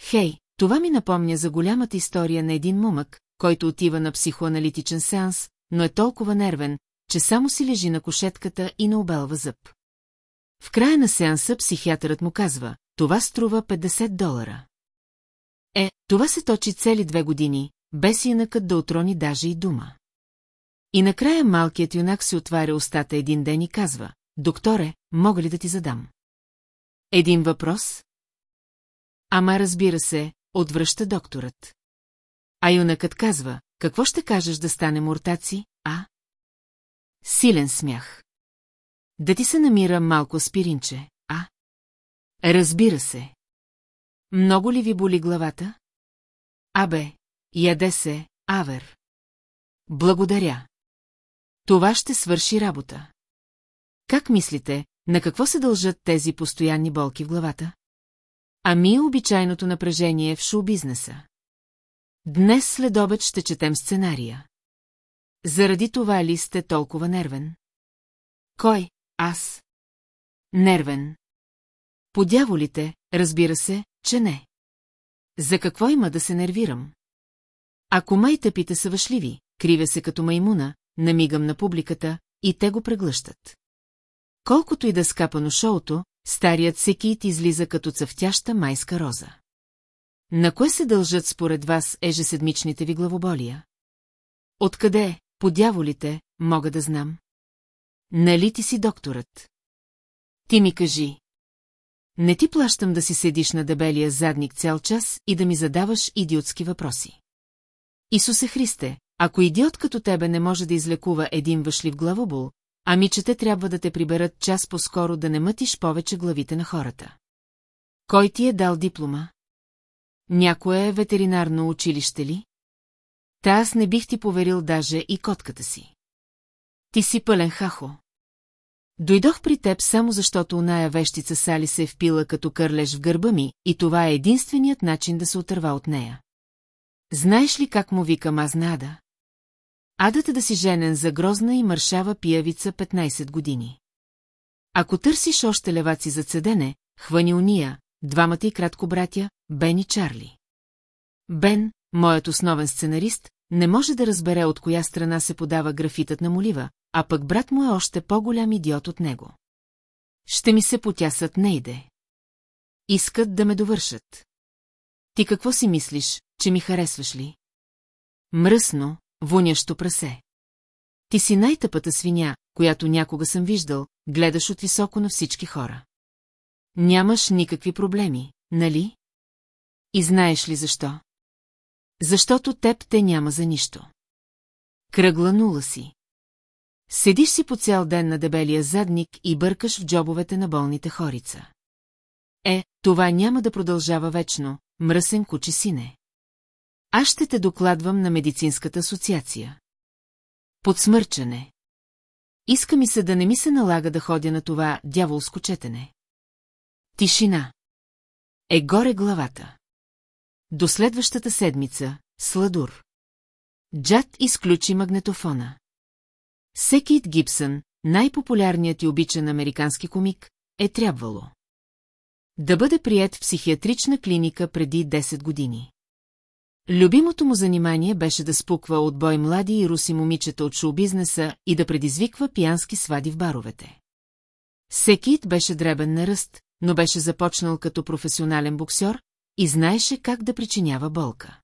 Хей, това ми напомня за голямата история на един мумък, който отива на психоаналитичен сеанс, но е толкова нервен, че само си лежи на кошетката и не обелва зъб. В края на сеанса психиатърът му казва, това струва 50 долара. Е, това се точи цели две години, без юнакът да отрони даже и дума. И накрая малкият юнак си отваря устата един ден и казва, докторе, мога ли да ти задам? Един въпрос? Ама разбира се, отвръща докторът. А юнакът казва, какво ще кажеш да стане мортаци, а? Силен смях. Да ти се намира малко спиринче, а? Разбира се. Много ли ви боли главата? Абе, яде се, Авер. Благодаря. Това ще свърши работа. Как мислите, на какво се дължат тези постоянни болки в главата? Ами обичайното напрежение в шоу-бизнеса. Днес след обед ще четем сценария. Заради това ли сте толкова нервен? Кой? Аз. Нервен. По дяволите, разбира се, че не. За какво има да се нервирам? Ако майтъпите са въшливи, кривя се като маймуна, намигам на публиката и те го преглъщат. Колкото и да скапано шоуто, старият секит излиза като цъфтяща майска роза. На кое се дължат според вас ежеседмичните ви главоболия? Откъде, по дяволите, мога да знам? Нали ти си докторът? Ти ми кажи. Не ти плащам да си седиш на дебелия задник цял час и да ми задаваш идиотски въпроси. Исусе Христе, ако идиот като тебе не може да излекува един въшлив главобол, ами че те трябва да те приберат час по-скоро да не мътиш повече главите на хората. Кой ти е дал диплома? Някое ветеринарно училище ли? Та аз не бих ти поверил даже и котката си. Ти си пълен хахо. Дойдох при теб само защото оная вещица Сали се е впила като кърлеж в гърба ми и това е единственият начин да се отърва от нея. Знаеш ли как му викам аз на Ада? Адата да си женен за грозна и мършава пиявица 15 години. Ако търсиш още леваци за цедене, хвани уния, двамата и кратко братя, Бен и Чарли. Бен, моят основен сценарист, не може да разбере от коя страна се подава графитът на молива, а пък брат му е още по-голям идиот от него. Ще ми се потясат не иде. Искат да ме довършат. Ти какво си мислиш, че ми харесваш ли? Мръсно, вонящо прасе. Ти си най-тъпата свиня, която някога съм виждал, гледаш от високо на всички хора. Нямаш никакви проблеми, нали? И знаеш ли защо? Защото теб те няма за нищо. Кръгла нула си. Седиш си по цял ден на дебелия задник и бъркаш в джобовете на болните хорица. Е, това няма да продължава вечно, мръсен кучи сине. Аз ще те докладвам на Медицинската асоциация. Подсмърчане. Иска ми се да не ми се налага да ходя на това дяволско четене. Тишина. Е горе главата. До следващата седмица, Сладур. Джад изключи магнетофона. Секит Гибсън, най-популярният и обичан американски комик, е трябвало. Да бъде прият в психиатрична клиника преди 10 години. Любимото му занимание беше да спуква от бой млади и руси момичета от шоу-бизнеса и да предизвиква пиянски свади в баровете. Секит беше дребен на ръст, но беше започнал като професионален боксер и знаеше как да причинява болка.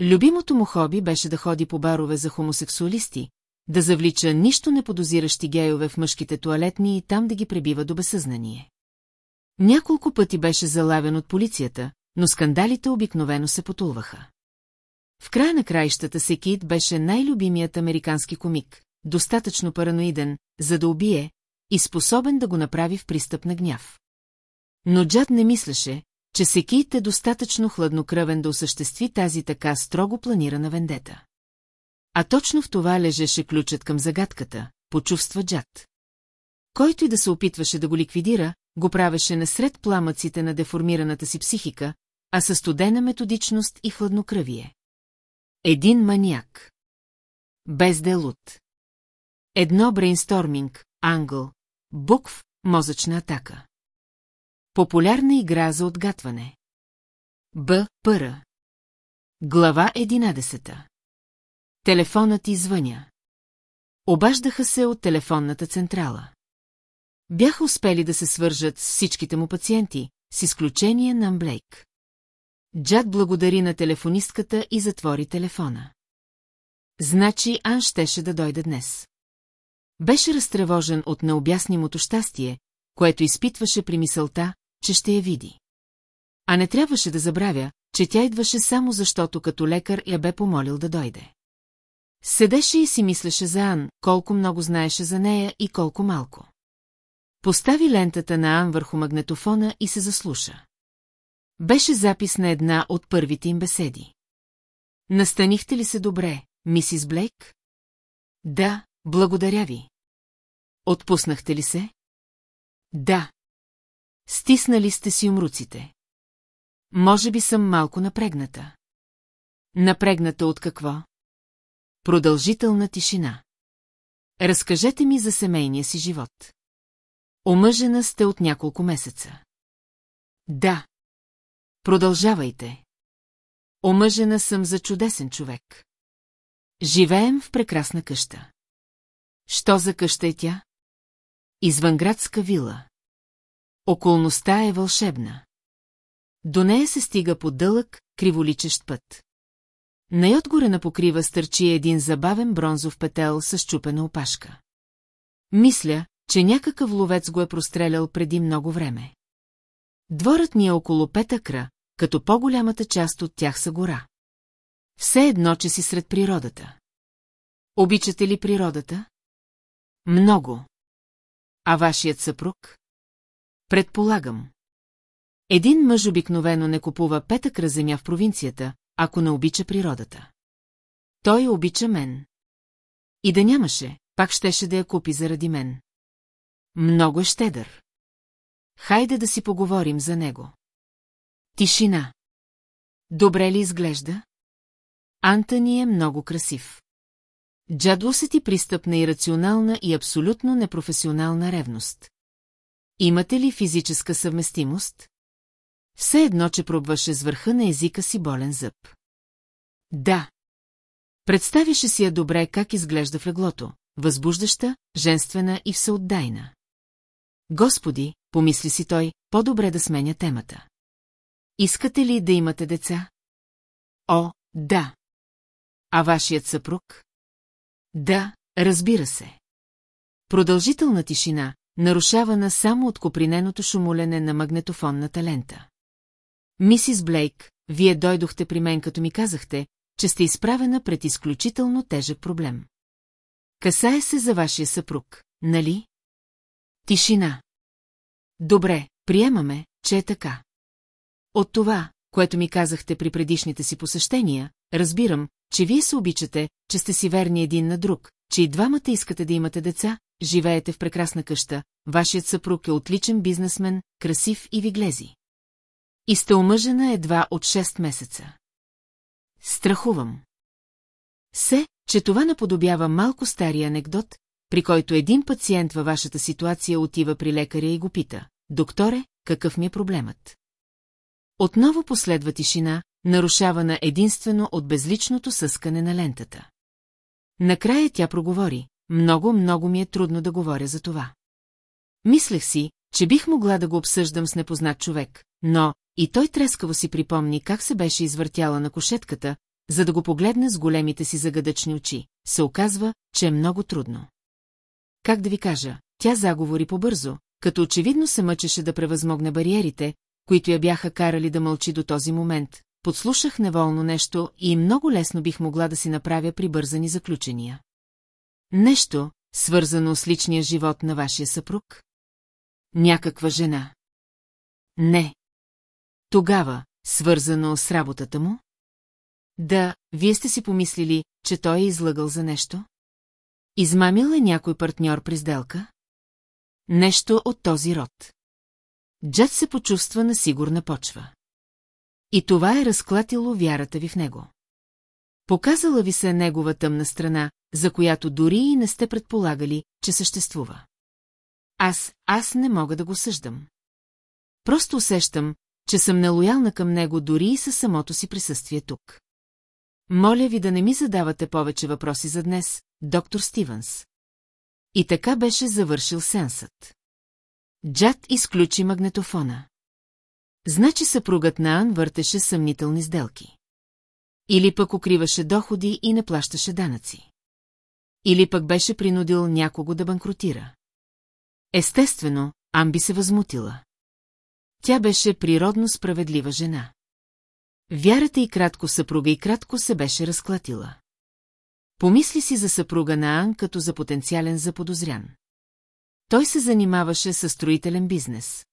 Любимото му хоби беше да ходи по барове за хомосексуалисти, да завлича нищо неподозиращи гейове в мъжките туалетни и там да ги пребива до безсъзнание. Няколко пъти беше залавен от полицията, но скандалите обикновено се потулваха. В края на краищата Секит беше най-любимият американски комик, достатъчно параноиден, за да убие, и способен да го направи в пристъп на гняв. Но Джад не мислеше, че Секит е достатъчно хладнокръвен да осъществи тази така строго планирана вендета. А точно в това лежеше ключът към загадката, почувства Джад. Който и да се опитваше да го ликвидира, го правеше насред пламъците на деформираната си психика, а със студена методичност и хладнокръвие. Един маняк. Без делут. Едно брейнсторминг, англ, букв, мозъчна атака. Популярна игра за отгатване. Б. Пъра. Глава 11. Телефонът извъня. Обаждаха се от телефонната централа. Бяха успели да се свържат с всичките му пациенти, с изключение на Амблейк. Джад благодари на телефонистката и затвори телефона. Значи Ан щеше да дойде днес. Беше разтревожен от необяснимото щастие, което изпитваше при мисълта, че ще я види. А не трябваше да забравя, че тя идваше само защото като лекар я бе помолил да дойде. Седеше и си мислеше за Ан, колко много знаеше за нея и колко малко. Постави лентата на Ан върху магнетофона и се заслуша. Беше запис на една от първите им беседи. Настанихте ли се добре, мисис Блейк? Да, благодаря ви. Отпуснахте ли се? Да. Стиснали сте си умруците. Може би съм малко напрегната. Напрегната от какво? Продължителна тишина. Разкажете ми за семейния си живот. Омъжена сте от няколко месеца. Да. Продължавайте. Омъжена съм за чудесен човек. Живеем в прекрасна къща. Що за къща е тя? Извънградска вила. Околността е вълшебна. До нея се стига по дълъг, криволичещ път. Най-отгоре на покрива стърчи един забавен бронзов петел с чупена опашка. Мисля, че някакъв ловец го е прострелял преди много време. Дворът ми е около пет акра, като по-голямата част от тях са гора. Все едно, че си сред природата. Обичате ли природата? Много. А вашият съпруг? Предполагам. Един мъж обикновено не купува петък земя в провинцията, ако не обича природата. Той обича мен. И да нямаше, пак щеше да я купи заради мен. Много е щедър. Хайде да си поговорим за него. Тишина. Добре ли изглежда? Антони е много красив. Джад усети пристъп на ирационална и абсолютно непрофесионална ревност. Имате ли физическа съвместимост? Все едно, че пробваше с върха на езика си болен зъб. Да. Представяше си я добре как изглежда в леглото, възбуждаща, женствена и всеотдайна. Господи, помисли си той, по-добре да сменя темата. Искате ли да имате деца? О, да. А вашият съпруг? Да, разбира се. Продължителна тишина, нарушавана само от коприненото шумолене на магнетофонната лента. Мисис Блейк, вие дойдохте при мен, като ми казахте, че сте изправена пред изключително тежък проблем. Касае се за вашия съпруг, нали? Тишина. Добре, приемаме, че е така. От това, което ми казахте при предишните си посещения, разбирам, че вие се обичате, че сте си верни един на друг, че и двамата искате да имате деца, живеете в прекрасна къща, вашият съпруг е отличен бизнесмен, красив и ви глези. И сте омъжена едва от 6 месеца. Страхувам. Се, че това наподобява малко стария анекдот, при който един пациент във вашата ситуация отива при лекаря и го пита, докторе, какъв ми е проблемът? Отново последва тишина, нарушавана единствено от безличното съскане на лентата. Накрая тя проговори, много, много ми е трудно да говоря за това. Мислех си, че бих могла да го обсъждам с непознат човек, но и той трескаво си припомни как се беше извъртяла на кошетката, за да го погледне с големите си загадъчни очи. Се оказва, че е много трудно. Как да ви кажа, тя заговори побързо, като очевидно се мъчеше да превъзмогне бариерите, които я бяха карали да мълчи до този момент. Подслушах неволно нещо и много лесно бих могла да си направя прибързани заключения. Нещо, свързано с личния живот на вашия съпруг? Някаква жена? Не. Тогава, свързано с работата му? Да, вие сте си помислили, че той е излъгал за нещо? Измамил е някой партньор при сделка? Нещо от този род. Джад се почувства на сигурна почва. И това е разклатило вярата ви в него. Показала ви се негова тъмна страна, за която дори и не сте предполагали, че съществува. Аз, аз не мога да го съждам. Просто усещам, че съм нелоялна към него дори и със самото си присъствие тук. Моля ви да не ми задавате повече въпроси за днес, доктор Стивенс. И така беше завършил сенсът. Джад изключи магнетофона. Значи съпругът на Ан въртеше съмнителни сделки. Или пък укриваше доходи и не плащаше данъци. Или пък беше принудил някого да банкротира. Естествено, Ан би се възмутила. Тя беше природно справедлива жена. Вярата и кратко съпруга и кратко се беше разклатила. Помисли си за съпруга на Ан като за потенциален заподозрян. Той се занимаваше със строителен бизнес.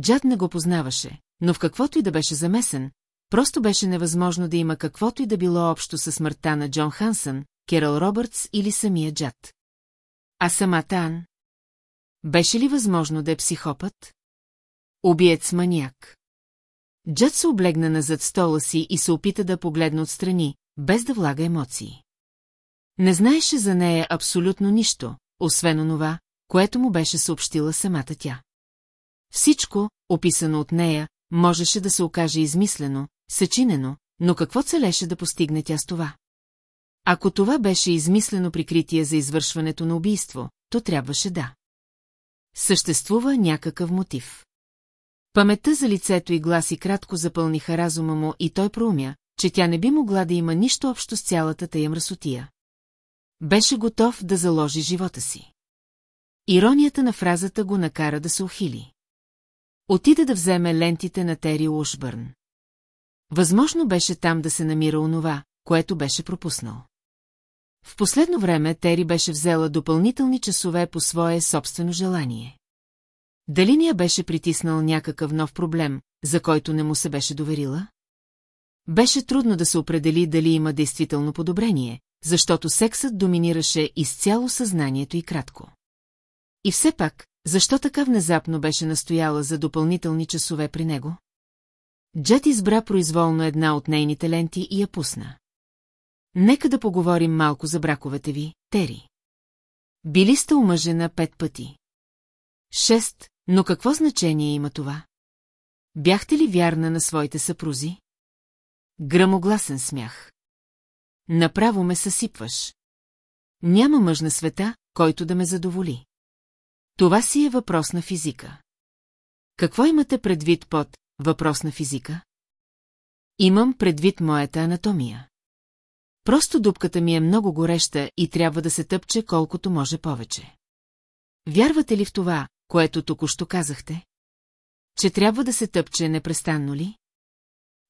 Джад не го познаваше, но в каквото и да беше замесен, просто беше невъзможно да има каквото и да било общо със смъртта на Джон Хансън, Керал Робъртс или самия Джад. А самата Ан? Беше ли възможно да е психопът? Убиец маняк. Джад се облегна назад стола си и се опита да погледне отстрани, без да влага емоции. Не знаеше за нея абсолютно нищо, освен онова, което му беше съобщила самата тя. Всичко, описано от нея, можеше да се окаже измислено, съчинено, но какво целеше да постигне тя с това? Ако това беше измислено прикритие за извършването на убийство, то трябваше да. Съществува някакъв мотив. Паметта за лицето и гласи кратко запълниха разума му и той проумя, че тя не би могла да има нищо общо с цялата тая мръсотия. Беше готов да заложи живота си. Иронията на фразата го накара да се ухили. Отида да вземе лентите на Тери Ушбърн. Възможно беше там да се намира онова, което беше пропуснал. В последно време Тери беше взела допълнителни часове по свое собствено желание. Дали ни я беше притиснал някакъв нов проблем, за който не му се беше доверила? Беше трудно да се определи дали има действително подобрение, защото сексът доминираше изцяло съзнанието и кратко. И все пак, защо така внезапно беше настояла за допълнителни часове при него? Джет избра произволно една от нейните ленти и я пусна. Нека да поговорим малко за браковете ви, Тери. Били сте омъжена пет пъти. Шест, но какво значение има това? Бяхте ли вярна на своите съпрузи? Грамогласен смях. Направо ме съсипваш. Няма мъж на света, който да ме задоволи. Това си е въпрос на физика. Какво имате предвид под въпрос на физика? Имам предвид моята анатомия. Просто дупката ми е много гореща и трябва да се тъпче колкото може повече. Вярвате ли в това, което току-що казахте? Че трябва да се тъпче непрестанно ли?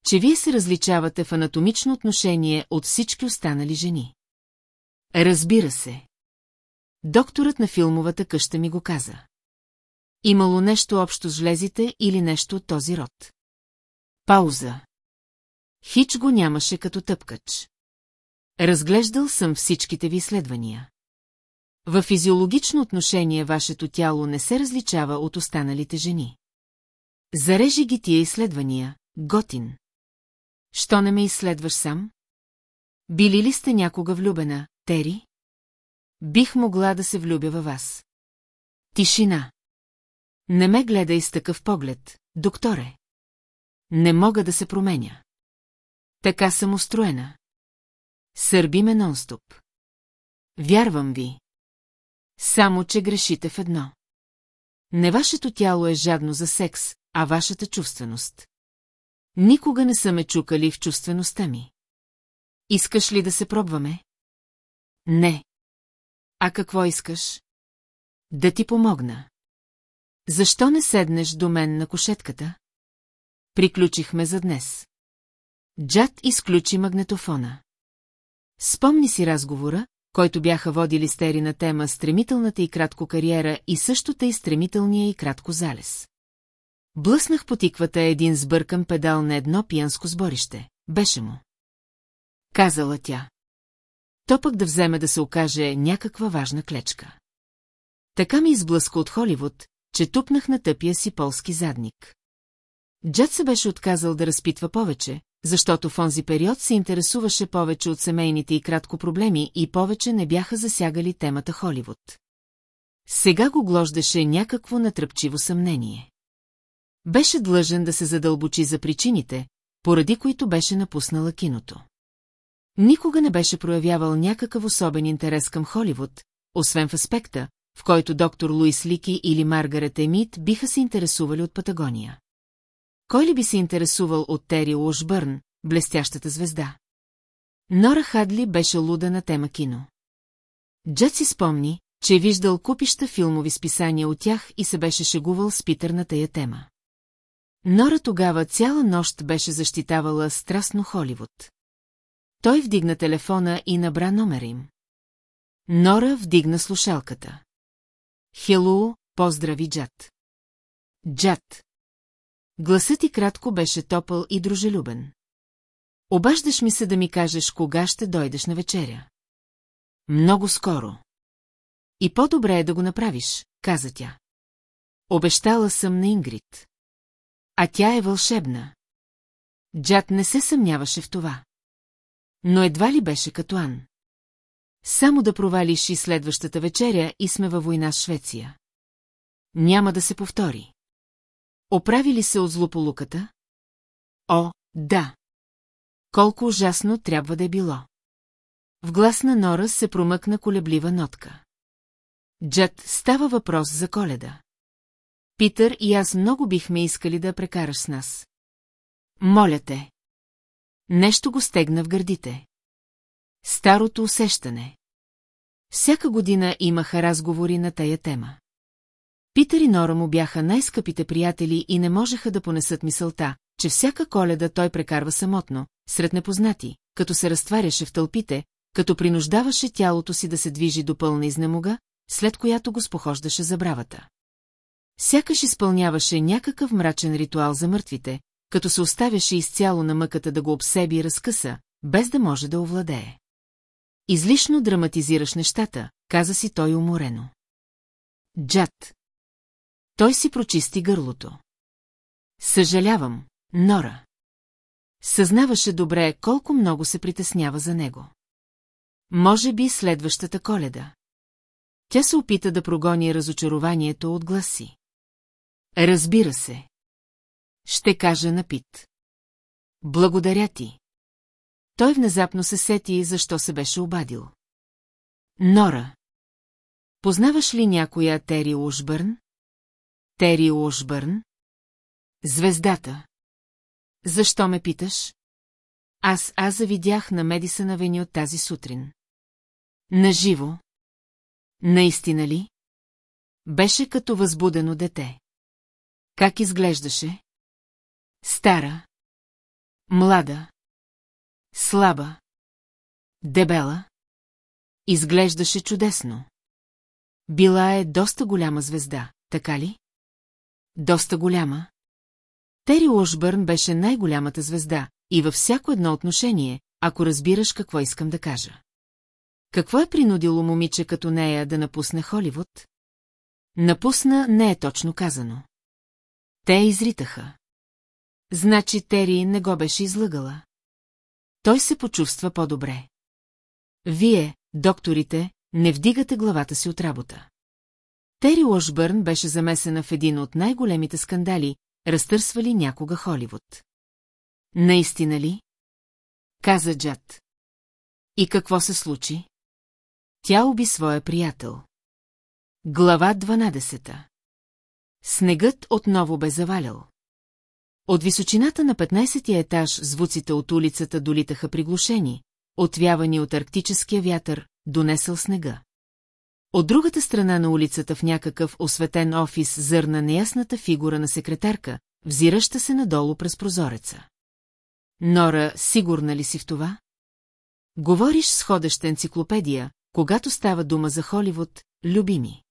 Че вие се различавате в анатомично отношение от всички останали жени. Разбира се. Докторът на филмовата къща ми го каза. Имало нещо общо с жлезите или нещо от този род. Пауза. Хич го нямаше като тъпкач. Разглеждал съм всичките ви изследвания. В физиологично отношение вашето тяло не се различава от останалите жени. Зарежи ги тия изследвания, готин. Що не ме изследваш сам? Били ли сте някога влюбена, Тери? Бих могла да се влюбя във вас. Тишина. Не ме гледай с такъв поглед, докторе. Не мога да се променя. Така съм устроена. Сърби ме нон-стоп. Вярвам ви. Само, че грешите в едно. Не вашето тяло е жадно за секс, а вашата чувственост. Никога не са ме чукали в чувствеността ми. Искаш ли да се пробваме? Не. А какво искаш? Да ти помогна. Защо не седнеш до мен на кошетката? Приключихме за днес. Джад изключи магнетофона. Спомни си разговора, който бяха водили стери на тема стремителната и кратко кариера и същото и стремителния и кратко залез. Блъснах по тиквата един сбъркан педал на едно пиянско сборище. Беше му. Казала тя. То пък да вземе да се окаже някаква важна клечка. Така ми изблъска от Холивуд, че тупнах на тъпия си полски задник. Джад се беше отказал да разпитва повече, защото в онзи период се интересуваше повече от семейните и кратко проблеми и повече не бяха засягали темата Холивуд. Сега го глождаше някакво натръпчиво съмнение. Беше длъжен да се задълбочи за причините, поради които беше напуснала киното. Никога не беше проявявал някакъв особен интерес към Холивуд, освен в аспекта, в който доктор Луис Лики или Маргарет Емит биха се интересували от Патагония. Кой ли би се интересувал от Тери Лошбърн, блестящата звезда? Нора Хадли беше луда на тема кино. Джет си спомни, че е виждал купища филмови списания от тях и се беше шегувал с Питър на тая тема. Нора тогава цяла нощ беше защитавала страстно Холивуд. Той вдигна телефона и набра номера им. Нора вдигна слушалката. Хелу, поздрави Джад. Джад. Гласът ти кратко беше топъл и дружелюбен. Обаждаш ми се да ми кажеш кога ще дойдеш на вечеря. Много скоро. И по-добре е да го направиш, каза тя. Обещала съм на Ингрид. А тя е вълшебна. Джад не се съмняваше в това. Но едва ли беше като Ан. Само да провалиш и следващата вечеря и сме във война с Швеция. Няма да се повтори. Оправи ли се от злополуката? О, да. Колко ужасно трябва да е било. В глас на Нора се промъкна колеблива нотка. Джад, става въпрос за коледа. Питър и аз много бихме искали да прекараш с нас. Моля те. Нещо го стегна в гърдите. Старото усещане. Всяка година имаха разговори на тая тема. Питър и Нора му бяха най-скъпите приятели и не можеха да понесат мисълта, че всяка коледа той прекарва самотно, сред непознати, като се разтваряше в тълпите, като принуждаваше тялото си да се движи до пълна изнемога, след която го спохождаше забравата. Сякаш изпълняваше някакъв мрачен ритуал за мъртвите, като се оставяше изцяло на мъката да го обсеби и разкъса, без да може да овладее. Излишно драматизираш нещата, каза си той уморено. Джад. Той си прочисти гърлото. Съжалявам, Нора. Съзнаваше добре колко много се притеснява за него. Може би следващата коледа. Тя се опита да прогони разочарованието от гласи. Разбира се. Ще кажа на Пит. Благодаря ти. Той внезапно се сети, защо се беше обадил. Нора. Познаваш ли някоя Тери Ушбърн? Тери Ушбърн? Звездата. Защо ме питаш? Аз аз завидях на Медисън Авеню тази сутрин. Наживо. Наистина ли? Беше като възбудено дете. Как изглеждаше? Стара. Млада. Слаба. Дебела. Изглеждаше чудесно. Била е доста голяма звезда, така ли? Доста голяма. Тери Ошбърн беше най-голямата звезда, и във всяко едно отношение, ако разбираш какво искам да кажа. Какво е принудило момиче като нея да напусне Холивуд? Напусна не е точно казано. Те изритаха. Значи Тери не го беше излъгала. Той се почувства по-добре. Вие, докторите, не вдигате главата си от работа. Тери Лошбърн беше замесена в един от най-големите скандали, разтърсвали някога Холивуд. Наистина ли? Каза Джад. И какво се случи? Тя уби своя приятел. Глава 12 Снегът отново бе завалял. От височината на 15-я етаж звуците от улицата долитаха приглушени, отвявани от арктическия вятър, донесъл снега. От другата страна на улицата в някакъв осветен офис зърна неясната фигура на секретарка, взираща се надолу през прозореца. Нора, сигурна ли си в това? Говориш с ходеща енциклопедия, когато става дума за Холивуд, любими.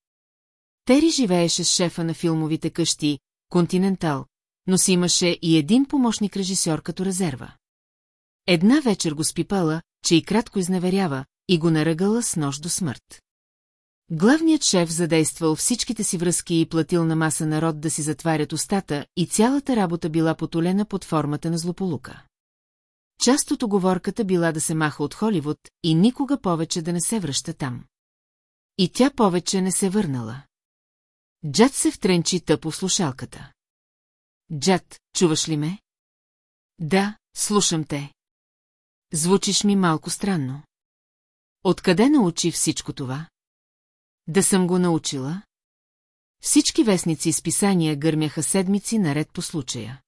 Тери живееше с шефа на филмовите къщи, Континентал, но си имаше и един помощник режисьор като резерва. Една вечер го спипала, че и кратко изневерява, и го наръгала с нож до смърт. Главният шеф задействал всичките си връзки и платил на маса народ да си затварят устата и цялата работа била потолена под формата на злополука. Част от оговорката била да се маха от Холивуд и никога повече да не се връща там. И тя повече не се върнала. Джад се втренчи тъпо в слушалката. Джад, чуваш ли ме? Да, слушам те. Звучиш ми малко странно. Откъде научи всичко това? Да съм го научила? Всички вестници и списания гърмяха седмици наред по случая.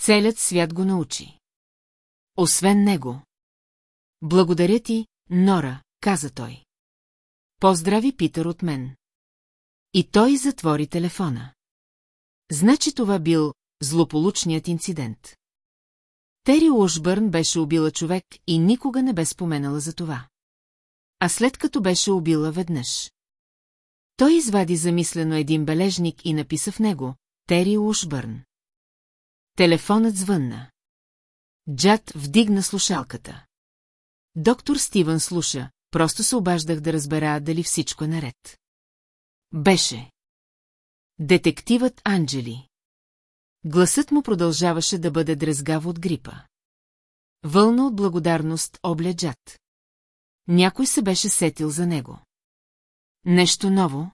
Целият свят го научи. Освен него. Благодаря ти, Нора, каза той. Поздрави Питър от мен. И той затвори телефона. Значи това бил злополучният инцидент. Тери Ушбърн беше убила човек и никога не бе споменала за това. А след като беше убила веднъж. Той извади замислено един бележник и написа в него Тери Ушбърн. Телефонът звънна. Джад вдигна слушалката. Доктор Стивън слуша, просто се обаждах да разбера дали всичко е наред. Беше. Детективът Анджели. Гласът му продължаваше да бъде дрезгав от грипа. Вълна от благодарност обля Джад. Някой се беше сетил за него. Нещо ново?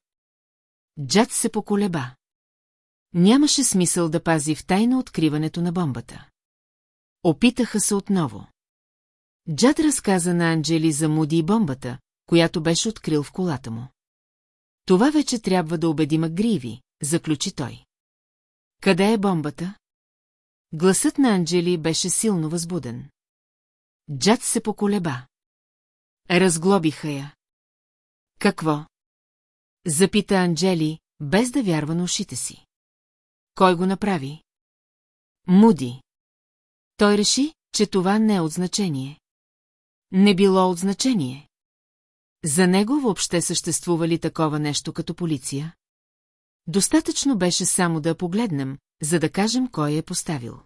Джад се поколеба. Нямаше смисъл да пази в тайна откриването на бомбата. Опитаха се отново. Джад разказа на Анджели за Муди и бомбата, която беше открил в колата му. Това вече трябва да убеди Макгриви, заключи той. Къде е бомбата? Гласът на Анджели беше силно възбуден. Джад се поколеба. Разглобиха я. Какво? Запита Анджели, без да вярва на ушите си. Кой го направи? Муди. Той реши, че това не е от значение. Не било от значение. За него въобще съществува ли такова нещо като полиция? Достатъчно беше само да погледнем, за да кажем кой е поставил.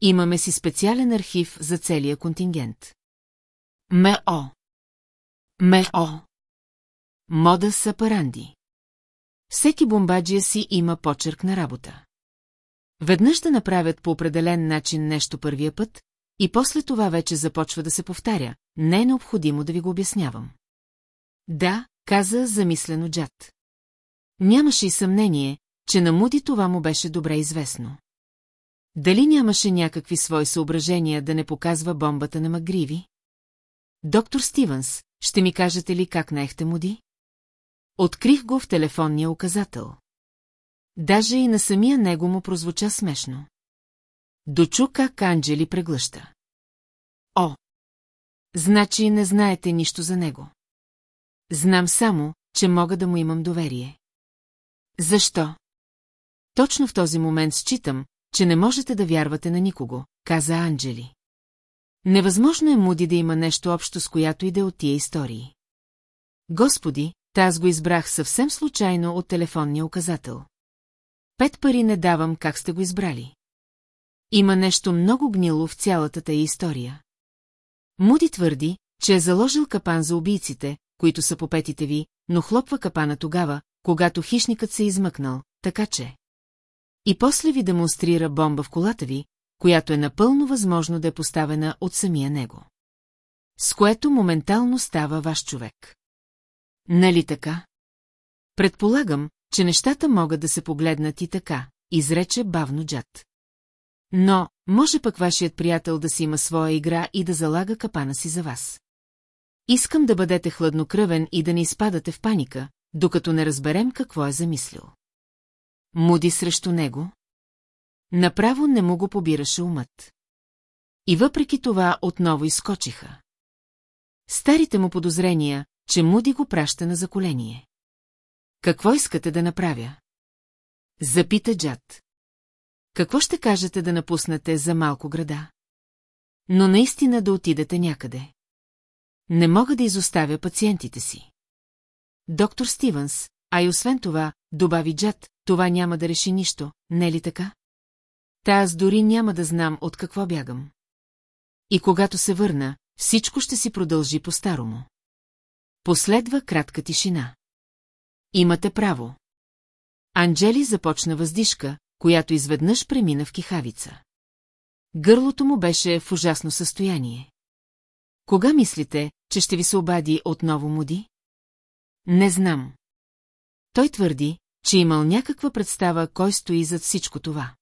Имаме си специален архив за целия контингент. МО МО Мода са паранди. Всеки бомбаджия си има почерк на работа. Веднъж да направят по определен начин нещо първия път, и после това вече започва да се повтаря, не е необходимо да ви го обяснявам. Да, каза замислено Джад. Нямаше и съмнение, че на Муди това му беше добре известно. Дали нямаше някакви свои съображения да не показва бомбата на Магриви? Доктор Стивенс, ще ми кажете ли как наехте Муди? Открих го в телефонния указател. Даже и на самия него му прозвуча смешно. Дочу как Анджели преглъща. О! Значи не знаете нищо за него. Знам само, че мога да му имам доверие. Защо? Точно в този момент считам, че не можете да вярвате на никого, каза Анджели. Невъзможно е Муди да има нещо общо с която и да от тия истории. Господи, таз го избрах съвсем случайно от телефонния указател. Пет пари не давам, как сте го избрали. Има нещо много гнило в цялата тая история. Муди твърди, че е заложил капан за убийците, които са по петите ви, но хлопва капана тогава, когато хищникът се е измъкнал, така че... И после ви демонстрира бомба в колата ви, която е напълно възможно да е поставена от самия него. С което моментално става ваш човек. Нали така? Предполагам, че нещата могат да се погледнат и така, изрече бавно Джад. Но, може пък вашият приятел да си има своя игра и да залага капана си за вас. Искам да бъдете хладнокръвен и да не изпадате в паника, докато не разберем какво е замислил. Муди срещу него? Направо не му го побираше умът. И въпреки това отново изкочиха. Старите му подозрения, че Муди го праща на заколение. Какво искате да направя? Запита Джад. Какво ще кажете да напуснете за малко града? Но наистина да отидете някъде. Не мога да изоставя пациентите си. Доктор Стивенс, а и освен това, добави Джад, това няма да реши нищо, не е ли така? Та аз дори няма да знам от какво бягам. И когато се върна, всичко ще си продължи по-старому. Последва кратка тишина. Имате право. Анджели започна въздишка, която изведнъж премина в кихавица. Гърлото му беше в ужасно състояние. Кога мислите, че ще ви се обади отново Муди? Не знам. Той твърди, че имал някаква представа кой стои зад всичко това.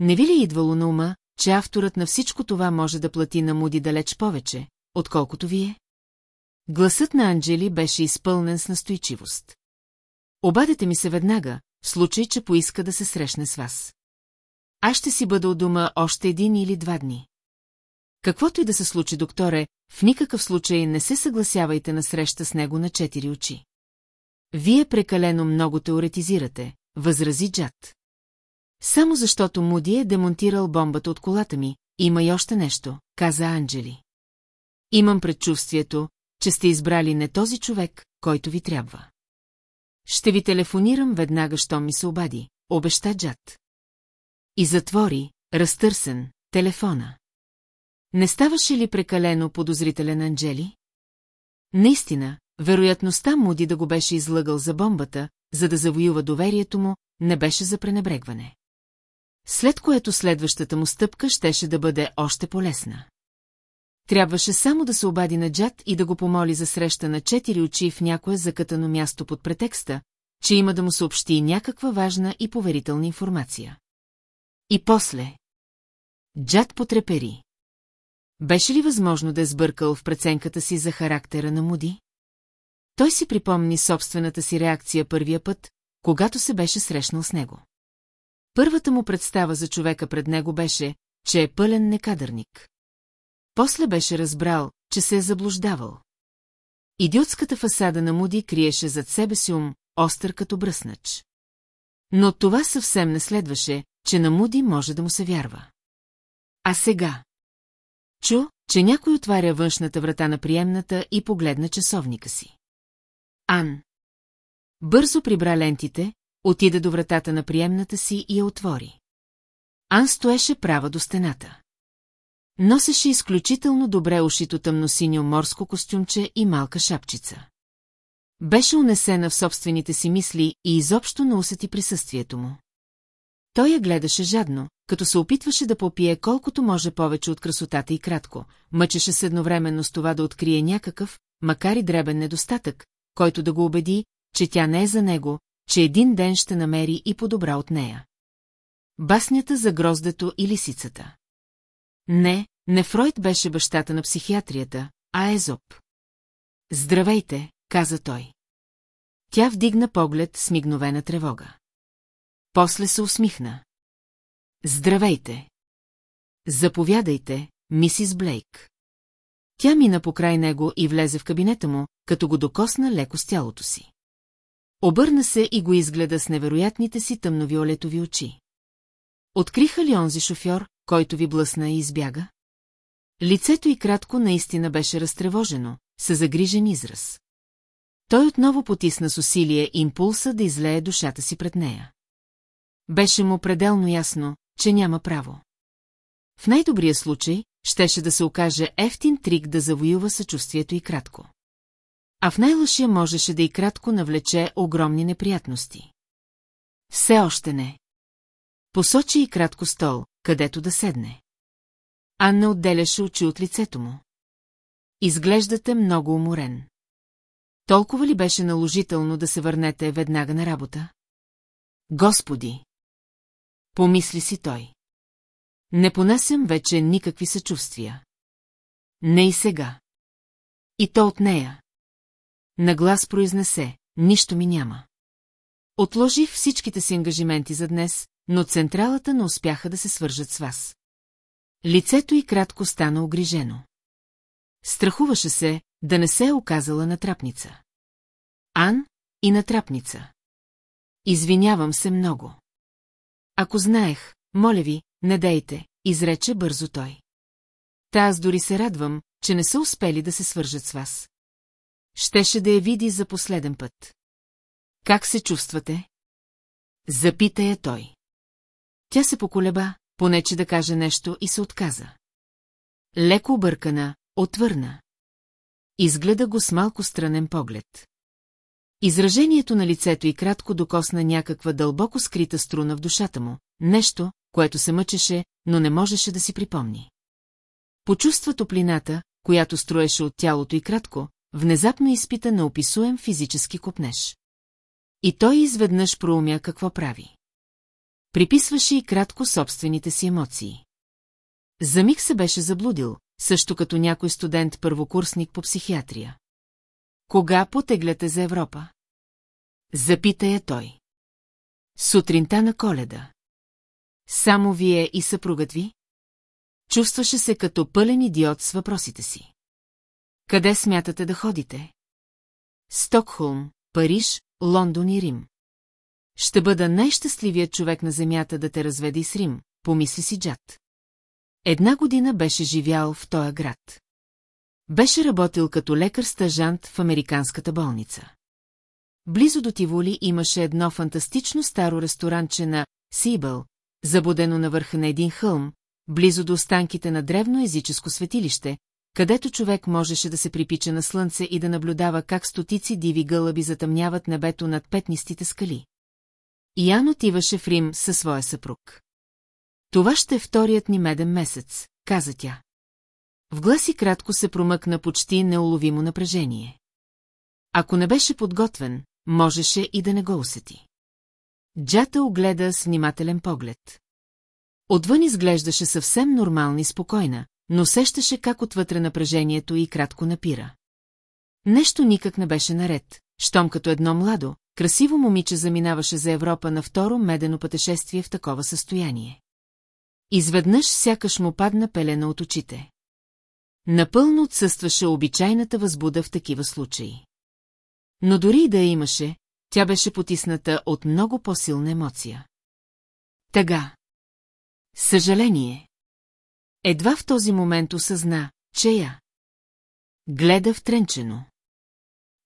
Не ви ли идвало на ума, че авторът на всичко това може да плати на Муди далеч повече, отколкото вие? Гласът на Анджели беше изпълнен с настойчивост. Обадете ми се веднага, в случай, че поиска да се срещне с вас. Аз ще си бъда у дома още един или два дни. Каквото и да се случи, докторе, в никакъв случай не се съгласявайте на среща с него на четири очи. Вие прекалено много теоретизирате, възрази Джад. Само защото Муди е демонтирал бомбата от колата ми, има и още нещо, каза Анджели. Имам предчувствието, че сте избрали не този човек, който ви трябва. Ще ви телефонирам веднага, що ми се обади, обеща Джад. И затвори, разтърсен, телефона. Не ставаше ли прекалено подозрителен Анджели? Наистина, вероятността Муди да го беше излъгал за бомбата, за да завоюва доверието му, не беше за пренебрегване. След което следващата му стъпка щеше да бъде още полезна. Трябваше само да се обади на Джад и да го помоли за среща на четири очи в някое закътано място под претекста, че има да му съобщи някаква важна и поверителна информация. И после... Джад потрепери. Беше ли възможно да е сбъркал в преценката си за характера на Муди? Той си припомни собствената си реакция първия път, когато се беше срещнал с него. Първата му представа за човека пред него беше, че е пълен некадърник. После беше разбрал, че се е заблуждавал. Идиотската фасада на Муди криеше зад себе си ум, остър като бръснач. Но това съвсем не следваше, че на Муди може да му се вярва. А сега? Чу, че някой отваря външната врата на приемната и погледна часовника си. Ан. Бързо прибра лентите, отида до вратата на приемната си и я отвори. Ан стоеше права до стената. Носеше изключително добре ушито тъмносиньо морско костюмче и малка шапчица. Беше унесена в собствените си мисли и изобщо не усети присъствието му. Той я гледаше жадно, като се опитваше да попие колкото може повече от красотата и кратко, мъчеше се едновременно с това да открие някакъв, макар и дребен недостатък, който да го убеди, че тя не е за него, че един ден ще намери и по-добра от нея. Баснята за гроздето и лисицата. Не, не Фройд беше бащата на психиатрията, а Езоп. Здравейте, каза той. Тя вдигна поглед с мигновена тревога. После се усмихна. Здравейте. Заповядайте, мисис Блейк. Тя мина покрай него и влезе в кабинета му, като го докосна леко с тялото си. Обърна се и го изгледа с невероятните си тъмновиолетови очи. Откриха ли онзи шофьор, който ви блъсна и избяга? Лицето й кратко наистина беше разтревожено, със загрижен израз. Той отново потисна с усилие импулса да излее душата си пред нея. Беше му пределно ясно, че няма право. В най-добрия случай, щеше да се окаже ефтин трик да завоюва съчувствието и кратко. А в най-лъшия можеше да и кратко навлече огромни неприятности. Все още не. Посочи и кратко стол, където да седне. Анна отделяше очи от лицето му. Изглеждате много уморен. Толкова ли беше наложително да се върнете веднага на работа? Господи! Помисли си той. Не понасям вече никакви съчувствия. Не и сега. И то от нея. Наглас произнесе, нищо ми няма. Отложих всичките си ангажименти за днес, но централата не успяха да се свържат с вас. Лицето й кратко стана огрижено. Страхуваше се да не се е оказала на трапница. Ан и на трапница. Извинявам се много. Ако знаех, моля ви, не дейте, изрече бързо той. Та аз дори се радвам, че не са успели да се свържат с вас. Щеше да я види за последен път. Как се чувствате? Запита я той. Тя се поколеба, понече да каже нещо и се отказа. Леко объркана, отвърна. Изгледа го с малко странен поглед. Изражението на лицето и кратко докосна някаква дълбоко скрита струна в душата му, нещо, което се мъчеше, но не можеше да си припомни. Почувства топлината, която строеше от тялото и кратко, внезапно изпита на описуем физически купнеж. И той изведнъж проумя какво прави. Приписваше и кратко собствените си емоции. За миг се беше заблудил, също като някой студент-първокурсник по психиатрия. Кога потегляте за Европа? Запита я той. Сутринта на коледа. Само вие и съпругът ви? Чувстваше се като пълен идиот с въпросите си. Къде смятате да ходите? Стокхолм, Париж, Лондон и Рим. Ще бъда най-щастливият човек на земята да те разведе с Рим, помисли си Джад. Една година беше живял в този град. Беше работил като лекар-стажант в американската болница. Близо до Тиволи имаше едно фантастично старо ресторанче на Сибъл, забудено на върха на един хълм, близо до останките на древно езическо светилище, където човек можеше да се припича на слънце и да наблюдава как стотици диви гълъби затъмняват небето над петнистите скали. Ян отиваше в Рим със своя съпруг. Това ще е вторият ни меден месец, каза тя. В гласи кратко се промъкна почти неуловимо напрежение. Ако не беше подготвен, можеше и да не го усети. Джата огледа с внимателен поглед. Отвън изглеждаше съвсем нормална и спокойна, но сещаше как отвътре напрежението и кратко напира. Нещо никак не беше наред, щом като едно младо, красиво момиче заминаваше за Европа на второ медено пътешествие в такова състояние. Изведнъж сякаш му падна пелена от очите. Напълно отсъстваше обичайната възбуда в такива случаи. Но дори да я имаше, тя беше потисната от много по-силна емоция. Тъга. Съжаление. Едва в този момент осъзна, че я. Гледа втренчено.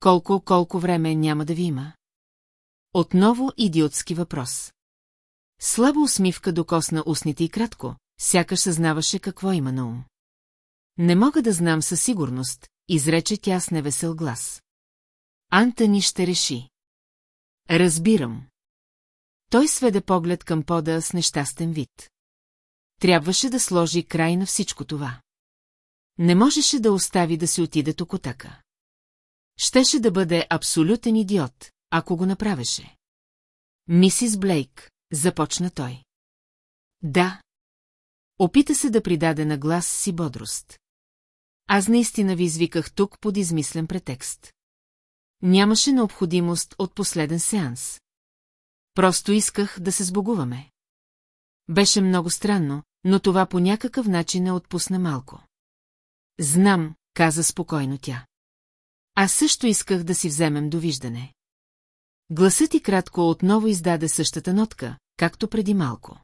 Колко, колко време няма да ви има? Отново идиотски въпрос. Слаба усмивка докосна устните и кратко, сякаш съзнаваше какво има на ум. Не мога да знам със сигурност, изрече тя с невесел глас. Антони ще реши. Разбирам. Той сведе поглед към пода с нещастен вид. Трябваше да сложи край на всичко това. Не можеше да остави да се отиде токотака. Щеше да бъде абсолютен идиот, ако го направеше. Мисис Блейк, започна той. Да. Опита се да придаде на глас си бодрост. Аз наистина ви извиках тук под измислен претекст. Нямаше необходимост от последен сеанс. Просто исках да се сбогуваме. Беше много странно, но това по някакъв начин не отпусна малко. Знам, каза спокойно тя. Аз също исках да си вземем довиждане. Гласът ти кратко отново издаде същата нотка, както преди малко.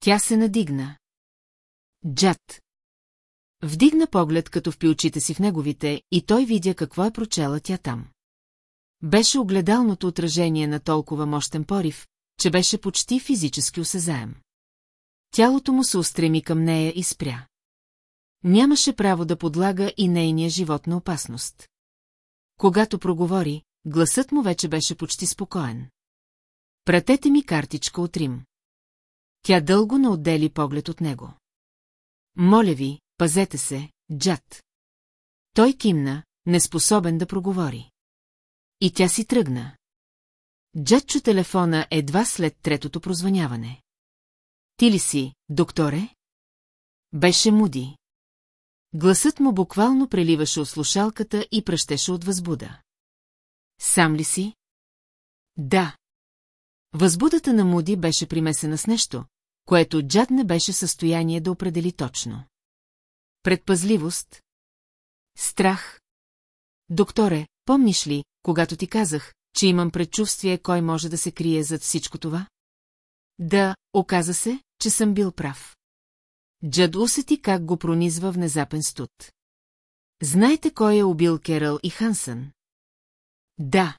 Тя се надигна. Джад. Вдигна поглед, като впи очите си в неговите, и той видя какво е прочела тя там. Беше огледалното отражение на толкова мощен порив, че беше почти физически осезаем. Тялото му се устреми към нея и спря. Нямаше право да подлага и нейния живот на опасност. Когато проговори, гласът му вече беше почти спокоен. Пратете ми картичка от Рим. Тя дълго не отдели поглед от него. Моля ви, пазете се, Джад. Той кимна, неспособен да проговори. И тя си тръгна. Джад чу телефона едва след третото прозваняване. Ти ли си, докторе? Беше муди. Гласът му буквално преливаше от слушалката и пръщеше от възбуда. Сам ли си? Да. Възбудата на Муди беше примесена с нещо, което Джад не беше в състояние да определи точно. Предпазливост? Страх? Докторе, помниш ли, когато ти казах, че имам предчувствие кой може да се крие зад всичко това? Да, оказа се, че съм бил прав. Джад усети как го пронизва внезапен студ. Знаете кой е убил Керал и Хансън? Да.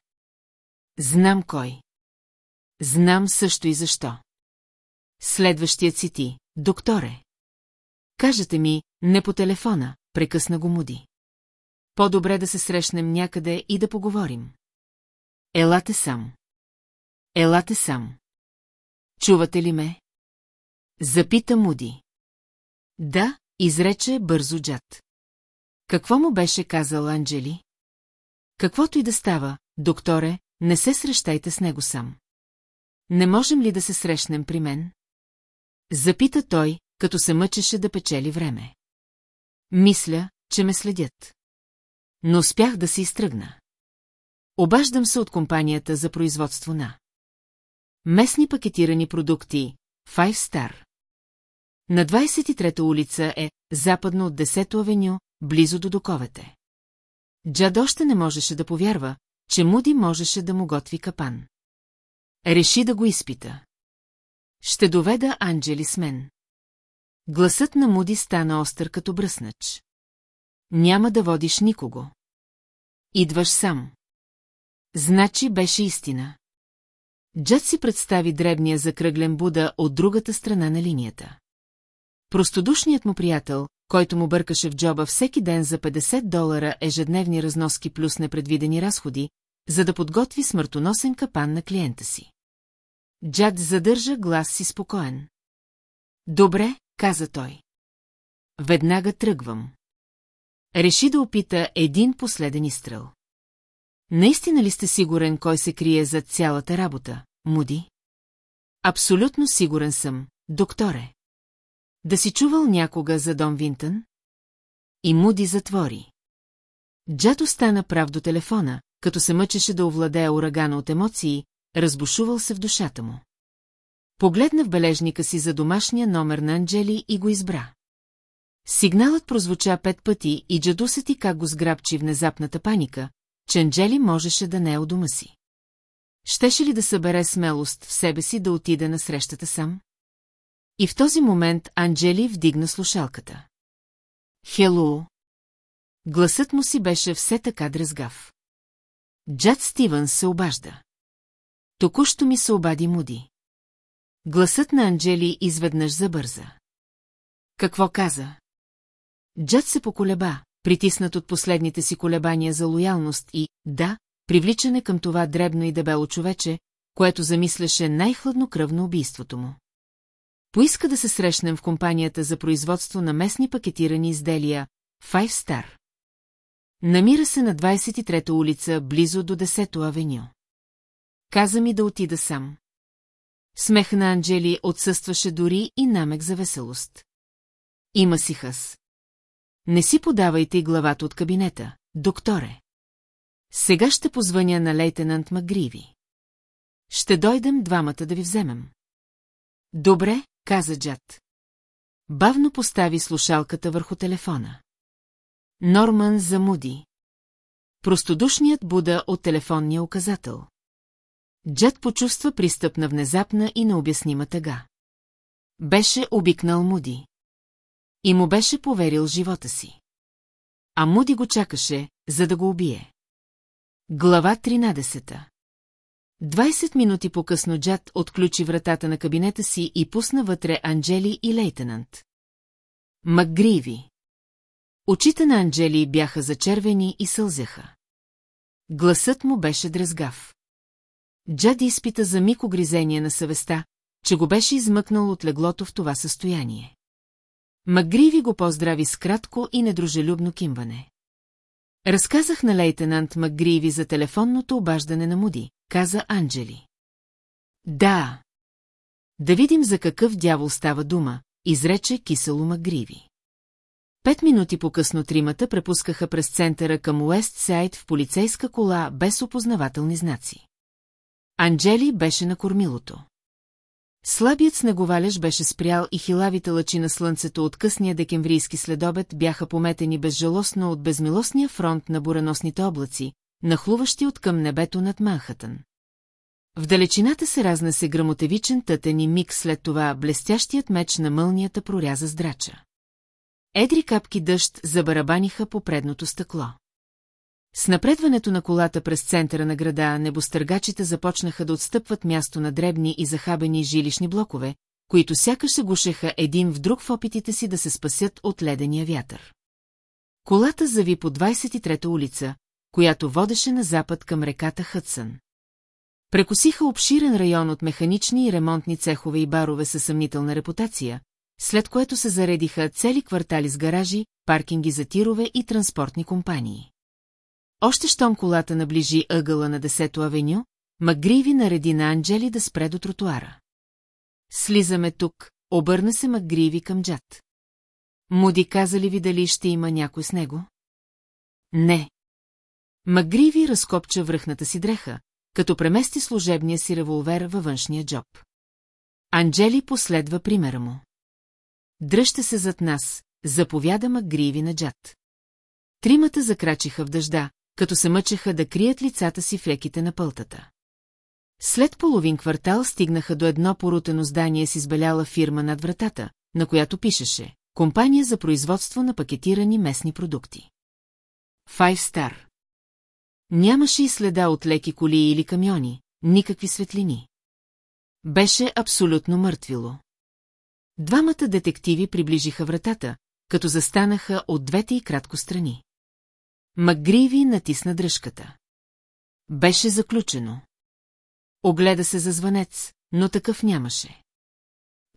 Знам кой. Знам също и защо. Следващият си ти, докторе. Кажете ми, не по телефона, прекъсна го Муди. По-добре да се срещнем някъде и да поговорим. Елате сам. Елате сам. Чувате ли ме? Запита Муди. Да, изрече бързо Джад. Какво му беше казал Анджели? Каквото и да става, докторе, не се срещайте с него сам. Не можем ли да се срещнем при мен? Запита той, като се мъчеше да печели време. Мисля, че ме следят. Но успях да се изтръгна. Обаждам се от компанията за производство на местни пакетирани продукти Five Star. На 23-та улица е, западно от 10-то авеню, близо до доковете. Джад още не можеше да повярва, че Муди можеше да му готви капан. Реши да го изпита. Ще доведа Анджели с мен. Гласът на Муди стана остър като бръснач. Няма да водиш никого. Идваш сам. Значи беше истина. Джад си представи дребния закръглен Буда от другата страна на линията. Простодушният му приятел, който му бъркаше в джоба всеки ден за 50 долара ежедневни разноски плюс непредвидени разходи, за да подготви смъртоносен капан на клиента си. Джад задържа глас си спокоен. Добре, каза той. Веднага тръгвам. Реши да опита един последен изстрел. Наистина ли сте сигурен кой се крие за цялата работа, Муди? Абсолютно сигурен съм, докторе. Да си чувал някога за Дом Винтън? И Муди затвори. Джато стана прав до телефона, като се мъчеше да овладее урагана от емоции, разбушувал се в душата му. Погледна в бележника си за домашния номер на Анджели и го избра. Сигналът прозвуча пет пъти и Джаду се ти как го сграбчи внезапната паника, че Анджели можеше да не е у дома си. Щеше ли да събере смелост в себе си да отиде на срещата сам? И в този момент Анджели вдигна слушалката. Хело! Гласът му си беше все така дрезгав. Джад Стивън се обажда. Току-що ми се обади Муди. Гласът на Анджели изведнъж забърза. Какво каза? Джад се поколеба, притиснат от последните си колебания за лоялност и, да, привличане към това дребно и дебело човече, което замисляше най-хладнокръвно убийството му. Поиска да се срещнем в компанията за производство на местни пакетирани изделия Five Star. Намира се на 23-та улица, близо до 10-то авеню. Каза ми да отида сам. Смех на Анджели отсъстваше дори и намек за веселост. Има си хъс. Не си подавайте и главата от кабинета, докторе. Сега ще позвъня на лейтенант Магриви. Ще дойдем двамата да ви вземем. Добре, каза Джад. Бавно постави слушалката върху телефона. Норман замуди. Простодушният Буда от телефонния указател. Джад почувства пристъп на внезапна и необяснима тъга. Беше обикнал Муди. И му беше поверил живота си. А Муди го чакаше, за да го убие. Глава 13 Двайсет минути по-късно Джад отключи вратата на кабинета си и пусна вътре Анджели и лейтенант. Макгриви. Очите на Анджели бяха зачервени и сълзяха. Гласът му беше дрезгав. Джади изпита за миг огризение на съвестта, че го беше измъкнал от леглото в това състояние. Макгриви го поздрави с кратко и недружелюбно кимване. Разказах на лейтенант Макгриви за телефонното обаждане на Муди, каза Анджели. Да. Да видим за какъв дявол става дума, изрече кисело Макгриви. Пет минути по-късно тримата препускаха през центъра към Уест Сайд в полицейска кола без опознавателни знаци. Анджели беше на кормилото. Слабият снеговалеж беше спрял и хилавите лъчи на слънцето от късния декемврийски следобед бяха пометени безжалостно от безмилостния фронт на бураносните облаци, нахлуващи от към небето над Манхатън. В далечината се разнесе грамотевичен тътен и миг след това блестящият меч на мълнията проряза здрача. Едри капки дъжд забарабаниха по предното стъкло. С напредването на колата през центъра на града, небостъргачите започнаха да отстъпват място на дребни и захабени жилищни блокове, които сякаш се гушеха един в друг в опитите си да се спасят от ледения вятър. Колата зави по 23-та улица, която водеше на запад към реката Хътсън. Прекосиха обширен район от механични и ремонтни цехове и барове със съмнителна репутация, след което се заредиха цели квартали с гаражи, паркинги за тирове и транспортни компании. Още щом колата наближи ъгъла на десето авеню, Макгриви нареди на Анджели да спре до тротуара. Слизаме тук, обърна се Макгриви към Джад. Муди каза ли ви дали ще има някой с него? Не. Макгриви разкопча връхната си дреха, като премести служебния си револвер във външния джоб. Анджели последва примера му. Дръжте се зад нас, заповяда Макгриви на Джад. Тримата закрачиха в дъжда, като се мъчеха да крият лицата си в леките на пълтата. След половин квартал стигнаха до едно порутено здание с избеляла фирма над вратата, на която пишеше «Компания за производство на пакетирани местни продукти». Five Star. Нямаше и следа от леки коли или камиони, никакви светлини. Беше абсолютно мъртвило. Двамата детективи приближиха вратата, като застанаха от двете и кратко страни. Макгриви натисна дръжката. Беше заключено. Огледа се за звънец, но такъв нямаше.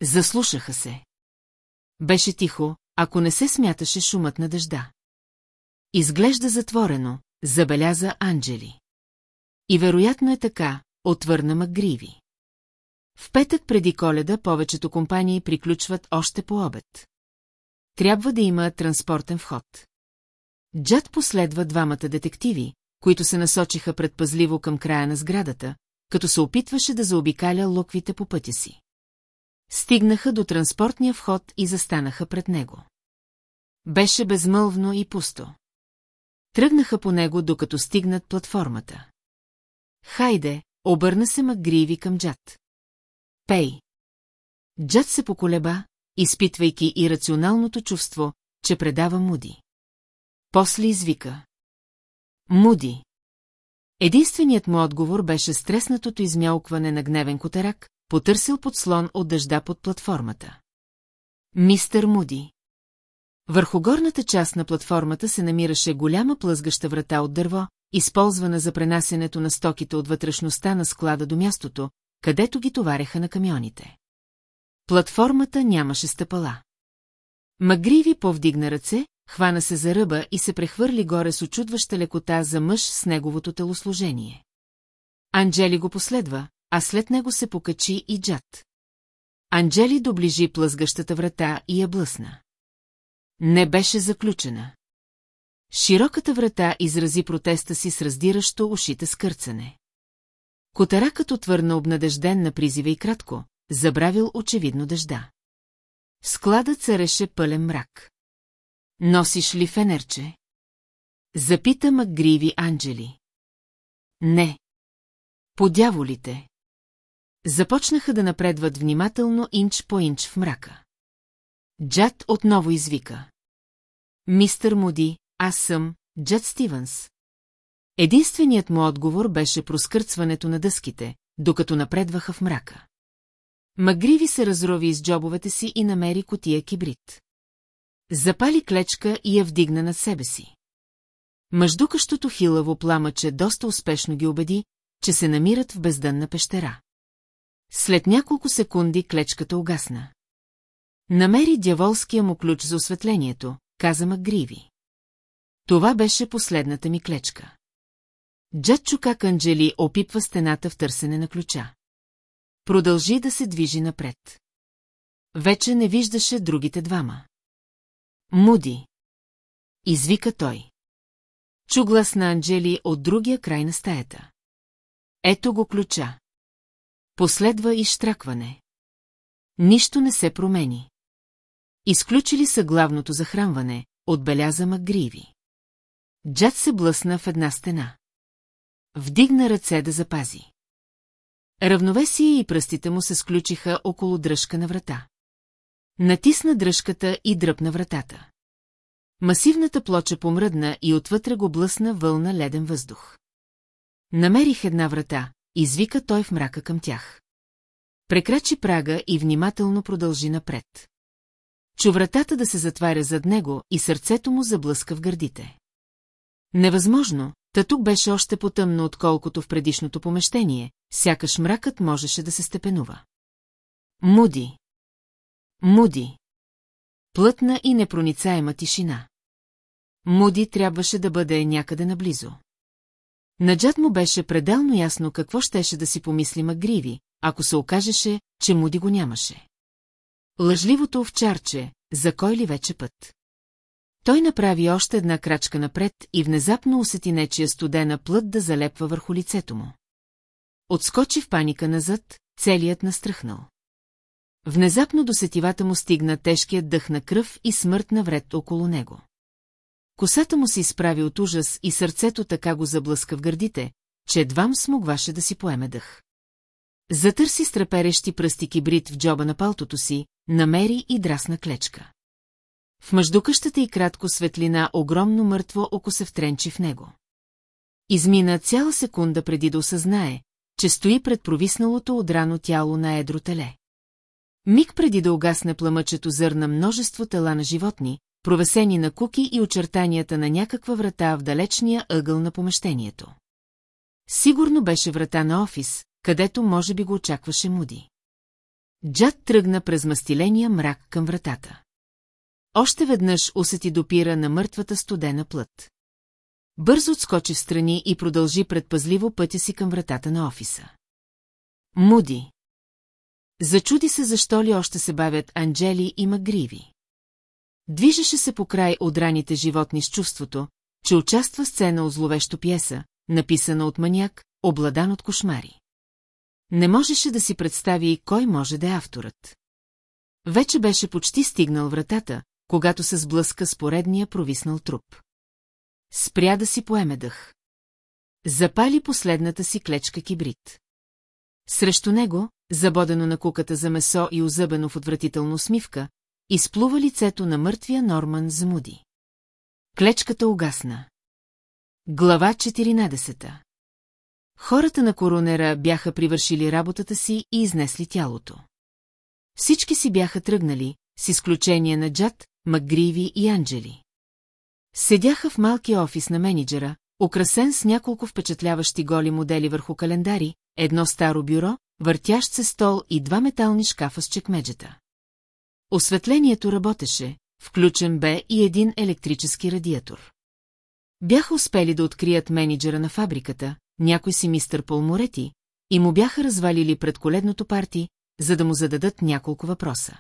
Заслушаха се. Беше тихо, ако не се смяташе шумът на дъжда. Изглежда затворено, забеляза Анджели. И вероятно е така, отвърна Макгриви. В петък преди коледа повечето компании приключват още по обед. Трябва да има транспортен вход. Джад последва двамата детективи, които се насочиха предпазливо към края на сградата, като се опитваше да заобикаля локвите по пътя си. Стигнаха до транспортния вход и застанаха пред него. Беше безмълвно и пусто. Тръгнаха по него, докато стигнат платформата. Хайде, обърна се Макгриви към Джад. Пей. Джад се поколеба, изпитвайки ирационалното чувство, че предава Муди. После извика. Муди. Единственият му отговор беше стреснатото измялкване на гневен котарак, потърсил подслон от дъжда под платформата. Мистър Муди. Върху горната част на платформата се намираше голяма плъзгаща врата от дърво, използвана за пренасенето на стоките от вътрешността на склада до мястото, където ги товареха на камионите. Платформата нямаше стъпала. Магриви повдигна ръце, хвана се за ръба и се прехвърли горе с очудваща лекота за мъж с неговото телосложение. Анджели го последва, а след него се покачи и Джад. Анджели доближи плъзгащата врата и я блъсна. Не беше заключена. Широката врата изрази протеста си с раздиращо ушите скърцане. Котаракът отвърна обнадежден на призива и кратко, забравил очевидно дъжда. Складът цареше пълен мрак. Носиш ли фенерче? Запита Макгриви Анджели. Не. Подяволите. Започнаха да напредват внимателно инч по инч в мрака. Джад отново извика. Мистър Муди, аз съм Джад Стивенс. Единственият му отговор беше проскърцването на дъските, докато напредваха в мрака. Магриви се разрови из джобовете си и намери котия кибрид. Запали клечка и я вдигна над себе си. Мъждукащото хилаво пламъче доста успешно ги убеди, че се намират в бездънна пещера. След няколко секунди клечката угасна. Намери дяволския му ключ за осветлението, каза Макгриви. Това беше последната ми клечка. Джад чука Анджели опипва стената в търсене на ключа. Продължи да се движи напред. Вече не виждаше другите двама. Муди. Извика той. Чу глас на Анджели от другия край на стаята. Ето го ключа. Последва и штракване. Нищо не се промени. Изключили са главното захранване, отбеляза Макгриви. Джад се блъсна в една стена. Вдигна ръце да запази. Равновесие и пръстите му се сключиха около дръжка на врата. Натисна дръжката и дръпна вратата. Масивната плоча помръдна и отвътре го блъсна вълна леден въздух. Намерих една врата, извика той в мрака към тях. Прекрачи прага и внимателно продължи напред. Чу вратата да се затваря зад него и сърцето му заблъска в гърдите. Невъзможно, та тук беше още потъмно, отколкото в предишното помещение, сякаш мракът можеше да се степенува. Муди. Муди. Плътна и непроницаема тишина. Муди трябваше да бъде някъде наблизо. На Джад му беше пределно ясно какво щеше да си помисли Магриви, ако се окажеше, че Муди го нямаше. Лъжливото овчарче, за кой ли вече път? Той направи още една крачка напред и внезапно усети нечия студена плът да залепва върху лицето му. Отскочи в паника назад, целият настръхнал. Внезапно до сетивата му стигна тежкият дъх на кръв и смърт навред около него. Косата му се изправи от ужас и сърцето така го заблъска в гърдите, че едвам смогваше да си поеме дъх. Затърси с треперещи пръсти кибрид в джоба на палтото си, намери и драсна клечка. В мъждукащата и кратко светлина огромно мъртво око се втренчи в него. Измина цяла секунда преди да осъзнае, че стои пред провисналото отрано тяло на едро теле. Миг преди да угасне пламъчето зърна множество тела на животни, провесени на куки и очертанията на някаква врата в далечния ъгъл на помещението. Сигурно беше врата на офис, където може би го очакваше Муди. Джад тръгна през мастиления мрак към вратата. Още веднъж усети допира на мъртвата студена плът. Бързо отскочи в страни и продължи предпазливо пътя си към вратата на офиса. Муди. Зачуди се защо ли още се бавят Анджели и Магриви. Движеше се по край отраните животни с чувството, че участва сцена от зловещо пиеса, написана от маняк, обладан от кошмари. Не можеше да си представи кой може да е авторът. Вече беше почти стигнал вратата, когато се сблъска с поредния провиснал труп. Спря да си поеме дъх. Запали последната си клечка кибрид. Срещу него, забодено на куката за месо и озъбено в отвратително усмивка, изплува лицето на мъртвия Норман Замуди. Клечката угасна. Глава 14 Хората на коронера бяха привършили работата си и изнесли тялото. Всички си бяха тръгнали, с изключение на Джад, Макгриви и Анджели. Седяха в малкия офис на менеджера, украсен с няколко впечатляващи голи модели върху календари, едно старо бюро, въртящ се стол и два метални шкафа с чекмеджета. Осветлението работеше, включен бе и един електрически радиатор. Бяха успели да открият менеджера на фабриката, някой си мистър Полморети, и му бяха развалили пред коледното парти, за да му зададат няколко въпроса.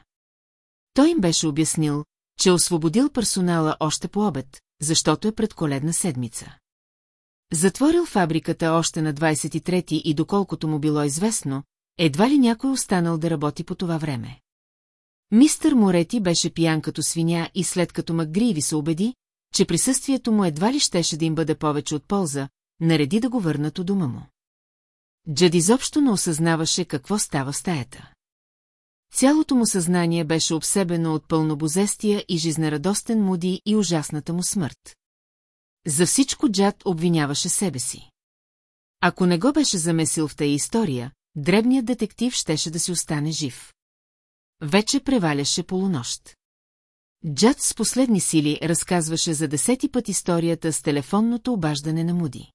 Той им беше обяснил, че е освободил персонала още по обед, защото е предколедна седмица. Затворил фабриката още на 23-ти и доколкото му било известно, едва ли някой останал да работи по това време. Мистър Морети беше пиян като свиня и след като Макгриви се убеди, че присъствието му едва ли щеше да им бъде повече от полза, нареди да го върнат у дома му. Джад изобщо не осъзнаваше какво става в стаята. Цялото му съзнание беше обсебено от пълнобозестия и жизнерадостен муди и ужасната му смърт. За всичко Джад обвиняваше себе си. Ако не го беше замесил в тая история, дребният детектив щеше да си остане жив. Вече преваляше полунощ. Джад с последни сили разказваше за десети път историята с телефонното обаждане на Муди.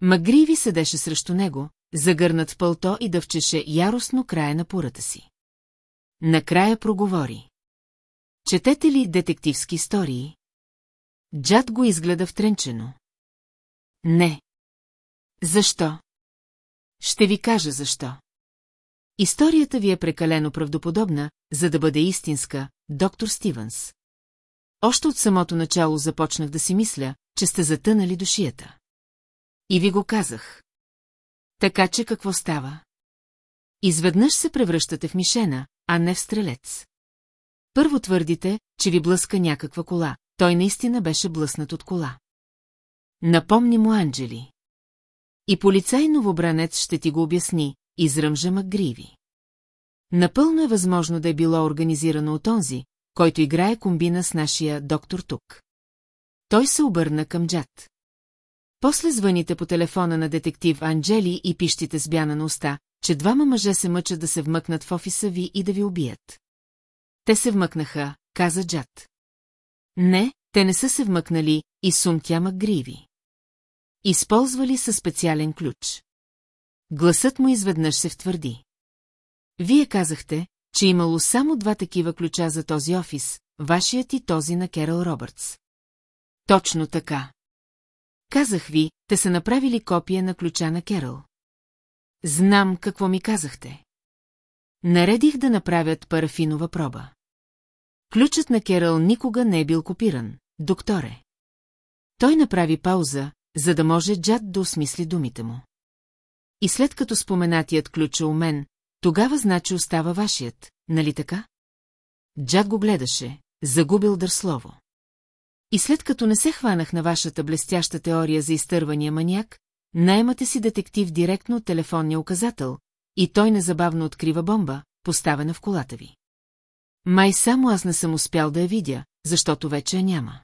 Магриви седеше срещу него, загърнат в пълто и дъвчеше яростно края на пората си. Накрая проговори. Четете ли детективски истории? Джад го изгледа втренчено. Не. Защо? Ще ви кажа защо. Историята ви е прекалено правдоподобна, за да бъде истинска, доктор Стивенс. Още от самото начало започнах да си мисля, че сте затънали душията. И ви го казах. Така че какво става? Изведнъж се превръщате в мишена, а не в стрелец. Първо твърдите, че ви блъска някаква кола. Той наистина беше блъснат от кола. Напомни му Анджели. И полицай новобранец ще ти го обясни, изръмжа Макгриви. Напълно е възможно да е било организирано от онзи, който играе комбина с нашия доктор тук. Той се обърна към Джад. После звъните по телефона на детектив Анджели и пищите с бяна на уста, че двама мъже се мъчат да се вмъкнат в офиса ви и да ви убият. Те се вмъкнаха, каза Джад. Не, те не са се вмъкнали и сумтя Макгриви. Използвали със специален ключ. Гласът му изведнъж се втвърди. Вие казахте, че имало само два такива ключа за този офис, вашият и този на Керал Робъртс. Точно така. Казах ви, те са направили копия на ключа на Керъл. Знам какво ми казахте. Наредих да направят парафинова проба. Ключът на Керъл никога не е бил копиран, докторе. Той направи пауза, за да може Джад да осмисли думите му. И след като споменатият ключ е у мен, тогава значи остава вашият, нали така? Джад го гледаше, загубил дър слово. И след като не се хванах на вашата блестяща теория за изтървания маняк, наймате си детектив директно от телефонния указател, и той незабавно открива бомба, поставена в колата ви. Май само аз не съм успял да я видя, защото вече я няма.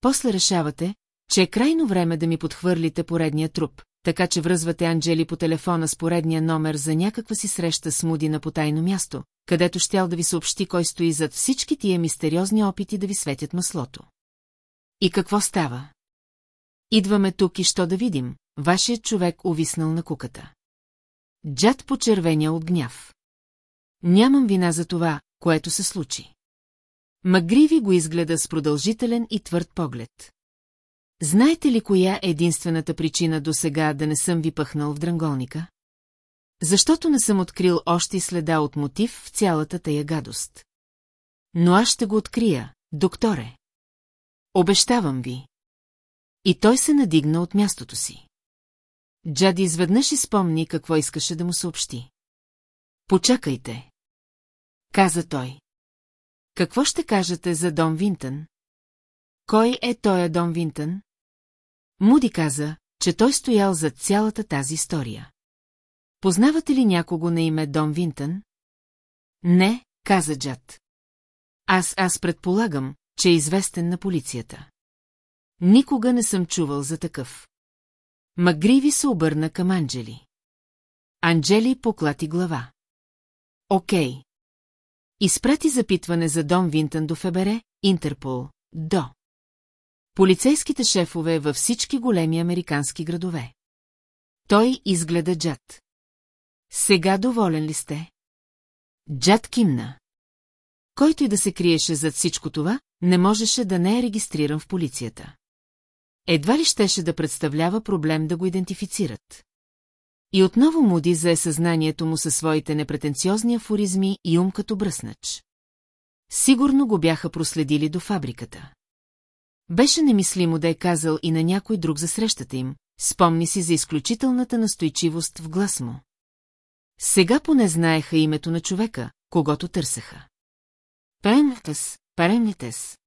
После решавате, че е крайно време да ми подхвърлите поредния труп, така че връзвате Анджели по телефона с поредния номер за някаква си среща с Муди на потайно място, където щял да ви съобщи кой стои зад всички тия мистериозни опити да ви светят маслото. И какво става? Идваме тук и що да видим, вашият човек увиснал на куката. Джад почервеня от гняв. Нямам вина за това, което се случи. Магриви го изгледа с продължителен и твърд поглед. Знаете ли коя е единствената причина до сега да не съм ви пъхнал в дранголника? Защото не съм открил още следа от мотив в цялата тая гадост. Но аз ще го открия, докторе. Обещавам ви. И той се надигна от мястото си. Джади изведнъж изпомни какво искаше да му съобщи. Почакайте. Каза той. Какво ще кажете за Дом Винтън? Кой е той Дом Винтън? Муди каза, че той стоял зад цялата тази история. Познавате ли някого на име Дом Винтън? Не, каза Джад. Аз аз предполагам, че е известен на полицията. Никога не съм чувал за такъв. Магриви се обърна към Анджели. Анджели поклати глава. Окей. Изпрати запитване за Дом Винтън до ФБР, Интерпол, до. Полицейските шефове във всички големи американски градове. Той изгледа Джад. Сега доволен ли сте? Джад кимна. Който и да се криеше зад всичко това, не можеше да не е регистриран в полицията. Едва ли щеше да представлява проблем да го идентифицират. И отново Муди зае съзнанието му със своите непретенциозни афоризми и ум като бръснач. Сигурно го бяха проследили до фабриката. Беше немислимо да е казал и на някой друг за срещата им, спомни си за изключителната настойчивост в глас му. Сега поне знаеха името на човека, когато търсеха. Пемнитес, Паремнитес.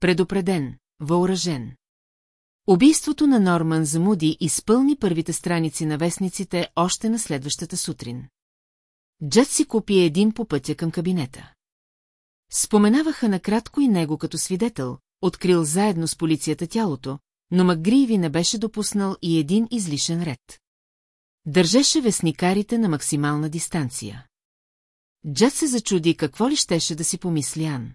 Предупреден, въоръжен. Убийството на Норман Замуди изпълни първите страници на вестниците още на следващата сутрин. Джет си купи един по пътя към кабинета. Споменаваха накратко и него като свидетел, открил заедно с полицията тялото, но Макгриви не беше допуснал и един излишен ред. Държеше вестникарите на максимална дистанция. Джад се зачуди какво ли щеше да си помисли Ан.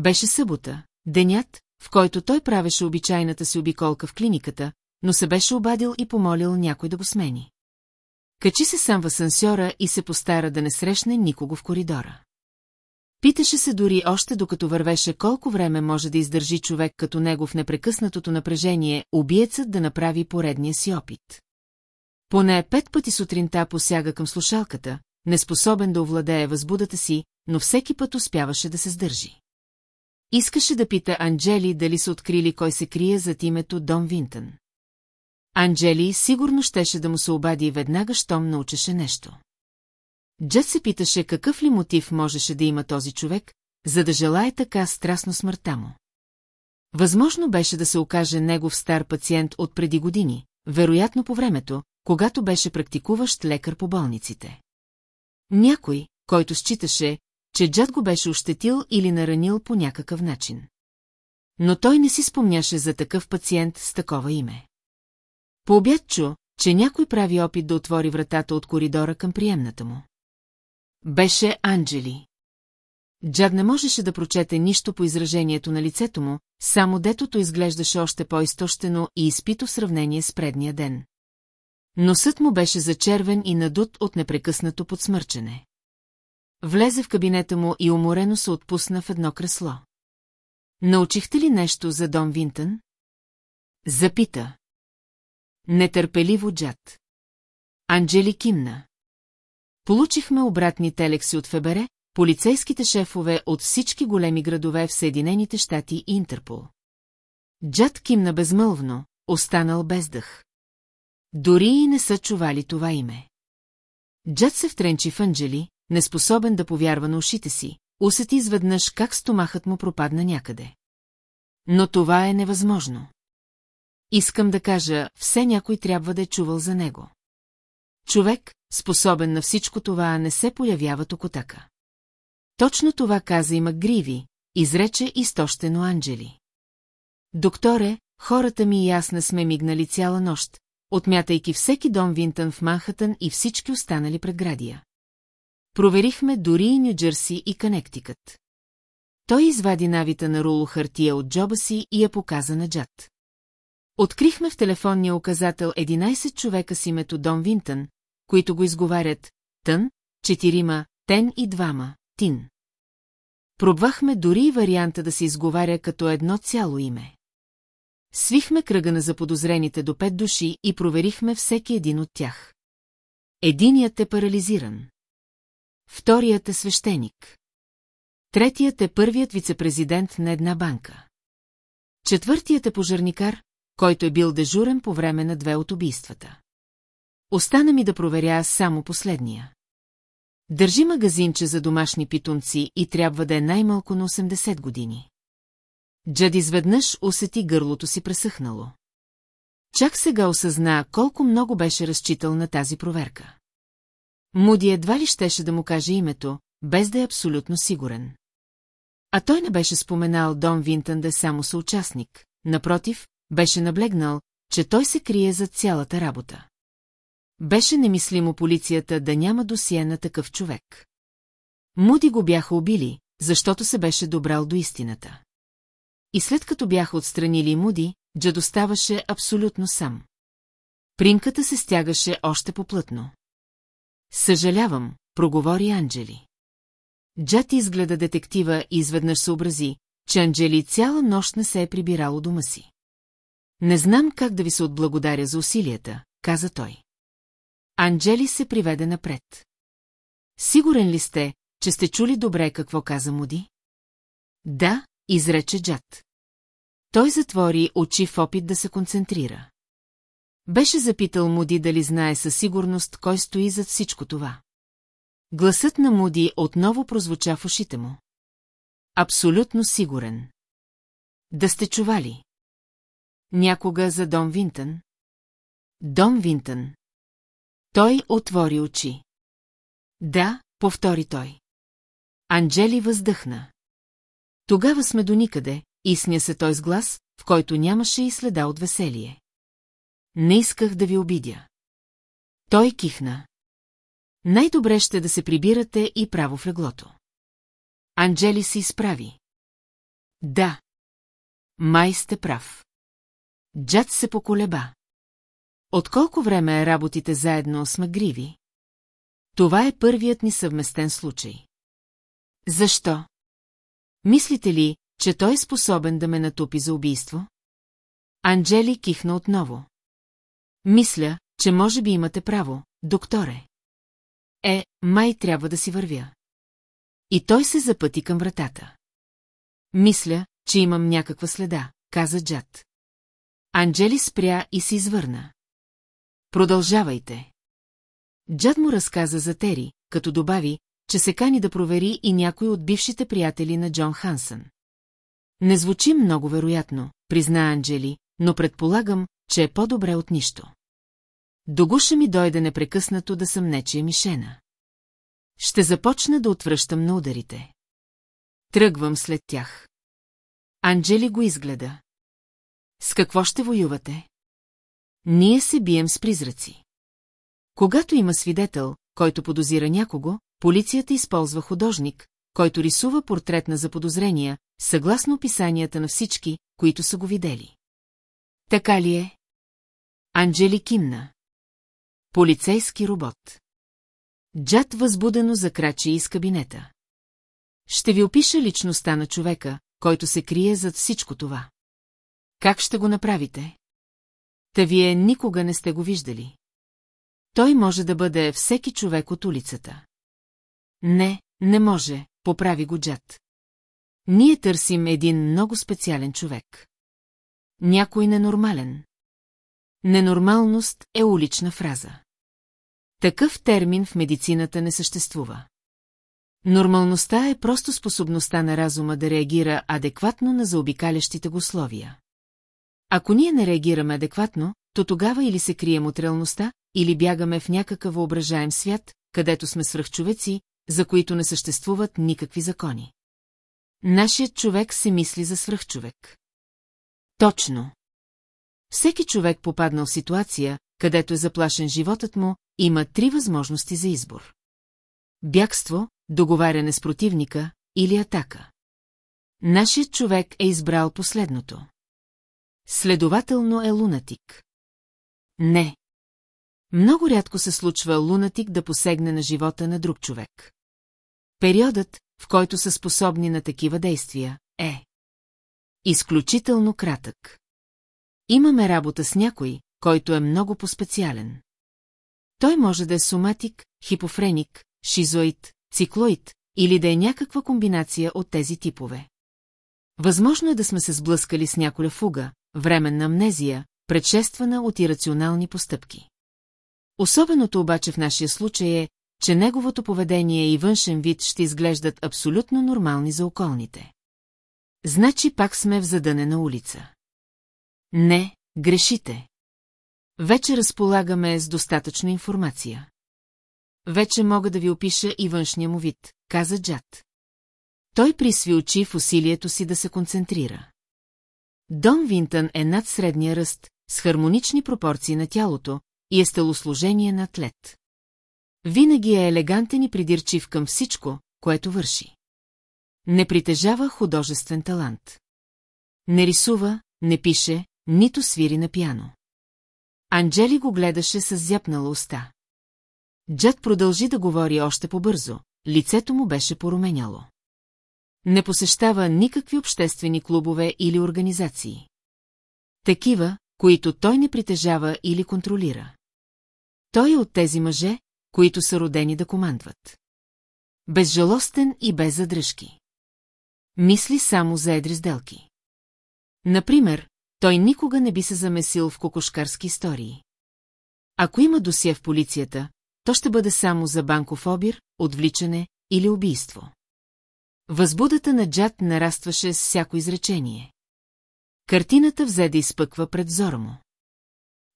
Беше събота, денят, в който той правеше обичайната си обиколка в клиниката, но се беше обадил и помолил някой да го смени. Качи се сам в асансьора и се постара да не срещне никого в коридора. Питаше се дори още докато вървеше колко време може да издържи човек като него в непрекъснатото напрежение, убиецът да направи поредния си опит. Поне пет пъти сутринта посяга към слушалката, неспособен да овладее възбудата си, но всеки път успяваше да се сдържи. Искаше да пита Анджели дали са открили кой се крие зад името Дом Винтън. Анджели сигурно щеше да му се обади веднага, щом научеше нещо. Джет се питаше какъв ли мотив можеше да има този човек, за да желая така страстно смъртта му. Възможно беше да се окаже негов стар пациент от преди години, вероятно по времето, когато беше практикуващ лекар по болниците. Някой, който считаше, че Джад го беше ощетил или наранил по някакъв начин. Но той не си спомняше за такъв пациент с такова име. По обяд чу, че някой прави опит да отвори вратата от коридора към приемната му. Беше Анджели. Джад не можеше да прочете нищо по изражението на лицето му, само детото изглеждаше още по-изтощено и изпито в сравнение с предния ден. Носът му беше зачервен и надут от непрекъснато подсмърчене. Влезе в кабинета му и уморено се отпусна в едно кресло. Научихте ли нещо за Дом Винтън? Запита. Нетърпеливо джад. Анджели кимна. Получихме обратни телекси от ФБР, полицейските шефове от всички големи градове в Съединените щати и Интерпол. Джад кимна безмълвно, останал без дъх. Дори и не са чували това име. Джад се втренчи в Анджели, неспособен да повярва на ушите си, усети изведнъж как стомахът му пропадна някъде. Но това е невъзможно. Искам да кажа, все някой трябва да е чувал за него. Човек, способен на всичко това, не се появява токотака. Точно това каза и Макгриви, изрече изтощено Анджели. Докторе, хората ми и аз не сме мигнали цяла нощ, отмятайки всеки дом Винтън в Манхатън и всички останали предградия. Проверихме дори и Нью-Джерси и Канектикът. Той извади навита на руло хартия от джоба си и я показа на Джад. Открихме в телефонния указател 11 човека с името Дон Винтън, които го изговарят Тън, четирима, Тен и двама, Тин. Пробвахме дори и варианта да се изговаря като едно цяло име. Свихме кръга на заподозрените до пет души и проверихме всеки един от тях. Единият е парализиран. Вторият е свещеник. Третият е първият вицепрезидент на една банка. Четвъртият е пожарникар, който е бил дежурен по време на две от убийствата. Остана ми да проверя само последния. Държи магазинче за домашни питомци и трябва да е най-малко на 80 години. Джад изведнъж усети гърлото си пресъхнало. Чак сега осъзна колко много беше разчитал на тази проверка. Муди едва ли щеше да му каже името, без да е абсолютно сигурен. А той не беше споменал Дон Винтън да е само съучастник, напротив, беше наблегнал, че той се крие за цялата работа. Беше немислимо полицията да няма досие на такъв човек. Муди го бяха убили, защото се беше добрал до истината. И след като бяха отстранили Муди, Джад оставаше абсолютно сам. Принката се стягаше още поплътно. Съжалявам, проговори Анджели. Джад изгледа детектива и изведнъж съобрази, че Анджели цяла нощ не се е прибирало дома си. Не знам как да ви се отблагодаря за усилията, каза той. Анджели се приведе напред. Сигурен ли сте, че сте чули добре какво каза Муди? Да, изрече Джад. Той затвори очи в опит да се концентрира. Беше запитал Муди дали знае със сигурност кой стои зад всичко това. Гласът на Муди отново прозвуча в ушите му. Абсолютно сигурен. Да сте чували. Някога за Дом Винтън? Дом Винтън. Той отвори очи. Да, повтори той. Анджели въздъхна. Тогава сме до никъде, изсня се той с глас, в който нямаше и следа от веселие. Не исках да ви обидя. Той кихна. Най-добре ще да се прибирате и право в леглото. Анджели се изправи. Да. Май сте прав. Джад се поколеба. От колко време работите заедно с Магриви? Това е първият ни съвместен случай. Защо? Мислите ли, че той е способен да ме натопи за убийство? Анджели кихна отново. Мисля, че може би имате право, докторе. Е, май трябва да си вървя. И той се запъти към вратата. Мисля, че имам някаква следа, каза Джад. Анджели спря и се извърна. Продължавайте. Джад му разказа за Тери, като добави, че се кани да провери и някой от бившите приятели на Джон Хансън. Не звучи много вероятно, призна Анджели, но предполагам, че е по-добре от нищо. До гуша ми дойде непрекъснато да съм нечия мишена. Ще започна да отвръщам на ударите. Тръгвам след тях. Анджели го изгледа. С какво ще воювате? Ние се бием с призраци. Когато има свидетел, който подозира някого, полицията използва художник, който рисува портрет на заподозрения, съгласно описанията на всички, които са го видели. Така ли е? Анджели кимна. Полицейски робот. Джад възбудено закрачи из кабинета. Ще ви опиша личността на човека, който се крие зад всичко това. Как ще го направите? Та вие никога не сте го виждали. Той може да бъде всеки човек от улицата. Не, не може, поправи го Джад. Ние търсим един много специален човек. Някой ненормален. Ненормалност е улична фраза. Такъв термин в медицината не съществува. Нормалността е просто способността на разума да реагира адекватно на заобикалящите го условия. Ако ние не реагираме адекватно, то тогава или се крием от реалността, или бягаме в някакъв въображаем свят, където сме свръхчовеци, за които не съществуват никакви закони. Нашият човек се мисли за свръхчовек. Точно. Всеки човек попаднал в ситуация, където е заплашен животът му, има три възможности за избор. Бягство, договаряне с противника или атака. Нашият човек е избрал последното. Следователно е лунатик. Не. Много рядко се случва лунатик да посегне на живота на друг човек. Периодът, в който са способни на такива действия, е изключително кратък. Имаме работа с някой, който е много по-специален. Той може да е соматик, хипофреник, шизоид, циклоид или да е някаква комбинация от тези типове. Възможно е да сме се сблъскали с няколя фуга, временна амнезия, предшествана от ирационални постъпки. Особеното обаче в нашия случай е, че неговото поведение и външен вид ще изглеждат абсолютно нормални за околните. Значи пак сме в задънена улица. Не, грешите. Вече разполагаме с достатъчно информация. Вече мога да ви опиша и външния му вид, каза Джад. Той присви очи в усилието си да се концентрира. Дон Винтън е над средния ръст, с хармонични пропорции на тялото и е стелосложение на атлет. Винаги е елегантен и придирчив към всичко, което върши. Не притежава художествен талант. Не рисува, не пише, нито свири на пяно. Анджели го гледаше с зяпнала уста. Джад продължи да говори още по-бързо, лицето му беше поруменяло. Не посещава никакви обществени клубове или организации. Такива, които той не притежава или контролира. Той е от тези мъже, които са родени да командват. Безжалостен и без задръжки. Мисли само за едри сделки. Например, той никога не би се замесил в кокошкарски истории. Ако има досия в полицията, то ще бъде само за банков обир, отвличане или убийство. Възбудата на Джад нарастваше с всяко изречение. Картината взе да изпъква пред взора му.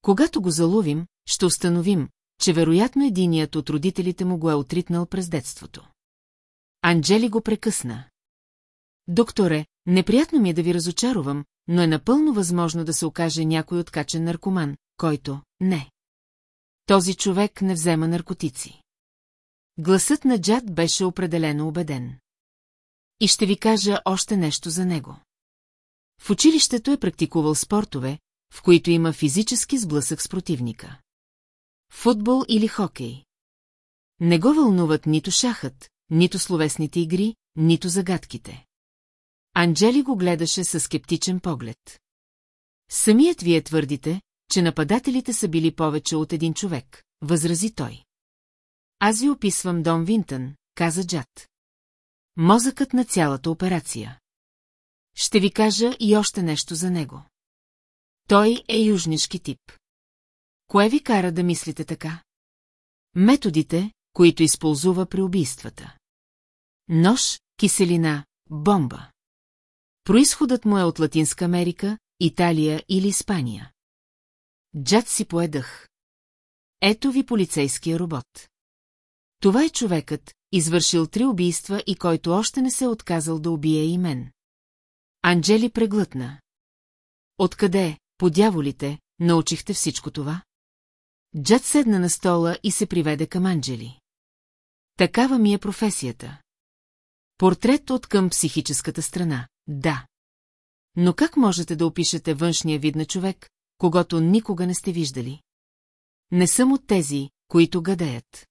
Когато го заловим, ще установим, че вероятно единият от родителите му го е отритнал през детството. Анджели го прекъсна. Докторе, неприятно ми е да ви разочаровам, но е напълно възможно да се окаже някой откачен наркоман, който не. Този човек не взема наркотици. Гласът на Джад беше определено убеден. И ще ви кажа още нещо за него. В училището е практикувал спортове, в които има физически сблъсък с противника. Футбол или хокей. Не го вълнуват нито шахът, нито словесните игри, нито загадките. Анджели го гледаше със скептичен поглед. Самият вие твърдите, че нападателите са били повече от един човек, възрази той. Аз ви описвам Дон Винтън, каза Джад. Мозъкът на цялата операция. Ще ви кажа и още нещо за него. Той е южнишки тип. Кое ви кара да мислите така? Методите, които използва при убийствата. Нож, киселина, бомба. Произходът му е от Латинска Америка, Италия или Испания. Джад си поедах. Ето ви полицейския робот. Това е човекът, извършил три убийства и който още не се е отказал да убие и мен. Анджели преглътна. Откъде, по дяволите, научихте всичко това? Джад седна на стола и се приведе към Анджели. Такава ми е професията. Портрет от към психическата страна, да. Но как можете да опишете външния вид на човек, когато никога не сте виждали? Не съм от тези, които гадеят.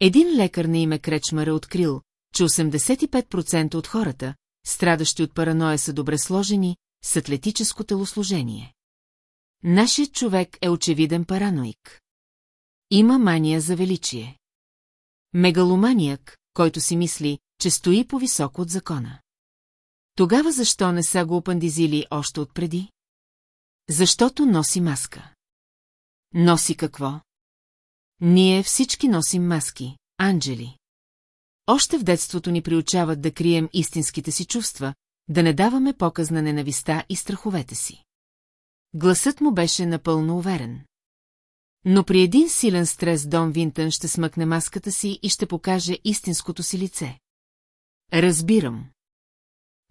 Един лекар на име Кречмар е открил, че 85% от хората, страдащи от параноя са добре сложени, с атлетическо телосложение. Нашият човек е очевиден параноик. Има мания за величие. Мегаломаниак, който си мисли, че стои по-високо от закона. Тогава защо не са го опандизили още отпреди? Защото носи маска. Носи какво? Ние всички носим маски, анджели. Още в детството ни приучават да крием истинските си чувства, да не даваме показ на ненависта и страховете си. Гласът му беше напълно уверен. Но при един силен стрес Дон Винтън ще смъкне маската си и ще покаже истинското си лице. Разбирам.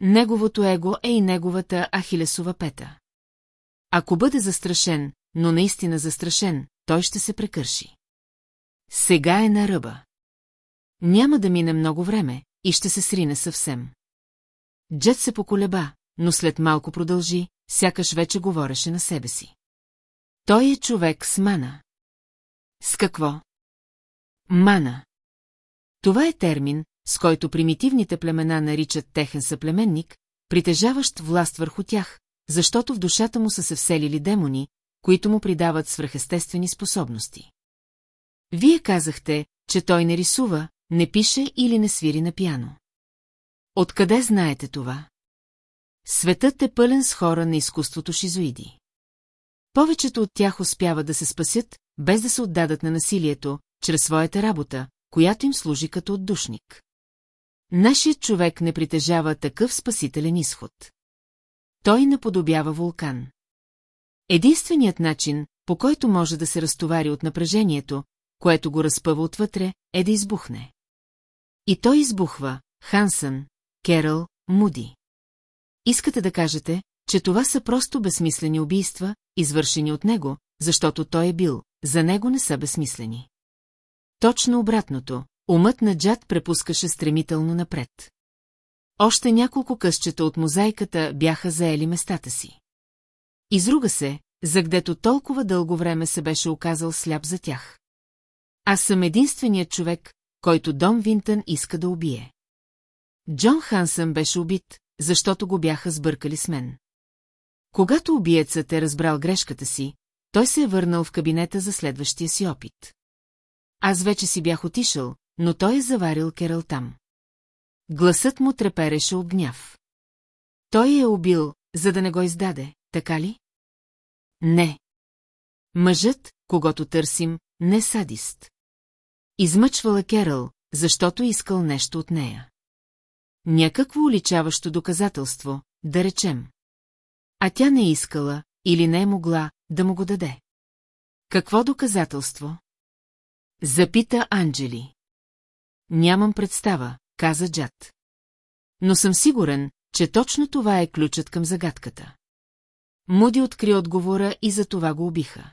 Неговото его е и неговата ахилесова пета. Ако бъде застрашен, но наистина застрашен, той ще се прекърши. Сега е на ръба. Няма да мине много време и ще се срине съвсем. Джет се поколеба, но след малко продължи, сякаш вече говореше на себе си. Той е човек с мана. С какво? Мана. Това е термин, с който примитивните племена наричат техен съплеменник, притежаващ власт върху тях, защото в душата му са се вселили демони, които му придават свръхестествени способности. Вие казахте, че той не рисува, не пише или не свири на пяно. Откъде знаете това? Светът е пълен с хора на изкуството шизоиди. Повечето от тях успяват да се спасят, без да се отдадат на насилието, чрез своята работа, която им служи като отдушник. Нашият човек не притежава такъв спасителен изход. Той наподобява вулкан. Единственият начин, по който може да се разтовари от напрежението, което го разпъва отвътре, е да избухне. И той избухва, Хансън, Керъл, Муди. Искате да кажете, че това са просто безсмислени убийства, извършени от него, защото той е бил, за него не са безсмислени. Точно обратното, умът на Джад препускаше стремително напред. Още няколко късчета от мозайката бяха заели местата си. Изруга се, за гдето толкова дълго време се беше оказал сляп за тях. Аз съм единственият човек, който Дом Винтън иска да убие. Джон Хансън беше убит, защото го бяха сбъркали с мен. Когато убиецът е разбрал грешката си, той се е върнал в кабинета за следващия си опит. Аз вече си бях отишъл, но той е заварил Керал там. Гласът му трепереше от гняв. Той е убил, за да не го издаде, така ли? Не. Мъжът, когато търсим, не садист. Измъчвала Керал, защото искал нещо от нея. Някакво уличаващо доказателство, да речем. А тя не искала, или не е могла, да му го даде. Какво доказателство? Запита Анджели. Нямам представа, каза Джад. Но съм сигурен, че точно това е ключът към загадката. Муди откри отговора и за това го убиха.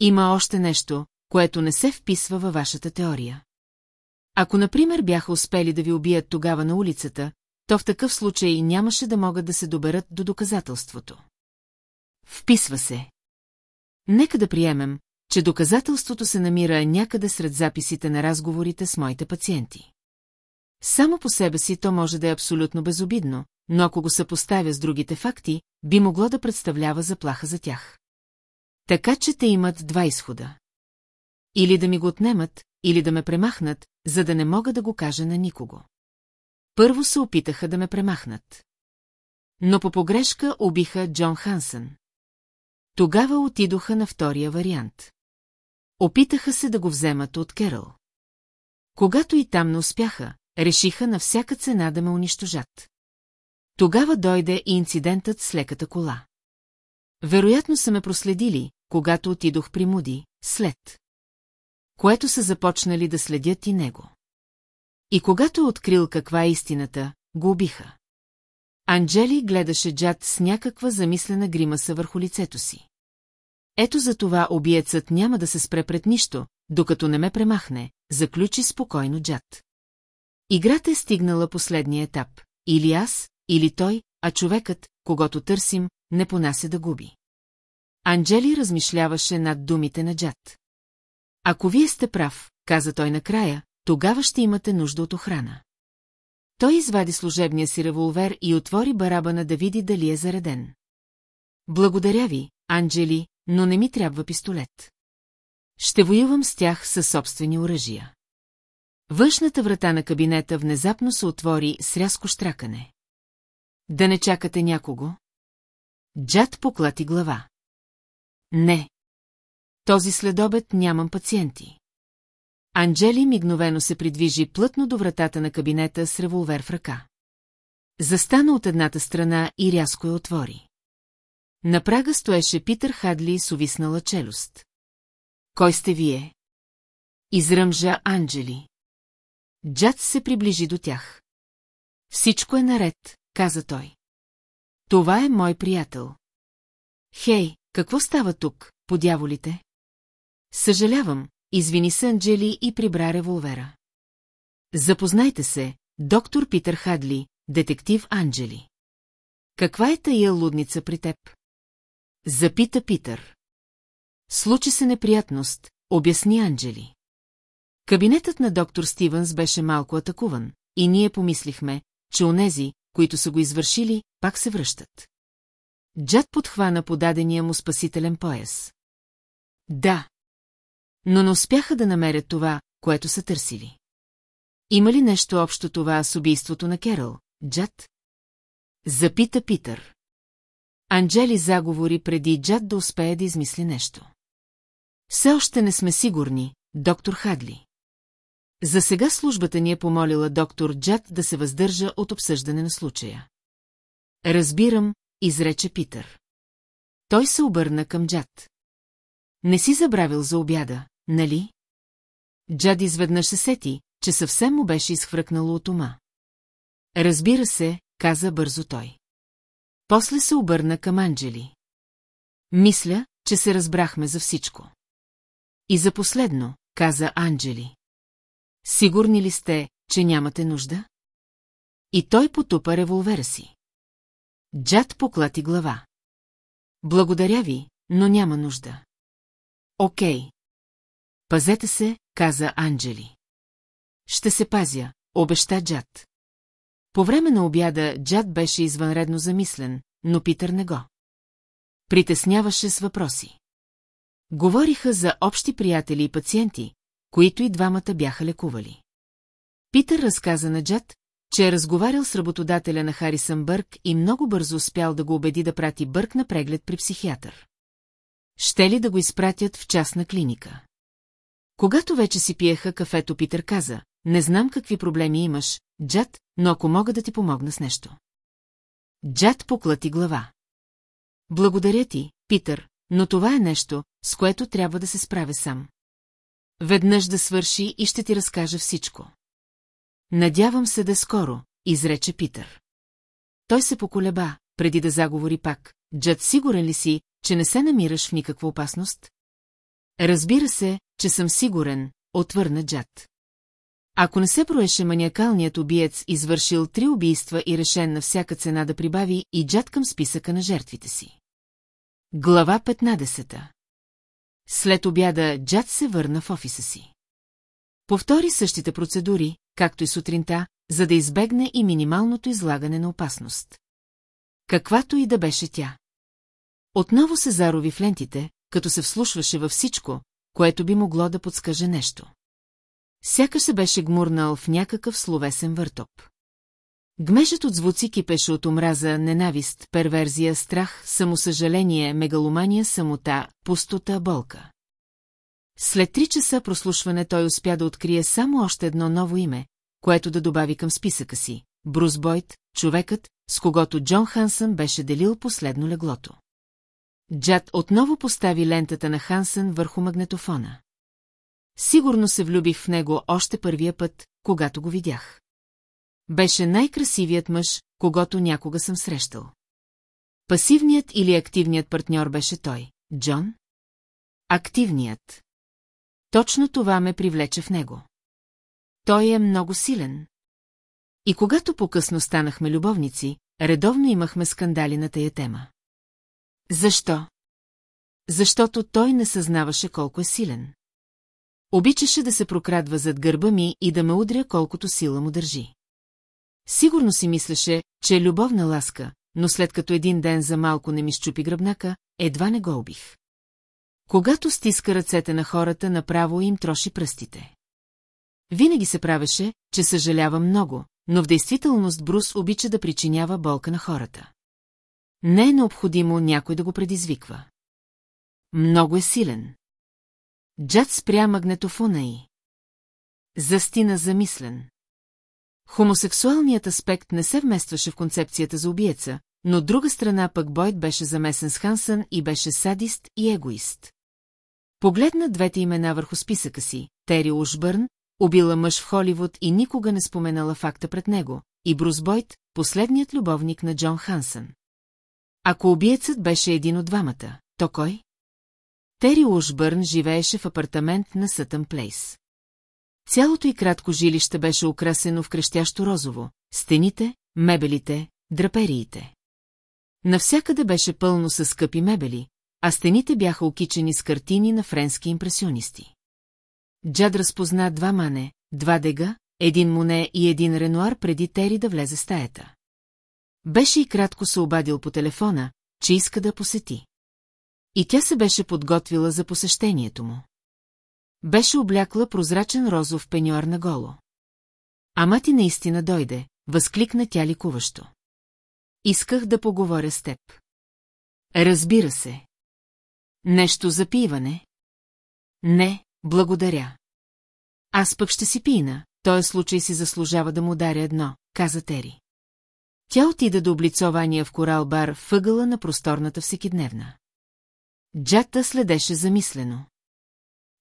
Има още нещо, което не се вписва във вашата теория. Ако, например, бяха успели да ви убият тогава на улицата, то в такъв случай нямаше да могат да се доберат до доказателството. Вписва се. Нека да приемем, че доказателството се намира някъде сред записите на разговорите с моите пациенти. Само по себе си то може да е абсолютно безобидно, но ако го съпоставя с другите факти, би могло да представлява заплаха за тях. Така че те имат два изхода. Или да ми го отнемат, или да ме премахнат, за да не мога да го кажа на никого. Първо се опитаха да ме премахнат. Но по погрешка убиха Джон Хансън. Тогава отидоха на втория вариант. Опитаха се да го вземат от Керъл. Когато и там не успяха, решиха на всяка цена да ме унищожат. Тогава дойде и инцидентът с леката кола. Вероятно са ме проследили, когато отидох при Муди, след което са започнали да следят и него. И когато е открил каква е истината, го убиха. Анджели гледаше Джад с някаква замислена гримаса върху лицето си. Ето за това обиецът няма да се спре пред нищо, докато не ме премахне, заключи спокойно Джад. Играта е стигнала последния етап. Или аз, или той, а човекът, когато търсим, не понася да губи. Анджели размишляваше над думите на Джад. Ако вие сте прав, каза той накрая, тогава ще имате нужда от охрана. Той извади служебния си револвер и отвори барабана да види дали е зареден. Благодаря ви, Анджели, но не ми трябва пистолет. Ще воювам с тях със собствени оръжия. Външната врата на кабинета внезапно се отвори с рязко штракане. Да не чакате някого? Джад поклати глава. Не. Този следобед нямам пациенти. Анджели мигновено се придвижи плътно до вратата на кабинета с револвер в ръка. Застана от едната страна и рязко я отвори. На прага стоеше Питър Хадли с увиснала челюст. Кой сте вие? Изръмжа Анджели. Джад се приближи до тях. Всичко е наред, каза той. Това е мой приятел. Хей, какво става тук, по дяволите? Съжалявам, извини се Анджели и прибра револвера. Запознайте се, доктор Питър Хадли, детектив Анджели. Каква е тая лудница при теб? Запита Питър. Случи се неприятност, обясни Анджели. Кабинетът на доктор Стивенс беше малко атакуван, и ние помислихме, че онези, които са го извършили, пак се връщат. Джад подхвана подадения му спасителен пояс. Да. Но не успяха да намерят това, което са търсили. Има ли нещо общо това с убийството на Керал, Джад? Запита Питър. Анджели заговори преди Джад да успее да измисли нещо. Все още не сме сигурни, доктор Хадли. За сега службата ни е помолила доктор Джад да се въздържа от обсъждане на случая. Разбирам, изрече Питър. Той се обърна към Джад. Не си забравил за обяда, нали? Джад изведнъж се сети, че съвсем му беше изхвъркнало от ума. Разбира се, каза бързо той. После се обърна към Анджели. Мисля, че се разбрахме за всичко. И за последно, каза Анджели. Сигурни ли сте, че нямате нужда? И той потупа револвера си. Джад поклати глава. Благодаря ви, но няма нужда. Окей. Пазете се, каза Анджели. Ще се пазя, обеща Джад. По време на обяда Джад беше извънредно замислен, но Питър не го. Притесняваше с въпроси. Говориха за общи приятели и пациенти, които и двамата бяха лекували. Питър разказа на Джад, че е разговарял с работодателя на Харисън Бърк и много бързо успял да го убеди да прати Бърк на преглед при психиатър. Ще ли да го изпратят в частна клиника? Когато вече си пиеха кафето, Питър каза, не знам какви проблеми имаш, Джад, но ако мога да ти помогна с нещо. Джад поклати глава. Благодаря ти, Питър, но това е нещо, с което трябва да се справя сам. Веднъж да свърши и ще ти разкажа всичко. Надявам се да скоро, изрече Питър. Той се поколеба, преди да заговори пак. Джад, сигурен ли си, че не се намираш в никаква опасност? Разбира се, че съм сигурен, отвърна Джад. Ако не се проеше маниакалният убиец, извършил три убийства и решен на всяка цена да прибави и Джад към списъка на жертвите си. Глава 15 След обяда Джад се върна в офиса си. Повтори същите процедури, както и сутринта, за да избегне и минималното излагане на опасност. Каквато и да беше тя. Отново се зарови в лентите, като се вслушваше във всичко, което би могло да подскаже нещо. Сякаш се беше гмурнал в някакъв словесен въртоп. Гмежът от звуци кипеше от омраза, ненавист, перверзия, страх, самосъжаление, мегаломания, самота, пустота, болка. След три часа прослушване той успя да открие само още едно ново име, което да добави към списъка си – Брус Бойт, човекът, с когото Джон Хансън беше делил последно леглото. Джад отново постави лентата на Хансън върху магнетофона. Сигурно се влюбих в него още първия път, когато го видях. Беше най-красивият мъж, когато някога съм срещал. Пасивният или активният партньор беше той, Джон? Активният. Точно това ме привлече в него. Той е много силен. И когато по-късно станахме любовници, редовно имахме скандали на тая тема. Защо? Защото той не съзнаваше колко е силен. Обичаше да се прокрадва зад гърба ми и да ме удря колкото сила му държи. Сигурно си мислеше, че е любовна ласка, но след като един ден за малко не ми щупи гръбнака, едва не го убих. Когато стиска ръцете на хората, направо им троши пръстите. Винаги се правеше, че съжалява много, но в действителност Брус обича да причинява болка на хората. Не е необходимо някой да го предизвиква. Много е силен. Джад спря магнетофона и... Застина замислен. Хомосексуалният аспект не се вместваше в концепцията за убиеца, но от друга страна пък Бойд беше замесен с Хансън и беше садист и егоист. Погледна двете имена върху списъка си, Тери Ушбърн, убила мъж в Холивуд и никога не споменала факта пред него, и Брус Бойд, последният любовник на Джон Хансън. Ако убиецът беше един от двамата, то кой? Тери Ушбърн живееше в апартамент на Сътън Плейс. Цялото и кратко жилище беше украсено в крещящо розово, стените, мебелите, драпериите. Навсякъде беше пълно с скъпи мебели, а стените бяха окичени с картини на френски импресионисти. Джад разпозна два мане, два дега, един моне и един ренуар преди Тери да влезе в стаята. Беше и кратко се обадил по телефона, че иска да посети. И тя се беше подготвила за посещението му. Беше облякла прозрачен розов пеньор на голо. Ама ти наистина дойде, възкликна тя ликуващо. Исках да поговоря с теб. Разбира се. Нещо за пиване? Не, благодаря. Аз пък ще си пина, този случай си заслужава да му даря едно, каза Тери. Тя отида до облицования в корал бар в ъгъла на просторната всекидневна. Джата следеше замислено.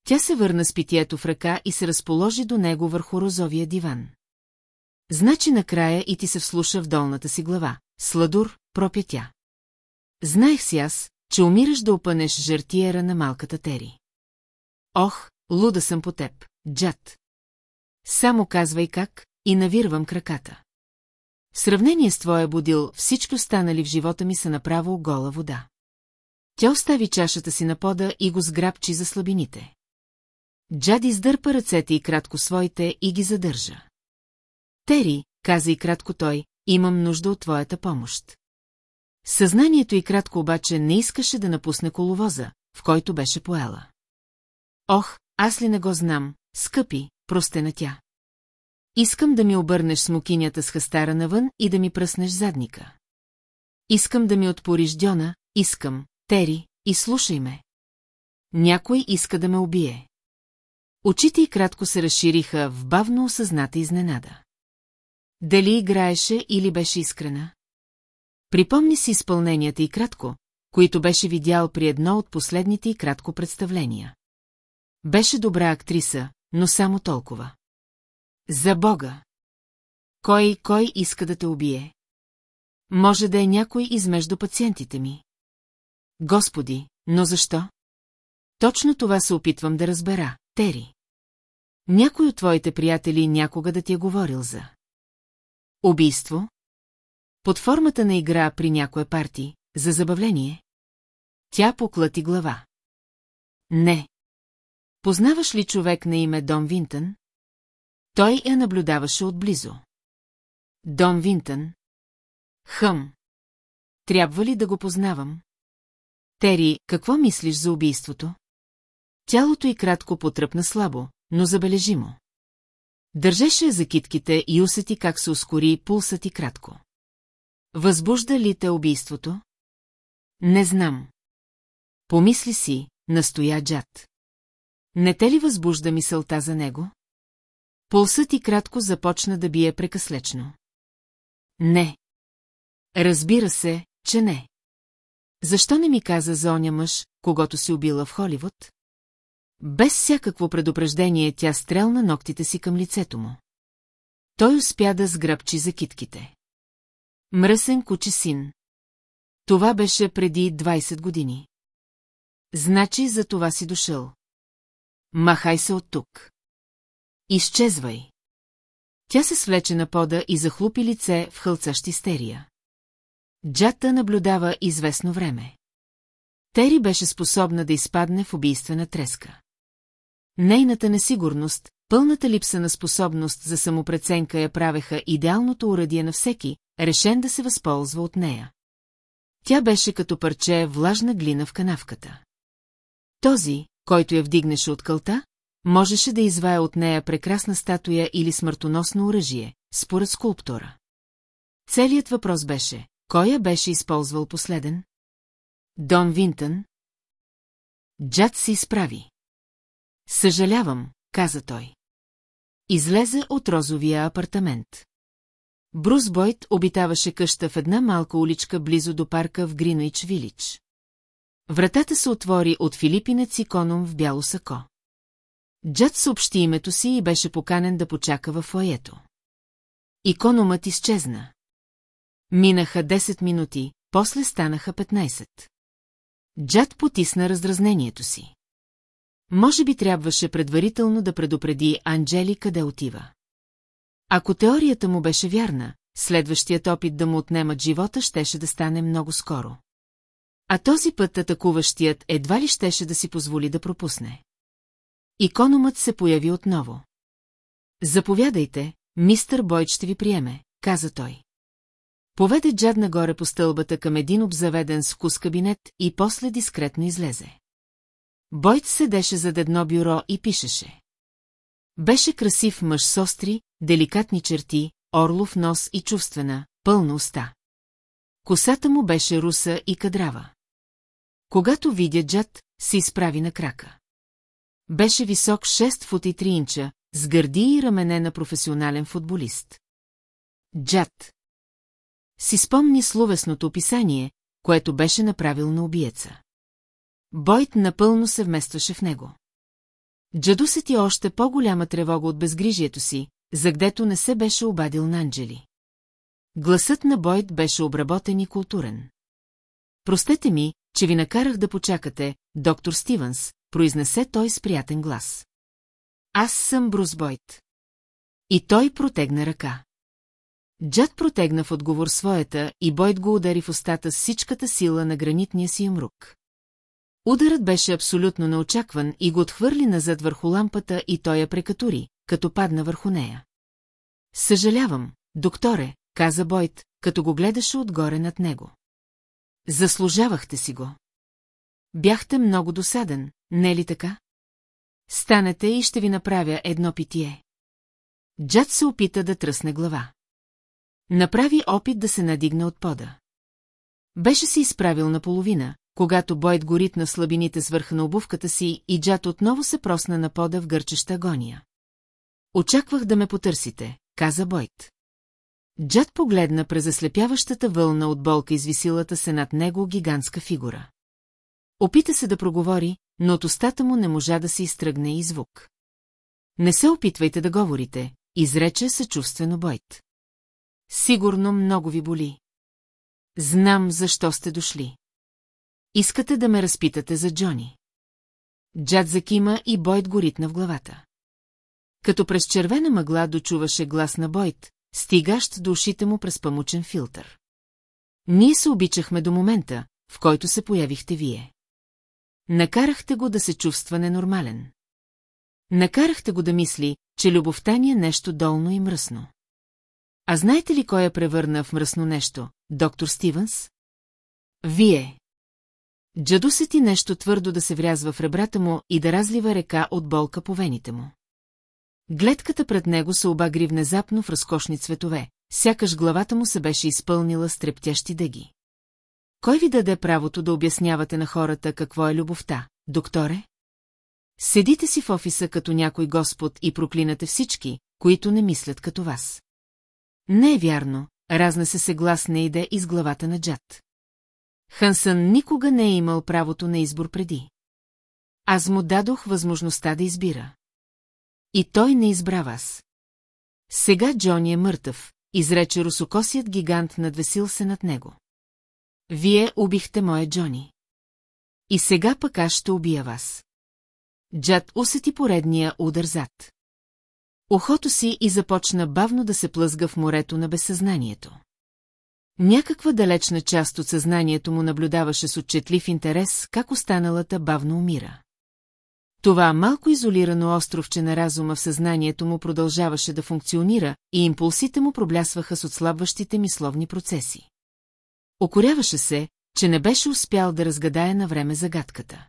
Тя се върна с питието в ръка и се разположи до него върху розовия диван. Значи накрая и ти се вслуша в долната си глава. Сладур, пропя тя. Знаех си аз, че умираш да опънеш жертиера на малката Тери. Ох, луда съм по теб, Джад. Само казвай как и навирвам краката. В сравнение с твоя будил, всички останали в живота ми са направо гола вода. Тя остави чашата си на пода и го сграбчи за слабините. Джад издърпа ръцете и кратко своите и ги задържа. Тери, каза и кратко той, имам нужда от твоята помощ. Съзнанието и кратко обаче не искаше да напусне коловоза, в който беше поела. Ох, аз ли не го знам, скъпи, простена тя. Искам да ми обърнеш смокинята с хастара навън и да ми пръснеш задника. Искам да ми отпориш Дьона, искам, Тери, и слушай ме. Някой иска да ме убие. Очите й кратко се разшириха в бавно осъзната изненада. Дали играеше или беше искрена? Припомни си изпълненията и кратко, които беше видял при едно от последните и кратко представления. Беше добра актриса, но само толкова. За Бога! Кой, кой иска да те убие? Може да е някой измежду пациентите ми. Господи, но защо? Точно това се опитвам да разбера, Тери. Някой от твоите приятели някога да ти е говорил за. Убийство? Под формата на игра при някоя парти, за забавление? Тя поклати глава. Не. Познаваш ли човек на име Дон Винтън? Той я наблюдаваше отблизо. Дон Винтън. Хъм. Трябва ли да го познавам? Тери, какво мислиш за убийството? Тялото й кратко потръпна слабо, но забележимо. Държеше за китките и усети как се ускори пулсът и кратко. Възбужда ли те убийството? Не знам. Помисли си, настоя Джад. Не те ли възбужда мисълта за него? Пулсът и кратко започна да бие прекъслечно. Не. Разбира се, че не. Защо не ми каза за оня мъж, когато си убила в Холивуд? Без всякакво предупреждение тя стрелна ногтите си към лицето му. Той успя да сгръбчи за китките. Мръсен кучи син. Това беше преди 20 години. Значи за това си дошъл. Махай се от тук. Изчезвай. Тя се свлече на пода и захлупи лице в хълцащ истерия. Джата наблюдава известно време. Тери беше способна да изпадне в убийствена треска. Нейната несигурност, пълната липса на способност за самопреценка я правеха идеалното урадие на всеки, решен да се възползва от нея. Тя беше като парче влажна глина в канавката. Този, който я вдигнеше от кълта, можеше да извая от нея прекрасна статуя или смъртоносно оръжие, според скулптора. Целият въпрос беше, кой я беше използвал последен? Дон Винтън? Джад се изправи. Съжалявам, каза той. Излезе от розовия апартамент. Брус Бойт обитаваше къща в една малка уличка близо до парка в Гринуич Вилич. Вратата се отвори от филипинец иконом в бяло сако. Джад съобщи името си и беше поканен да почака във фоето. Икономът изчезна. Минаха 10 минути, после станаха 15. Джад потисна раздразнението си. Може би трябваше предварително да предупреди Анджели къде отива. Ако теорията му беше вярна, следващият опит да му отнемат живота щеше да стане много скоро. А този път атакуващият едва ли щеше да си позволи да пропусне. Икономът се появи отново. Заповядайте, мистър Бойд ще ви приеме, каза той. Поведе Джад нагоре по стълбата към един обзаведен с вкус кабинет и после дискретно излезе. Бойт седеше зад едно бюро и пишеше. Беше красив мъж с остри, деликатни черти, орлов нос и чувствена, пълна уста. Косата му беше руса и кадрава. Когато видя Джад, се изправи на крака. Беше висок 6 фут и 3 инча, с гърди и рамене на професионален футболист. Джад. Си спомни словесното описание, което беше направил на убиеца. Бойт напълно се вместваше в него. Джаду се ти още по-голяма тревога от безгрижието си, за гдето не се беше обадил на Анджели. Гласът на Бойт беше обработен и културен. Простете ми, че ви накарах да почакате, доктор Стивенс, произнесе той с приятен глас. Аз съм Брус Бойт. И той протегна ръка. Джад протегна в отговор своята и Бойт го удари в устата с всичката сила на гранитния си юмрук. Ударът беше абсолютно неочакван и го отхвърли назад върху лампата и той я прекатури, като падна върху нея. Съжалявам, докторе, каза Бойт, като го гледаше отгоре над него. Заслужавахте си го. Бяхте много досаден, не ли така? Станете и ще ви направя едно питие. Джад се опита да тръсне глава. Направи опит да се надигне от пода. Беше се изправил наполовина, когато Бойд го ритна слабините с върха на обувката си и Джад отново се просна на пода в гърчеща агония. Очаквах да ме потърсите, каза Бойд. Джад погледна през заслепяващата вълна от болка извисилата се над него гигантска фигура. Опита се да проговори, но от устата му не можа да се изтръгне и звук. Не се опитвайте да говорите, изрече съчувствено Бойт. Сигурно много ви боли. Знам защо сте дошли. Искате да ме разпитате за Джони. Джад закима и Бойт го ритна в главата. Като през червена мъгла дочуваше глас на Бойт, стигащ до ушите му през памучен филтър. Ние се обичахме до момента, в който се появихте вие. Накарахте го да се чувства ненормален. Накарахте го да мисли, че любовта ни е нещо долно и мръсно. А знаете ли кой я превърна в мръсно нещо, доктор Стивенс? Вие. Джаду се ти нещо твърдо да се врязва в ребрата му и да разлива река от болка по вените му. Гледката пред него се обагри внезапно в разкошни цветове, сякаш главата му се беше изпълнила с трептящи дъги. Кой ви даде правото да обяснявате на хората какво е любовта, докторе? Седите си в офиса като някой господ и проклинате всички, които не мислят като вас. Не е вярно, разна се се глас не иде из главата на Джад. Хансън никога не е имал правото на избор преди. Аз му дадох възможността да избира. И той не избра вас. Сега Джони е мъртъв, изрече русокосият гигант надвесил се над него. Вие убихте моя Джони. И сега пък аз ще убия вас. Джад усети поредния удар зад. Охото си и започна бавно да се плъзга в морето на безсъзнанието. Някаква далечна част от съзнанието му наблюдаваше с отчетлив интерес, как останалата бавно умира. Това малко изолирано островче на разума в съзнанието му продължаваше да функционира и импулсите му проблясваха с отслабващите мисловни процеси. Окоряваше се, че не беше успял да разгадае на време загадката.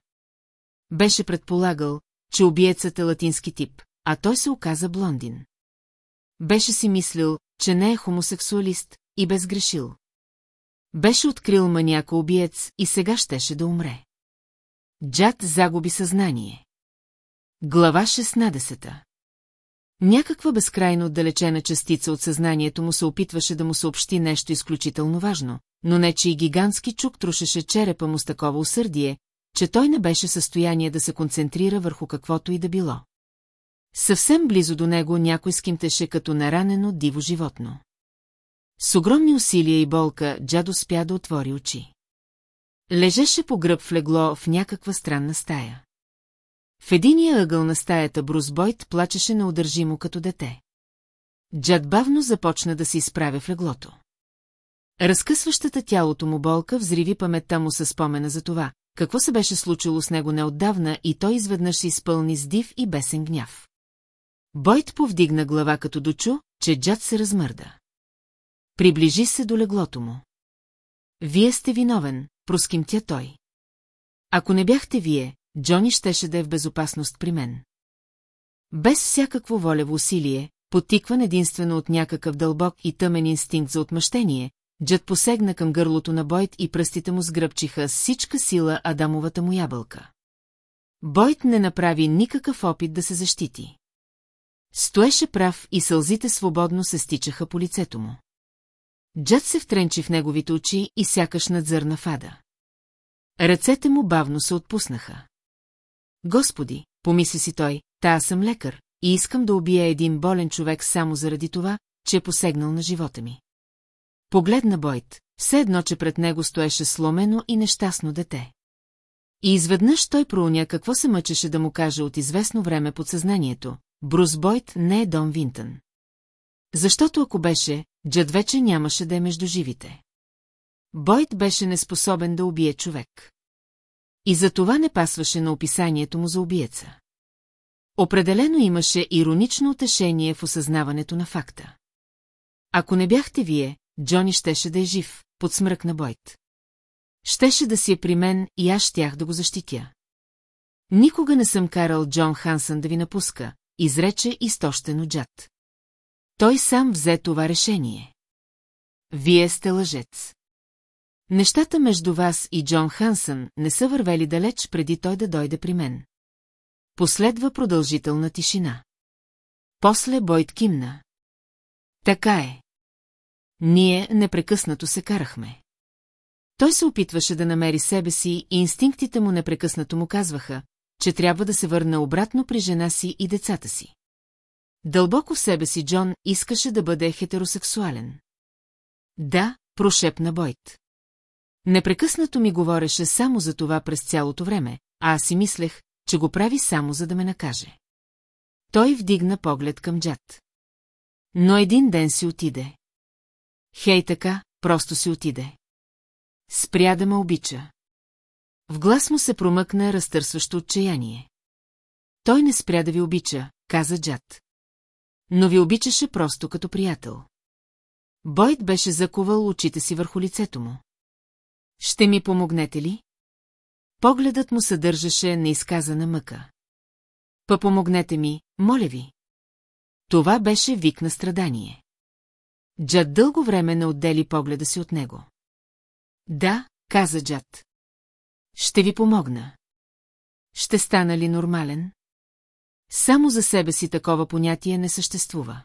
Беше предполагал, че убиецът е латински тип, а той се оказа блондин. Беше си мислил, че не е хомосексуалист и безгрешил. Беше открил маняко убиец и сега щеше да умре. Джад загуби съзнание. Глава 16 Някаква безкрайно отдалечена частица от съзнанието му се опитваше да му съобщи нещо изключително важно, но не че и гигантски чук трушеше черепа му с такова усърдие, че той не беше състояние да се концентрира върху каквото и да било. Съвсем близо до него някой скимтеше като наранено диво животно. С огромни усилия и болка Джад успя да отвори очи. Лежеше по гръб в легло в някаква странна стая. В единия ъгъл на стаята Брус Бойт плачеше неудържимо като дете. Джад бавно започна да се изправя в леглото. Разкъсващата тялото му болка взриви паметта му със спомена за това, какво се беше случило с него неотдавна и той изведнъж изпълни с див и бесен гняв. Бойт повдигна глава като дочу, че Джад се размърда. Приближи се до леглото му. Вие сте виновен, проскимтя той. Ако не бяхте вие, Джони щеше да е в безопасност при мен. Без всякакво волево усилие, потикван единствено от някакъв дълбок и тъмен инстинкт за отмъщение, Джад посегна към гърлото на Бойт и пръстите му сгръбчиха с всичка сила Адамовата му ябълка. Бойт не направи никакъв опит да се защити. Стоеше прав и сълзите свободно се стичаха по лицето му. Джад се втренчи в неговите очи и сякаш надзърна фада. Ръцете му бавно се отпуснаха. Господи, помисли си той, та аз съм лекар и искам да убия един болен човек само заради това, че е посегнал на живота ми. Погледна Бойт, все едно, че пред него стоеше сломено и нещастно дете. И изведнъж той проуня какво се мъчеше да му каже от известно време под съзнанието. Брус Бойт не е Дон Винтън. Защото ако беше, Джад вече нямаше да е между живите. Бойт беше неспособен да убие човек. И за това не пасваше на описанието му за убиеца. Определено имаше иронично утешение в осъзнаването на факта. Ако не бяхте вие, Джони щеше да е жив, под смрък на Бойт. Щеше да си е при мен и аз щях да го защитя. Никога не съм карал Джон Хансън да ви напуска, изрече изтощено Джад. Той сам взе това решение. Вие сте лъжец. Нещата между вас и Джон Хансън не са вървели далеч преди той да дойде при мен. Последва продължителна тишина. После Бойт кимна. Така е. Ние непрекъснато се карахме. Той се опитваше да намери себе си и инстинктите му непрекъснато му казваха, че трябва да се върне обратно при жена си и децата си. Дълбоко в себе си Джон искаше да бъде хетеросексуален. Да, прошепна Бойт. Непрекъснато ми говореше само за това през цялото време, а аз си мислех, че го прави само за да ме накаже. Той вдигна поглед към Джад. Но един ден си отиде. Хей така, просто си отиде. Спря да ме обича. В глас му се промъкна разтърсващо отчаяние. Той не спря да ви обича, каза Джад. Но ви обичаше просто като приятел. Бойт беше закувал очите си върху лицето му. Ще ми помогнете ли? Погледът му съдържаше неизказана мъка. Па помогнете ми, моля ви. Това беше вик на страдание. Джад дълго време не отдели погледа си от него. Да, каза Джад. Ще ви помогна. Ще стана ли нормален? Само за себе си такова понятие не съществува.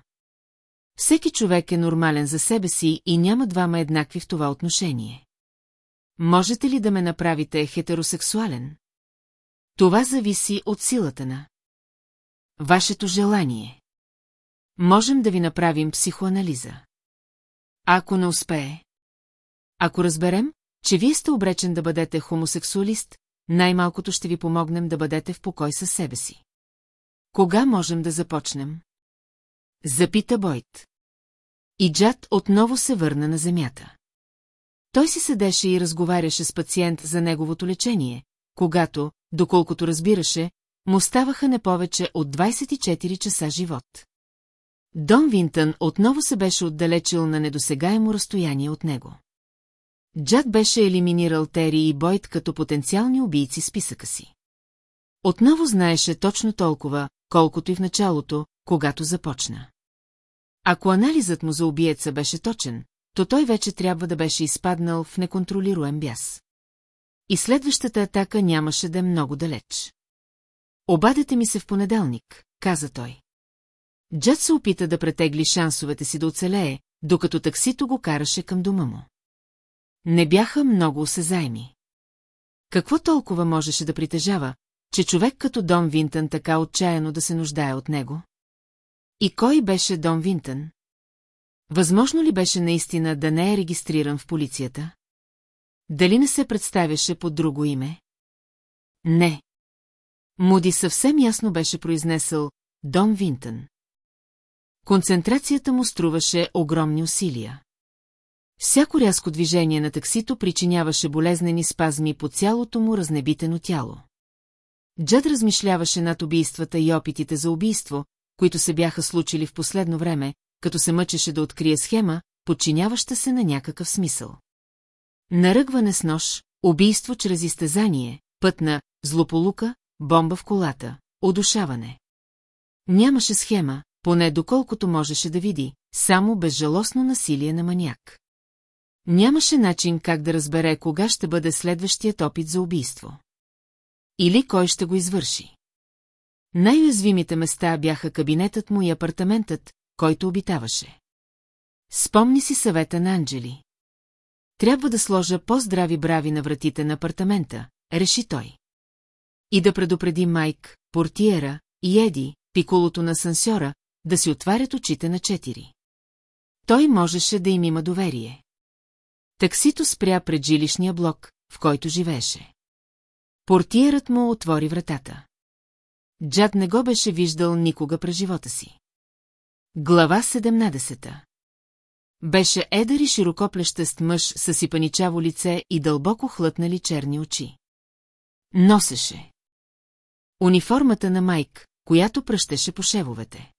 Всеки човек е нормален за себе си и няма двама еднакви в това отношение. Можете ли да ме направите хетеросексуален? Това зависи от силата на. Вашето желание. Можем да ви направим психоанализа. Ако не успее. Ако разберем, че вие сте обречен да бъдете хомосексуалист, най-малкото ще ви помогнем да бъдете в покой със себе си. Кога можем да започнем? Запита Бойт. И Джад отново се върна на земята. Той си седеше и разговаряше с пациент за неговото лечение, когато, доколкото разбираше, му ставаха не повече от 24 часа живот. Дон Винтън отново се беше отдалечил на недосегаемо разстояние от него. Джад беше елиминирал Тери и Бойт като потенциални убийци списъка си. Отново знаеше точно толкова, колкото и в началото, когато започна. Ако анализът му за убиеца беше точен, то той вече трябва да беше изпаднал в неконтролируем бяс. И следващата атака нямаше да е много далеч. Обадете ми се в понеделник, каза той. Джад се опита да претегли шансовете си да оцелее, докато таксито го караше към дома му. Не бяха много осезаеми. Какво толкова можеше да притежава, че човек като Дон Винтън така отчаяно да се нуждае от него? И кой беше Дон Винтън? Възможно ли беше наистина да не е регистриран в полицията? Дали не се представяше под друго име? Не. Муди съвсем ясно беше произнесъл Дон Винтън. Концентрацията му струваше огромни усилия. Всяко рязко движение на таксито причиняваше болезнени спазми по цялото му разнебитено тяло. Джад размишляваше над убийствата и опитите за убийство, които се бяха случили в последно време, като се мъчеше да открие схема, подчиняваща се на някакъв смисъл. Наръгване с нож, убийство чрез изтезание, пътна, злополука, бомба в колата, удушаване. Нямаше схема, поне доколкото можеше да види, само безжалостно насилие на маняк. Нямаше начин как да разбере кога ще бъде следващият опит за убийство. Или кой ще го извърши. Най-уязвимите места бяха кабинетът му и апартаментът, който обитаваше. Спомни си съвета на Анджели. Трябва да сложа по-здрави брави на вратите на апартамента, реши той. И да предупреди Майк, портиера и Еди, пиколото на сансьора, да си отварят очите на четири. Той можеше да им има доверие. Таксито спря пред жилищния блок, в който живееше. Портиерът му отвори вратата. Джад не го беше виждал никога през живота си. Глава 17 Беше едър и широкоплещест мъж с сипаничаво лице и дълбоко хлътнали черни очи. Носеше. Униформата на Майк, която пръщеше по шевовете.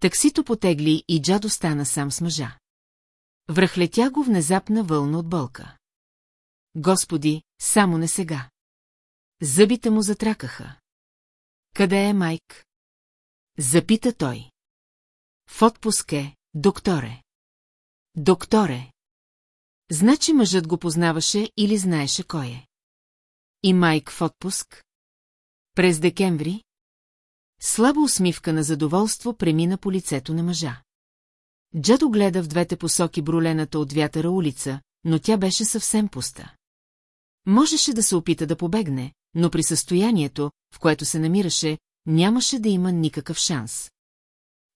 Таксито потегли и Джад остана сам с мъжа. Връхлетя го внезапна вълна от болка. Господи, само не сега. Зъбите му затракаха. Къде е Майк? Запита той. В отпуск е, докторе. Докторе. Значи мъжът го познаваше или знаеше кой е. И Майк в отпуск? През декември? Слаба усмивка на задоволство премина по лицето на мъжа. Джадо гледа в двете посоки бролената от вятъра улица, но тя беше съвсем пуста. Можеше да се опита да побегне, но при състоянието, в което се намираше, нямаше да има никакъв шанс.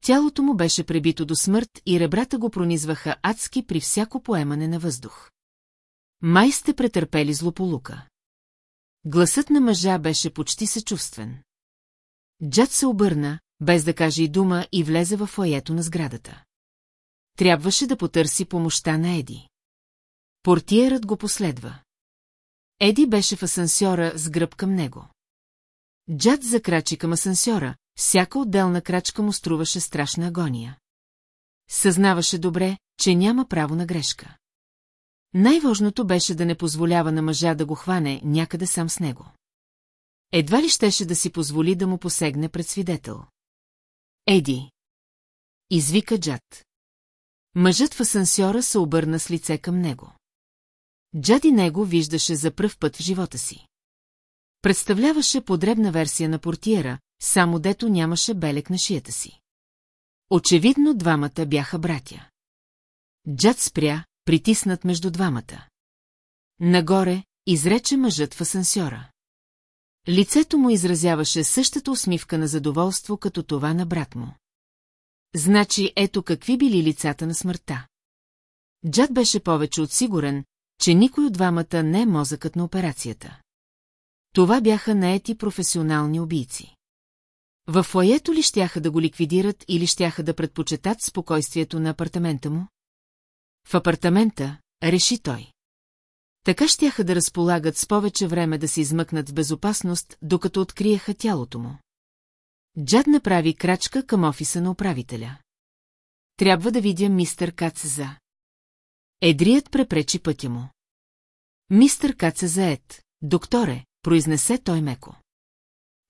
Тялото му беше пребито до смърт и ребрата го пронизваха адски при всяко поемане на въздух. Май сте претърпели злополука. Гласът на мъжа беше почти съчувствен. Джад се обърна, без да каже и дума, и влезе в фоето на сградата. Трябваше да потърси помощта на Еди. Портиерът го последва. Еди беше в асансьора с гръб към него. Джад закрачи към асансьора, всяка отделна крачка му струваше страшна агония. Съзнаваше добре, че няма право на грешка. Най-важното беше да не позволява на мъжа да го хване някъде сам с него. Едва ли щеше да си позволи да му посегне пред свидетел. Еди! Извика Джад. Мъжът в асансьора се обърна с лице към него. Джади него виждаше за пръв път в живота си. Представляваше подребна версия на портиера, само дето нямаше белек на шията си. Очевидно двамата бяха братя. Джад спря, притиснат между двамата. Нагоре изрече мъжът в асансьора. Лицето му изразяваше същата усмивка на задоволство, като това на брат му. Значи ето какви били лицата на смъртта. Джад беше повече от сигурен, че никой от двамата не е мозъкът на операцията. Това бяха наети професионални убийци. В фоето ли щяха да го ликвидират или щяха да предпочетат спокойствието на апартамента му? В апартамента, реши той. Така щяха да разполагат с повече време да се измъкнат в безопасност, докато откриеха тялото му. Джад направи крачка към офиса на управителя. Трябва да видя мистер Кац за. Едрият препречи пътя му. Мистър Кац е заед, докторе, произнесе той меко.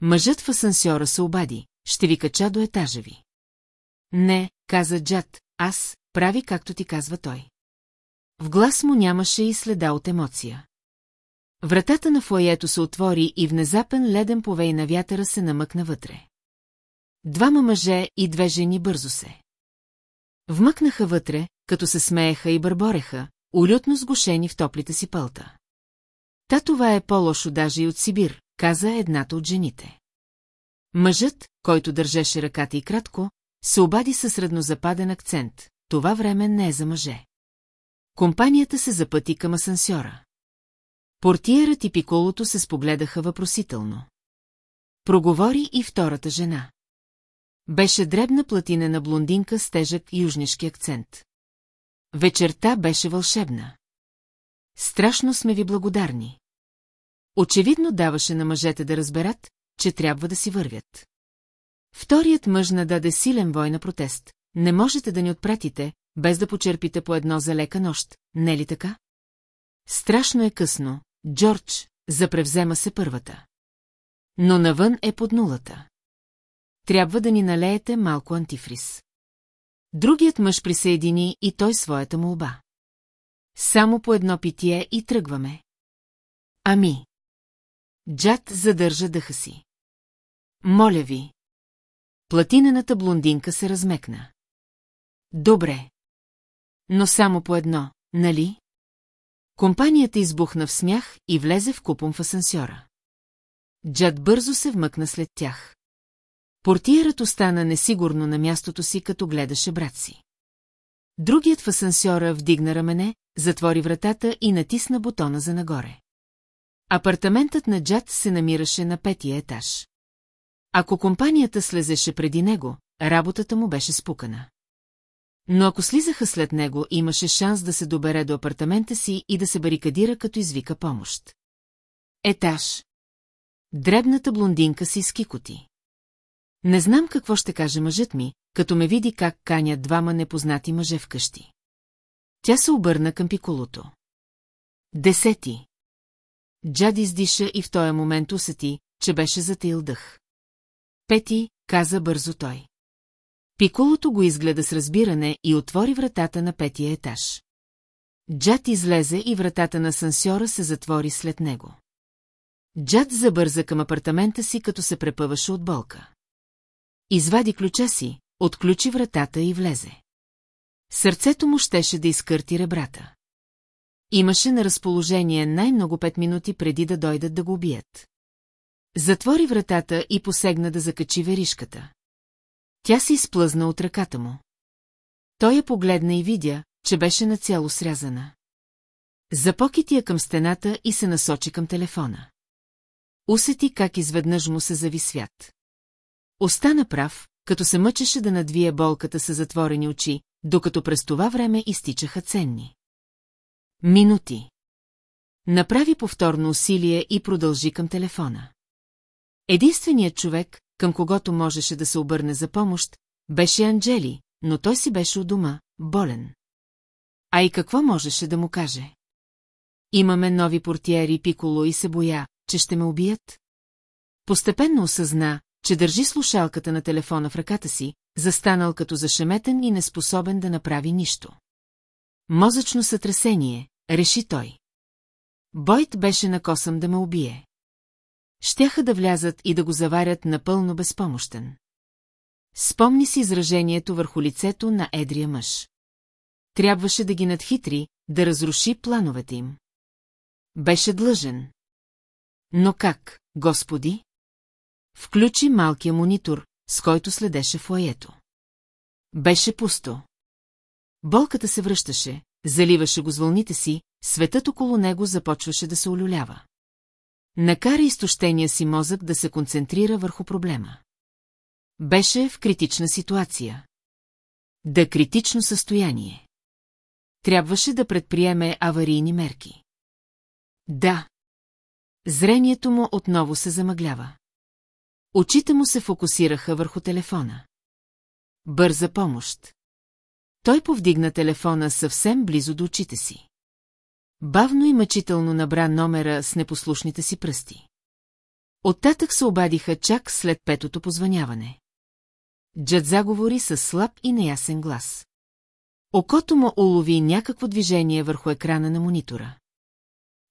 Мъжът в асансьора се обади, ще ви кача до етажа ви. Не, каза Джад, аз, прави както ти казва той. В глас му нямаше и следа от емоция. Вратата на фоето се отвори и внезапен леден повей на вятъра се намъкна вътре. Двама мъже и две жени бързо се. Вмъкнаха вътре, като се смееха и бърбореха, улютно сгушени в топлите си пълта. Та това е по-лошо даже и от Сибир, каза едната от жените. Мъжът, който държеше ръката и кратко, се обади със среднозападен акцент. Това време не е за мъже. Компанията се запъти към асансьора. Портиерът и пиколото се спогледаха въпросително. Проговори и втората жена. Беше дребна платинена блондинка с тежък южнишки акцент. Вечерта беше вълшебна. Страшно сме ви благодарни. Очевидно даваше на мъжете да разберат, че трябва да си вървят. Вторият мъж нададе силен вой на протест. Не можете да ни отпратите, без да почерпите по едно за лека нощ, не ли така? Страшно е късно, Джордж, запревзема се първата. Но навън е под нулата. Трябва да ни налеете малко антифриз. Другият мъж присъедини и той своята молба. Само по едно питие и тръгваме. Ами. Джад задържа дъха си. Моля ви. Платинената блондинка се размекна. Добре. Но само по едно, нали? Компанията избухна в смях и влезе в купом в асансьора. Джад бързо се вмъкна след тях. Портиерът остана несигурно на мястото си, като гледаше брат си. Другият в асансьора вдигна рамене, затвори вратата и натисна бутона за нагоре. Апартаментът на Джад се намираше на петия етаж. Ако компанията слезеше преди него, работата му беше спукана. Но ако слизаха след него, имаше шанс да се добере до апартамента си и да се барикадира, като извика помощ. Етаж. Дребната блондинка си скикоти. Не знам какво ще каже мъжът ми, като ме види как канят двама непознати мъже вкъщи. Тя се обърна към пиколото. Десети. Джади издиша и в този момент усети, че беше затаил дъх. Пети, каза бързо той. Пиколото го изгледа с разбиране и отвори вратата на петия етаж. Джад излезе и вратата на сансьора се затвори след него. Джад забърза към апартамента си, като се препъваше от болка. Извади ключа си, отключи вратата и влезе. Сърцето му щеше да изкърти ребрата. Имаше на разположение най-много пет минути преди да дойдат да го убият. Затвори вратата и посегна да закачи веришката. Тя се изплъзна от ръката му. Той я погледна и видя, че беше нацяло срязана. Запокити я към стената и се насочи към телефона. Усети как изведнъж му се зави свят. Остана прав, като се мъчеше да надвие болката с затворени очи, докато през това време изтичаха ценни. Минути. Направи повторно усилие и продължи към телефона. Единственият човек, към когото можеше да се обърне за помощ, беше Анджели, но той си беше у дома, болен. А и какво можеше да му каже? Имаме нови портиери Пиколо и се боя, че ще ме убият. Постепенно осъзна, че държи слушалката на телефона в ръката си, застанал като зашеметен и неспособен да направи нищо. Мозъчно сътресение, реши той. Бойт беше накосъм да ме убие. Щяха да влязат и да го заварят напълно безпомощен. Спомни си изражението върху лицето на едрия мъж. Трябваше да ги надхитри, да разруши плановете им. Беше длъжен. Но как, господи? Включи малкия монитор, с който следеше фоето. Беше пусто. Болката се връщаше, заливаше го с вълните си, светът около него започваше да се олюлява. Накара изтощения си мозък да се концентрира върху проблема. Беше в критична ситуация. Да критично състояние. Трябваше да предприеме аварийни мерки. Да. Зрението му отново се замъглява. Очите му се фокусираха върху телефона. Бърза помощ. Той повдигна телефона съвсем близо до очите си. бавно и мъчително набра номера с непослушните си пръсти. Оттатък се обадиха чак след петото позваняване. Джад заговори с слаб и неясен глас. Окото му улови някакво движение върху екрана на монитора.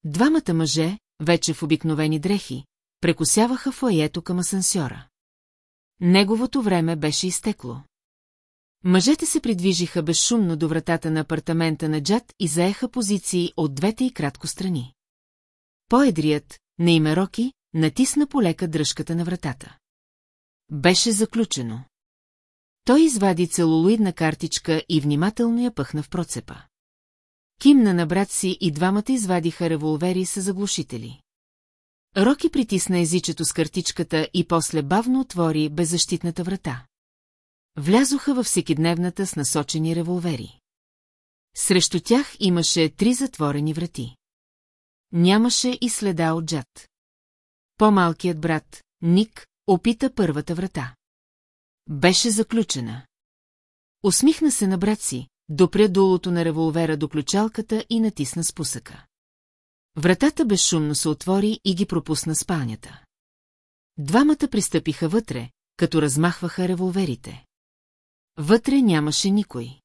Двамата мъже, вече в обикновени дрехи, прекусяваха фоето към асансьора. Неговото време беше изтекло. Мъжете се придвижиха безшумно до вратата на апартамента на Джад и заеха позиции от двете и кратко страни. Поедрият, на име Роки, натисна полека дръжката на вратата. Беше заключено. Той извади целулоидна картичка и внимателно я пъхна в процепа. Кимна на брат си и двамата извадиха револвери с заглушители. Роки притисна езичето с картичката и после бавно отвори беззащитната врата. Влязоха във всекидневната с насочени револвери. Срещу тях имаше три затворени врати. Нямаше и следа от джад. По-малкият брат, Ник, опита първата врата. Беше заключена. Усмихна се на брат си, допря долото на револвера до ключалката и натисна спусъка. Вратата безшумно се отвори и ги пропусна спалнята. Двамата пристъпиха вътре, като размахваха револверите. Вътре нямаше никой.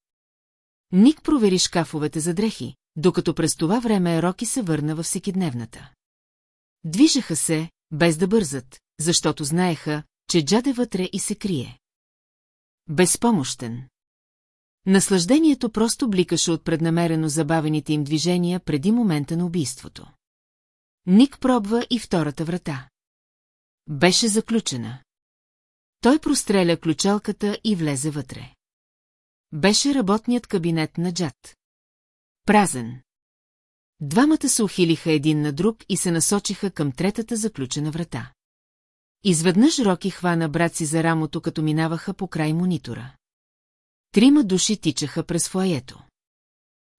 Ник провери шкафовете за дрехи, докато през това време Роки се върна във всекидневната. Движеха се, без да бързат, защото знаеха, че джаде вътре и се крие. Безпомощен. Наслаждението просто бликаше от преднамерено забавените им движения преди момента на убийството. Ник пробва и втората врата. Беше заключена. Той простреля ключалката и влезе вътре. Беше работният кабинет на Джад. Празен. Двамата се ухилиха един на друг и се насочиха към третата заключена врата. Изведнъж Роки хвана брат си за рамото, като минаваха по край монитора. Трима души тичаха през фоето.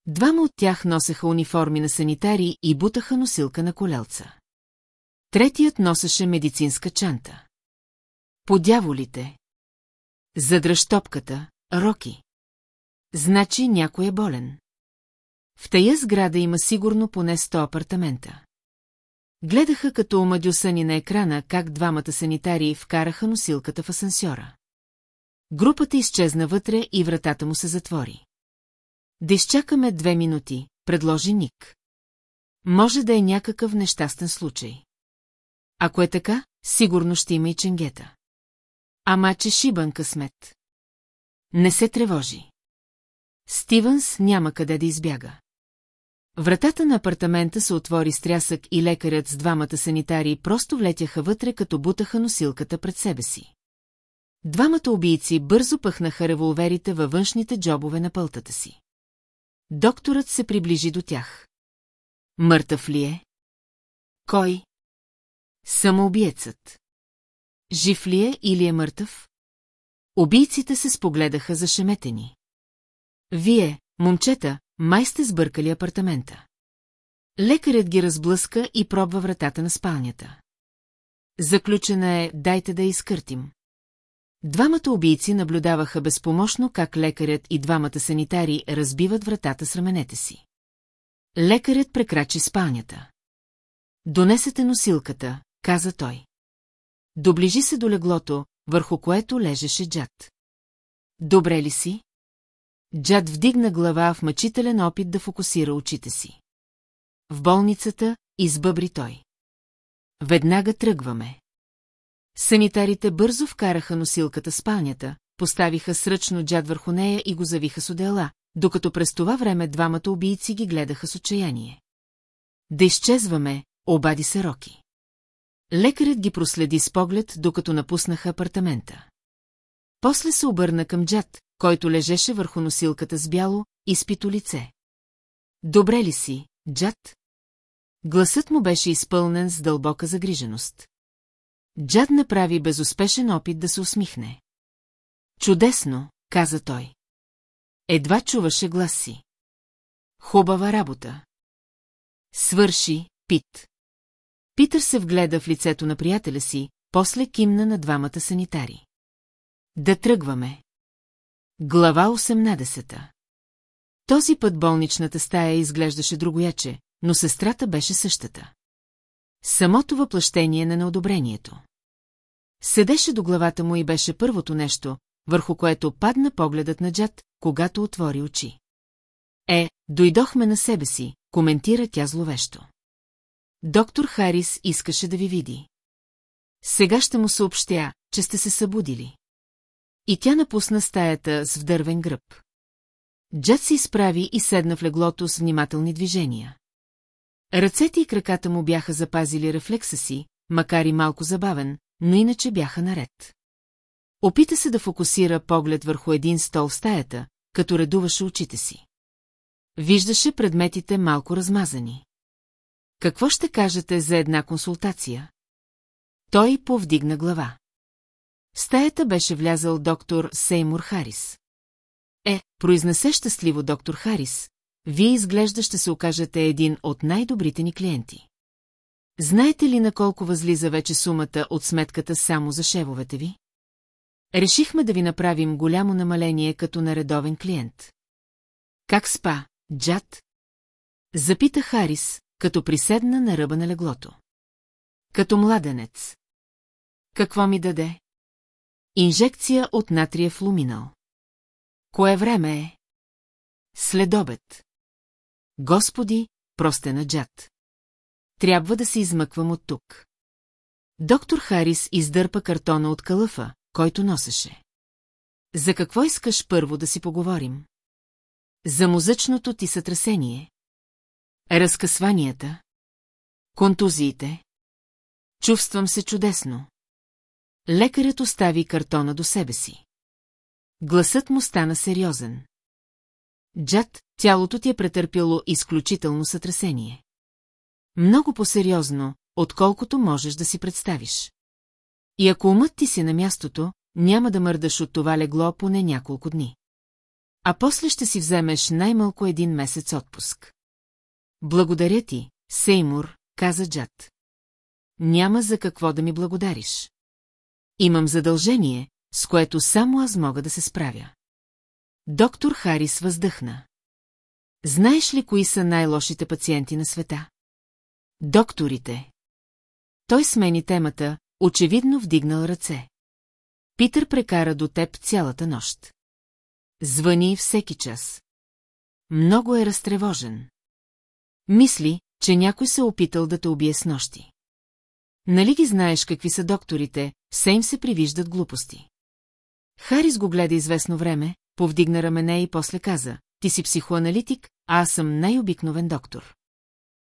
Двама от тях носеха униформи на санитари и бутаха носилка на колелца. Третият носеше медицинска чанта. Подяволите. Задръж топката, Роки. Значи някой е болен. В тая сграда има сигурно поне сто апартамента. Гледаха като омадюсани на екрана, как двамата санитари вкараха носилката в асансьора. Групата изчезна вътре и вратата му се затвори. Да изчакаме две минути, предложи Ник. Може да е някакъв нещастен случай. Ако е така, сигурно ще има и ченгета. Ама че шибан късмет. Не се тревожи. Стивенс няма къде да избяга. Вратата на апартамента се отвори с трясък и лекарят с двамата санитари просто влетяха вътре, като бутаха носилката пред себе си. Двамата убийци бързо пъхнаха револверите във външните джобове на пълтата си. Докторът се приближи до тях. Мъртъв ли е? Кой? Самоубиецът. Жив ли е или е мъртъв? Убийците се спогледаха зашеметени. Вие, момчета, май сте сбъркали апартамента. Лекарят ги разблъска и пробва вратата на спалнята. Заключена е, дайте да изкъртим. Двамата убийци наблюдаваха безпомощно как лекарят и двамата санитари разбиват вратата с раменете си. Лекарят прекрачи спалнята. Донесете носилката, каза той. Доближи се до леглото, върху което лежеше Джад. Добре ли си? Джад вдигна глава в мъчителен опит да фокусира очите си. В болницата избъбри той. Веднага тръгваме. Санитарите бързо вкараха носилката спалнята, поставиха сръчно джад върху нея и го завиха с одела, докато през това време двамата убийци ги гледаха с отчаяние. Да изчезваме, обади се Роки. Лекарят ги проследи с поглед, докато напуснаха апартамента. После се обърна към Джад, който лежеше върху носилката с бяло, изпито лице. Добре ли си, Джад? Гласът му беше изпълнен с дълбока загриженост. Джад направи безуспешен опит да се усмихне. Чудесно, каза той. Едва чуваше глас си. Хубава работа. Свърши, Пит. Питър се вгледа в лицето на приятеля си, после кимна на двамата санитари. Да тръгваме. Глава 18 Този път болничната стая изглеждаше другояче, но сестрата беше същата. Самото въплъщение на неодобрението. Седеше до главата му и беше първото нещо, върху което падна погледът на Джад, когато отвори очи. Е, дойдохме на себе си, коментира тя зловещо. Доктор Харис искаше да ви види. Сега ще му съобщя, че сте се събудили. И тя напусна стаята с вдървен гръб. Джет се изправи и седна в леглото с внимателни движения. Ръцете и краката му бяха запазили рефлекса си, макар и малко забавен, но иначе бяха наред. Опита се да фокусира поглед върху един стол в стаята, като редуваше очите си. Виждаше предметите малко размазани. Какво ще кажете за една консултация? Той повдигна глава. В стаята беше влязал доктор Сеймур Харис. Е, произнесе щастливо доктор Харис, вие изглежда ще се окажете един от най-добрите ни клиенти. Знаете ли на колко възлиза вече сумата от сметката само за шевовете ви? Решихме да ви направим голямо намаление като на редовен клиент. Как спа, Джад? Запита Харис, като приседна на ръба на леглото. Като младенец. Какво ми даде? Инжекция от натриев луминал. Кое време е? Следобед. Господи, просте на Джад. Трябва да се измъквам от тук. Доктор Харис издърпа картона от калъфа, който носеше. За какво искаш първо да си поговорим? За музъчното ти сътресение. Разкъсванията. Контузиите. Чувствам се чудесно. Лекарят остави картона до себе си. Гласът му стана сериозен. Джад, тялото ти е претърпяло изключително сътресение. Много по-сериозно, отколкото можеш да си представиш. И ако умът ти си на мястото, няма да мърдаш от това легло поне няколко дни. А после ще си вземеш най-малко един месец отпуск. Благодаря ти, Сеймур, каза Джад. Няма за какво да ми благодариш. Имам задължение, с което само аз мога да се справя. Доктор Харис въздъхна. Знаеш ли кои са най-лошите пациенти на света? Докторите. Той смени темата, очевидно вдигнал ръце. Питър прекара до теб цялата нощ. Звъни всеки час. Много е разтревожен. Мисли, че някой се опитал да те убие с нощи. Нали ги знаеш какви са докторите, все им се привиждат глупости. Харис го гледа известно време, повдигна рамене и после каза, ти си психоаналитик, а аз съм най-обикновен доктор.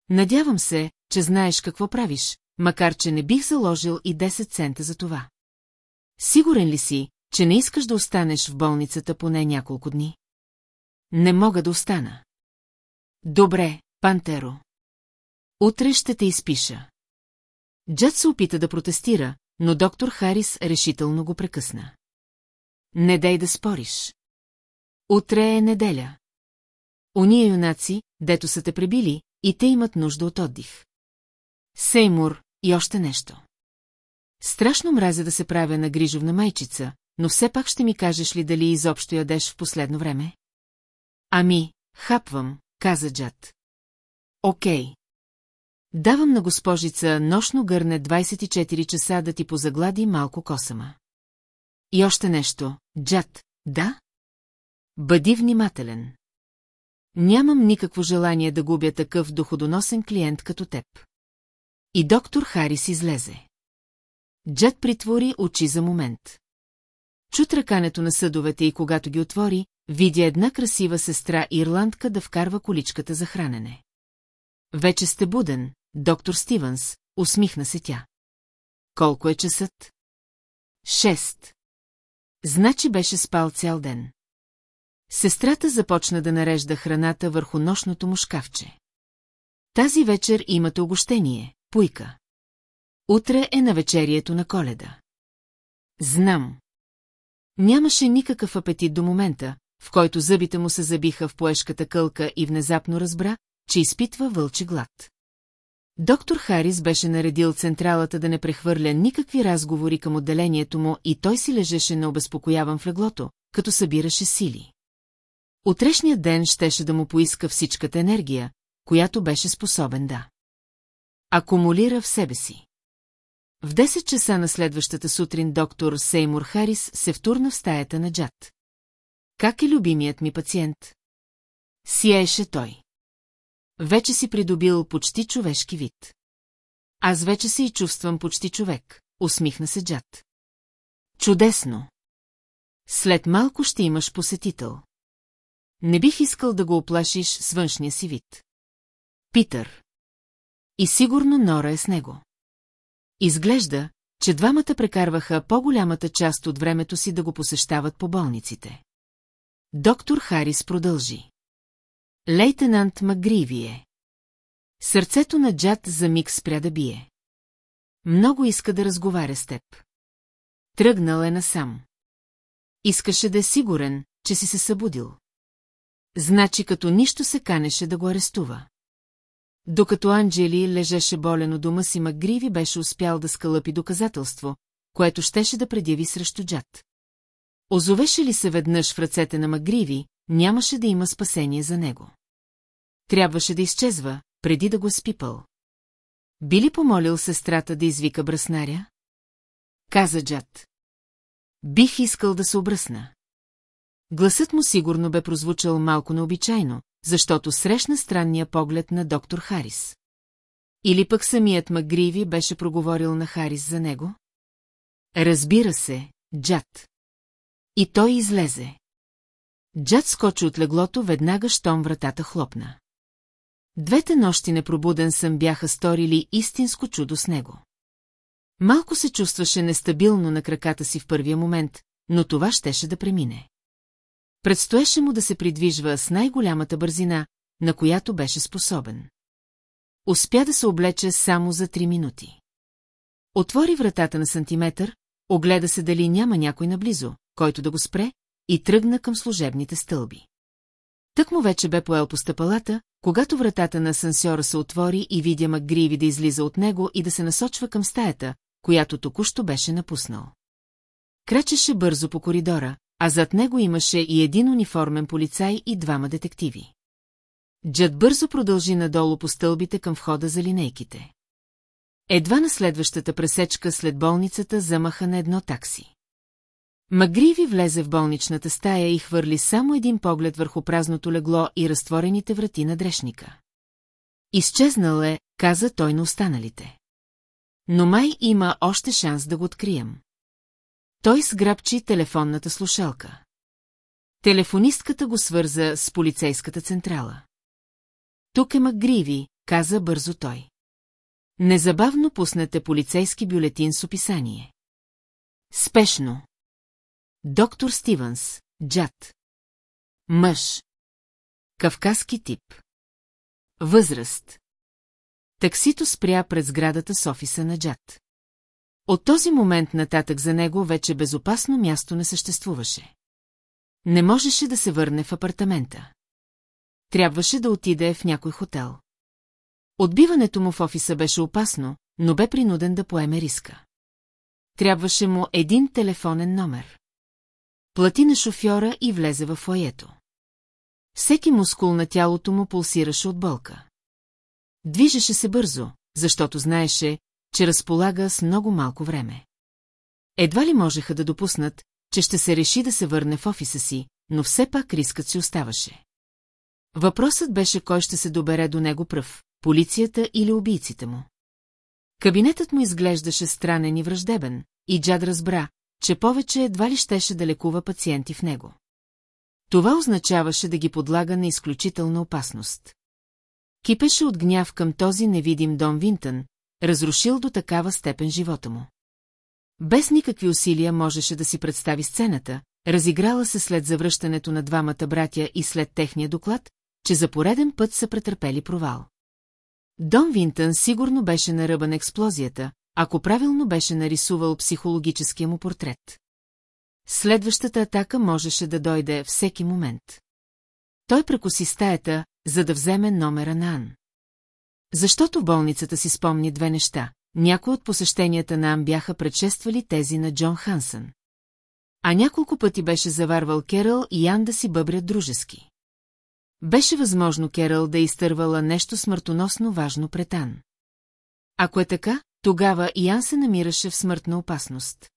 Надявам се, че знаеш какво правиш, макар че не бих заложил и 10 цента за това. Сигурен ли си, че не искаш да останеш в болницата поне няколко дни? Не мога да остана. Добре, Пантеро. Утре ще те изпиша. Джад се опита да протестира, но доктор Харис решително го прекъсна. Не дай да спориш. Утре е неделя. Ония юнаци, дето са те пребили, и те имат нужда от отдих. Сеймур и още нещо. Страшно мразя да се правя на грижовна майчица, но все пак ще ми кажеш ли дали изобщо ядеш в последно време? Ами, хапвам, каза Джад. Окей. Давам на госпожица нощно гърне 24 часа да ти позаглади малко косама. И още нещо, Джад, да? Бъди внимателен. Нямам никакво желание да губя такъв доходоносен клиент като теб. И доктор Харис излезе. Джад притвори очи за момент. Чу тръкането на съдовете и когато ги отвори, видя една красива сестра ирландка да вкарва количката за хранене. Вече сте буден, доктор Стивенс, усмихна се тя. Колко е часът? Шест. Значи беше спал цял ден. Сестрата започна да нарежда храната върху нощното му шкафче. Тази вечер имате огощение, пуйка. Утре е на вечерието на коледа. Знам. Нямаше никакъв апетит до момента, в който зъбите му се забиха в поешката кълка и внезапно разбра, че изпитва вълчи глад. Доктор Харис беше наредил централата да не прехвърля никакви разговори към отделението му и той си лежеше необезпокояван в леглото, като събираше сили. Утрешният ден щеше да му поиска всичката енергия, която беше способен да акумулира в себе си. В 10 часа на следващата сутрин доктор Сеймур Харис се втурна в стаята на Джад. Как е любимият ми пациент? Сияеше той. Вече си придобил почти човешки вид. Аз вече се и чувствам почти човек, усмихна се Джад. Чудесно! След малко ще имаш посетител. Не бих искал да го оплашиш с външния си вид. Питър. И сигурно Нора е с него. Изглежда, че двамата прекарваха по-голямата част от времето си да го посещават по болниците. Доктор Харис продължи. Лейтенант Магривие. Сърцето на Джад за миг спря да бие. Много иска да разговаря с теб. Тръгнал е насам. Искаше да е сигурен, че си се събудил. Значи като нищо се канеше да го арестува. Докато Анджели лежеше болен у дома си, Магриви беше успял да скалъпи доказателство, което щеше да предяви срещу Джад. Озовеше ли се веднъж в ръцете на Магриви, нямаше да има спасение за него. Трябваше да изчезва, преди да го спипал. Би ли помолил сестрата да извика браснаря? Каза Джад. Бих искал да се обръсна. Гласът му сигурно бе прозвучал малко необичайно, защото срещна странния поглед на доктор Харис. Или пък самият Магриви беше проговорил на Харис за него? Разбира се, Джад. И той излезе. Джад скочи от леглото веднага, щом вратата хлопна. Двете нощи непробуден съм бяха сторили истинско чудо с него. Малко се чувстваше нестабилно на краката си в първия момент, но това щеше да премине. Предстоеше му да се придвижва с най-голямата бързина, на която беше способен. Успя да се облече само за три минути. Отвори вратата на сантиметър, огледа се дали няма някой наблизо, който да го спре, и тръгна към служебните стълби. Тък му вече бе поел по стъпалата, когато вратата на асансьора се отвори и видя Макгриви да излиза от него и да се насочва към стаята, която току-що беше напуснал. Крачеше бързо по коридора, а зад него имаше и един униформен полицай и двама детективи. Джад бързо продължи надолу по стълбите към входа за линейките. Едва на следващата пресечка след болницата замаха на едно такси. Магриви влезе в болничната стая и хвърли само един поглед върху празното легло и разтворените врати на дрешника. Изчезнал е, каза той на останалите. Но май има още шанс да го открием. Той сграбчи телефонната слушалка. Телефонистката го свърза с полицейската централа. Тук е Макгриви, каза бързо той. Незабавно пуснете полицейски бюлетин с описание. Спешно. Доктор Стивенс, Джад. Мъж. Кавказски тип. Възраст. Таксито спря пред сградата с офиса на Джад. От този момент нататък за него вече безопасно място не съществуваше. Не можеше да се върне в апартамента. Трябваше да отиде в някой хотел. Отбиването му в офиса беше опасно, но бе принуден да поеме риска. Трябваше му един телефонен номер. Плати на шофьора и влезе в фоето. Всеки мускул на тялото му пулсираше от болка. Движеше се бързо, защото знаеше, че разполага с много малко време. Едва ли можеха да допуснат, че ще се реши да се върне в офиса си, но все пак рискът си оставаше. Въпросът беше кой ще се добере до него пръв, полицията или убийците му. Кабинетът му изглеждаше странен и враждебен, и Джад разбра, че повече едва ли щеше да лекува пациенти в него. Това означаваше да ги подлага на изключителна опасност. Кипеше от гняв към този невидим Дон Винтън, разрушил до такава степен живота му. Без никакви усилия можеше да си представи сцената, разиграла се след завръщането на двамата братя и след техния доклад, че за пореден път са претърпели провал. Дон Винтън сигурно беше на ръба на експлозията, ако правилно беше нарисувал психологическия му портрет. Следващата атака можеше да дойде всеки момент. Той прекоси стаята, за да вземе номера на Ан. Защото в болницата си спомни две неща. Някои от посещенията на Ан бяха предшествали тези на Джон Хансън. А няколко пъти беше заварвал Керъл и Ян да си бъбрят дружески. Беше възможно Керал да изтървала нещо смъртоносно важно пред Ан. Ако е така, тогава Ан се намираше в смъртна опасност.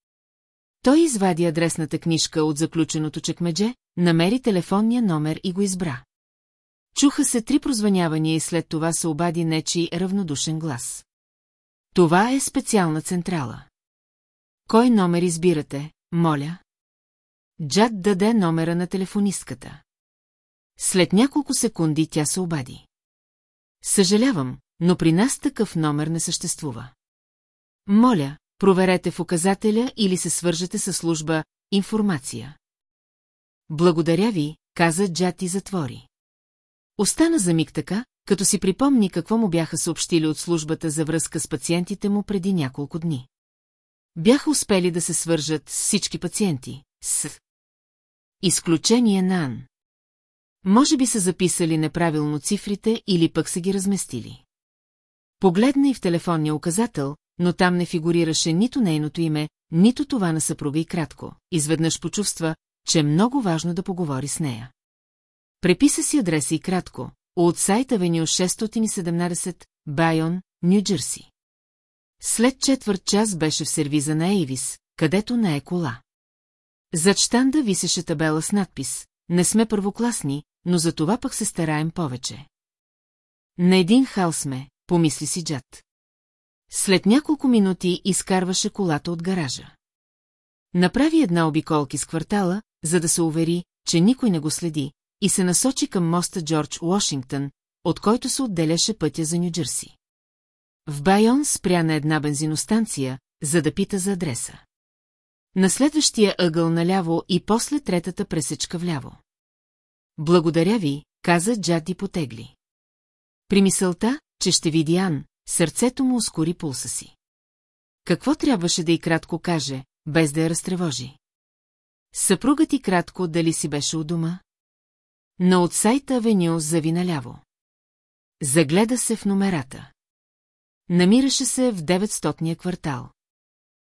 Той извади адресната книжка от заключеното чекмедже, намери телефонния номер и го избра. Чуха се три прозванявания и след това се обади нечи равнодушен глас. Това е специална централа. Кой номер избирате, моля? Джад даде номера на телефонистката. След няколко секунди тя се обади. Съжалявам, но при нас такъв номер не съществува. Моля, проверете в указателя или се свържете с служба «Информация». Благодаря ви, каза Джад и затвори. Остана за миг така, като си припомни какво му бяха съобщили от службата за връзка с пациентите му преди няколко дни. Бяха успели да се свържат с всички пациенти, с изключение на Ан. Може би са записали неправилно цифрите или пък са ги разместили. Погледна и в телефонния указател, но там не фигурираше нито нейното име, нито това на съпруга и кратко. Изведнъж почувства, че е много важно да поговори с нея. Преписа си адреса и кратко, от сайта Авеню 617, Байон, Нью-Джерси. След четвърт час беше в сервиза на Ейвис, където не е кола. Зад штанда висеше табела с надпис «Не сме първокласни, но за това пък се стараем повече». На един хал сме, помисли си Джад. След няколко минути изкарваше колата от гаража. Направи една обиколки с квартала, за да се увери, че никой не го следи, и се насочи към моста Джордж Уошингтън, от който се отделяше пътя за Нью-Джерси. В Байон спря на една бензиностанция, за да пита за адреса. На следващия ъгъл наляво и после третата пресечка вляво. Благодаря ви, каза Джади потегли. При мисълта, че ще види Ан, сърцето му ускори пулса си. Какво трябваше да и кратко каже, без да я разтревожи? Съпругът и кратко дали си беше у дома? На от сайта Авеню зави наляво. Загледа се в номерата. Намираше се в 900-ния квартал.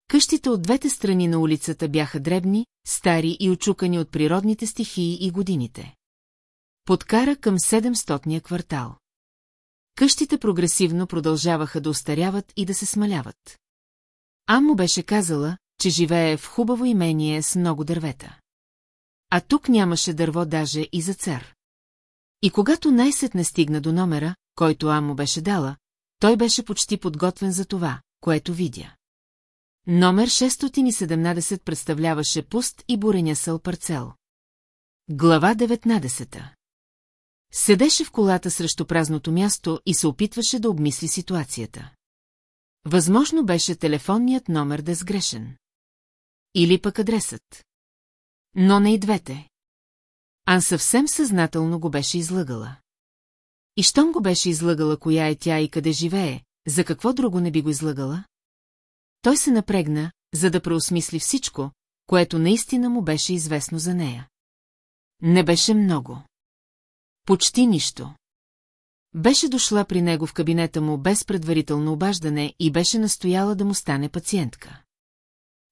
Къщите от двете страни на улицата бяха дребни, стари и очукани от природните стихии и годините. Подкара към 700-ния квартал. Къщите прогресивно продължаваха да остаряват и да се смаляват. Ам беше казала, че живее в хубаво имение с много дървета. А тук нямаше дърво даже и за цар. И когато най-сетне стигна до номера, който Ам му беше дала, той беше почти подготвен за това, което видя. Номер 617 представляваше пуст и буренясъл парцел. Глава 19 Седеше в колата срещу празното място и се опитваше да обмисли ситуацията. Възможно беше телефонният номер да е сгрешен. Или пък адресът. Но не и двете. Ан съвсем съзнателно го беше излъгала. И щом го беше излъгала коя е тя и къде живее, за какво друго не би го излъгала? Той се напрегна, за да преосмисли всичко, което наистина му беше известно за нея. Не беше много. Почти нищо. Беше дошла при него в кабинета му без предварително обаждане и беше настояла да му стане пациентка.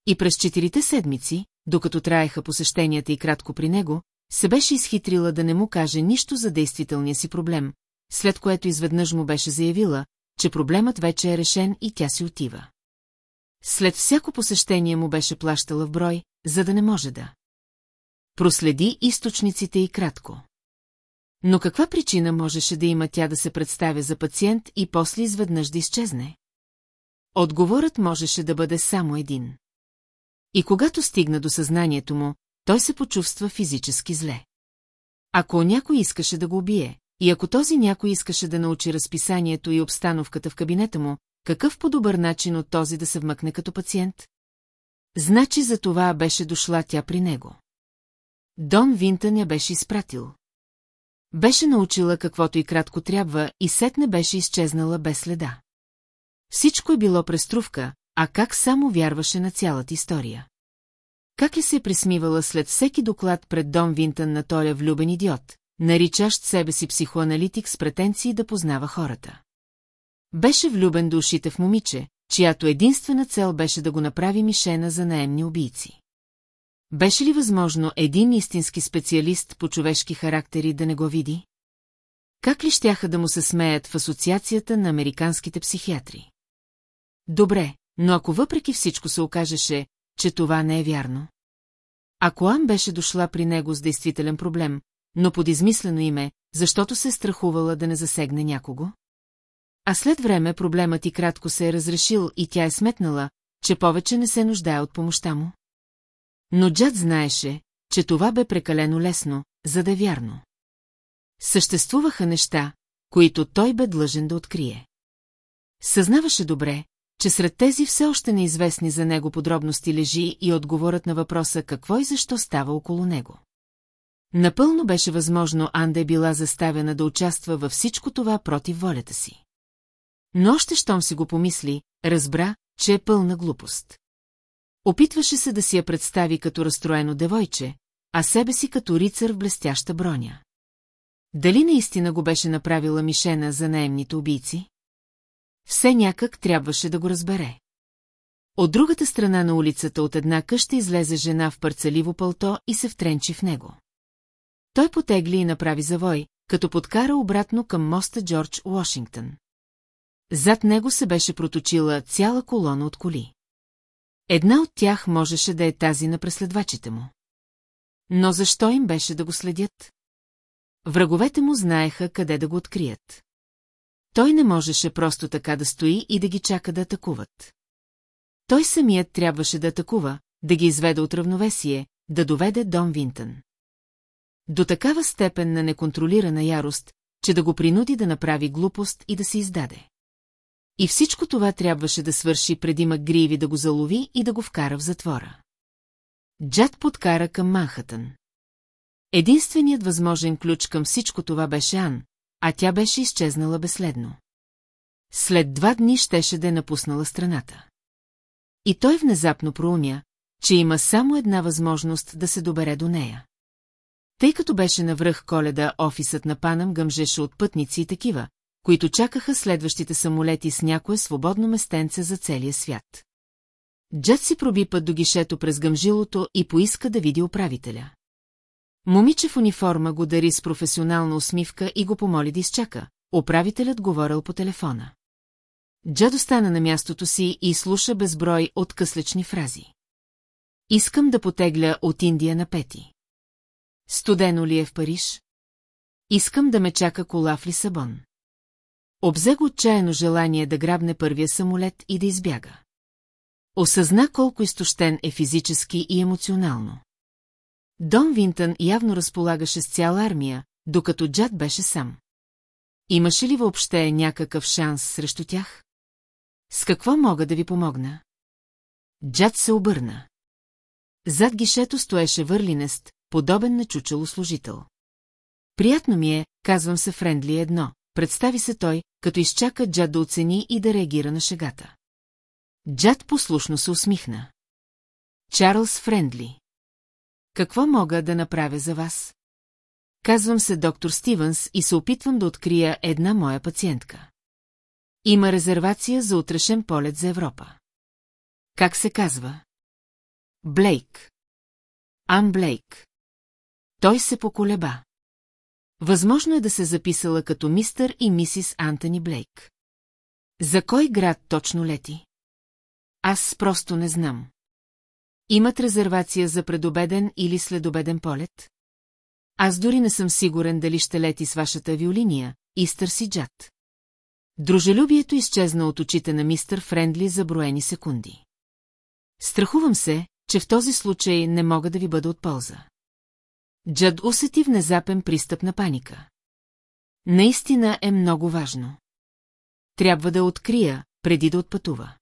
И през четирите седмици, докато траеха посещенията и кратко при него, се беше изхитрила да не му каже нищо за действителния си проблем, след което изведнъж му беше заявила, че проблемът вече е решен и тя си отива. След всяко посещение му беше плащала в брой, за да не може да. Проследи източниците и кратко. Но каква причина можеше да има тя да се представя за пациент и после изведнъж да изчезне? Отговорът можеше да бъде само един. И когато стигна до съзнанието му, той се почувства физически зле. Ако някой искаше да го убие, и ако този някой искаше да научи разписанието и обстановката в кабинета му, какъв по-добър начин от този да се вмъкне като пациент? Значи за това беше дошла тя при него. Дон Винтън я беше изпратил. Беше научила каквото и кратко трябва и сетне беше изчезнала без следа. Всичко е било преструвка, а как само вярваше на цялата история. Как ли се е присмивала след всеки доклад пред Дон Винтън на Толя влюбен идиот, наричащ себе си психоаналитик с претенции да познава хората. Беше влюбен до ушите в момиче, чиято единствена цел беше да го направи мишена за наемни убийци. Беше ли възможно един истински специалист по човешки характери да не го види? Как ли щяха да му се смеят в Асоциацията на американските психиатри? Добре, но ако въпреки всичко се окажеше, че това не е вярно. Ако Ан беше дошла при него с действителен проблем, но под измислено име, защото се е страхувала да не засегне някого? А след време проблемът и кратко се е разрешил и тя е сметнала, че повече не се нуждае от помощта му. Но Джад знаеше, че това бе прекалено лесно, за да е вярно. Съществуваха неща, които той бе длъжен да открие. Съзнаваше добре, че сред тези все още неизвестни за него подробности лежи и отговорът на въпроса какво и защо става около него. Напълно беше възможно Анда е била заставена да участва във всичко това против волята си. Но още щом си го помисли, разбра, че е пълна глупост. Опитваше се да си я представи като разстроено девойче, а себе си като рицар в блестяща броня. Дали наистина го беше направила мишена за наемните убийци? Все някак трябваше да го разбере. От другата страна на улицата от една къща излезе жена в парцеливо пълто и се втренчи в него. Той потегли и направи завой, като подкара обратно към моста Джордж Уошингтън. Зад него се беше проточила цяла колона от коли. Една от тях можеше да е тази на преследвачите му. Но защо им беше да го следят? Враговете му знаеха къде да го открият. Той не можеше просто така да стои и да ги чака да атакуват. Той самият трябваше да атакува, да ги изведе от равновесие, да доведе Дон Винтън. До такава степен на неконтролирана ярост, че да го принуди да направи глупост и да се издаде. И всичко това трябваше да свърши преди Макгриеви да го залови и да го вкара в затвора. Джад подкара към Манхатън. Единственият възможен ключ към всичко това беше Ан, а тя беше изчезнала безследно. След два дни щеше да е напуснала страната. И той внезапно проумя, че има само една възможност да се добере до нея. Тъй като беше навръх коледа, офисът на Панам гъмжеше от пътници и такива, които чакаха следващите самолети с някое свободно местенце за целия свят. Джет си проби път до гишето през гъмжилото и поиска да види управителя. Момиче в униформа го дари с професионална усмивка и го помоли да изчака. Управителят говорил по телефона. Джад остана на мястото си и слуша безброй от къслечни фрази. Искам да потегля от Индия на пети. Студено ли е в Париж? Искам да ме чака кола в Лисабон. Обзе го отчаяно желание да грабне първия самолет и да избяга. Осъзна колко изтощен е физически и емоционално. Дон Винтън явно разполагаше с цяла армия, докато Джад беше сам. Имаше ли въобще някакъв шанс срещу тях? С какво мога да ви помогна? Джад се обърна. Зад гишето стоеше върлинест, подобен на чучело служител. Приятно ми е, казвам се Френдли едно, представи се той, като изчака Джад да оцени и да реагира на шегата. Джад послушно се усмихна. Чарлз Френдли. Какво мога да направя за вас? Казвам се доктор Стивенс и се опитвам да открия една моя пациентка. Има резервация за утрешен полет за Европа. Как се казва? Блейк. Ам Блейк. Той се поколеба. Възможно е да се записала като мистър и мисис Антони Блейк. За кой град точно лети? Аз просто не знам. Имат резервация за предобеден или следобеден полет? Аз дори не съм сигурен дали ще лети с вашата авиолиния, Истър си Джад. Дружелюбието изчезна от очите на мистър Френдли за броени секунди. Страхувам се, че в този случай не мога да ви бъда от полза. Джад усети внезапен пристъп на паника. Наистина е много важно. Трябва да открия, преди да отпътува.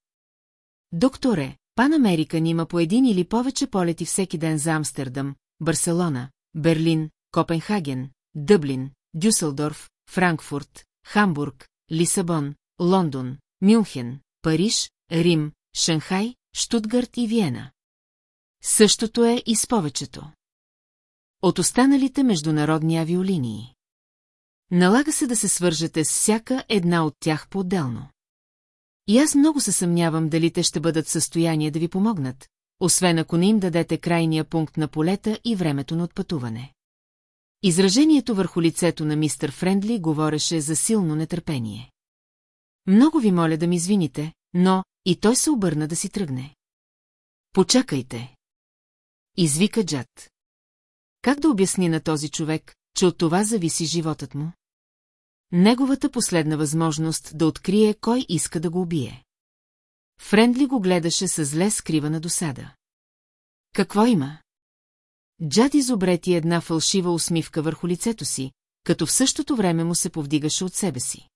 Докторе, Пан Американ има по един или повече полети всеки ден за Амстердам, Барселона, Берлин, Копенхаген, Дъблин, Дюселдорф, Франкфурт, Хамбург, Лисабон, Лондон, Мюнхен, Париж, Рим, Шанхай, Штутгарт и Виена. Същото е и с повечето. От останалите международни авиолинии. Налага се да се свържете с всяка една от тях по-отделно. И аз много се съмнявам дали те ще бъдат в състояние да ви помогнат, освен ако не им дадете крайния пункт на полета и времето на отпътуване. Изражението върху лицето на мистър Френдли говореше за силно нетърпение. Много ви моля да ми извините, но и той се обърна да си тръгне. Почакайте. Извика Джад. Как да обясни на този човек, че от това зависи животът му? Неговата последна възможност да открие кой иска да го убие. Френдли го гледаше с зле скривана досада. Какво има? Джад изобрети една фалшива усмивка върху лицето си, като в същото време му се повдигаше от себе си.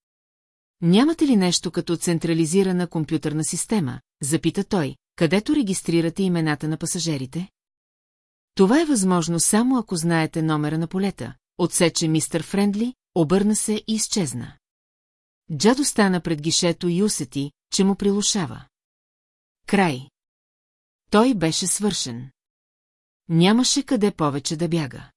Нямате ли нещо като централизирана компютърна система, запита той, където регистрирате имената на пасажирите? Това е възможно само ако знаете номера на полета, отсече мистър Френдли, обърна се и изчезна. Джадо стана пред гишето и усети, че му прилушава. Край. Той беше свършен. Нямаше къде повече да бяга.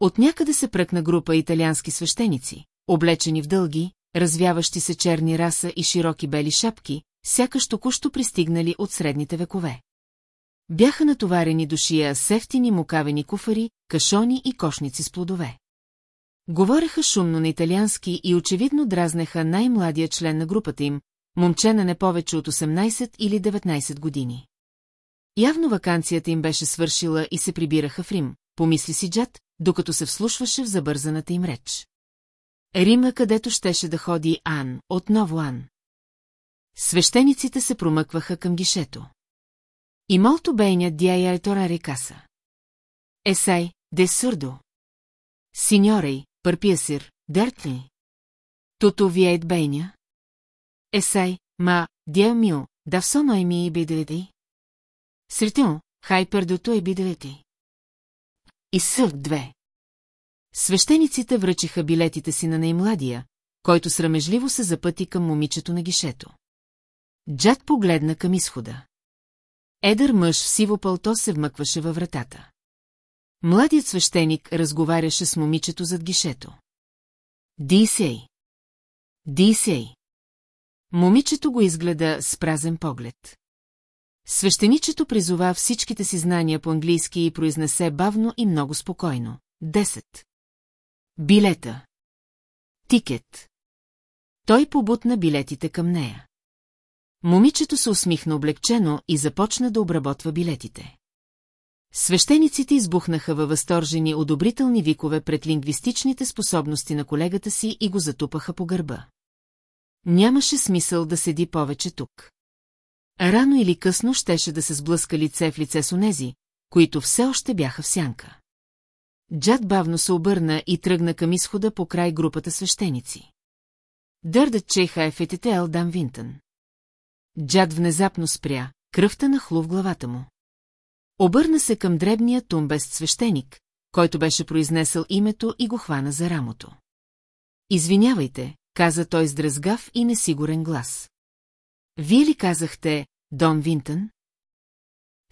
От някъде се пръкна група италиански свещеници, облечени в дълги, развяващи се черни раса и широки бели шапки, сякаш току-що пристигнали от средните векове. Бяха натоварени душия с ефтини мукавени куфари, кашони и кошници с плодове. Говореха шумно на италиански и очевидно дразнеха най-младия член на групата им, момче на не повече от 18 или 19 години. Явно вакансията им беше свършила и се прибираха в Рим, помисли си Джад, докато се вслушваше в забързаната им реч. Рима, където щеше да ходи Ан, отново Ан. Свещениците се промъкваха към гишето. И молто бейня дяя е тораре каса. Есай, де сурдо. Синьорей, пърпиясир, дертли. Туто виейт бейня? Есай, ма, дял мил, да всоно и биделети. Сретио, хай пердото и биделети. И съв две. Свещениците връчиха билетите си на най-младия, който срамежливо се запъти към момичето на гишето. Джад погледна към изхода. Едър мъж в сиво пълто се вмъкваше във вратата. Младият свещеник разговаряше с момичето зад гишето. Дисей! Дисей! Момичето го изгледа с празен поглед. Свещеничето призова всичките си знания по английски и произнесе бавно и много спокойно. Десет. Билета. Тикет. Той побутна билетите към нея. Момичето се усмихна облегчено и започна да обработва билетите. Свещениците избухнаха във възторжени одобрителни викове пред лингвистичните способности на колегата си и го затупаха по гърба. Нямаше смисъл да седи повече тук. Рано или късно щеше да се сблъска лице в лице с онези, които все още бяха в сянка. Джад бавно се обърна и тръгна към изхода по край групата свещеници. Дърдът чеха е фетител Дам Винтън. Джад внезапно спря, кръвта нахлу в главата му. Обърна се към дребния тумбест свещеник, който беше произнесъл името и го хвана за рамото. Извинявайте, каза той с дръзгав и несигурен глас. Вие ли казахте, Дон Винтън?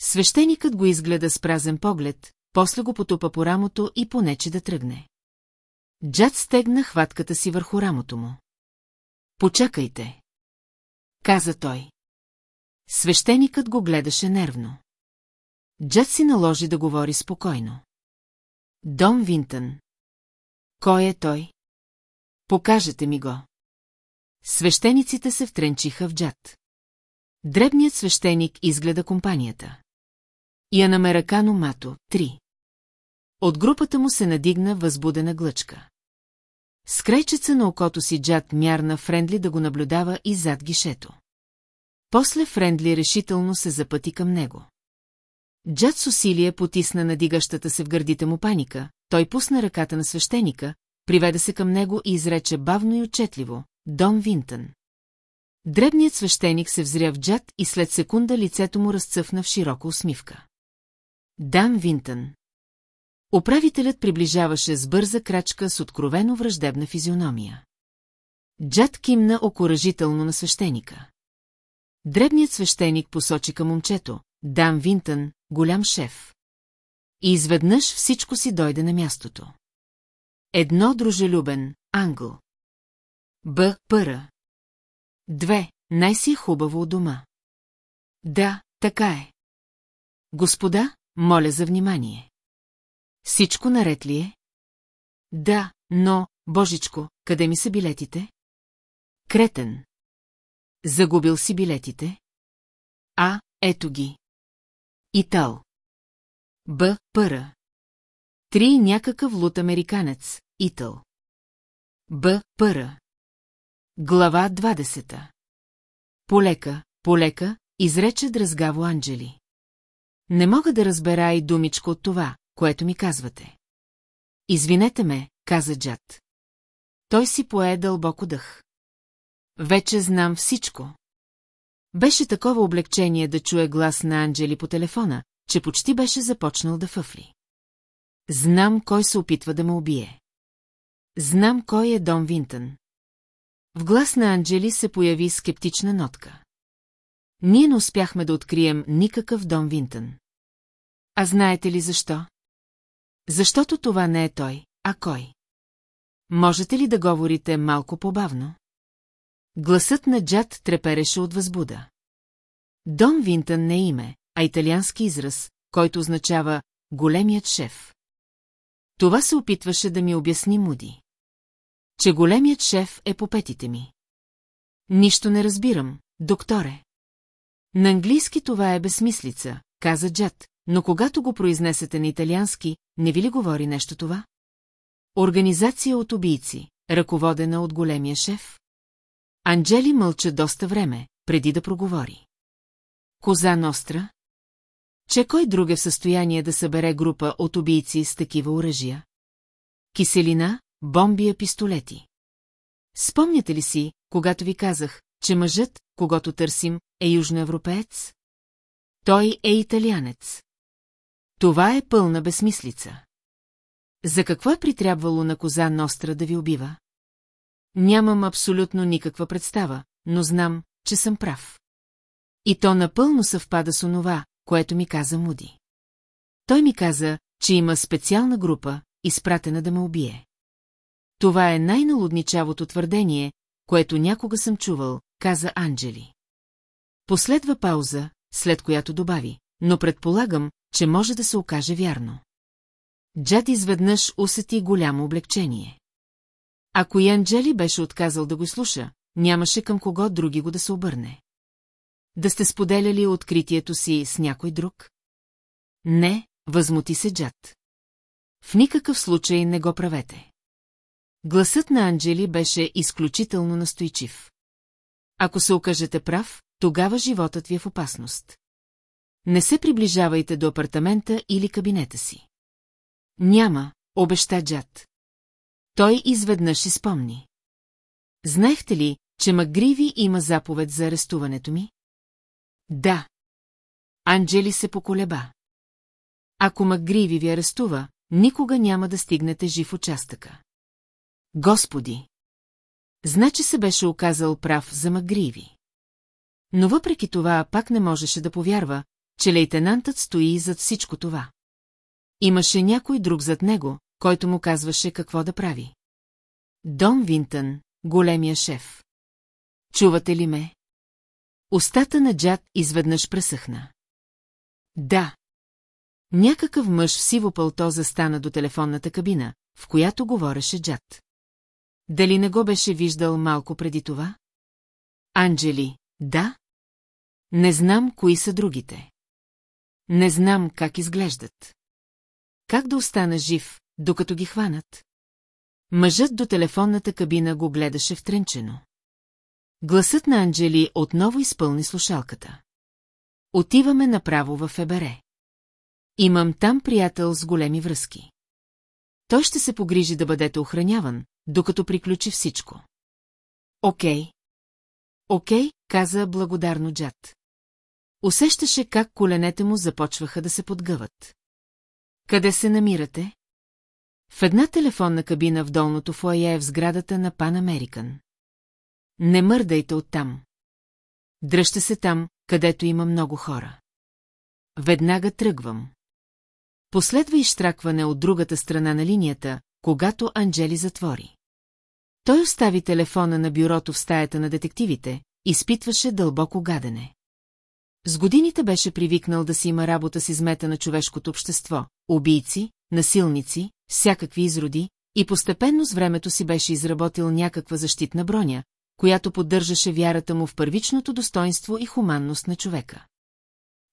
Свещеникът го изгледа с празен поглед, после го потупа по рамото и понече да тръгне. Джад стегна хватката си върху рамото му. Почакайте, каза той. Свещеникът го гледаше нервно. Джад си наложи да говори спокойно. Дом Винтън. Кой е той? Покажете ми го. Свещениците се втренчиха в джад. Дребният свещеник изгледа компанията. Янамеракано Мато, 3. От групата му се надигна възбудена глъчка. С крайчеца на окото си Джад мярна Френдли да го наблюдава и зад гишето. После Френдли решително се запъти към него. Джад с усилие потисна надигащата се в гърдите му паника, той пусна ръката на свещеника, приведе се към него и изрече бавно и отчетливо «Дон Винтън». Дребният свещеник се взря в Джад и след секунда лицето му разцъфна в широка усмивка. Дан Винтън. Управителят приближаваше с бърза крачка с откровено враждебна физиономия. Джад кимна окоръжително на свещеника. Дребният свещеник посочи към момчето, Дан Винтън, голям шеф. И изведнъж всичко си дойде на мястото. Едно дружелюбен, англ. Б. Пъра. Две. Най-си хубаво от дома. Да, така е. Господа, моля за внимание. Всичко наред ли е? Да, но, божичко, къде ми са билетите? Кретен. Загубил си билетите? А, ето ги. Итал. Б. Пъра. Три някакъв лут американец. Итал. Б. Пъра. Глава 20. Полека, полека, изрече дразгаво Анджели. Не мога да разбера и думичко от това, което ми казвате. Извинете ме, каза Джад. Той си пое дълбоко дъх. Вече знам всичко. Беше такова облегчение да чуе глас на Анджели по телефона, че почти беше започнал да фъфли. Знам кой се опитва да ме убие. Знам кой е Дон Винтън. В глас на Анджели се появи скептична нотка. Ние не успяхме да открием никакъв Дон Винтън. А знаете ли защо? Защото това не е той, а кой? Можете ли да говорите малко по-бавно? Гласът на Джад трепереше от възбуда. Дон Винтън не име, а италиански израз, който означава «големият шеф». Това се опитваше да ми обясни Муди. Че големият шеф е по петите ми. Нищо не разбирам, докторе. На английски това е безсмислица, каза Джад, но когато го произнесете на италиански, не ви ли говори нещо това? Организация от убийци, ръководена от големия шеф? Анджели мълча доста време, преди да проговори. Коза Ностра? Че кой друг е в състояние да събере група от убийци с такива оръжия? Киселина, бомби пистолети. Спомняте ли си, когато ви казах, че мъжът, когато търсим, е южноевропеец? Той е италианец. Това е пълна безмислица. За какво е притрябвало на коза Ностра да ви убива? Нямам абсолютно никаква представа, но знам, че съм прав. И то напълно съвпада с онова, което ми каза Муди. Той ми каза, че има специална група, изпратена да ме убие. Това е най-налудничавото твърдение, което някога съм чувал, каза Анджели. Последва пауза, след която добави, но предполагам, че може да се окаже вярно. Джад изведнъж усети голямо облегчение. Ако и Анджели беше отказал да го слуша, нямаше към кого други го да се обърне. Да сте споделяли откритието си с някой друг? Не, възмути се Джад. В никакъв случай не го правете. Гласът на Анджели беше изключително настойчив. Ако се окажете прав, тогава животът ви е в опасност. Не се приближавайте до апартамента или кабинета си. Няма, обеща Джад. Той изведнъж изпомни. Знаехте ли, че Макгриви има заповед за арестуването ми? Да. Анджели се поколеба. Ако Макгриви ви арестува, никога няма да стигнете жив участъка. Господи! Значи се беше оказал прав за Макгриви. Но въпреки това пак не можеше да повярва, че лейтенантът стои зад всичко това. Имаше някой друг зад него, който му казваше какво да прави. Дон Винтън, големия шеф. Чувате ли ме? Остата на Джад изведнъж пресъхна. Да. Някакъв мъж в сиво пълто застана до телефонната кабина, в която говореше Джад. Дали не го беше виждал малко преди това? Анджели, да? Не знам кои са другите. Не знам как изглеждат. Как да остана жив, докато ги хванат? Мъжът до телефонната кабина го гледаше втренчено. Гласът на Анджели отново изпълни слушалката. Отиваме направо в Ебере. Имам там приятел с големи връзки. Той ще се погрижи да бъдете охраняван, докато приключи всичко. Окей. Окей, каза благодарно Джад. Усещаше как коленете му започваха да се подгъват. Къде се намирате? В една телефонна кабина в долното фойе в сградата на Пан Американ. Не мърдайте оттам. Дръжте се там, където има много хора. Веднага тръгвам. Последва изштракване от другата страна на линията, когато Анджели затвори. Той остави телефона на бюрото в стаята на детективите, изпитваше дълбоко гадене. С годините беше привикнал да си има работа с измета на човешкото общество, убийци, насилници, всякакви изроди, и постепенно с времето си беше изработил някаква защитна броня, която поддържаше вярата му в първичното достоинство и хуманност на човека.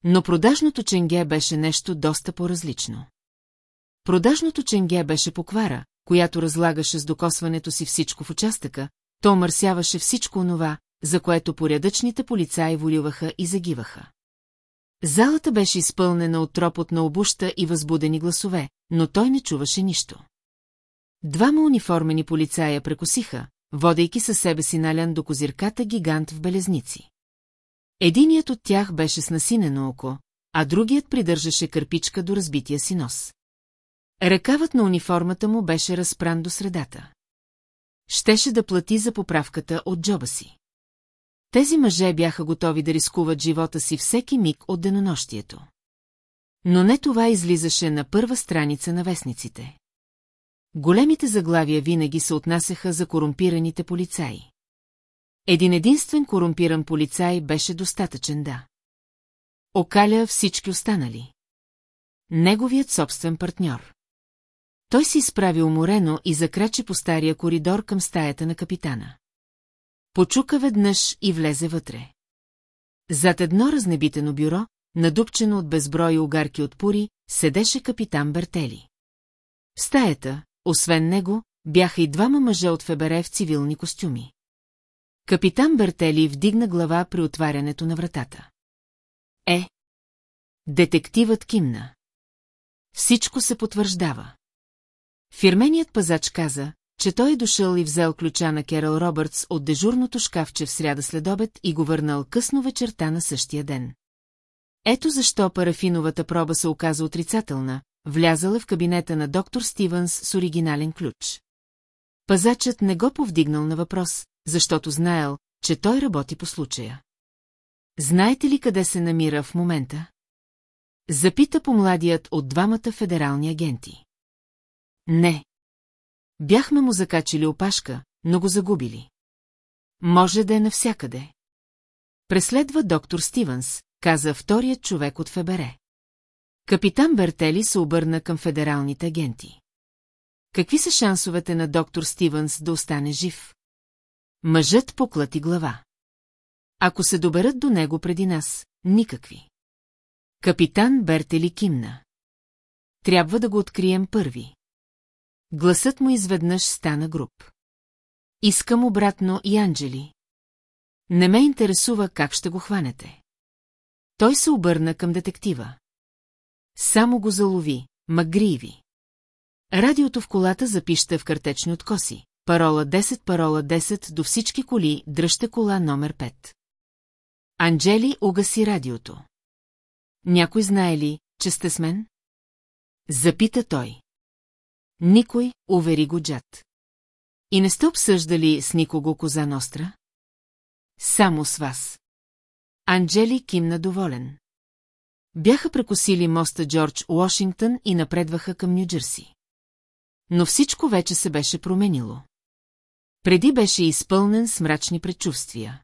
Но продажното ченге беше нещо доста по-различно. Продажното ченге беше поквара, която разлагаше с докосването си всичко в участъка, то мърсяваше всичко онова, за което порядъчните полицаи волюваха и загиваха. Залата беше изпълнена от тропот на обуща и възбудени гласове, но той не чуваше нищо. Двама униформени полицая прекосиха, водейки със себе си налян до козирката гигант в белезници. Единият от тях беше с насинено око, а другият придържаше кърпичка до разбития си нос. Ръкавът на униформата му беше разпран до средата. Щеше да плати за поправката от джоба си. Тези мъже бяха готови да рискуват живота си всеки миг от денонощието. Но не това излизаше на първа страница на вестниците. Големите заглавия винаги се отнасяха за корумпираните полицаи. Един единствен корумпиран полицай беше достатъчен да. Окаля всички останали. Неговият собствен партньор. Той се изправи уморено и закрачи по стария коридор към стаята на капитана. Почука веднъж и влезе вътре. Зад едно разнебитено бюро, надупчено от безброй огарки от пури, седеше капитан Бертели. В стаята, освен него, бяха и двама мъже от Фебере в цивилни костюми. Капитан Бертели вдигна глава при отварянето на вратата. Е. Детективът кимна. Всичко се потвърждава. Фирменият пазач каза, че той е дошъл и взел ключа на Керал Робъртс от дежурното шкафче в сряда след обед и го върнал късно вечерта на същия ден. Ето защо парафиновата проба се оказа отрицателна, влязала в кабинета на доктор Стивенс с оригинален ключ. Пазачът не го повдигнал на въпрос, защото знаел, че той работи по случая. Знаете ли къде се намира в момента? Запита по младият от двамата федерални агенти. Не. Бяхме му закачили опашка, но го загубили. Може да е навсякъде. Преследва доктор Стивенс, каза вторият човек от ФБР. Капитан Бертели се обърна към федералните агенти. Какви са шансовете на доктор Стивенс да остане жив? Мъжът поклати глава. Ако се доберат до него преди нас, никакви. Капитан Бертели кимна. Трябва да го открием първи. Гласът му изведнъж стана груб. Искам обратно и Анджели. Не ме интересува как ще го хванете. Той се обърна към детектива. Само го залови, магриви. Радиото в колата запища в картечни откоси. Парола 10, парола 10 до всички коли, дръжте кола номер 5. Анджели угаси радиото. Някой знае ли, че сте с мен? Запита той. Никой, увери го Джад. И не сте обсъждали с никого коза ностра? Само с вас. Анджели кимна доволен. Бяха прекосили моста Джордж Уошингтън и напредваха към Нью-Джерси. Но всичко вече се беше променило. Преди беше изпълнен с мрачни предчувствия.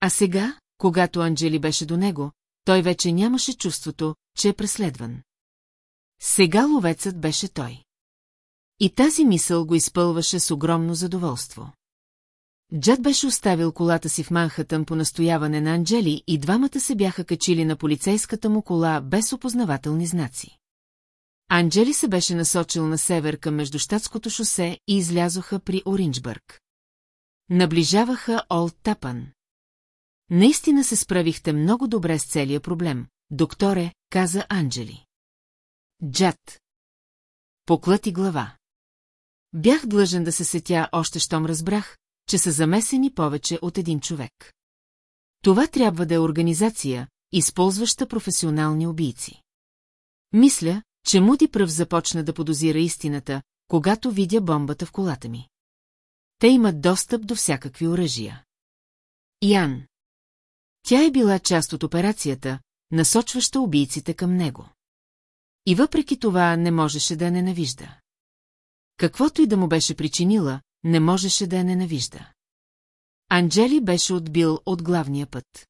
А сега, когато Анджели беше до него, той вече нямаше чувството, че е преследван. Сега ловецът беше той. И тази мисъл го изпълваше с огромно задоволство. Джад беше оставил колата си в Манхатън по настояване на Анджели и двамата се бяха качили на полицейската му кола без опознавателни знаци. Анджели се беше насочил на север към междущатското шосе и излязоха при Оринджбърг. Наближаваха Олд Тапан. Наистина се справихте много добре с целия проблем, докторе, каза Анджели. Джад. Поклати глава. Бях длъжен да се сетя още щом разбрах, че са замесени повече от един човек. Това трябва да е организация, използваща професионални убийци. Мисля, че Муди пръв започна да подозира истината, когато видя бомбата в колата ми. Те имат достъп до всякакви оръжия. Ян. Тя е била част от операцията, насочваща убийците към него. И въпреки това не можеше да я ненавижда. Каквото и да му беше причинила, не можеше да я ненавижда. Анджели беше отбил от главния път.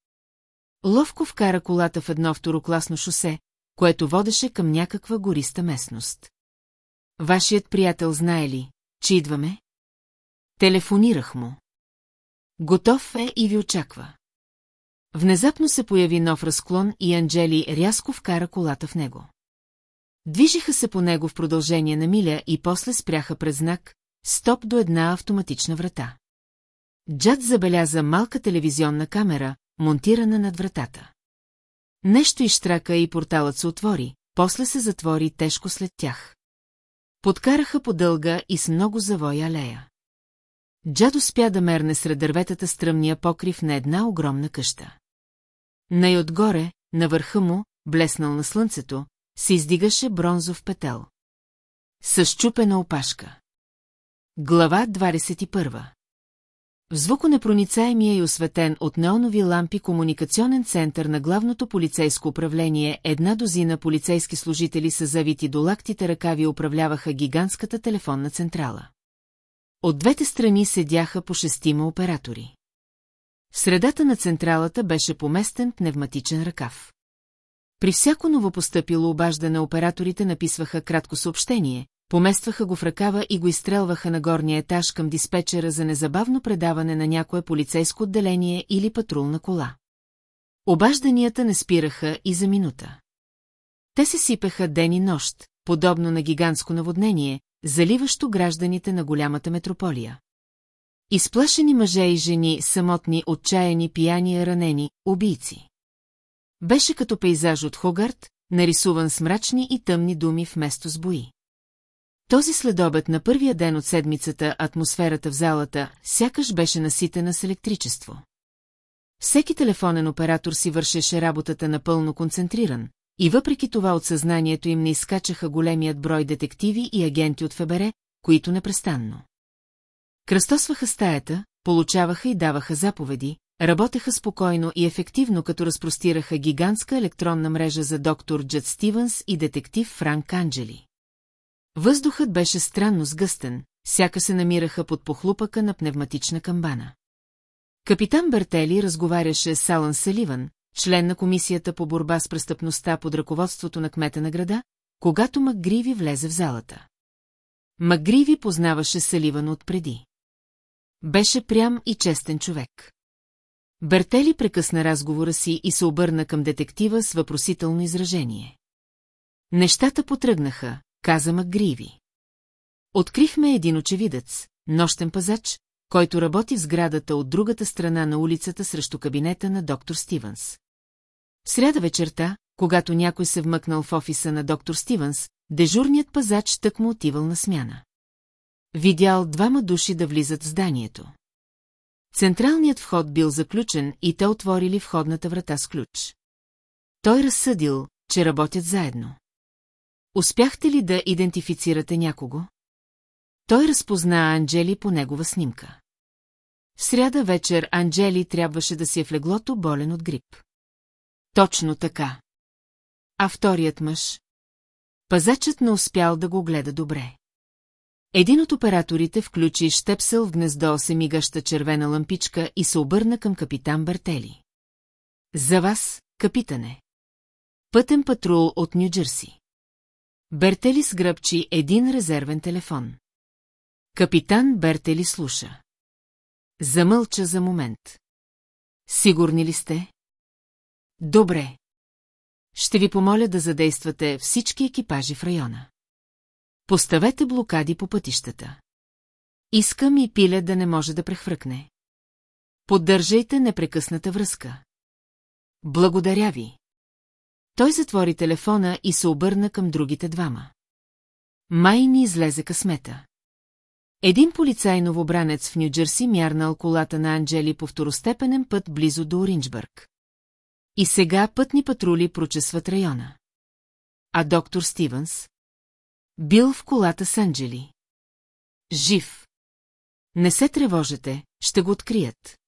Ловко вкара колата в едно второкласно шосе, което водеше към някаква гориста местност. вашият приятел знае ли, че идваме? Телефонирах му. Готов е и ви очаква. Внезапно се появи нов разклон и Анджели рязко вкара колата в него. Движиха се по него в продължение на миля и после спряха през знак «Стоп» до една автоматична врата. Джад забеляза малка телевизионна камера, монтирана над вратата. Нещо изштрака и порталът се отвори, после се затвори тежко след тях. Подкараха по дълга и с много завоя алея. Джад успя да мерне сред дърветата стръмния покрив на една огромна къща. Най-отгоре, на върха му, блеснал на слънцето, се издигаше бронзов петел. С щупена опашка. Глава 21 В звуконепроницаемия и осветен от неонови лампи комуникационен център на главното полицейско управление една дозина полицейски служители с завити до лактите ръкави управляваха гигантската телефонна централа. От двете страни седяха по шестима оператори. В средата на централата беше поместен пневматичен ръкав. При всяко новопостъпило обаждане операторите написваха кратко съобщение, поместваха го в ръкава и го изстрелваха на горния етаж към диспетчера за незабавно предаване на някое полицейско отделение или патрулна кола. Обажданията не спираха и за минута. Те се сипеха ден и нощ, подобно на гигантско наводнение, заливащо гражданите на голямата метрополия. Изплашени мъже и жени, самотни, отчаяни, пияни, ранени, убийци. Беше като пейзаж от Хогарт, нарисуван с мрачни и тъмни думи вместо с бои. Този следобед на първия ден от седмицата атмосферата в залата сякаш беше наситена с електричество. Всеки телефонен оператор си вършеше работата напълно концентриран, и въпреки това от съзнанието им не изкачаха големият брой детективи и агенти от ФБР, които непрестанно. Кръстосваха стаята, получаваха и даваха заповеди, работеха спокойно и ефективно, като разпростираха гигантска електронна мрежа за доктор Джет Стивенс и детектив Франк Анджели. Въздухът беше странно сгъстен, сяка се намираха под похлупъка на пневматична камбана. Капитан Бертели разговаряше с Алан Саливан, член на комисията по борба с престъпността под ръководството на кмета на града, когато Макгриви влезе в залата. Макгриви познаваше Саливан отпреди. Беше прям и честен човек. Бертели прекъсна разговора си и се обърна към детектива с въпросително изражение. Нещата потръгнаха, каза Макгриви. Открихме един очевидец, нощен пазач, който работи в сградата от другата страна на улицата срещу кабинета на доктор Стивенс. В сряда вечерта, когато някой се вмъкнал в офиса на доктор Стивенс, дежурният пазач тък му отивал на смяна. Видял двама души да влизат в зданието. Централният вход бил заключен и те отворили входната врата с ключ. Той разсъдил, че работят заедно. Успяхте ли да идентифицирате някого? Той разпозна Анджели по негова снимка. В сряда вечер Анджели трябваше да си е в леглото болен от грип. Точно така. А вторият мъж? Пазачът не успял да го гледа добре. Един от операторите включи щепсел в гнездо се мигаща червена лампичка и се обърна към капитан Бертели. За вас, капитане. Пътен патрул от Нью-Джерси. Бертели сгръбчи един резервен телефон. Капитан Бертели слуша. Замълча за момент. Сигурни ли сте? Добре. Ще ви помоля да задействате всички екипажи в района. Поставете блокади по пътищата. Искам и пиле да не може да прехвъркне. Поддържайте непрекъсната връзка. Благодаря ви. Той затвори телефона и се обърна към другите двама. Май ни излезе късмета. Един полицай новобранец в Нью-Джерси мярнал колата на Анджели по второстепенен път близо до Оринджбърг. И сега пътни патрули прочесват района. А доктор Стивенс? Бил в колата с Анджели. Жив. Не се тревожете, ще го открият.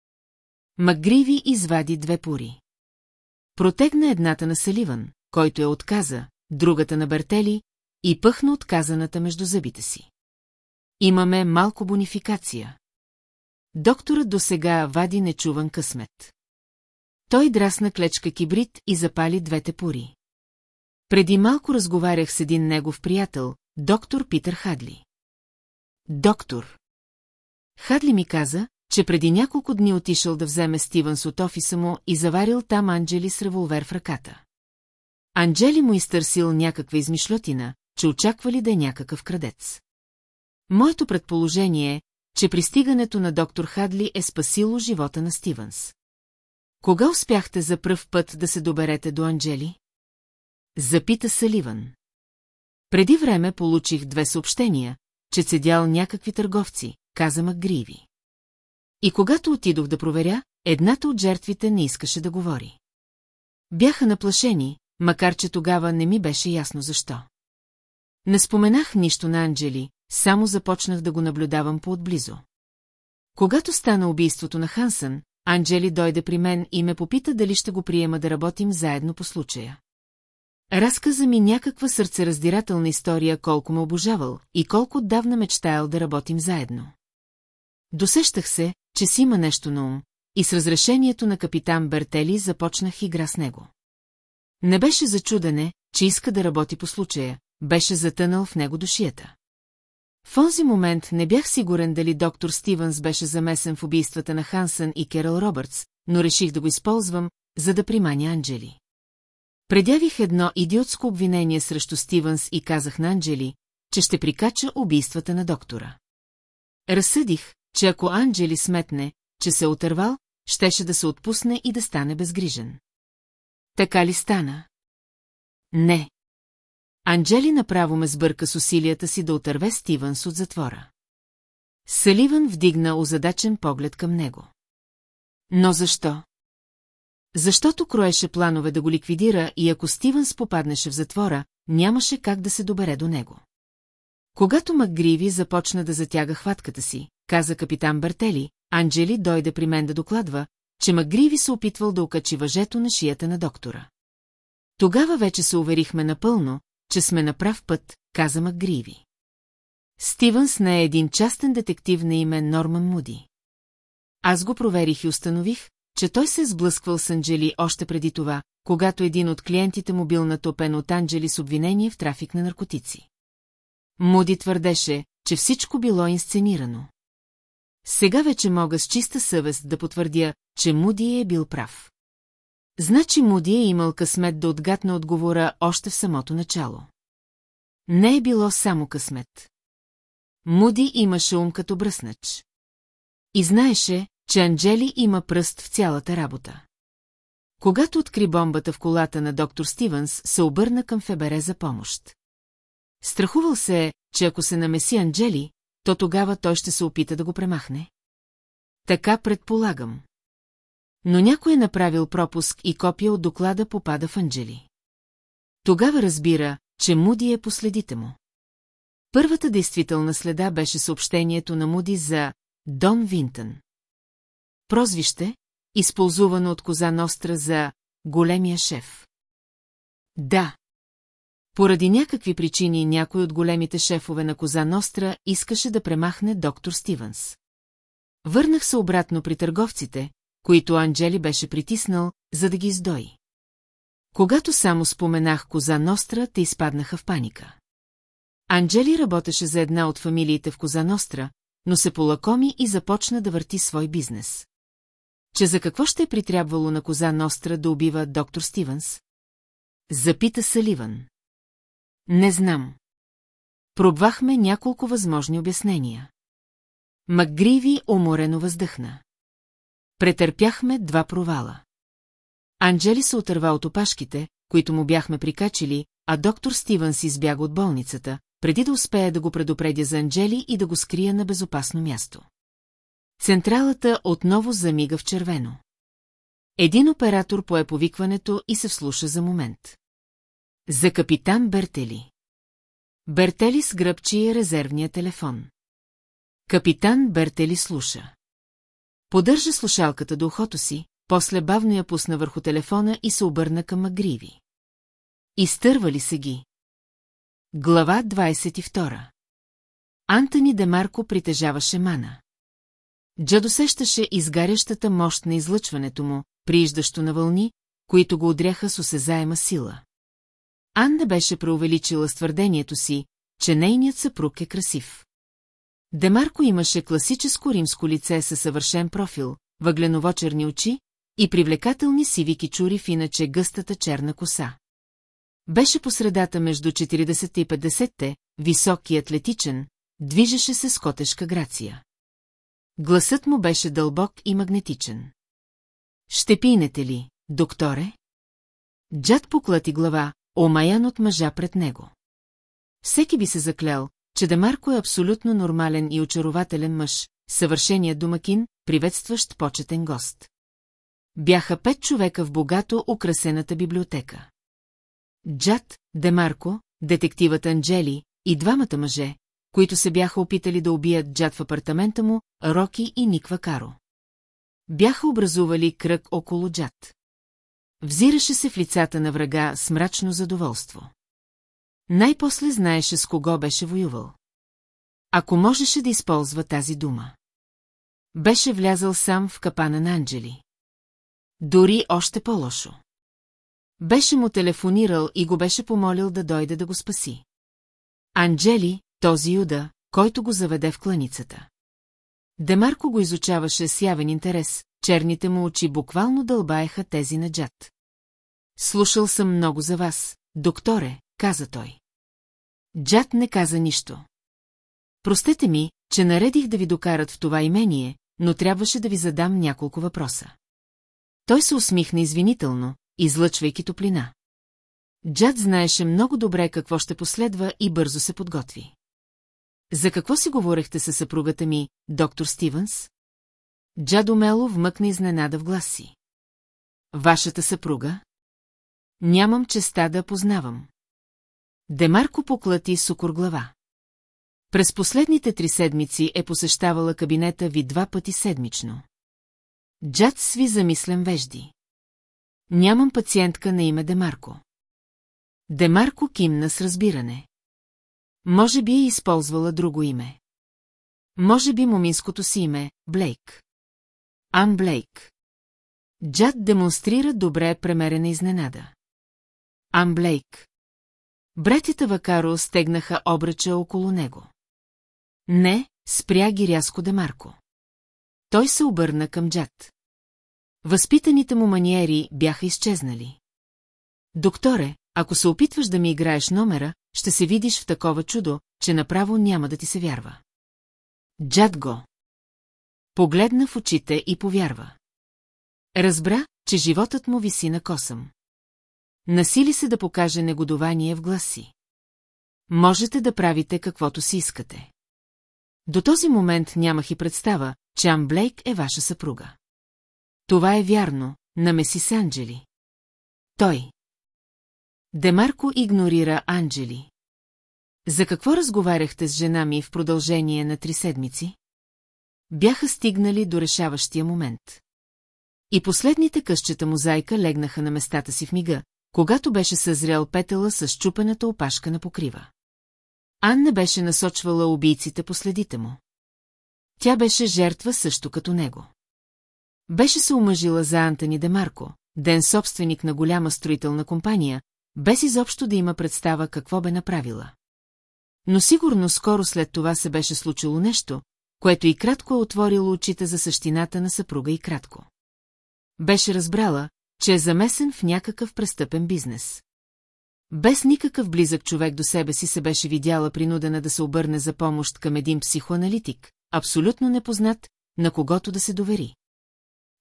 Макгриви извади две пури. Протегна едната на Саливан, който я отказа, другата на Бертели и пъхна отказаната между зъбите си. Имаме малко бонификация. Докторът до сега вади нечуван късмет. Той драсна клечка кибрид и запали двете пори. Преди малко разговарях с един негов приятел, доктор Питър Хадли. Доктор. Хадли ми каза, че преди няколко дни отишъл да вземе Стивенс от офиса му и заварил там Анджели с револвер в ръката. Анджели му изтърсил някаква измишлотина, че очаквали да е някакъв крадец. Моето предположение е, че пристигането на доктор Хадли е спасило живота на Стивенс. Кога успяхте за пръв път да се доберете до Анджели? Запита Саливан. Преди време получих две съобщения, че седял някакви търговци, каза Макгриви. И когато отидох да проверя, едната от жертвите не искаше да говори. Бяха наплашени, макар че тогава не ми беше ясно защо. Не споменах нищо на Анджели, само започнах да го наблюдавам по-отблизо. Когато стана убийството на Хансън, Анджели дойде при мен и ме попита дали ще го приема да работим заедно по случая. Разказа ми някаква сърцераздирателна история колко ме обожавал и колко отдавна мечтаял да работим заедно. Досещах се, че си има нещо на ум, и с разрешението на капитан Бертели започнах игра с него. Не беше за чудене, че иска да работи по случая, беше затънал в него душията. В този момент не бях сигурен дали доктор Стивенс беше замесен в убийствата на Хансън и Керал Робъртс, но реших да го използвам, за да приманя Анджели. Предявих едно идиотско обвинение срещу Стивенс и казах на Анджели, че ще прикача убийствата на доктора. Разсъдих, че ако Анджели сметне, че се е отървал, щеше да се отпусне и да стане безгрижен. Така ли стана? Не. Анджели направо ме сбърка с усилията си да отърве Стивенс от затвора. Саливан вдигна озадачен поглед към него. Но защо? Защото кроеше планове да го ликвидира и ако Стивенс попаднеше в затвора, нямаше как да се добере до него. Когато Макгриви започна да затяга хватката си, каза капитан Бартели, Анджели дойде при мен да докладва, че Макгриви се опитвал да окачи въжето на шията на доктора. Тогава вече се уверихме напълно, че сме на прав път, каза Макгриви. Стивенс не е един частен детектив на име Норман Муди. Аз го проверих и установих, че той се сблъсквал с Анджели още преди това, когато един от клиентите му бил натопен от Анджели с обвинение в трафик на наркотици. Муди твърдеше, че всичко било инсценирано. Сега вече мога с чиста съвест да потвърдя, че Муди е бил прав. Значи Муди е имал късмет да отгадне отговора още в самото начало. Не е било само късмет. Муди имаше ум като бръснач. И знаеше, че Анджели има пръст в цялата работа. Когато откри бомбата в колата на доктор Стивенс, се обърна към Фебере за помощ. Страхувал се е, че ако се намеси Анджели, то тогава той ще се опита да го премахне. Така предполагам. Но някой е направил пропуск и копия от доклада попада в Анджели. Тогава разбира, че Муди е последите му. Първата действителна следа беше съобщението на Муди за Дон Винтън. Прозвище, използвано от Коза Ностра за големия шеф. Да. Поради някакви причини някой от големите шефове на Коза Ностра искаше да премахне доктор Стивенс. Върнах се обратно при търговците, които Анджели беше притиснал, за да ги издои. Когато само споменах Коза Ностра, те изпаднаха в паника. Анджели работеше за една от фамилиите в Коза Ностра, но се полакоми и започна да върти свой бизнес. Че за какво ще е притрябвало на Коза Ностра да убива доктор Стивенс? Запита Саливан. Не знам. Пробвахме няколко възможни обяснения. Макгриви уморено въздъхна. Претърпяхме два провала. Анджели се отърва от опашките, които му бяхме прикачили, а доктор Стивенс избяга от болницата, преди да успее да го предупредя за Анджели и да го скрия на безопасно място. Централата отново замига в червено. Един оператор пое повикването и се вслуша за момент. За капитан Бертели. Бертели сгръбчи резервния телефон. Капитан Бертели слуша. Подържа слушалката до ухото си, после бавно я пусна върху телефона и се обърна към Магриви. Изтърва ли се ги? Глава 22 Антони Демарко притежаваше мана. Джа досещаше изгарящата мощ на излъчването му, прииждащо на вълни, които го удряха с осезаема сила. Ан не беше преувеличила твърдението си, че нейният съпруг е красив. Демарко имаше класическо римско лице със съвършен профил, въгленово-черни очи и привлекателни сиви кичури в иначе гъстата черна коса. Беше по средата между 40 и 50-те, висок и атлетичен, движеше се с котешка грация. Гласът му беше дълбок и магнетичен. Ще пинете ли, докторе? Джад поклати глава, омаян от мъжа пред него. Всеки би се заклял, че Демарко е абсолютно нормален и очарователен мъж, съвършеният домакин, приветстващ почетен гост. Бяха пет човека в богато украсената библиотека. Джад, Демарко, детективът Анджели и двамата мъже, които се бяха опитали да убият Джад в апартамента му, Роки и Никва Каро. Бяха образували кръг около Джад. Взираше се в лицата на врага с мрачно задоволство. Най-после знаеше с кого беше воювал. Ако можеше да използва тази дума. Беше влязъл сам в капана на Анджели. Дори още по-лошо. Беше му телефонирал и го беше помолил да дойде да го спаси. Анджели, този юда, който го заведе в кланицата. Демарко го изучаваше с явен интерес, черните му очи буквално дълбаеха тези на Джад. Слушал съм много за вас, докторе, каза той. Джад не каза нищо. Простете ми, че наредих да ви докарат в това имение, но трябваше да ви задам няколко въпроса. Той се усмихна извинително, излъчвайки топлина. Джад знаеше много добре какво ще последва и бързо се подготви. За какво си говорехте със съпругата ми, доктор Стивенс? Джад умело вмъкна изненада в глас си. Вашата съпруга? Нямам честа да познавам. Демарко поклати сукор глава. През последните три седмици е посещавала кабинета ви два пъти седмично. Джад сви замислен вежди. Нямам пациентка на име Демарко. Демарко кимна с разбиране. Може би е използвала друго име. Може би моминското си име – Блейк. Ан Блейк. Джад демонстрира добре премерена изненада. Ан Блейк. Братята Вакаро стегнаха обръча около него. Не, спря ги рязко Демарко. Той се обърна към Джад. Възпитаните му маниери бяха изчезнали. Докторе, ако се опитваш да ми играеш номера, ще се видиш в такова чудо, че направо няма да ти се вярва. Джад го. Погледна в очите и повярва. Разбра, че животът му виси на косъм. Насили се да покаже негодование в гласи. Можете да правите каквото си искате. До този момент нямах и представа, че Ам Блейк е ваша съпруга. Това е вярно, намеси се Анджели. Той. Демарко игнорира Анджели. За какво разговаряхте с жена ми в продължение на три седмици? Бяха стигнали до решаващия момент. И последните къщета мозайка легнаха на местата си в мига, когато беше съзрял петела с чупената опашка на покрива. Ан не беше насочвала убийците по следите му. Тя беше жертва също като него. Беше се омъжила за Антони Демарко, ден собственик на голяма строителна компания, без изобщо да има представа какво бе направила. Но сигурно скоро след това се беше случило нещо, което и кратко е отворило очите за същината на съпруга и кратко. Беше разбрала, че е замесен в някакъв престъпен бизнес. Без никакъв близък човек до себе си се беше видяла принудена да се обърне за помощ към един психоаналитик, абсолютно непознат, на когото да се довери.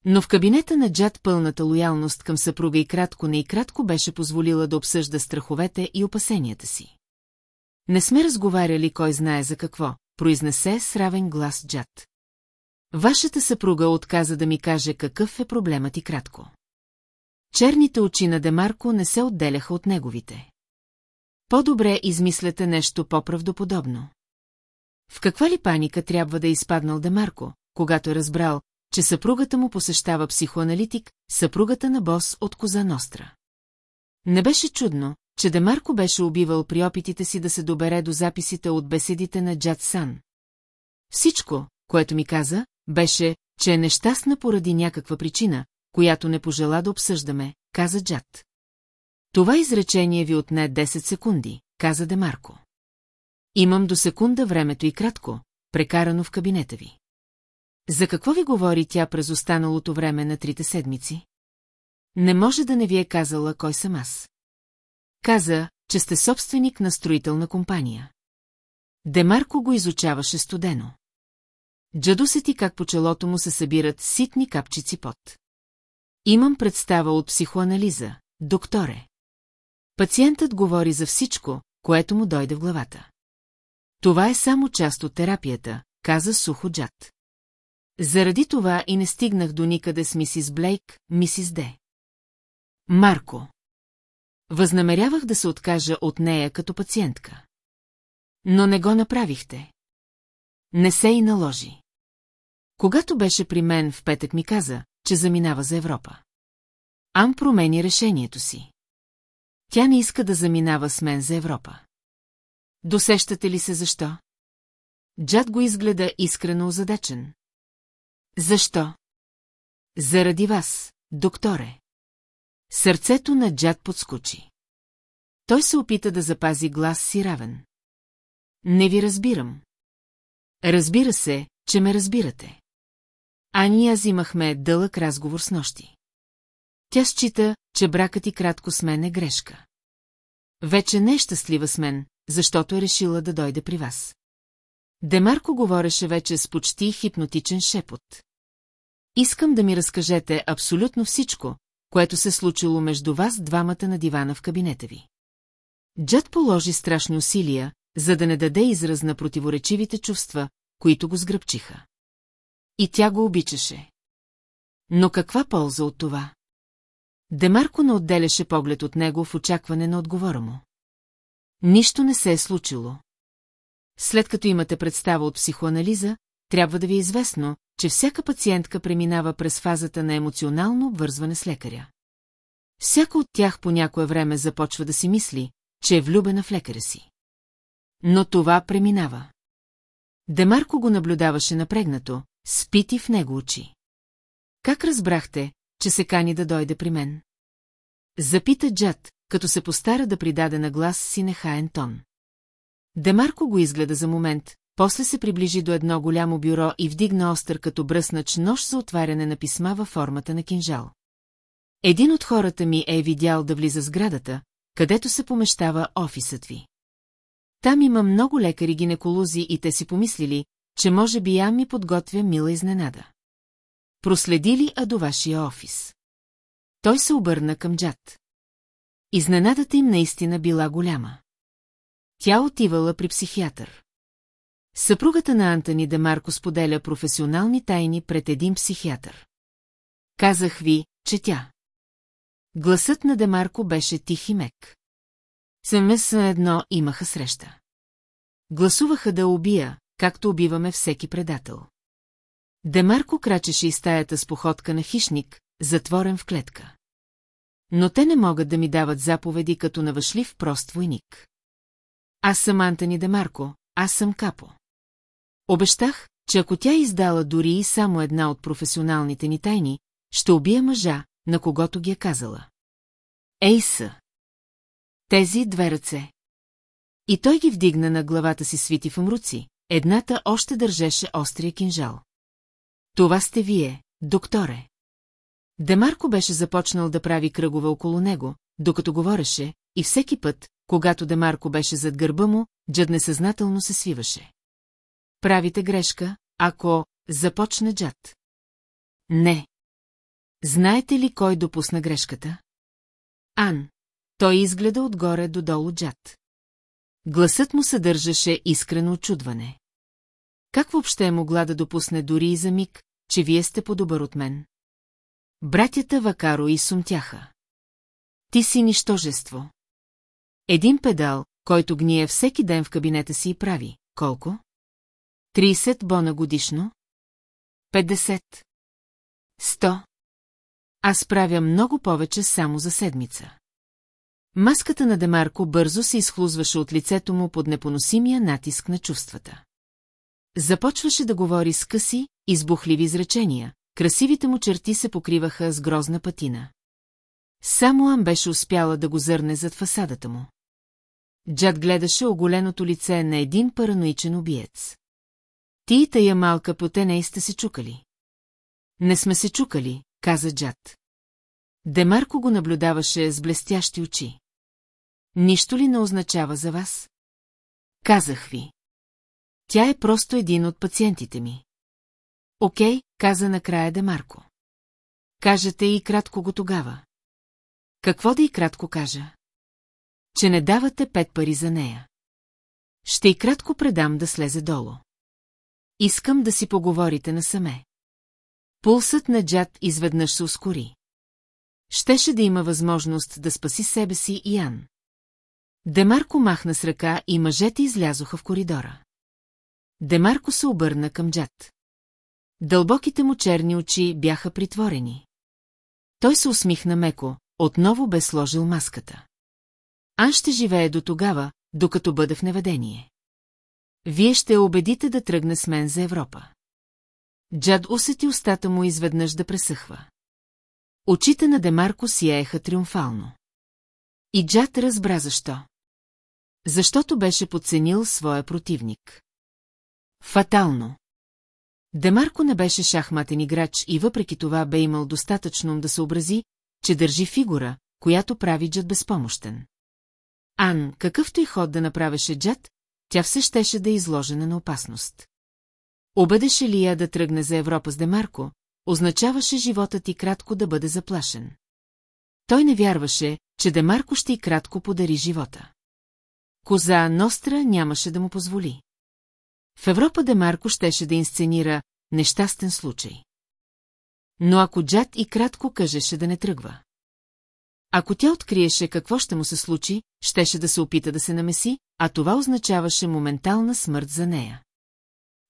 Но в кабинета на Джад пълната лоялност към съпруга и кратко не и кратко беше позволила да обсъжда страховете и опасенията си. Не сме разговаряли кой знае за какво, произнесе с равен глас Джад. Вашата съпруга отказа да ми каже какъв е проблемът и кратко. Черните очи на Демарко не се отделяха от неговите. По-добре измисляте нещо по-правдоподобно. В каква ли паника трябва да е изпаднал Демарко, когато е разбрал, че съпругата му посещава психоаналитик, съпругата на бос от Коза Ностра. Не беше чудно, че Демарко беше убивал при опитите си да се добере до записите от беседите на Джад Сан. Всичко, което ми каза, беше, че е нещастна поради някаква причина, която не пожела да обсъждаме, каза Джад. Това изречение ви отне 10 секунди, каза Демарко. Имам до секунда времето и кратко, прекарано в кабинета ви. За какво ви говори тя през останалото време на трите седмици? Не може да не ви е казала кой съм аз. Каза, че сте собственик на строителна компания. Демарко го изучаваше студено. Джадо се ти как по челото му се събират ситни капчици пот. Имам представа от психоанализа, докторе. Пациентът говори за всичко, което му дойде в главата. Това е само част от терапията, каза сухо Джад. Заради това и не стигнах до никъде с мисис Блейк, мисис Д. Марко. Възнамерявах да се откажа от нея като пациентка. Но не го направихте. Не се и наложи. Когато беше при мен в петък ми каза, че заминава за Европа. Ам промени решението си. Тя не иска да заминава с мен за Европа. Досещате ли се защо? Джад го изгледа искрено озадачен. Защо? Заради вас, докторе. Сърцето на Джад подскочи. Той се опита да запази глас си равен. Не ви разбирам. Разбира се, че ме разбирате. Ани и аз имахме дълъг разговор с нощи. Тя счита, че бракът и кратко с мен е грешка. Вече не е щастлива с мен, защото е решила да дойде при вас. Демарко говореше вече с почти хипнотичен шепот. Искам да ми разкажете абсолютно всичко, което се случило между вас двамата на дивана в кабинета ви. Джад положи страшни усилия, за да не даде израз на противоречивите чувства, които го сгръбчиха. И тя го обичаше. Но каква полза от това? Демарко не отделяше поглед от него в очакване на отговора му. Нищо не се е случило. След като имате представа от психоанализа, трябва да ви е известно, че всяка пациентка преминава през фазата на емоционално обвързване с лекаря. Всяка от тях по някое време започва да си мисли, че е влюбена в лекаря си. Но това преминава. Демарко го наблюдаваше напрегнато, спити в него очи. Как разбрахте, че се кани да дойде при мен? Запита Джад, като се постара да придаде на глас си нехаен тон. Демарко го изгледа за момент, после се приближи до едно голямо бюро и вдигна остър като бръснач нож за отваряне на писма във формата на кинжал. Един от хората ми е видял да влиза с градата, където се помещава офисът ви. Там има много лекари-гинеколози и те си помислили, че може би я ми подготвя мила изненада. Проследили а до вашия офис. Той се обърна към Джад. Изненадата им наистина била голяма. Тя отивала при психиатър. Съпругата на Антони Демарко споделя професионални тайни пред един психиатър. Казах ви, че тя. Гласът на Демарко беше тих и мек. Съмес едно имаха среща. Гласуваха да убия, както убиваме всеки предател. Демарко крачеше из стаята с походка на хищник, затворен в клетка. Но те не могат да ми дават заповеди като навъшлив прост войник. Аз съм Антони Демарко, аз съм Капо. Обещах, че ако тя издала дори и само една от професионалните ни тайни, ще убия мъжа, на когото ги е казала. Ей са! Тези две ръце. И той ги вдигна на главата си свити в мруци, едната още държеше острия кинжал. Това сте вие, докторе. Демарко беше започнал да прави кръгове около него, докато говореше, и всеки път, когато Демарко беше зад гърба му, Джад несъзнателно се свиваше. Правите грешка, ако започне Джад. Не. Знаете ли кой допусна грешката? Ан. Той изгледа отгоре до долу Джад. Гласът му съдържаше искрено очудване. Как въобще е могла да допусне дори и за миг, че вие сте по-добър от мен? Братята Вакаро и сумтяха. Ти си нищожество. Един педал, който гние всеки ден в кабинета си и прави. Колко? 30 бона годишно? 50. 100. Аз правя много повече само за седмица. Маската на Демарко бързо се изхлузваше от лицето му под непоносимия натиск на чувствата. Започваше да говори с къси, избухливи изречения, красивите му черти се покриваха с грозна патина. Само Ам беше успяла да го зърне зад фасадата му. Джад гледаше оголеното лице на един параноичен убиец. Ти и тая малка потеней сте се чукали. Не сме се чукали, каза Джад. Демарко го наблюдаваше с блестящи очи. Нищо ли не означава за вас? Казах ви. Тя е просто един от пациентите ми. Окей, каза накрая Демарко. Кажете и кратко го тогава. Какво да и кратко кажа? Че не давате пет пари за нея. Ще и кратко предам да слезе долу. Искам да си поговорите насаме. Пулсът на Джад изведнъж се ускори. Щеше да има възможност да спаси себе си и Ян. Демарко махна с ръка и мъжете излязоха в коридора. Демарко се обърна към Джад. Дълбоките му черни очи бяха притворени. Той се усмихна меко, отново бе сложил маската. Ан ще живее до тогава, докато бъде в неведение. Вие ще убедите да тръгне с мен за Европа. Джад усети устата му изведнъж да пресъхва. Очите на Демарко сияеха триумфално. И Джад разбра защо. Защото беше подценил своя противник. Фатално. Демарко не беше шахматен играч и въпреки това бе имал достатъчно да съобрази, че държи фигура, която прави Джад безпомощен. Ан, какъвто и ход да направеше Джад, тя все щеше да е изложена на опасност. Обедеше ли я да тръгне за Европа с Демарко, означаваше живота ти кратко да бъде заплашен. Той не вярваше, че Демарко ще и кратко подари живота. Коза Ностра нямаше да му позволи. В Европа Демарко щеше да инсценира нещастен случай. Но ако Джад и кратко кажеше да не тръгва. Ако тя откриеше какво ще му се случи, щеше да се опита да се намеси, а това означаваше моментална смърт за нея.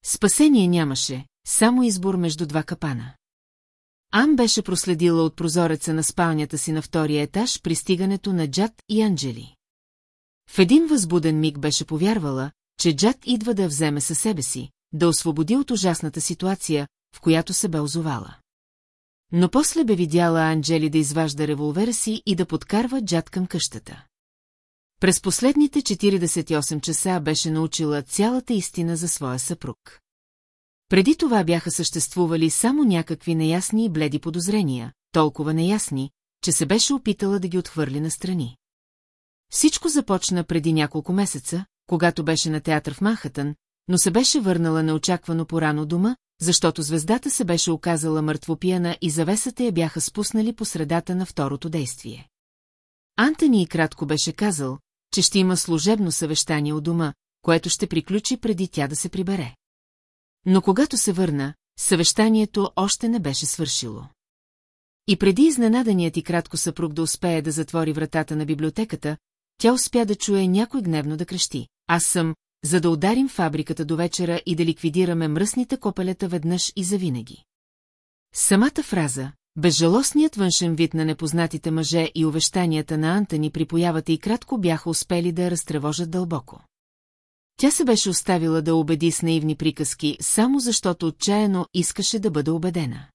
Спасение нямаше, само избор между два капана. Ан беше проследила от прозореца на спалнята си на втория етаж пристигането на Джад и Анджели. В един възбуден миг беше повярвала, че Джад идва да вземе със себе си, да освободи от ужасната ситуация, в която се бе озовала. Но после бе видяла Анджели да изважда револвера си и да подкарва Джад към къщата. През последните 48 часа беше научила цялата истина за своя съпруг. Преди това бяха съществували само някакви неясни и бледи подозрения, толкова неясни, че се беше опитала да ги отхвърли настрани. Всичко започна преди няколко месеца, когато беше на театър в Манхатън, но се беше върнала неочаквано порано дома, защото звездата се беше оказала мъртвопияна и завесата я бяха спуснали по средата на второто действие. Антони и кратко беше казал, че ще има служебно съвещание у дома, което ще приключи преди тя да се прибере. Но когато се върна, съвещанието още не беше свършило. И преди изненаданият и кратко съпруг да успее да затвори вратата на библиотеката, тя успя да чуе някой гневно да крещи. Аз съм, за да ударим фабриката до вечера и да ликвидираме мръсните копелета веднъж и завинаги. Самата фраза, безжалостният външен вид на непознатите мъже и увещанията на Антони при появата и кратко бяха успели да я разтревожат дълбоко. Тя се беше оставила да убеди с наивни приказки, само защото отчаяно искаше да бъде убедена.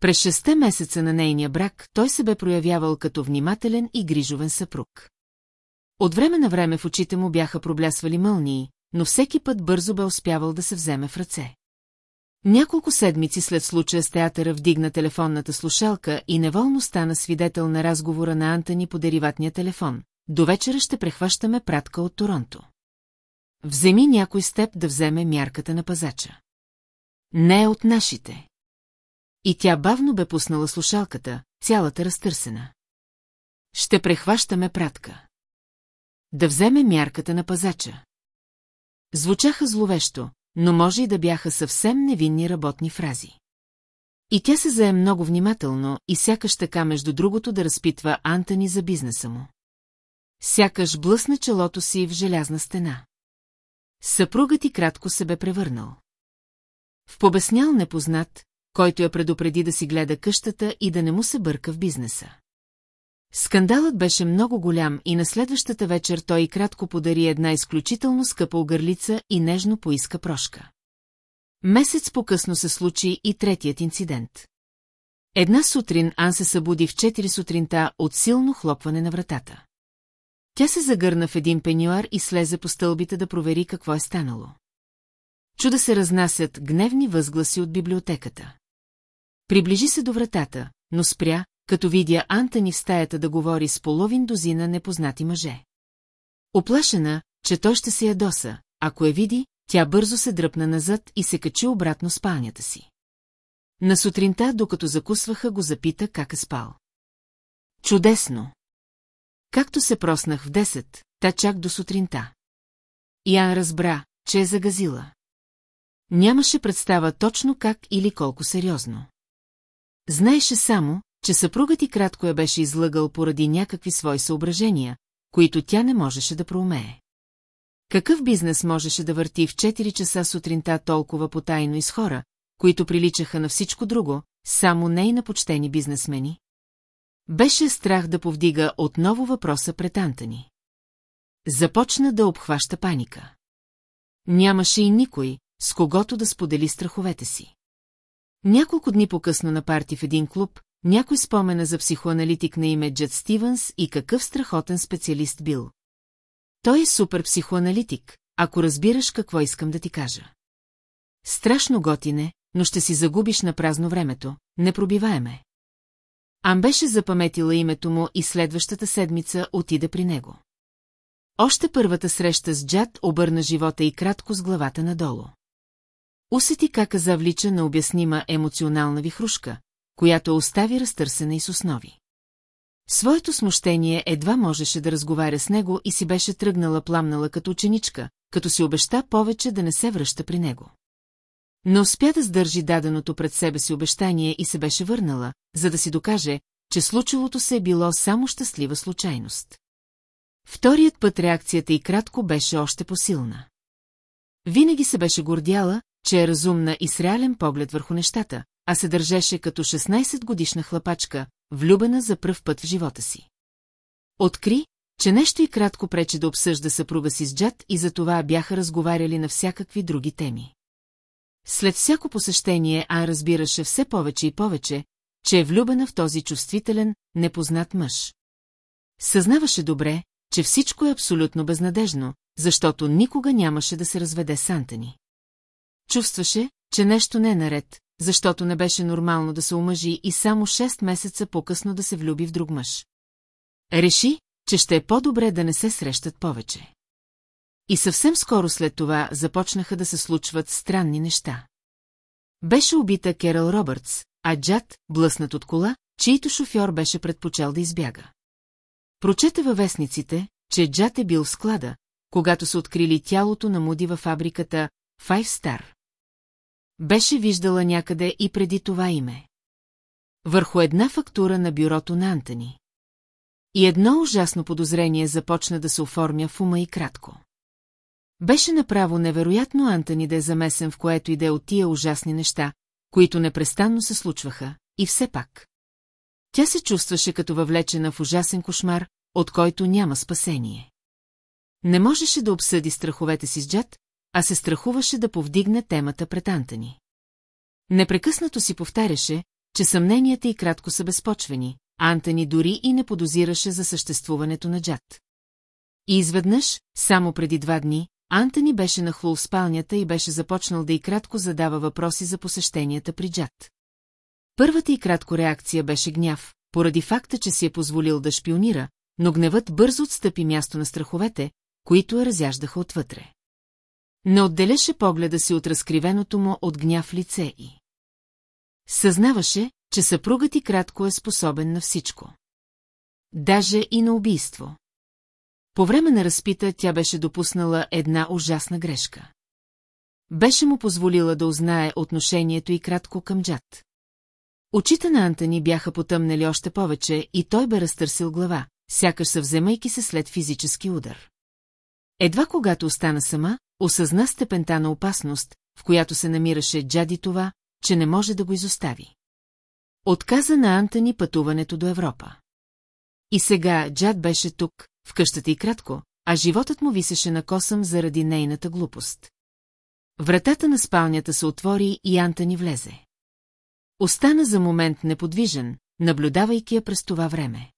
През шесте месеца на нейния брак той се бе проявявал като внимателен и грижовен съпруг. От време на време в очите му бяха проблясвали мълнии, но всеки път бързо бе успявал да се вземе в ръце. Няколко седмици след случая с театъра вдигна телефонната слушалка и неволно стана свидетел на разговора на Антони по дериватния телефон. До вечера ще прехващаме пратка от Торонто. Вземи някой с теб да вземе мярката на пазача. Не е от нашите. И тя бавно бе пуснала слушалката, цялата разтърсена. Ще прехващаме пратка. Да вземе мярката на пазача. Звучаха зловещо, но може и да бяха съвсем невинни работни фрази. И тя се зае много внимателно и сякаш така между другото да разпитва Антони за бизнеса му. Сякаш блъсна челото си в желязна стена. Съпругът ти кратко се бе превърнал. В побеснял непознат, който я предупреди да си гледа къщата и да не му се бърка в бизнеса. Скандалът беше много голям и на следващата вечер той кратко подари една изключително скъпа огърлица и нежно поиска прошка. Месец по-късно се случи и третият инцидент. Една сутрин Ан се събуди в 4 сутринта от силно хлопване на вратата. Тя се загърна в един пенюар и слезе по стълбите да провери какво е станало. Чуда се разнасят гневни възгласи от библиотеката. Приближи се до вратата, но спря, като видя Антони в стаята да говори с половин дозина непознати мъже. Оплашена, че той ще се ядоса, ако я види, тя бързо се дръпна назад и се качи обратно спалнята си. На сутринта, докато закусваха, го запита как е спал. Чудесно! Както се проснах в 10, та чак до сутринта. Ян разбра, че е загазила. Нямаше представа точно как или колко сериозно. Знаеше само, че съпругът и кратко я беше излъгал поради някакви свои съображения, които тя не можеше да проумее. Какъв бизнес можеше да върти в 4 часа сутринта толкова потайно и с хора, които приличаха на всичко друго, само не и на почтени бизнесмени? Беше страх да повдига отново въпроса пред Антони. Започна да обхваща паника. Нямаше и никой, с когото да сподели страховете си. Няколко дни по-късно на парти в един клуб, някой спомена за психоаналитик на име Джет Стивенс и какъв страхотен специалист бил. Той е супер психоаналитик, ако разбираш какво искам да ти кажа. Страшно готине, но ще си загубиш на празно времето, не пробиваеме. Ам беше запаметила името му и следващата седмица отида при него. Още първата среща с Джад обърна живота и кратко с главата надолу. Усети как завлича на обяснима емоционална вихрушка, която остави разтърсена и с основи. Своето смущение едва можеше да разговаря с него и си беше тръгнала пламнала като ученичка, като си обеща повече да не се връща при него. Но успя да сдържи даденото пред себе си обещание и се беше върнала, за да си докаже, че случилото се е било само щастлива случайност. Вторият път реакцията и кратко беше още посилна. Винаги се беше гордяла, че е разумна и с реален поглед върху нещата, а се държеше като 16-годишна хлапачка, влюбена за пръв път в живота си. Откри, че нещо и кратко прече да обсъжда съпруга си с Джад и за това бяха разговаряли на всякакви други теми. След всяко посещение Ан разбираше все повече и повече, че е влюбена в този чувствителен, непознат мъж. Съзнаваше добре, че всичко е абсолютно безнадежно, защото никога нямаше да се разведе с Антони. Чувстваше, че нещо не е наред, защото не беше нормално да се омъжи и само 6 месеца по-късно да се влюби в друг мъж. Реши, че ще е по-добре да не се срещат повече. И съвсем скоро след това започнаха да се случват странни неща. Беше убита Керал Робъртс, а Джад, блъснат от кола, чийто шофьор беше предпочел да избяга. Прочете във вестниците, че Джад е бил в склада, когато са открили тялото на Муди във фабриката Five Star. Беше виждала някъде и преди това име. Върху една фактура на бюрото на Антони. И едно ужасно подозрение започна да се оформя в ума и кратко. Беше направо невероятно Антони да е замесен в което и да е от тия ужасни неща, които непрестанно се случваха, и все пак. Тя се чувстваше като въвлечена в ужасен кошмар, от който няма спасение. Не можеше да обсъди страховете си с Джад, а се страхуваше да повдигне темата пред Антони. Непрекъснато си повтаряше, че съмненията и кратко са безпочвени, Антони дори и не подозираше за съществуването на Джад. И изведнъж, само преди два дни, Антони беше нахлул в спалнята и беше започнал да и кратко задава въпроси за посещенията при Джад. Първата и кратко реакция беше гняв, поради факта, че си е позволил да шпионира, но гневът бързо отстъпи място на страховете, които я разяждаха отвътре. Не отделяше погледа си от разкривеното му от гняв лице и. Съзнаваше, че съпругът и кратко е способен на всичко. Даже и на убийство. По време на разпита тя беше допуснала една ужасна грешка. Беше му позволила да узнае отношението и кратко към Джад. Очите на Антони бяха потъмнали още повече и той бе разтърсил глава, сякаш съвземайки се след физически удар. Едва когато остана сама, осъзна степента на опасност, в която се намираше Джади това, че не може да го изостави. Отказа на Антони пътуването до Европа. И сега Джад беше тук, в къщата и кратко, а животът му висеше на косъм заради нейната глупост. Вратата на спалнята се отвори и Антони влезе. Остана за момент неподвижен, наблюдавайки я през това време.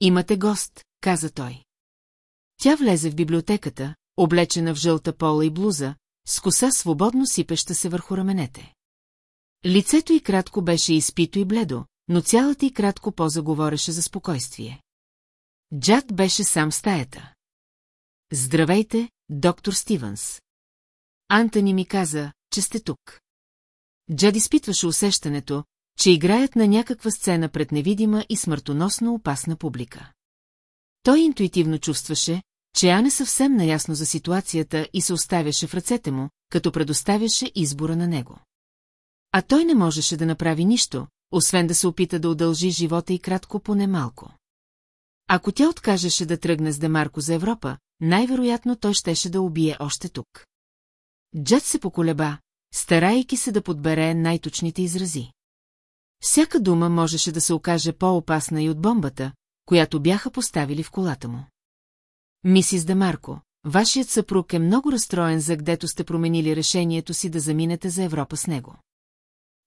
Имате гост, каза той. Тя влезе в библиотеката, облечена в жълта пола и блуза, с коса свободно сипеща се върху раменете. Лицето й кратко беше изпито и бледо, но цялата й кратко поза говореше за спокойствие. Джад беше сам в стаята. Здравейте, доктор Стивенс. Антони ми каза, че сте тук. Джад изпитваше усещането, че играят на някаква сцена пред невидима и смъртоносно опасна публика. Той интуитивно чувстваше, че Ан е съвсем наясно за ситуацията и се оставяше в ръцете му, като предоставяше избора на него. А той не можеше да направи нищо, освен да се опита да удължи живота и кратко поне малко. Ако тя откажеше да тръгне с Демарко за Европа, най-вероятно той щеше да убие още тук. Джет се поколеба, старайки се да подбере най-точните изрази. Всяка дума можеше да се окаже по-опасна и от бомбата, която бяха поставили в колата му. Мисис Демарко, вашият съпруг е много разстроен за гдето сте променили решението си да заминете за Европа с него.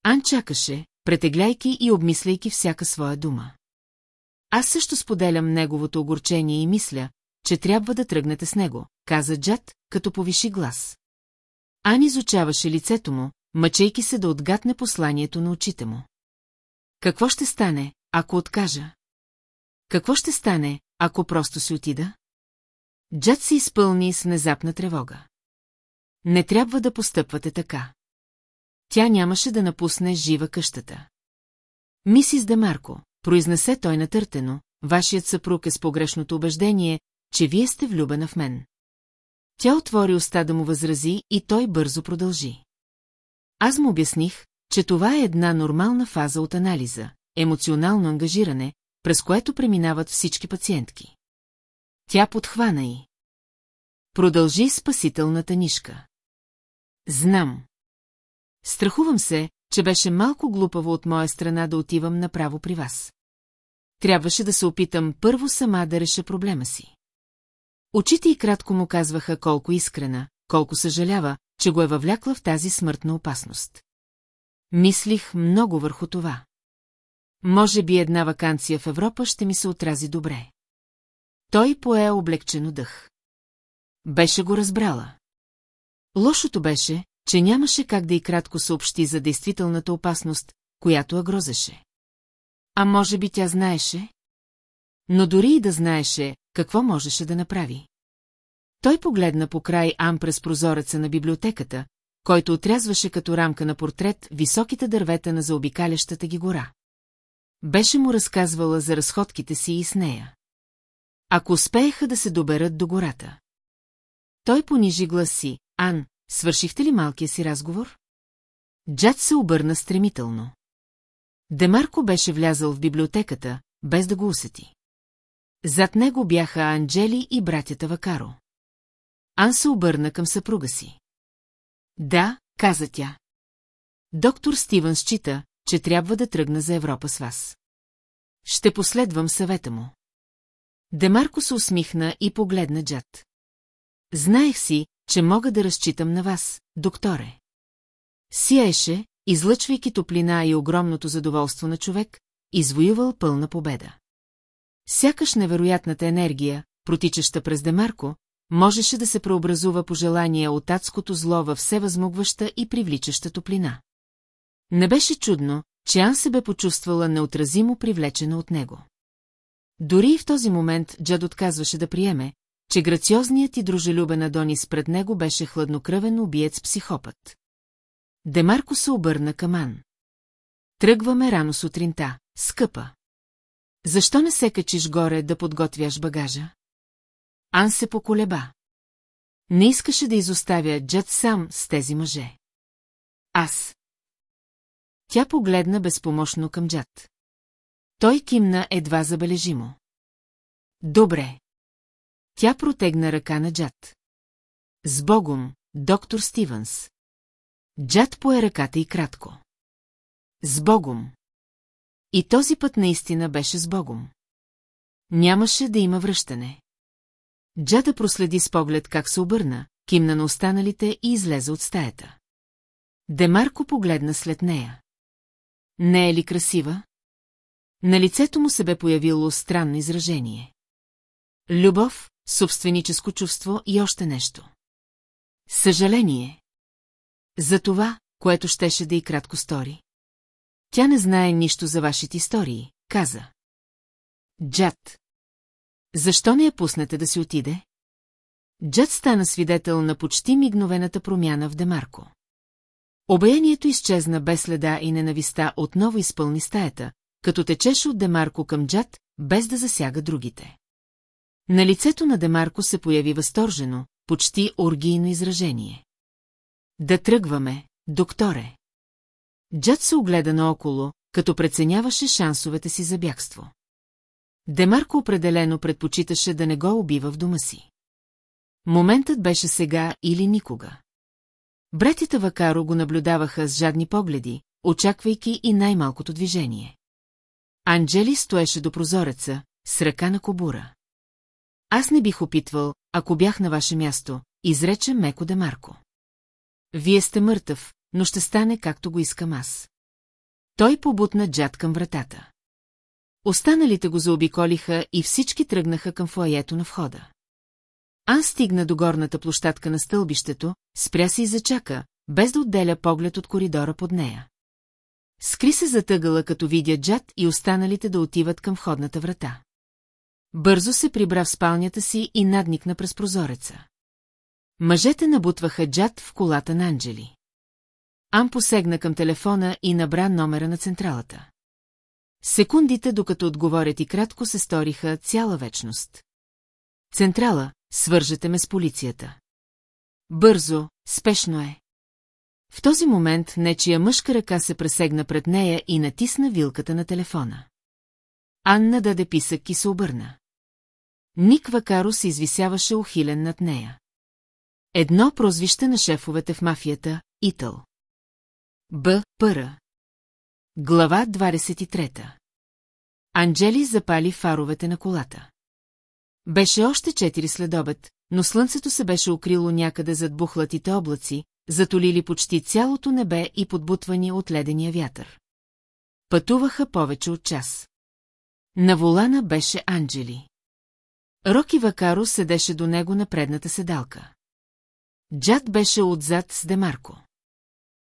Ан чакаше, претегляйки и обмисляйки всяка своя дума. Аз също споделям неговото огорчение и мисля, че трябва да тръгнете с него, каза Джад, като повиши глас. Ан изучаваше лицето му, мъчейки се да отгатне посланието на очите му. Какво ще стане, ако откажа? Какво ще стане, ако просто си отида? Джад се изпълни с внезапна тревога. Не трябва да постъпвате така. Тя нямаше да напусне жива къщата. Мисис Демарко, произнесе той натъртено, вашият съпруг е с погрешното убеждение, че вие сте влюбена в мен. Тя отвори уста да му възрази и той бързо продължи. Аз му обясних, че това е една нормална фаза от анализа, емоционално ангажиране, през което преминават всички пациентки. Тя подхвана и. Продължи спасителната нишка. Знам. Страхувам се, че беше малко глупаво от моя страна да отивам направо при вас. Трябваше да се опитам първо сама да реша проблема си. Очите и кратко му казваха колко искрена, колко съжалява, че го е въвлякла в тази смъртна опасност. Мислих много върху това. Може би една вакансия в Европа ще ми се отрази добре. Той пое облегчено дъх. Беше го разбрала. Лошото беше, че нямаше как да и кратко съобщи за действителната опасност, която я грозеше. А може би тя знаеше? Но дори и да знаеше, какво можеше да направи. Той погледна по край ам през прозореца на библиотеката, който отрязваше като рамка на портрет високите дървета на заобикалящата ги гора. Беше му разказвала за разходките си и с нея. Ако успееха да се доберат до гората. Той понижи гласи, Ан, свършихте ли малкия си разговор? Джад се обърна стремително. Демарко беше влязъл в библиотеката, без да го усети. Зад него бяха Анджели и братята Вакаро. Ан се обърна към съпруга си. Да, каза тя. Доктор Стивън счита, че трябва да тръгна за Европа с вас. Ще последвам съвета му. Демарко се усмихна и погледна Джад. Знаех си, че мога да разчитам на вас, докторе. Сияеше, излъчвайки топлина и огромното задоволство на човек, извоювал пълна победа. Сякаш невероятната енергия, протичаща през Демарко, можеше да се преобразува по желание от адското зло във всевъзмогваща и привличаща топлина. Не беше чудно, че Ан се бе почувствала неотразимо привлечена от него. Дори и в този момент Джад отказваше да приеме, че грациозният и дружелюбен Адонис пред него беше хладнокръвен убиец-психопат. Демарко се обърна към Ан. Тръгваме рано сутринта, скъпа. Защо не се качиш горе да подготвяш багажа? Ан се поколеба. Не искаше да изоставя Джад сам с тези мъже. Аз. Тя погледна безпомощно към Джад. Той кимна едва забележимо. Добре. Тя протегна ръка на Джад. С Богом, доктор Стивенс. Джад пое ръката и кратко. С Богом. И този път наистина беше с Богом. Нямаше да има връщане. Джада проследи с поглед как се обърна, кимна на останалите и излезе от стаята. Демарко погледна след нея. Не е ли красива? На лицето му се бе появило странно изражение. Любов, собственическо чувство и още нещо. Съжаление. За това, което щеше да и кратко стори. Тя не знае нищо за вашите истории, каза. Джад. Защо не я пуснете да си отиде? Джад стана свидетел на почти мигновената промяна в Демарко. Обаянието изчезна без следа и ненависта отново изпълни стаята, като течеше от Демарко към Джад, без да засяга другите. На лицето на Демарко се появи възторжено, почти оргийно изражение. Да тръгваме, докторе. Джад се огледа наоколо, като преценяваше шансовете си за бягство. Демарко определено предпочиташе да не го убива в дома си. Моментът беше сега или никога. Братята Вакаро го наблюдаваха с жадни погледи, очаквайки и най-малкото движение. Анджели стоеше до прозореца, с ръка на кобура. Аз не бих опитвал, ако бях на ваше място, изрече меко Демарко. Вие сте мъртъв, но ще стане както го искам аз. Той побутна джад към вратата. Останалите го заобиколиха и всички тръгнаха към фуаето на входа. Ан стигна до горната площадка на стълбището, спря се и зачака, без да отделя поглед от коридора под нея. Скри се затъгала, като видя Джад и останалите да отиват към входната врата. Бързо се прибра в спалнята си и надникна през прозореца. Мъжете набутваха Джад в колата на Анджели. Ам посегна към телефона и набра номера на централата. Секундите, докато отговорят и кратко, се сториха цяла вечност. Централа, свържете ме с полицията. Бързо, спешно е. В този момент нечия мъжка ръка се пресегна пред нея и натисна вилката на телефона. Анна даде писък и се обърна. Ник Вакаро се извисяваше ухилен над нея. Едно прозвище на шефовете в мафията – Итъл. Б. Пъра. Глава 23. Анджели запали фаровете на колата. Беше още четири следобед, но слънцето се беше укрило някъде зад бухлатите облаци, затолили почти цялото небе и подбутвани от ледения вятър. Пътуваха повече от час. На волана беше Анджели. Роки Вакаро седеше до него на предната седалка. Джад беше отзад с Демарко.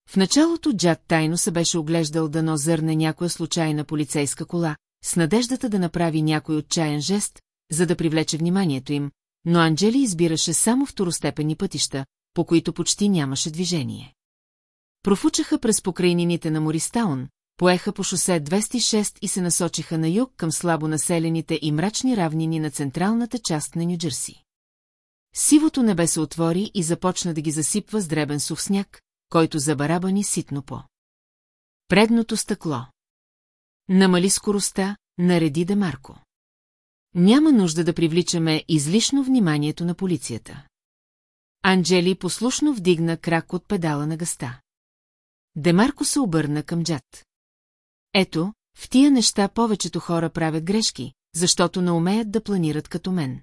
В началото Джад тайно се беше оглеждал да нозърне някоя случайна полицейска кола, с надеждата да направи някой отчаян жест, за да привлече вниманието им, но Анджели избираше само второстепенни пътища, по които почти нямаше движение. Профучаха през покрайнините на Мористаун, поеха по шосе 206 и се насочиха на юг към слабо населените и мрачни равнини на централната част на Нью-Джерси. Сивото небе се отвори и започна да ги засипва с дребен сух сняг, който забарабани ситно по. Предното стъкло. Намали скоростта, нареди Демарко. Няма нужда да привличаме излишно вниманието на полицията. Анджели послушно вдигна крак от педала на гъста. Демарко се обърна към Джад. Ето, в тия неща повечето хора правят грешки, защото не умеят да планират като мен.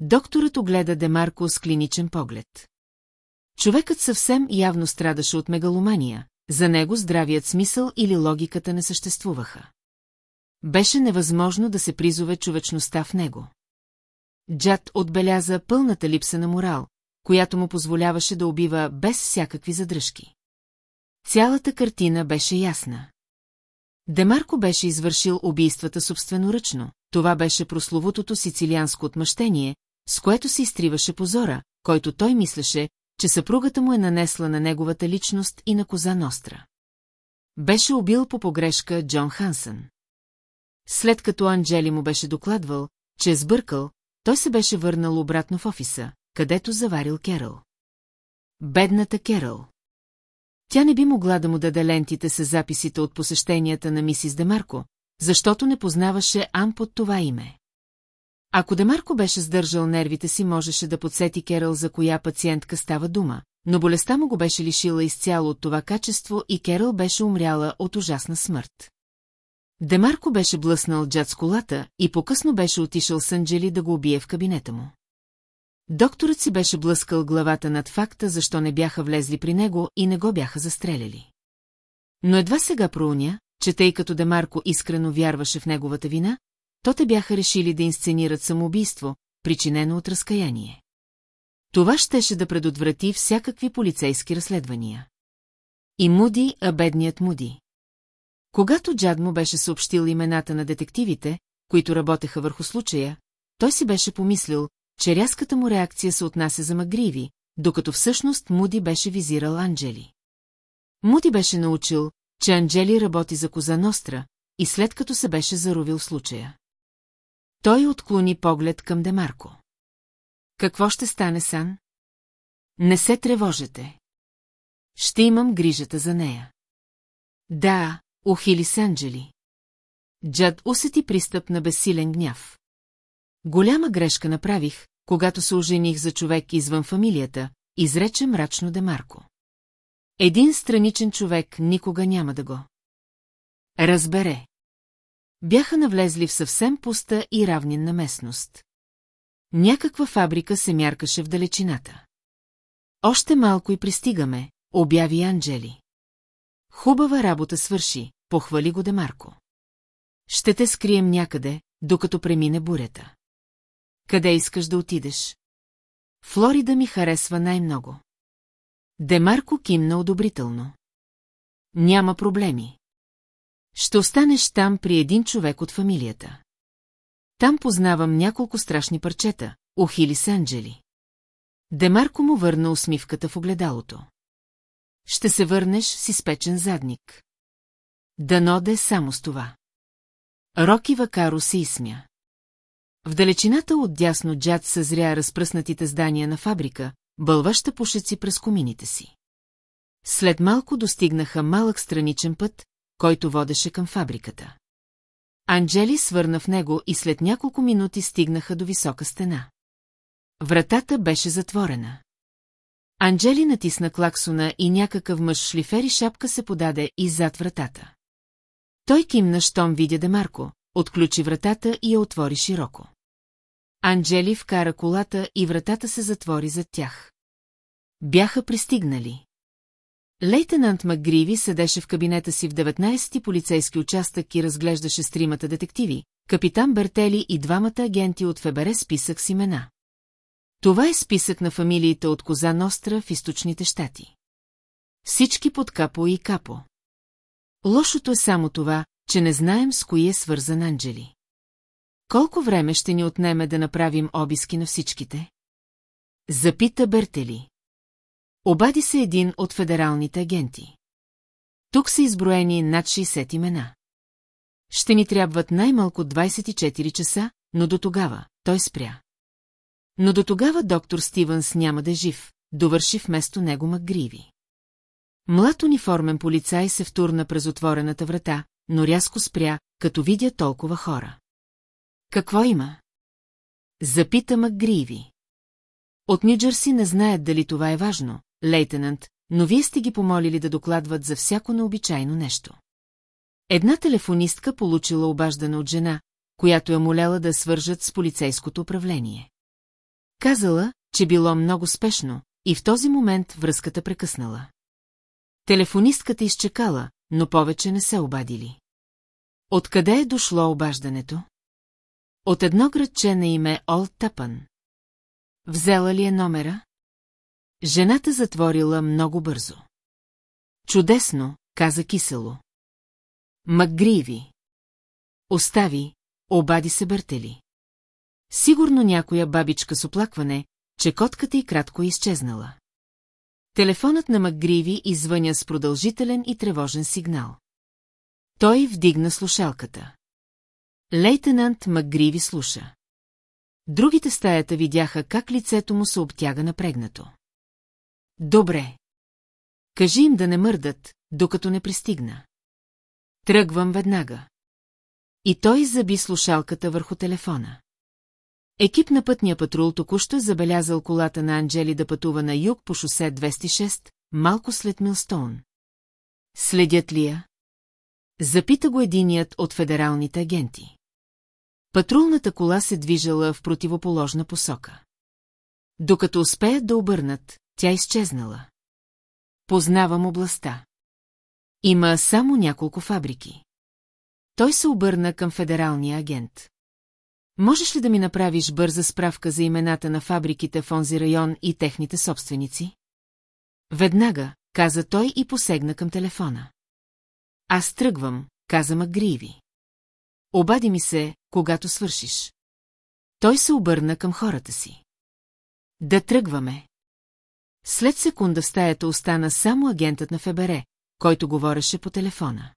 Докторът огледа Демарко с клиничен поглед. Човекът съвсем явно страдаше от мегаломания, за него здравият смисъл или логиката не съществуваха. Беше невъзможно да се призове човечността в него. Джад отбеляза пълната липса на морал, която му позволяваше да убива без всякакви задръжки. Цялата картина беше ясна. Демарко беше извършил убийствата собственоръчно, това беше прословутото сицилианско отмъщение, с което се изтриваше позора, който той мислеше, че съпругата му е нанесла на неговата личност и на коза Ностра. Беше убил по погрешка Джон Хансън. След като Анджели му беше докладвал, че е сбъркал, той се беше върнал обратно в офиса, където заварил Керъл. Бедната Керъл. Тя не би могла да му даде лентите с записите от посещенията на мисис Демарко, защото не познаваше Ам под това име. Ако Демарко беше сдържал нервите си, можеше да подсети Керъл за коя пациентка става дума, но болестта му го беше лишила изцяло от това качество и Керъл беше умряла от ужасна смърт. Демарко беше блъснал джад с колата и по-късно беше отишъл с Анджели да го убие в кабинета му. Докторът си беше блъскал главата над факта, защо не бяха влезли при него и не го бяха застреляли. Но едва сега проуня, че тъй като Демарко искрено вярваше в неговата вина, то те бяха решили да инсценират самоубийство, причинено от разкаяние. Това щеше да предотврати всякакви полицейски разследвания. И Муди, а бедният Муди. Когато Джад му беше съобщил имената на детективите, които работеха върху случая, той си беше помислил, че рязката му реакция се отнася за Магриви, докато всъщност Муди беше визирал Анджели. Муди беше научил, че Анджели работи за Коза Ностра, и след като се беше заровил случая. Той отклони поглед към Демарко. Какво ще стане, Сан? Не се тревожете. Ще имам грижата за нея. Да, ухили се Анджели. Джад усети пристъп на безсилен гняв. Голяма грешка направих, когато се ожених за човек извън фамилията, изрече мрачно Демарко. Един страничен човек никога няма да го. Разбере. Бяха навлезли в съвсем пуста и равнинна местност. Някаква фабрика се мяркаше в далечината. Още малко и пристигаме, обяви Анджели. Хубава работа свърши, похвали го Демарко. Ще те скрием някъде, докато премине бурята. Къде искаш да отидеш? Флорида ми харесва най-много. Демарко кимна одобрително. Няма проблеми. Ще останеш там при един човек от фамилията. Там познавам няколко страшни парчета, ухили се Анджели. Демарко му върна усмивката в огледалото. Ще се върнеш с изпечен задник. Дано да е само с това. Роки Вакаро се изсмя. В далечината от дясно джад съзря разпръснатите здания на фабрика, бълваща пушеци през комините си. След малко достигнаха малък страничен път, който водеше към фабриката. Анджели свърна в него и след няколко минути стигнаха до висока стена. Вратата беше затворена. Анджели натисна клаксона и някакъв мъж шлифери шапка се подаде иззад вратата. Той кимна, щом видя Демарко, отключи вратата и я отвори широко. Анджели вкара колата и вратата се затвори зад тях. Бяха пристигнали. Лейтенант Макгриви седеше в кабинета си в 19-ти полицейски участък и разглеждаше стримата детективи, капитан Бертели и двамата агенти от ФБР списък с имена. Това е списък на фамилиите от Коза Ностра в източните щати. Всички под капо и капо. Лошото е само това, че не знаем с кои е свързан Анджели. Колко време ще ни отнеме да направим обиски на всичките? Запита Бертели. Обади се един от федералните агенти. Тук са изброени над 60 имена. Ще ни трябват най-малко 24 часа, но до тогава той спря. Но до тогава доктор Стивенс няма да е жив, довърши вместо него Макгриви. Млад униформен полицай се втурна през отворената врата, но рязко спря, като видя толкова хора. Какво има? Запита Макгриви. От Нью-Джерси не знаят дали това е важно, лейтенант, но вие сте ги помолили да докладват за всяко необичайно нещо. Една телефонистка получила обаждане от жена, която я моляла да свържат с полицейското управление. Казала, че било много спешно, и в този момент връзката прекъснала. Телефонистката изчекала, но повече не се обадили. Откъде е дошло обаждането? От едно градче на име Олд Тапън. Взела ли е номера? Жената затворила много бързо. Чудесно, каза кисело. Макгриви. Остави, обади се Бъртели. Сигурно някоя бабичка с оплакване, че котката й кратко е изчезнала. Телефонът на Макгриви извъня с продължителен и тревожен сигнал. Той вдигна слушалката. Лейтенант Макгриви слуша. Другите стаята видяха как лицето му се обтяга напрегнато. Добре. Кажи им да не мърдат, докато не пристигна. Тръгвам веднага. И той заби слушалката върху телефона. Екип на пътния патрул току-що забелязал колата на Анджели да пътува на юг по шосе 206, малко след Милстоун. Следят ли я? Запита го единият от федералните агенти. Патрулната кола се движала в противоположна посока. Докато успеят да обърнат, тя изчезнала. Познавам областта. Има само няколко фабрики. Той се обърна към федералния агент. Можеш ли да ми направиш бърза справка за имената на фабриките в онзи район и техните собственици? Веднага, каза той и посегна към телефона. Аз тръгвам, каза Макгриви. Обади ми се, когато свършиш. Той се обърна към хората си. Да тръгваме. След секунда в стаята остана само агентът на ФБР, който говореше по телефона.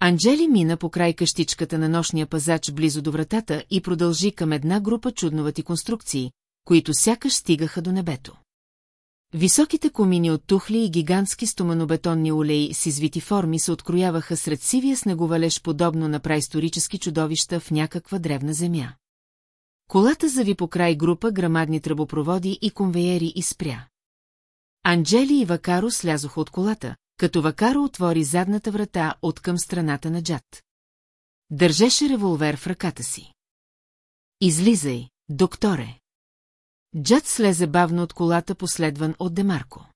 Анджели мина по край къщичката на нощния пазач близо до вратата и продължи към една група чудновати конструкции, които сякаш стигаха до небето. Високите комини от тухли и гигантски стоманобетонни улеи с извити форми се открояваха сред сивия снеговалеж подобно на праисторически чудовища в някаква древна земя. Колата зави по край група грамадни тръбопроводи и конвейери и спря. Анджели и Вакаро слязоха от колата, като Вакаро отвори задната врата от към страната на Джад. Държеше револвер в ръката си. Излизай, докторе. Джад слезе бавно от колата, последван от Демарко.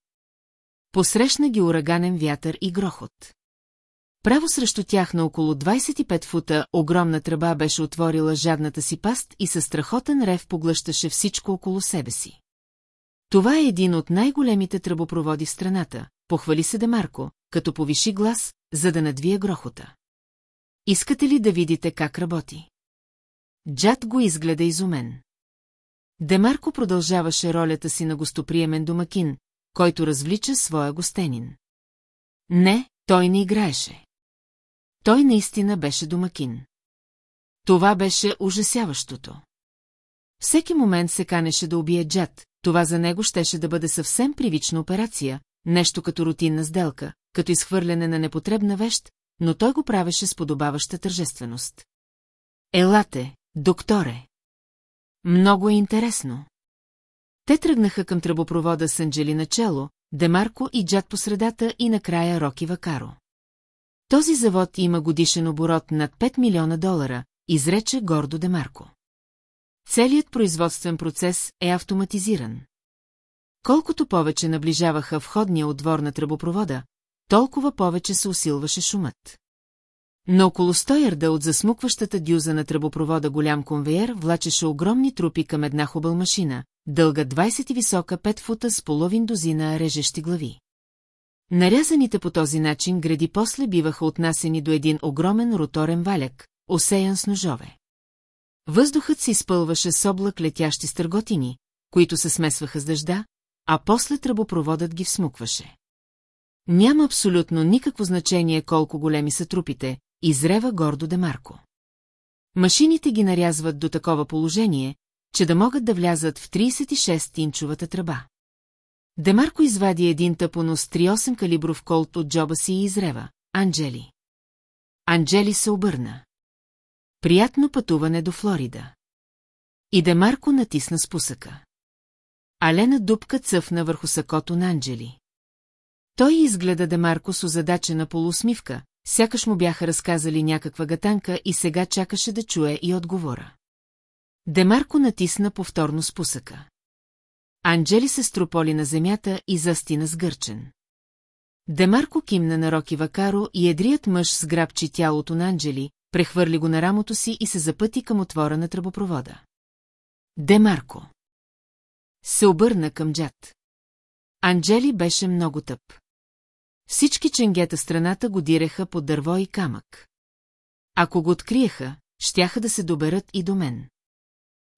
Посрещна ги ураганен вятър и грохот. Право срещу тях на около 25 фута огромна тръба беше отворила жадната си паст и със страхотен рев поглъщаше всичко около себе си. Това е един от най-големите тръбопроводи в страната, похвали се Демарко, като повиши глас, за да надвие грохота. Искате ли да видите как работи? Джад го изгледа изумен. Демарко продължаваше ролята си на гостоприемен домакин, който развлича своя гостенин. Не, той не играеше. Той наистина беше домакин. Това беше ужасяващото. Всеки момент се канеше да убие Джад, това за него щеше да бъде съвсем привична операция, нещо като рутинна сделка, като изхвърляне на непотребна вещ, но той го правеше с подобаваща тържественост. Елате, докторе! Много е интересно. Те тръгнаха към тръбопровода с Анджели начало, Демарко и Джад по средата и накрая Роки Вакаро. Този завод има годишен оборот над 5 милиона долара, изрече гордо Демарко. Целият производствен процес е автоматизиран. Колкото повече наближаваха входния отвор на тръбопровода, толкова повече се усилваше шумът. На около 100 ярда от засмукващата дюза на тръбопровода голям конвейер влачеше огромни трупи към една хубъл машина, дълга 20 и висока 5 фута с половин дозина режещи глави. Нарязаните по този начин гради после биваха отнасени до един огромен роторен валяк, осеян с ножове. Въздухът се изпълваше с облак летящи стърготини, които се смесваха с дъжда, а после тръбопроводът ги всмукваше. Няма абсолютно никакво значение колко големи са трупите, изрева гордо Демарко. Машините ги нарязват до такова положение, че да могат да влязат в 36-инчовата тръба. Демарко извади един тъпонос 3-8 калибров колт от джоба си и изрева. Анджели. Анджели се обърна. Приятно пътуване до Флорида. И Демарко натисна спусъка. Алена дупка цъфна върху сакото на Анджели. Той изгледа Демарко с озадачена полусмивка, сякаш му бяха разказали някаква гатанка и сега чакаше да чуе и отговора. Демарко натисна повторно спусъка. Анджели се строполи на земята и застина сгърчен. Демарко кимна на Роки Вакаро и едрият мъж сграбчи тялото на Анджели, прехвърли го на рамото си и се запъти към отвора на тръбопровода. Демарко. Се обърна към Джад. Анджели беше много тъп. Всички ченгета страната го диреха под дърво и камък. Ако го откриеха, щяха да се доберат и до мен.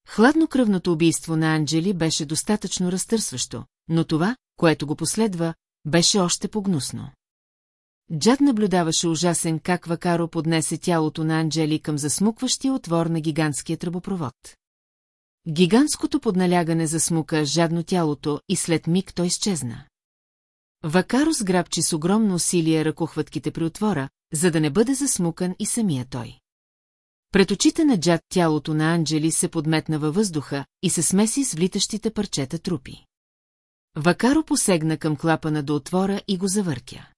Хладнокръвното убийство на Анджели беше достатъчно разтърсващо, но това, което го последва, беше още погнусно. Джад наблюдаваше ужасен как Вакаро поднесе тялото на Анджели към засмукващия отвор на гигантския тръбопровод. Гигантското подналягане засмука жадно тялото и след миг той изчезна. Вакаро сграбчи с огромно усилие ръкохватките при отвора, за да не бъде засмукан и самия той. Пред очите на Джад тялото на Анджели се подметна във въздуха и се смеси с влитащите парчета трупи. Вакаро посегна към клапана до отвора и го завъртя.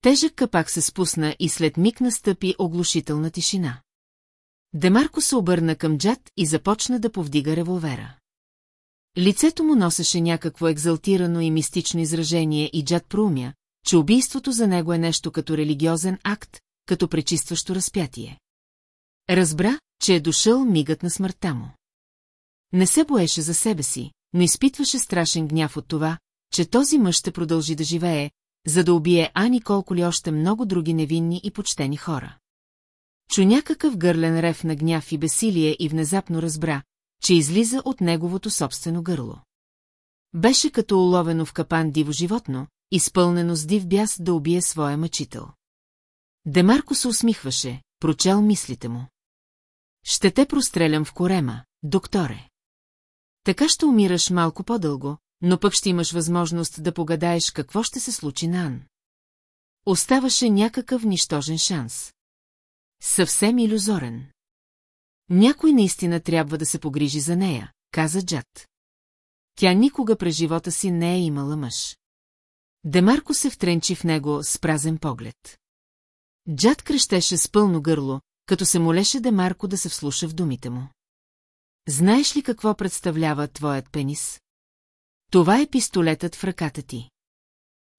Тежък капак се спусна и след миг настъпи оглушителна тишина. Демарко се обърна към Джад и започна да повдига револвера. Лицето му носеше някакво екзалтирано и мистично изражение и Джад проумя, че убийството за него е нещо като религиозен акт, като пречистващо разпятие. Разбра, че е дошъл мигът на смъртта му. Не се боеше за себе си, но изпитваше страшен гняв от това, че този мъж ще продължи да живее, за да убие Ани колко ли още много други невинни и почтени хора. Чу някакъв гърлен рев на гняв и бесилие и внезапно разбра, че излиза от неговото собствено гърло. Беше като уловено в капан диво животно, изпълнено с див бяс да убие своя мъчител. Демарко се усмихваше, прочел мислите му. Ще те прострелям в корема, докторе. Така ще умираш малко по-дълго, но пък ще имаш възможност да погадаеш какво ще се случи на Ан. Оставаше някакъв нищожен шанс. Съвсем иллюзорен. Някой наистина трябва да се погрижи за нея, каза Джад. Тя никога през живота си не е имала мъж. Демарко се втренчи в него с празен поглед. Джад крещеше с пълно гърло, като се молеше Демарко да се вслуша в думите му. Знаеш ли какво представлява твоят пенис? Това е пистолетът в ръката ти.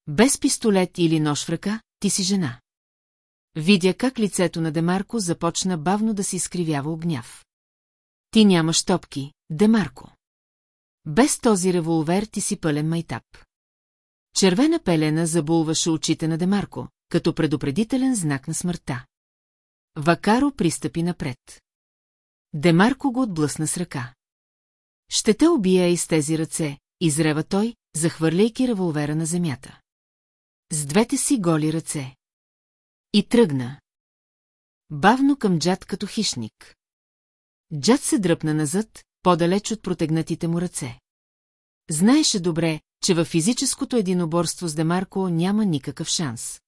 Без пистолет или нож в ръка, ти си жена. Видя как лицето на Демарко започна бавно да се изкривява огняв. Ти нямаш топки, Демарко. Без този револвер ти си пълен майтап. Червена пелена забулваше очите на Демарко, като предупредителен знак на смъртта. Вакаро пристъпи напред. Демарко го отблъсна с ръка. Ще те убия и с тези ръце, изрева той, захвърляйки револвера на земята. С двете си голи ръце. И тръгна. Бавно към Джад като хищник. Джад се дръпна назад, по-далеч от протегнатите му ръце. Знаеше добре, че във физическото единоборство с Демарко няма никакъв шанс.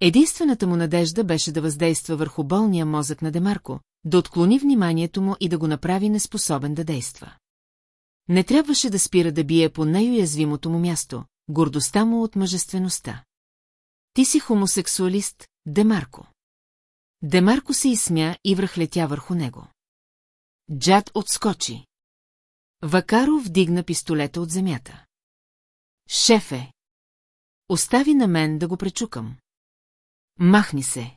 Единствената му надежда беше да въздейства върху болния мозък на Демарко, да отклони вниманието му и да го направи неспособен да действа. Не трябваше да спира да бие по най-уязвимото му място, гордостта му от мъжествеността. Ти си хомосексуалист, Демарко. Демарко се изсмя и връхлетя върху него. Джад отскочи. Вакаро вдигна пистолета от земята. Шефе! Остави на мен да го пречукам. Махни се.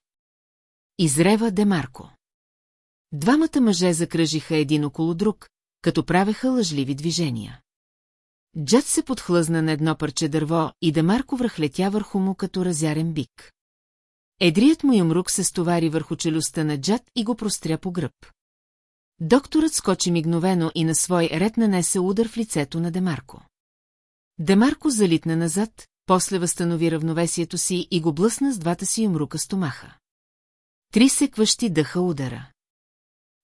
Изрева Демарко. Двамата мъже закръжиха един около друг, като правеха лъжливи движения. Джад се подхлъзна на едно парче дърво и Демарко връхлетя върху му като разярен бик. Едрият му юмрук се стовари върху челюстта на Джад и го простря по гръб. Докторът скочи мигновено и на свой ред нанесе удар в лицето на Демарко. Демарко залитна назад, после възстанови равновесието си и го блъсна с двата си юмрука стомаха. Три секващи дъха удара.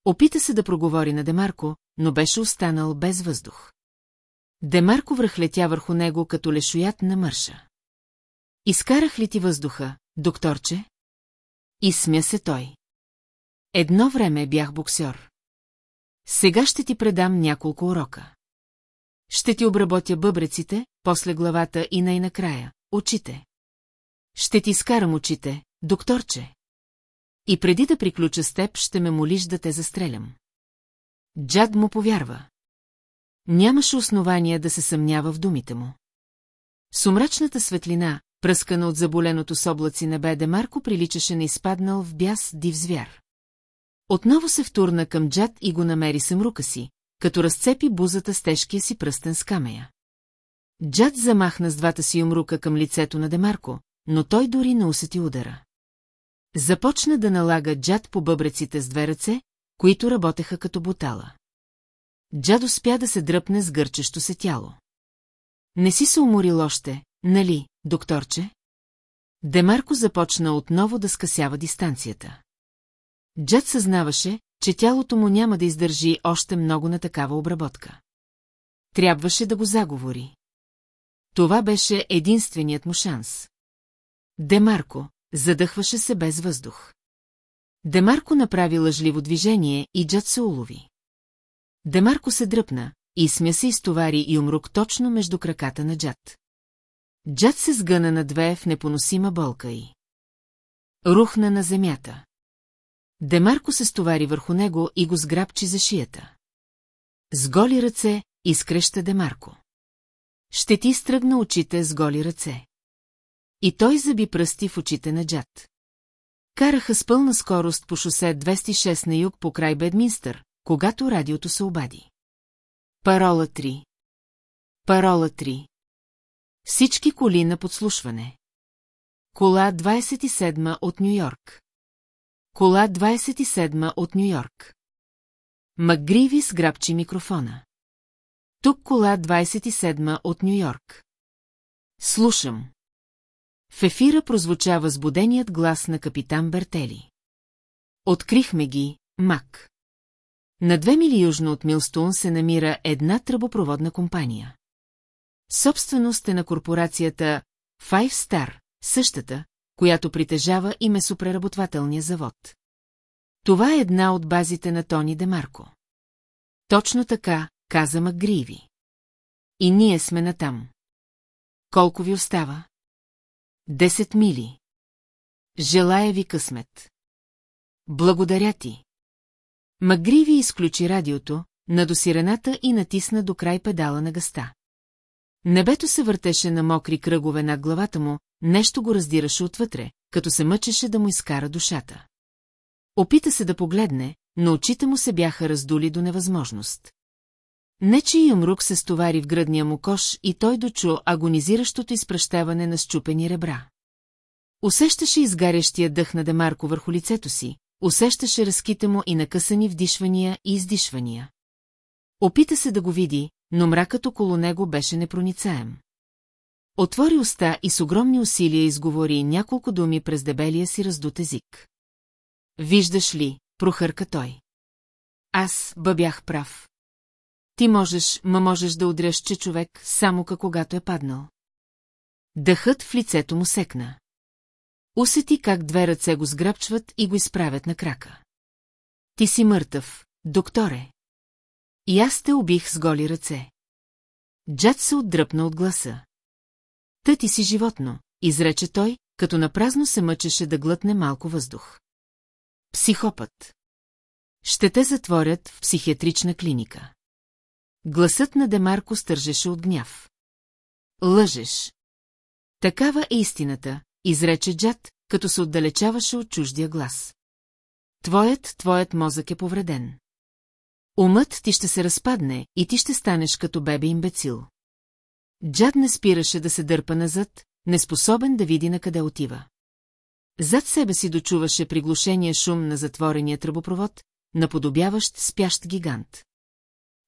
Опита се да проговори на Демарко, но беше останал без въздух. Демарко връхлетя върху него като лешоят на мърша. Изкарах ли ти въздуха, докторче? Изсмя се той. Едно време бях боксер. Сега ще ти предам няколко урока. Ще ти обработя бъбреците, после главата и най-накрая – очите. Ще ти скарам очите, докторче. И преди да приключа с теб, ще ме молиш да те застрелям. Джад му повярва. Нямаше основания да се съмнява в думите му. Сумрачната светлина, пръскана от заболеното с облаци небе, Демарко приличаше на изпаднал в бяс див звяр. Отново се втурна към Джад и го намери съмрука си, като разцепи бузата с тежкия си пръстен с камея. Джад замахна с двата си умрука към лицето на Демарко, но той дори не усети удара. Започна да налага Джад по бъбреците с две ръце, които работеха като бутала. Джад успя да се дръпне с гърчещо се тяло. Не си се уморил още, нали, докторче? Демарко започна отново да скъсява дистанцията. Джад съзнаваше, че тялото му няма да издържи още много на такава обработка. Трябваше да го заговори. Това беше единственият му шанс. Демарко задъхваше се без въздух. Демарко направи лъжливо движение и Джад се улови. Демарко се дръпна, и смя се изтовари и умрук точно между краката на Джад. Джад се сгъна на две в непоносима болка и... Рухна на земята. Демарко се стовари върху него и го сграбчи за шията. С голи ръце изкреща Демарко. Ще ти стръгна очите с голи ръце. И той заби пръсти в очите на Джад. Караха с пълна скорост по шосе 206 на юг по край Бедминстър, когато радиото се обади. Парола 3 Парола 3 Всички коли на подслушване. Кола 27 от Нью-Йорк. Кола 27 от Нью-Йорк. Макгриви сграбчи микрофона. Тук кола 27 от Нью-Йорк. Слушам. В ефира прозвуча възбуденият глас на капитан Бертели. Открихме ги, Мак. На две мили южно от Милстун се намира една тръбопроводна компания. Собственост е на корпорацията Five Star, същата, която притежава и месопреработвателния завод. Това е една от базите на Тони Демарко. Точно така, каза Макгриви. И ние сме натам. Колко ви остава? Десет мили. Желая ви късмет. Благодаря ти. Магриви изключи радиото, на сирената и натисна до край педала на гъста. Небето се въртеше на мокри кръгове над главата му, нещо го раздираше отвътре, като се мъчеше да му изкара душата. Опита се да погледне, но очите му се бяха раздули до невъзможност. Нечи юмрук се стовари в гръдния му кош и той дочу агонизиращото изпръщаване на щупени ребра. Усещаше изгарящия дъх на Демарко върху лицето си, усещаше разките му и накъсани вдишвания и издишвания. Опита се да го види, но мракът около него беше непроницаем. Отвори уста и с огромни усилия изговори няколко думи през дебелия си раздут език. Виждаш ли, прохърка той. Аз бъбях прав. Ти можеш, ма можеш да удряш, че човек, само когато е паднал. Дъхът в лицето му секна. Усети как две ръце го сграбчват и го изправят на крака. Ти си мъртъв, докторе. И аз те убих с голи ръце. Джад се отдръпна от гласа. Та ти си животно, изрече той, като напразно се мъчеше да глътне малко въздух. Психопът. Ще те затворят в психиатрична клиника. Гласът на Демарко стържеше от гняв. Лъжеш. Такава е истината, изрече Джад, като се отдалечаваше от чуждия глас. Твоят, твоят мозък е повреден. Умът ти ще се разпадне и ти ще станеш като бебе имбецил. Джад не спираше да се дърпа назад, неспособен да види на къде отива. Зад себе си дочуваше приглушения шум на затворения тръбопровод, наподобяващ спящ гигант.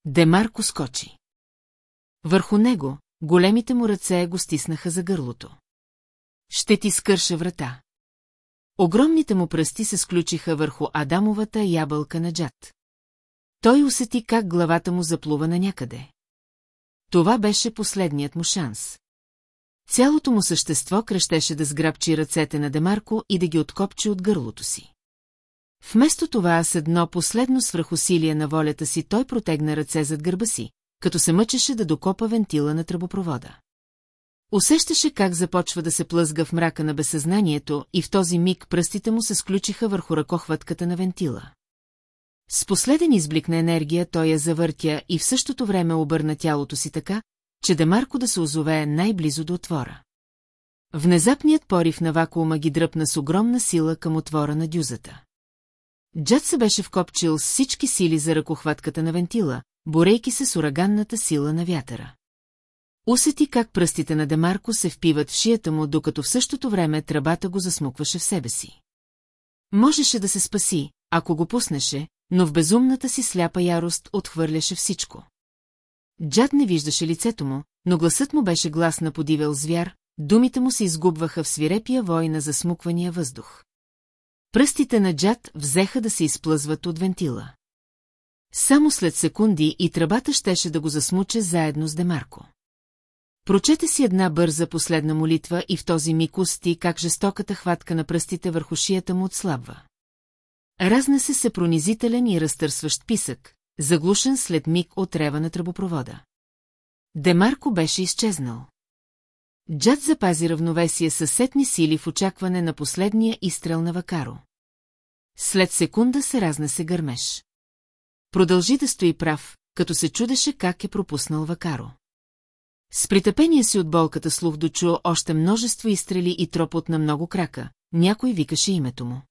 Демарко скочи. Върху него, големите му ръце го стиснаха за гърлото. Ще ти скърша врата. Огромните му пръсти се сключиха върху Адамовата ябълка на джад. Той усети как главата му заплува на някъде. Това беше последният му шанс. Цялото му същество крещеше да сграбчи ръцете на Демарко и да ги откопчи от гърлото си. Вместо това с едно последно свръхусилие на волята си той протегна ръце зад гърба си, като се мъчеше да докопа вентила на тръбопровода. Усещаше как започва да се плъзга в мрака на безсъзнанието и в този миг пръстите му се сключиха върху ръкохватката на вентила. С последен изблик на енергия той я завъртя и в същото време обърна тялото си така, че Демарко да се озовее най-близо до отвора. Внезапният порив на вакуума ги дръпна с огромна сила към отвора на дюзата. Джад се беше вкопчил с всички сили за ръкохватката на вентила, борейки се с ураганната сила на вятъра. Усети как пръстите на Демарко се впиват в шията му, докато в същото време тръбата го засмукваше в себе си. Можеше да се спаси, ако го пуснеше, но в безумната си сляпа ярост отхвърляше всичко. Джад не виждаше лицето му, но гласът му беше глас на подивел звяр, думите му се изгубваха в свирепия вой на засмуквания въздух. Пръстите на Джад взеха да се изплъзват от вентила. Само след секунди и тръбата щеше да го засмуче заедно с Демарко. Прочете си една бърза последна молитва и в този миг усти как жестоката хватка на пръстите върху шията му отслабва. Разнесе се пронизителен и разтърсващ писък, заглушен след миг от рева на тръбопровода. Демарко беше изчезнал. Джад запази равновесие със сетни сили в очакване на последния изстрел на Вакаро. След секунда се разнесе гърмеж. Продължи да стои прав, като се чудеше как е пропуснал Вакаро. С притъпение си от болката слух дочу още множество изстрели и тропот на много крака, някой викаше името му.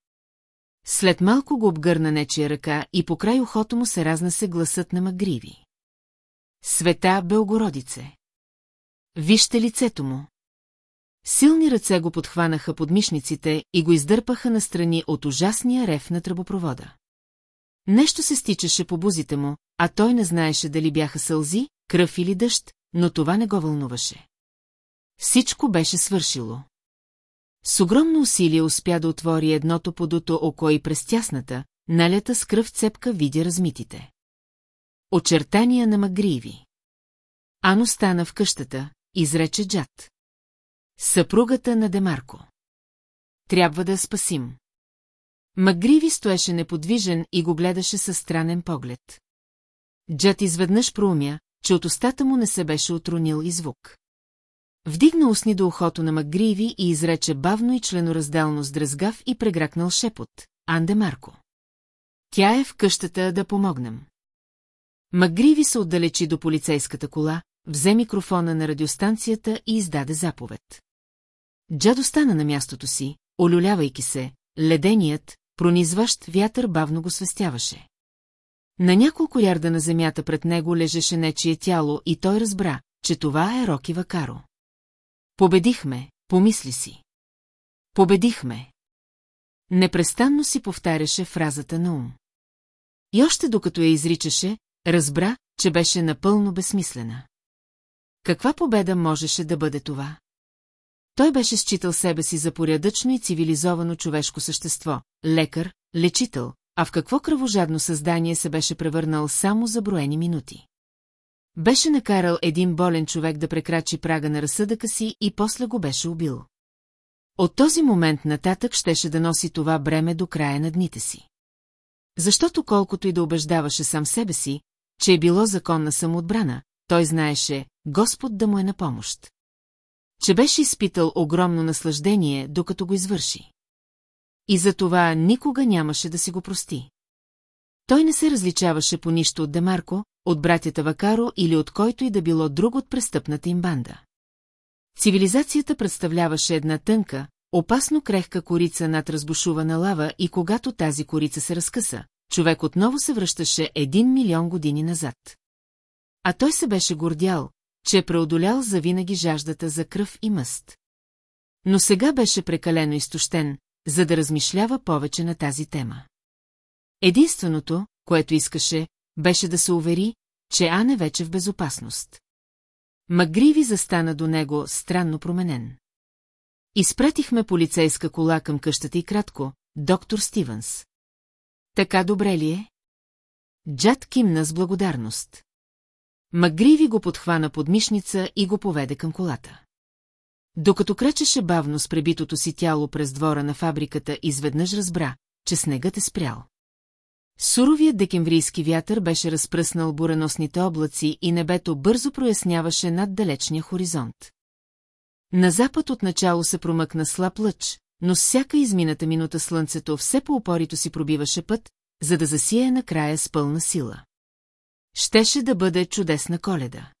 След малко го обгърна нечия ръка и по край ухото му се разнесе гласът на Магриви. Света Белгородице. Вижте лицето му. Силни ръце го подхванаха под мишниците и го издърпаха настрани от ужасния рев на тръбопровода. Нещо се стичаше по бузите му, а той не знаеше дали бяха сълзи, кръв или дъжд, но това не го вълнуваше. Всичко беше свършило. С огромно усилие успя да отвори едното подуто око и през тясната, налята с кръв цепка видя размитите. Очертания на Магриеви. Ано стана в къщата, изрече Джад. Съпругата на Демарко. Трябва да я спасим. Магриви стоеше неподвижен и го гледаше със странен поглед. Джад изведнъж проумя, че от устата му не се беше отронил и звук. Вдигна устни до ухото на Макгриви и изрече бавно и членоразделно с дръзгав и прегракнал шепот. Анде Марко. Тя е в къщата да помогнем. Макгриви се отдалечи до полицейската кола, взе микрофона на радиостанцията и издаде заповед. Джадо стана на мястото си, олюлявайки се, леденият, пронизващ вятър бавно го свестяваше. На няколко ярда на земята пред него лежеше нечие тяло и той разбра, че това е Роки Вакаро. Победихме, помисли си. Победихме. Непрестанно си повтаряше фразата на ум. И още докато я изричаше, разбра, че беше напълно безсмислена. Каква победа можеше да бъде това? Той беше считал себе си за порядъчно и цивилизовано човешко същество, лекар, лечител, а в какво кръвожадно създание се беше превърнал само за броени минути. Беше накарал един болен човек да прекрачи прага на разсъдъка си и после го беше убил. От този момент нататък щеше да носи това бреме до края на дните си. Защото колкото и да убеждаваше сам себе си, че е било законна самоотбрана, той знаеше Господ да му е на помощ. Че беше изпитал огромно наслаждение, докато го извърши. И за това никога нямаше да си го прости. Той не се различаваше по нищо от Демарко, от братята Вакаро или от който и да било друг от престъпната им банда. Цивилизацията представляваше една тънка, опасно крехка корица над разбушувана лава и когато тази корица се разкъса, човек отново се връщаше един милион години назад. А той се беше гордял, че е преодолял завинаги жаждата за кръв и мъст. Но сега беше прекалено изтощен, за да размишлява повече на тази тема. Единственото, което искаше, беше да се увери, че Ан е вече в безопасност. Магриви застана до него странно променен. Изпратихме полицейска кола към къщата и кратко, доктор Стивенс. Така добре ли е? Джад кимна с благодарност. Магриви го подхвана под мишница и го поведе към колата. Докато кръчеше бавно с пребитото си тяло през двора на фабриката, изведнъж разбра, че снегът е спрял. Суровият декемврийски вятър беше разпръснал буреносните облаци и небето бързо проясняваше над далечния хоризонт. На запад отначало се промъкна слаб лъч, но всяка измината минута слънцето все по-упорито си пробиваше път, за да засие накрая с пълна сила. Щеше да бъде чудесна коледа.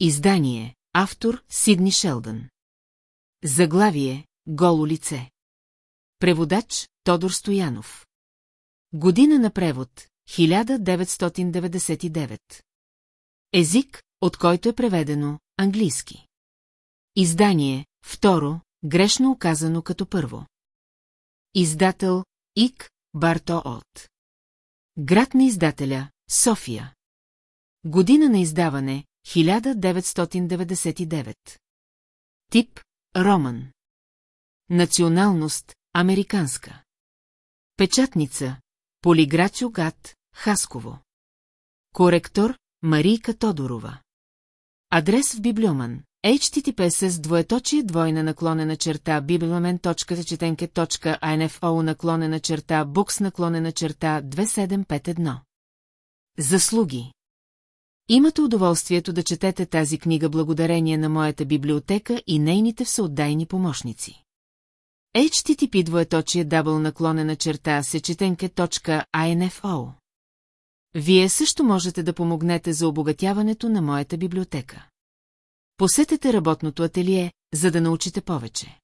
Издание. Автор Сидни Шелдън. Заглавие. Голо лице. Преводач Тодор Стоянов. Година на превод 1999. Език, от който е преведено английски. Издание, второ, грешно оказано като първо. Издател Ик Барто От. Град на издателя София. Година на издаване 1999. Тип Роман. Националност Американска. Печатница Полиграчо Гат, Хасково. Коректор Марийка Тодорова. Адрес в Библиоман. HTTPS двоеточие двойна наклонена черта bibliомен.четенке.info наклонена черта букс наклонена черта 2751. Заслуги Имате удоволствието да четете тази книга благодарение на моята библиотека и нейните всеотдайни помощници. HTTP двоеточие дабл наклонена черта сечетенке.info Вие също можете да помогнете за обогатяването на моята библиотека. Посетете работното ателие, за да научите повече.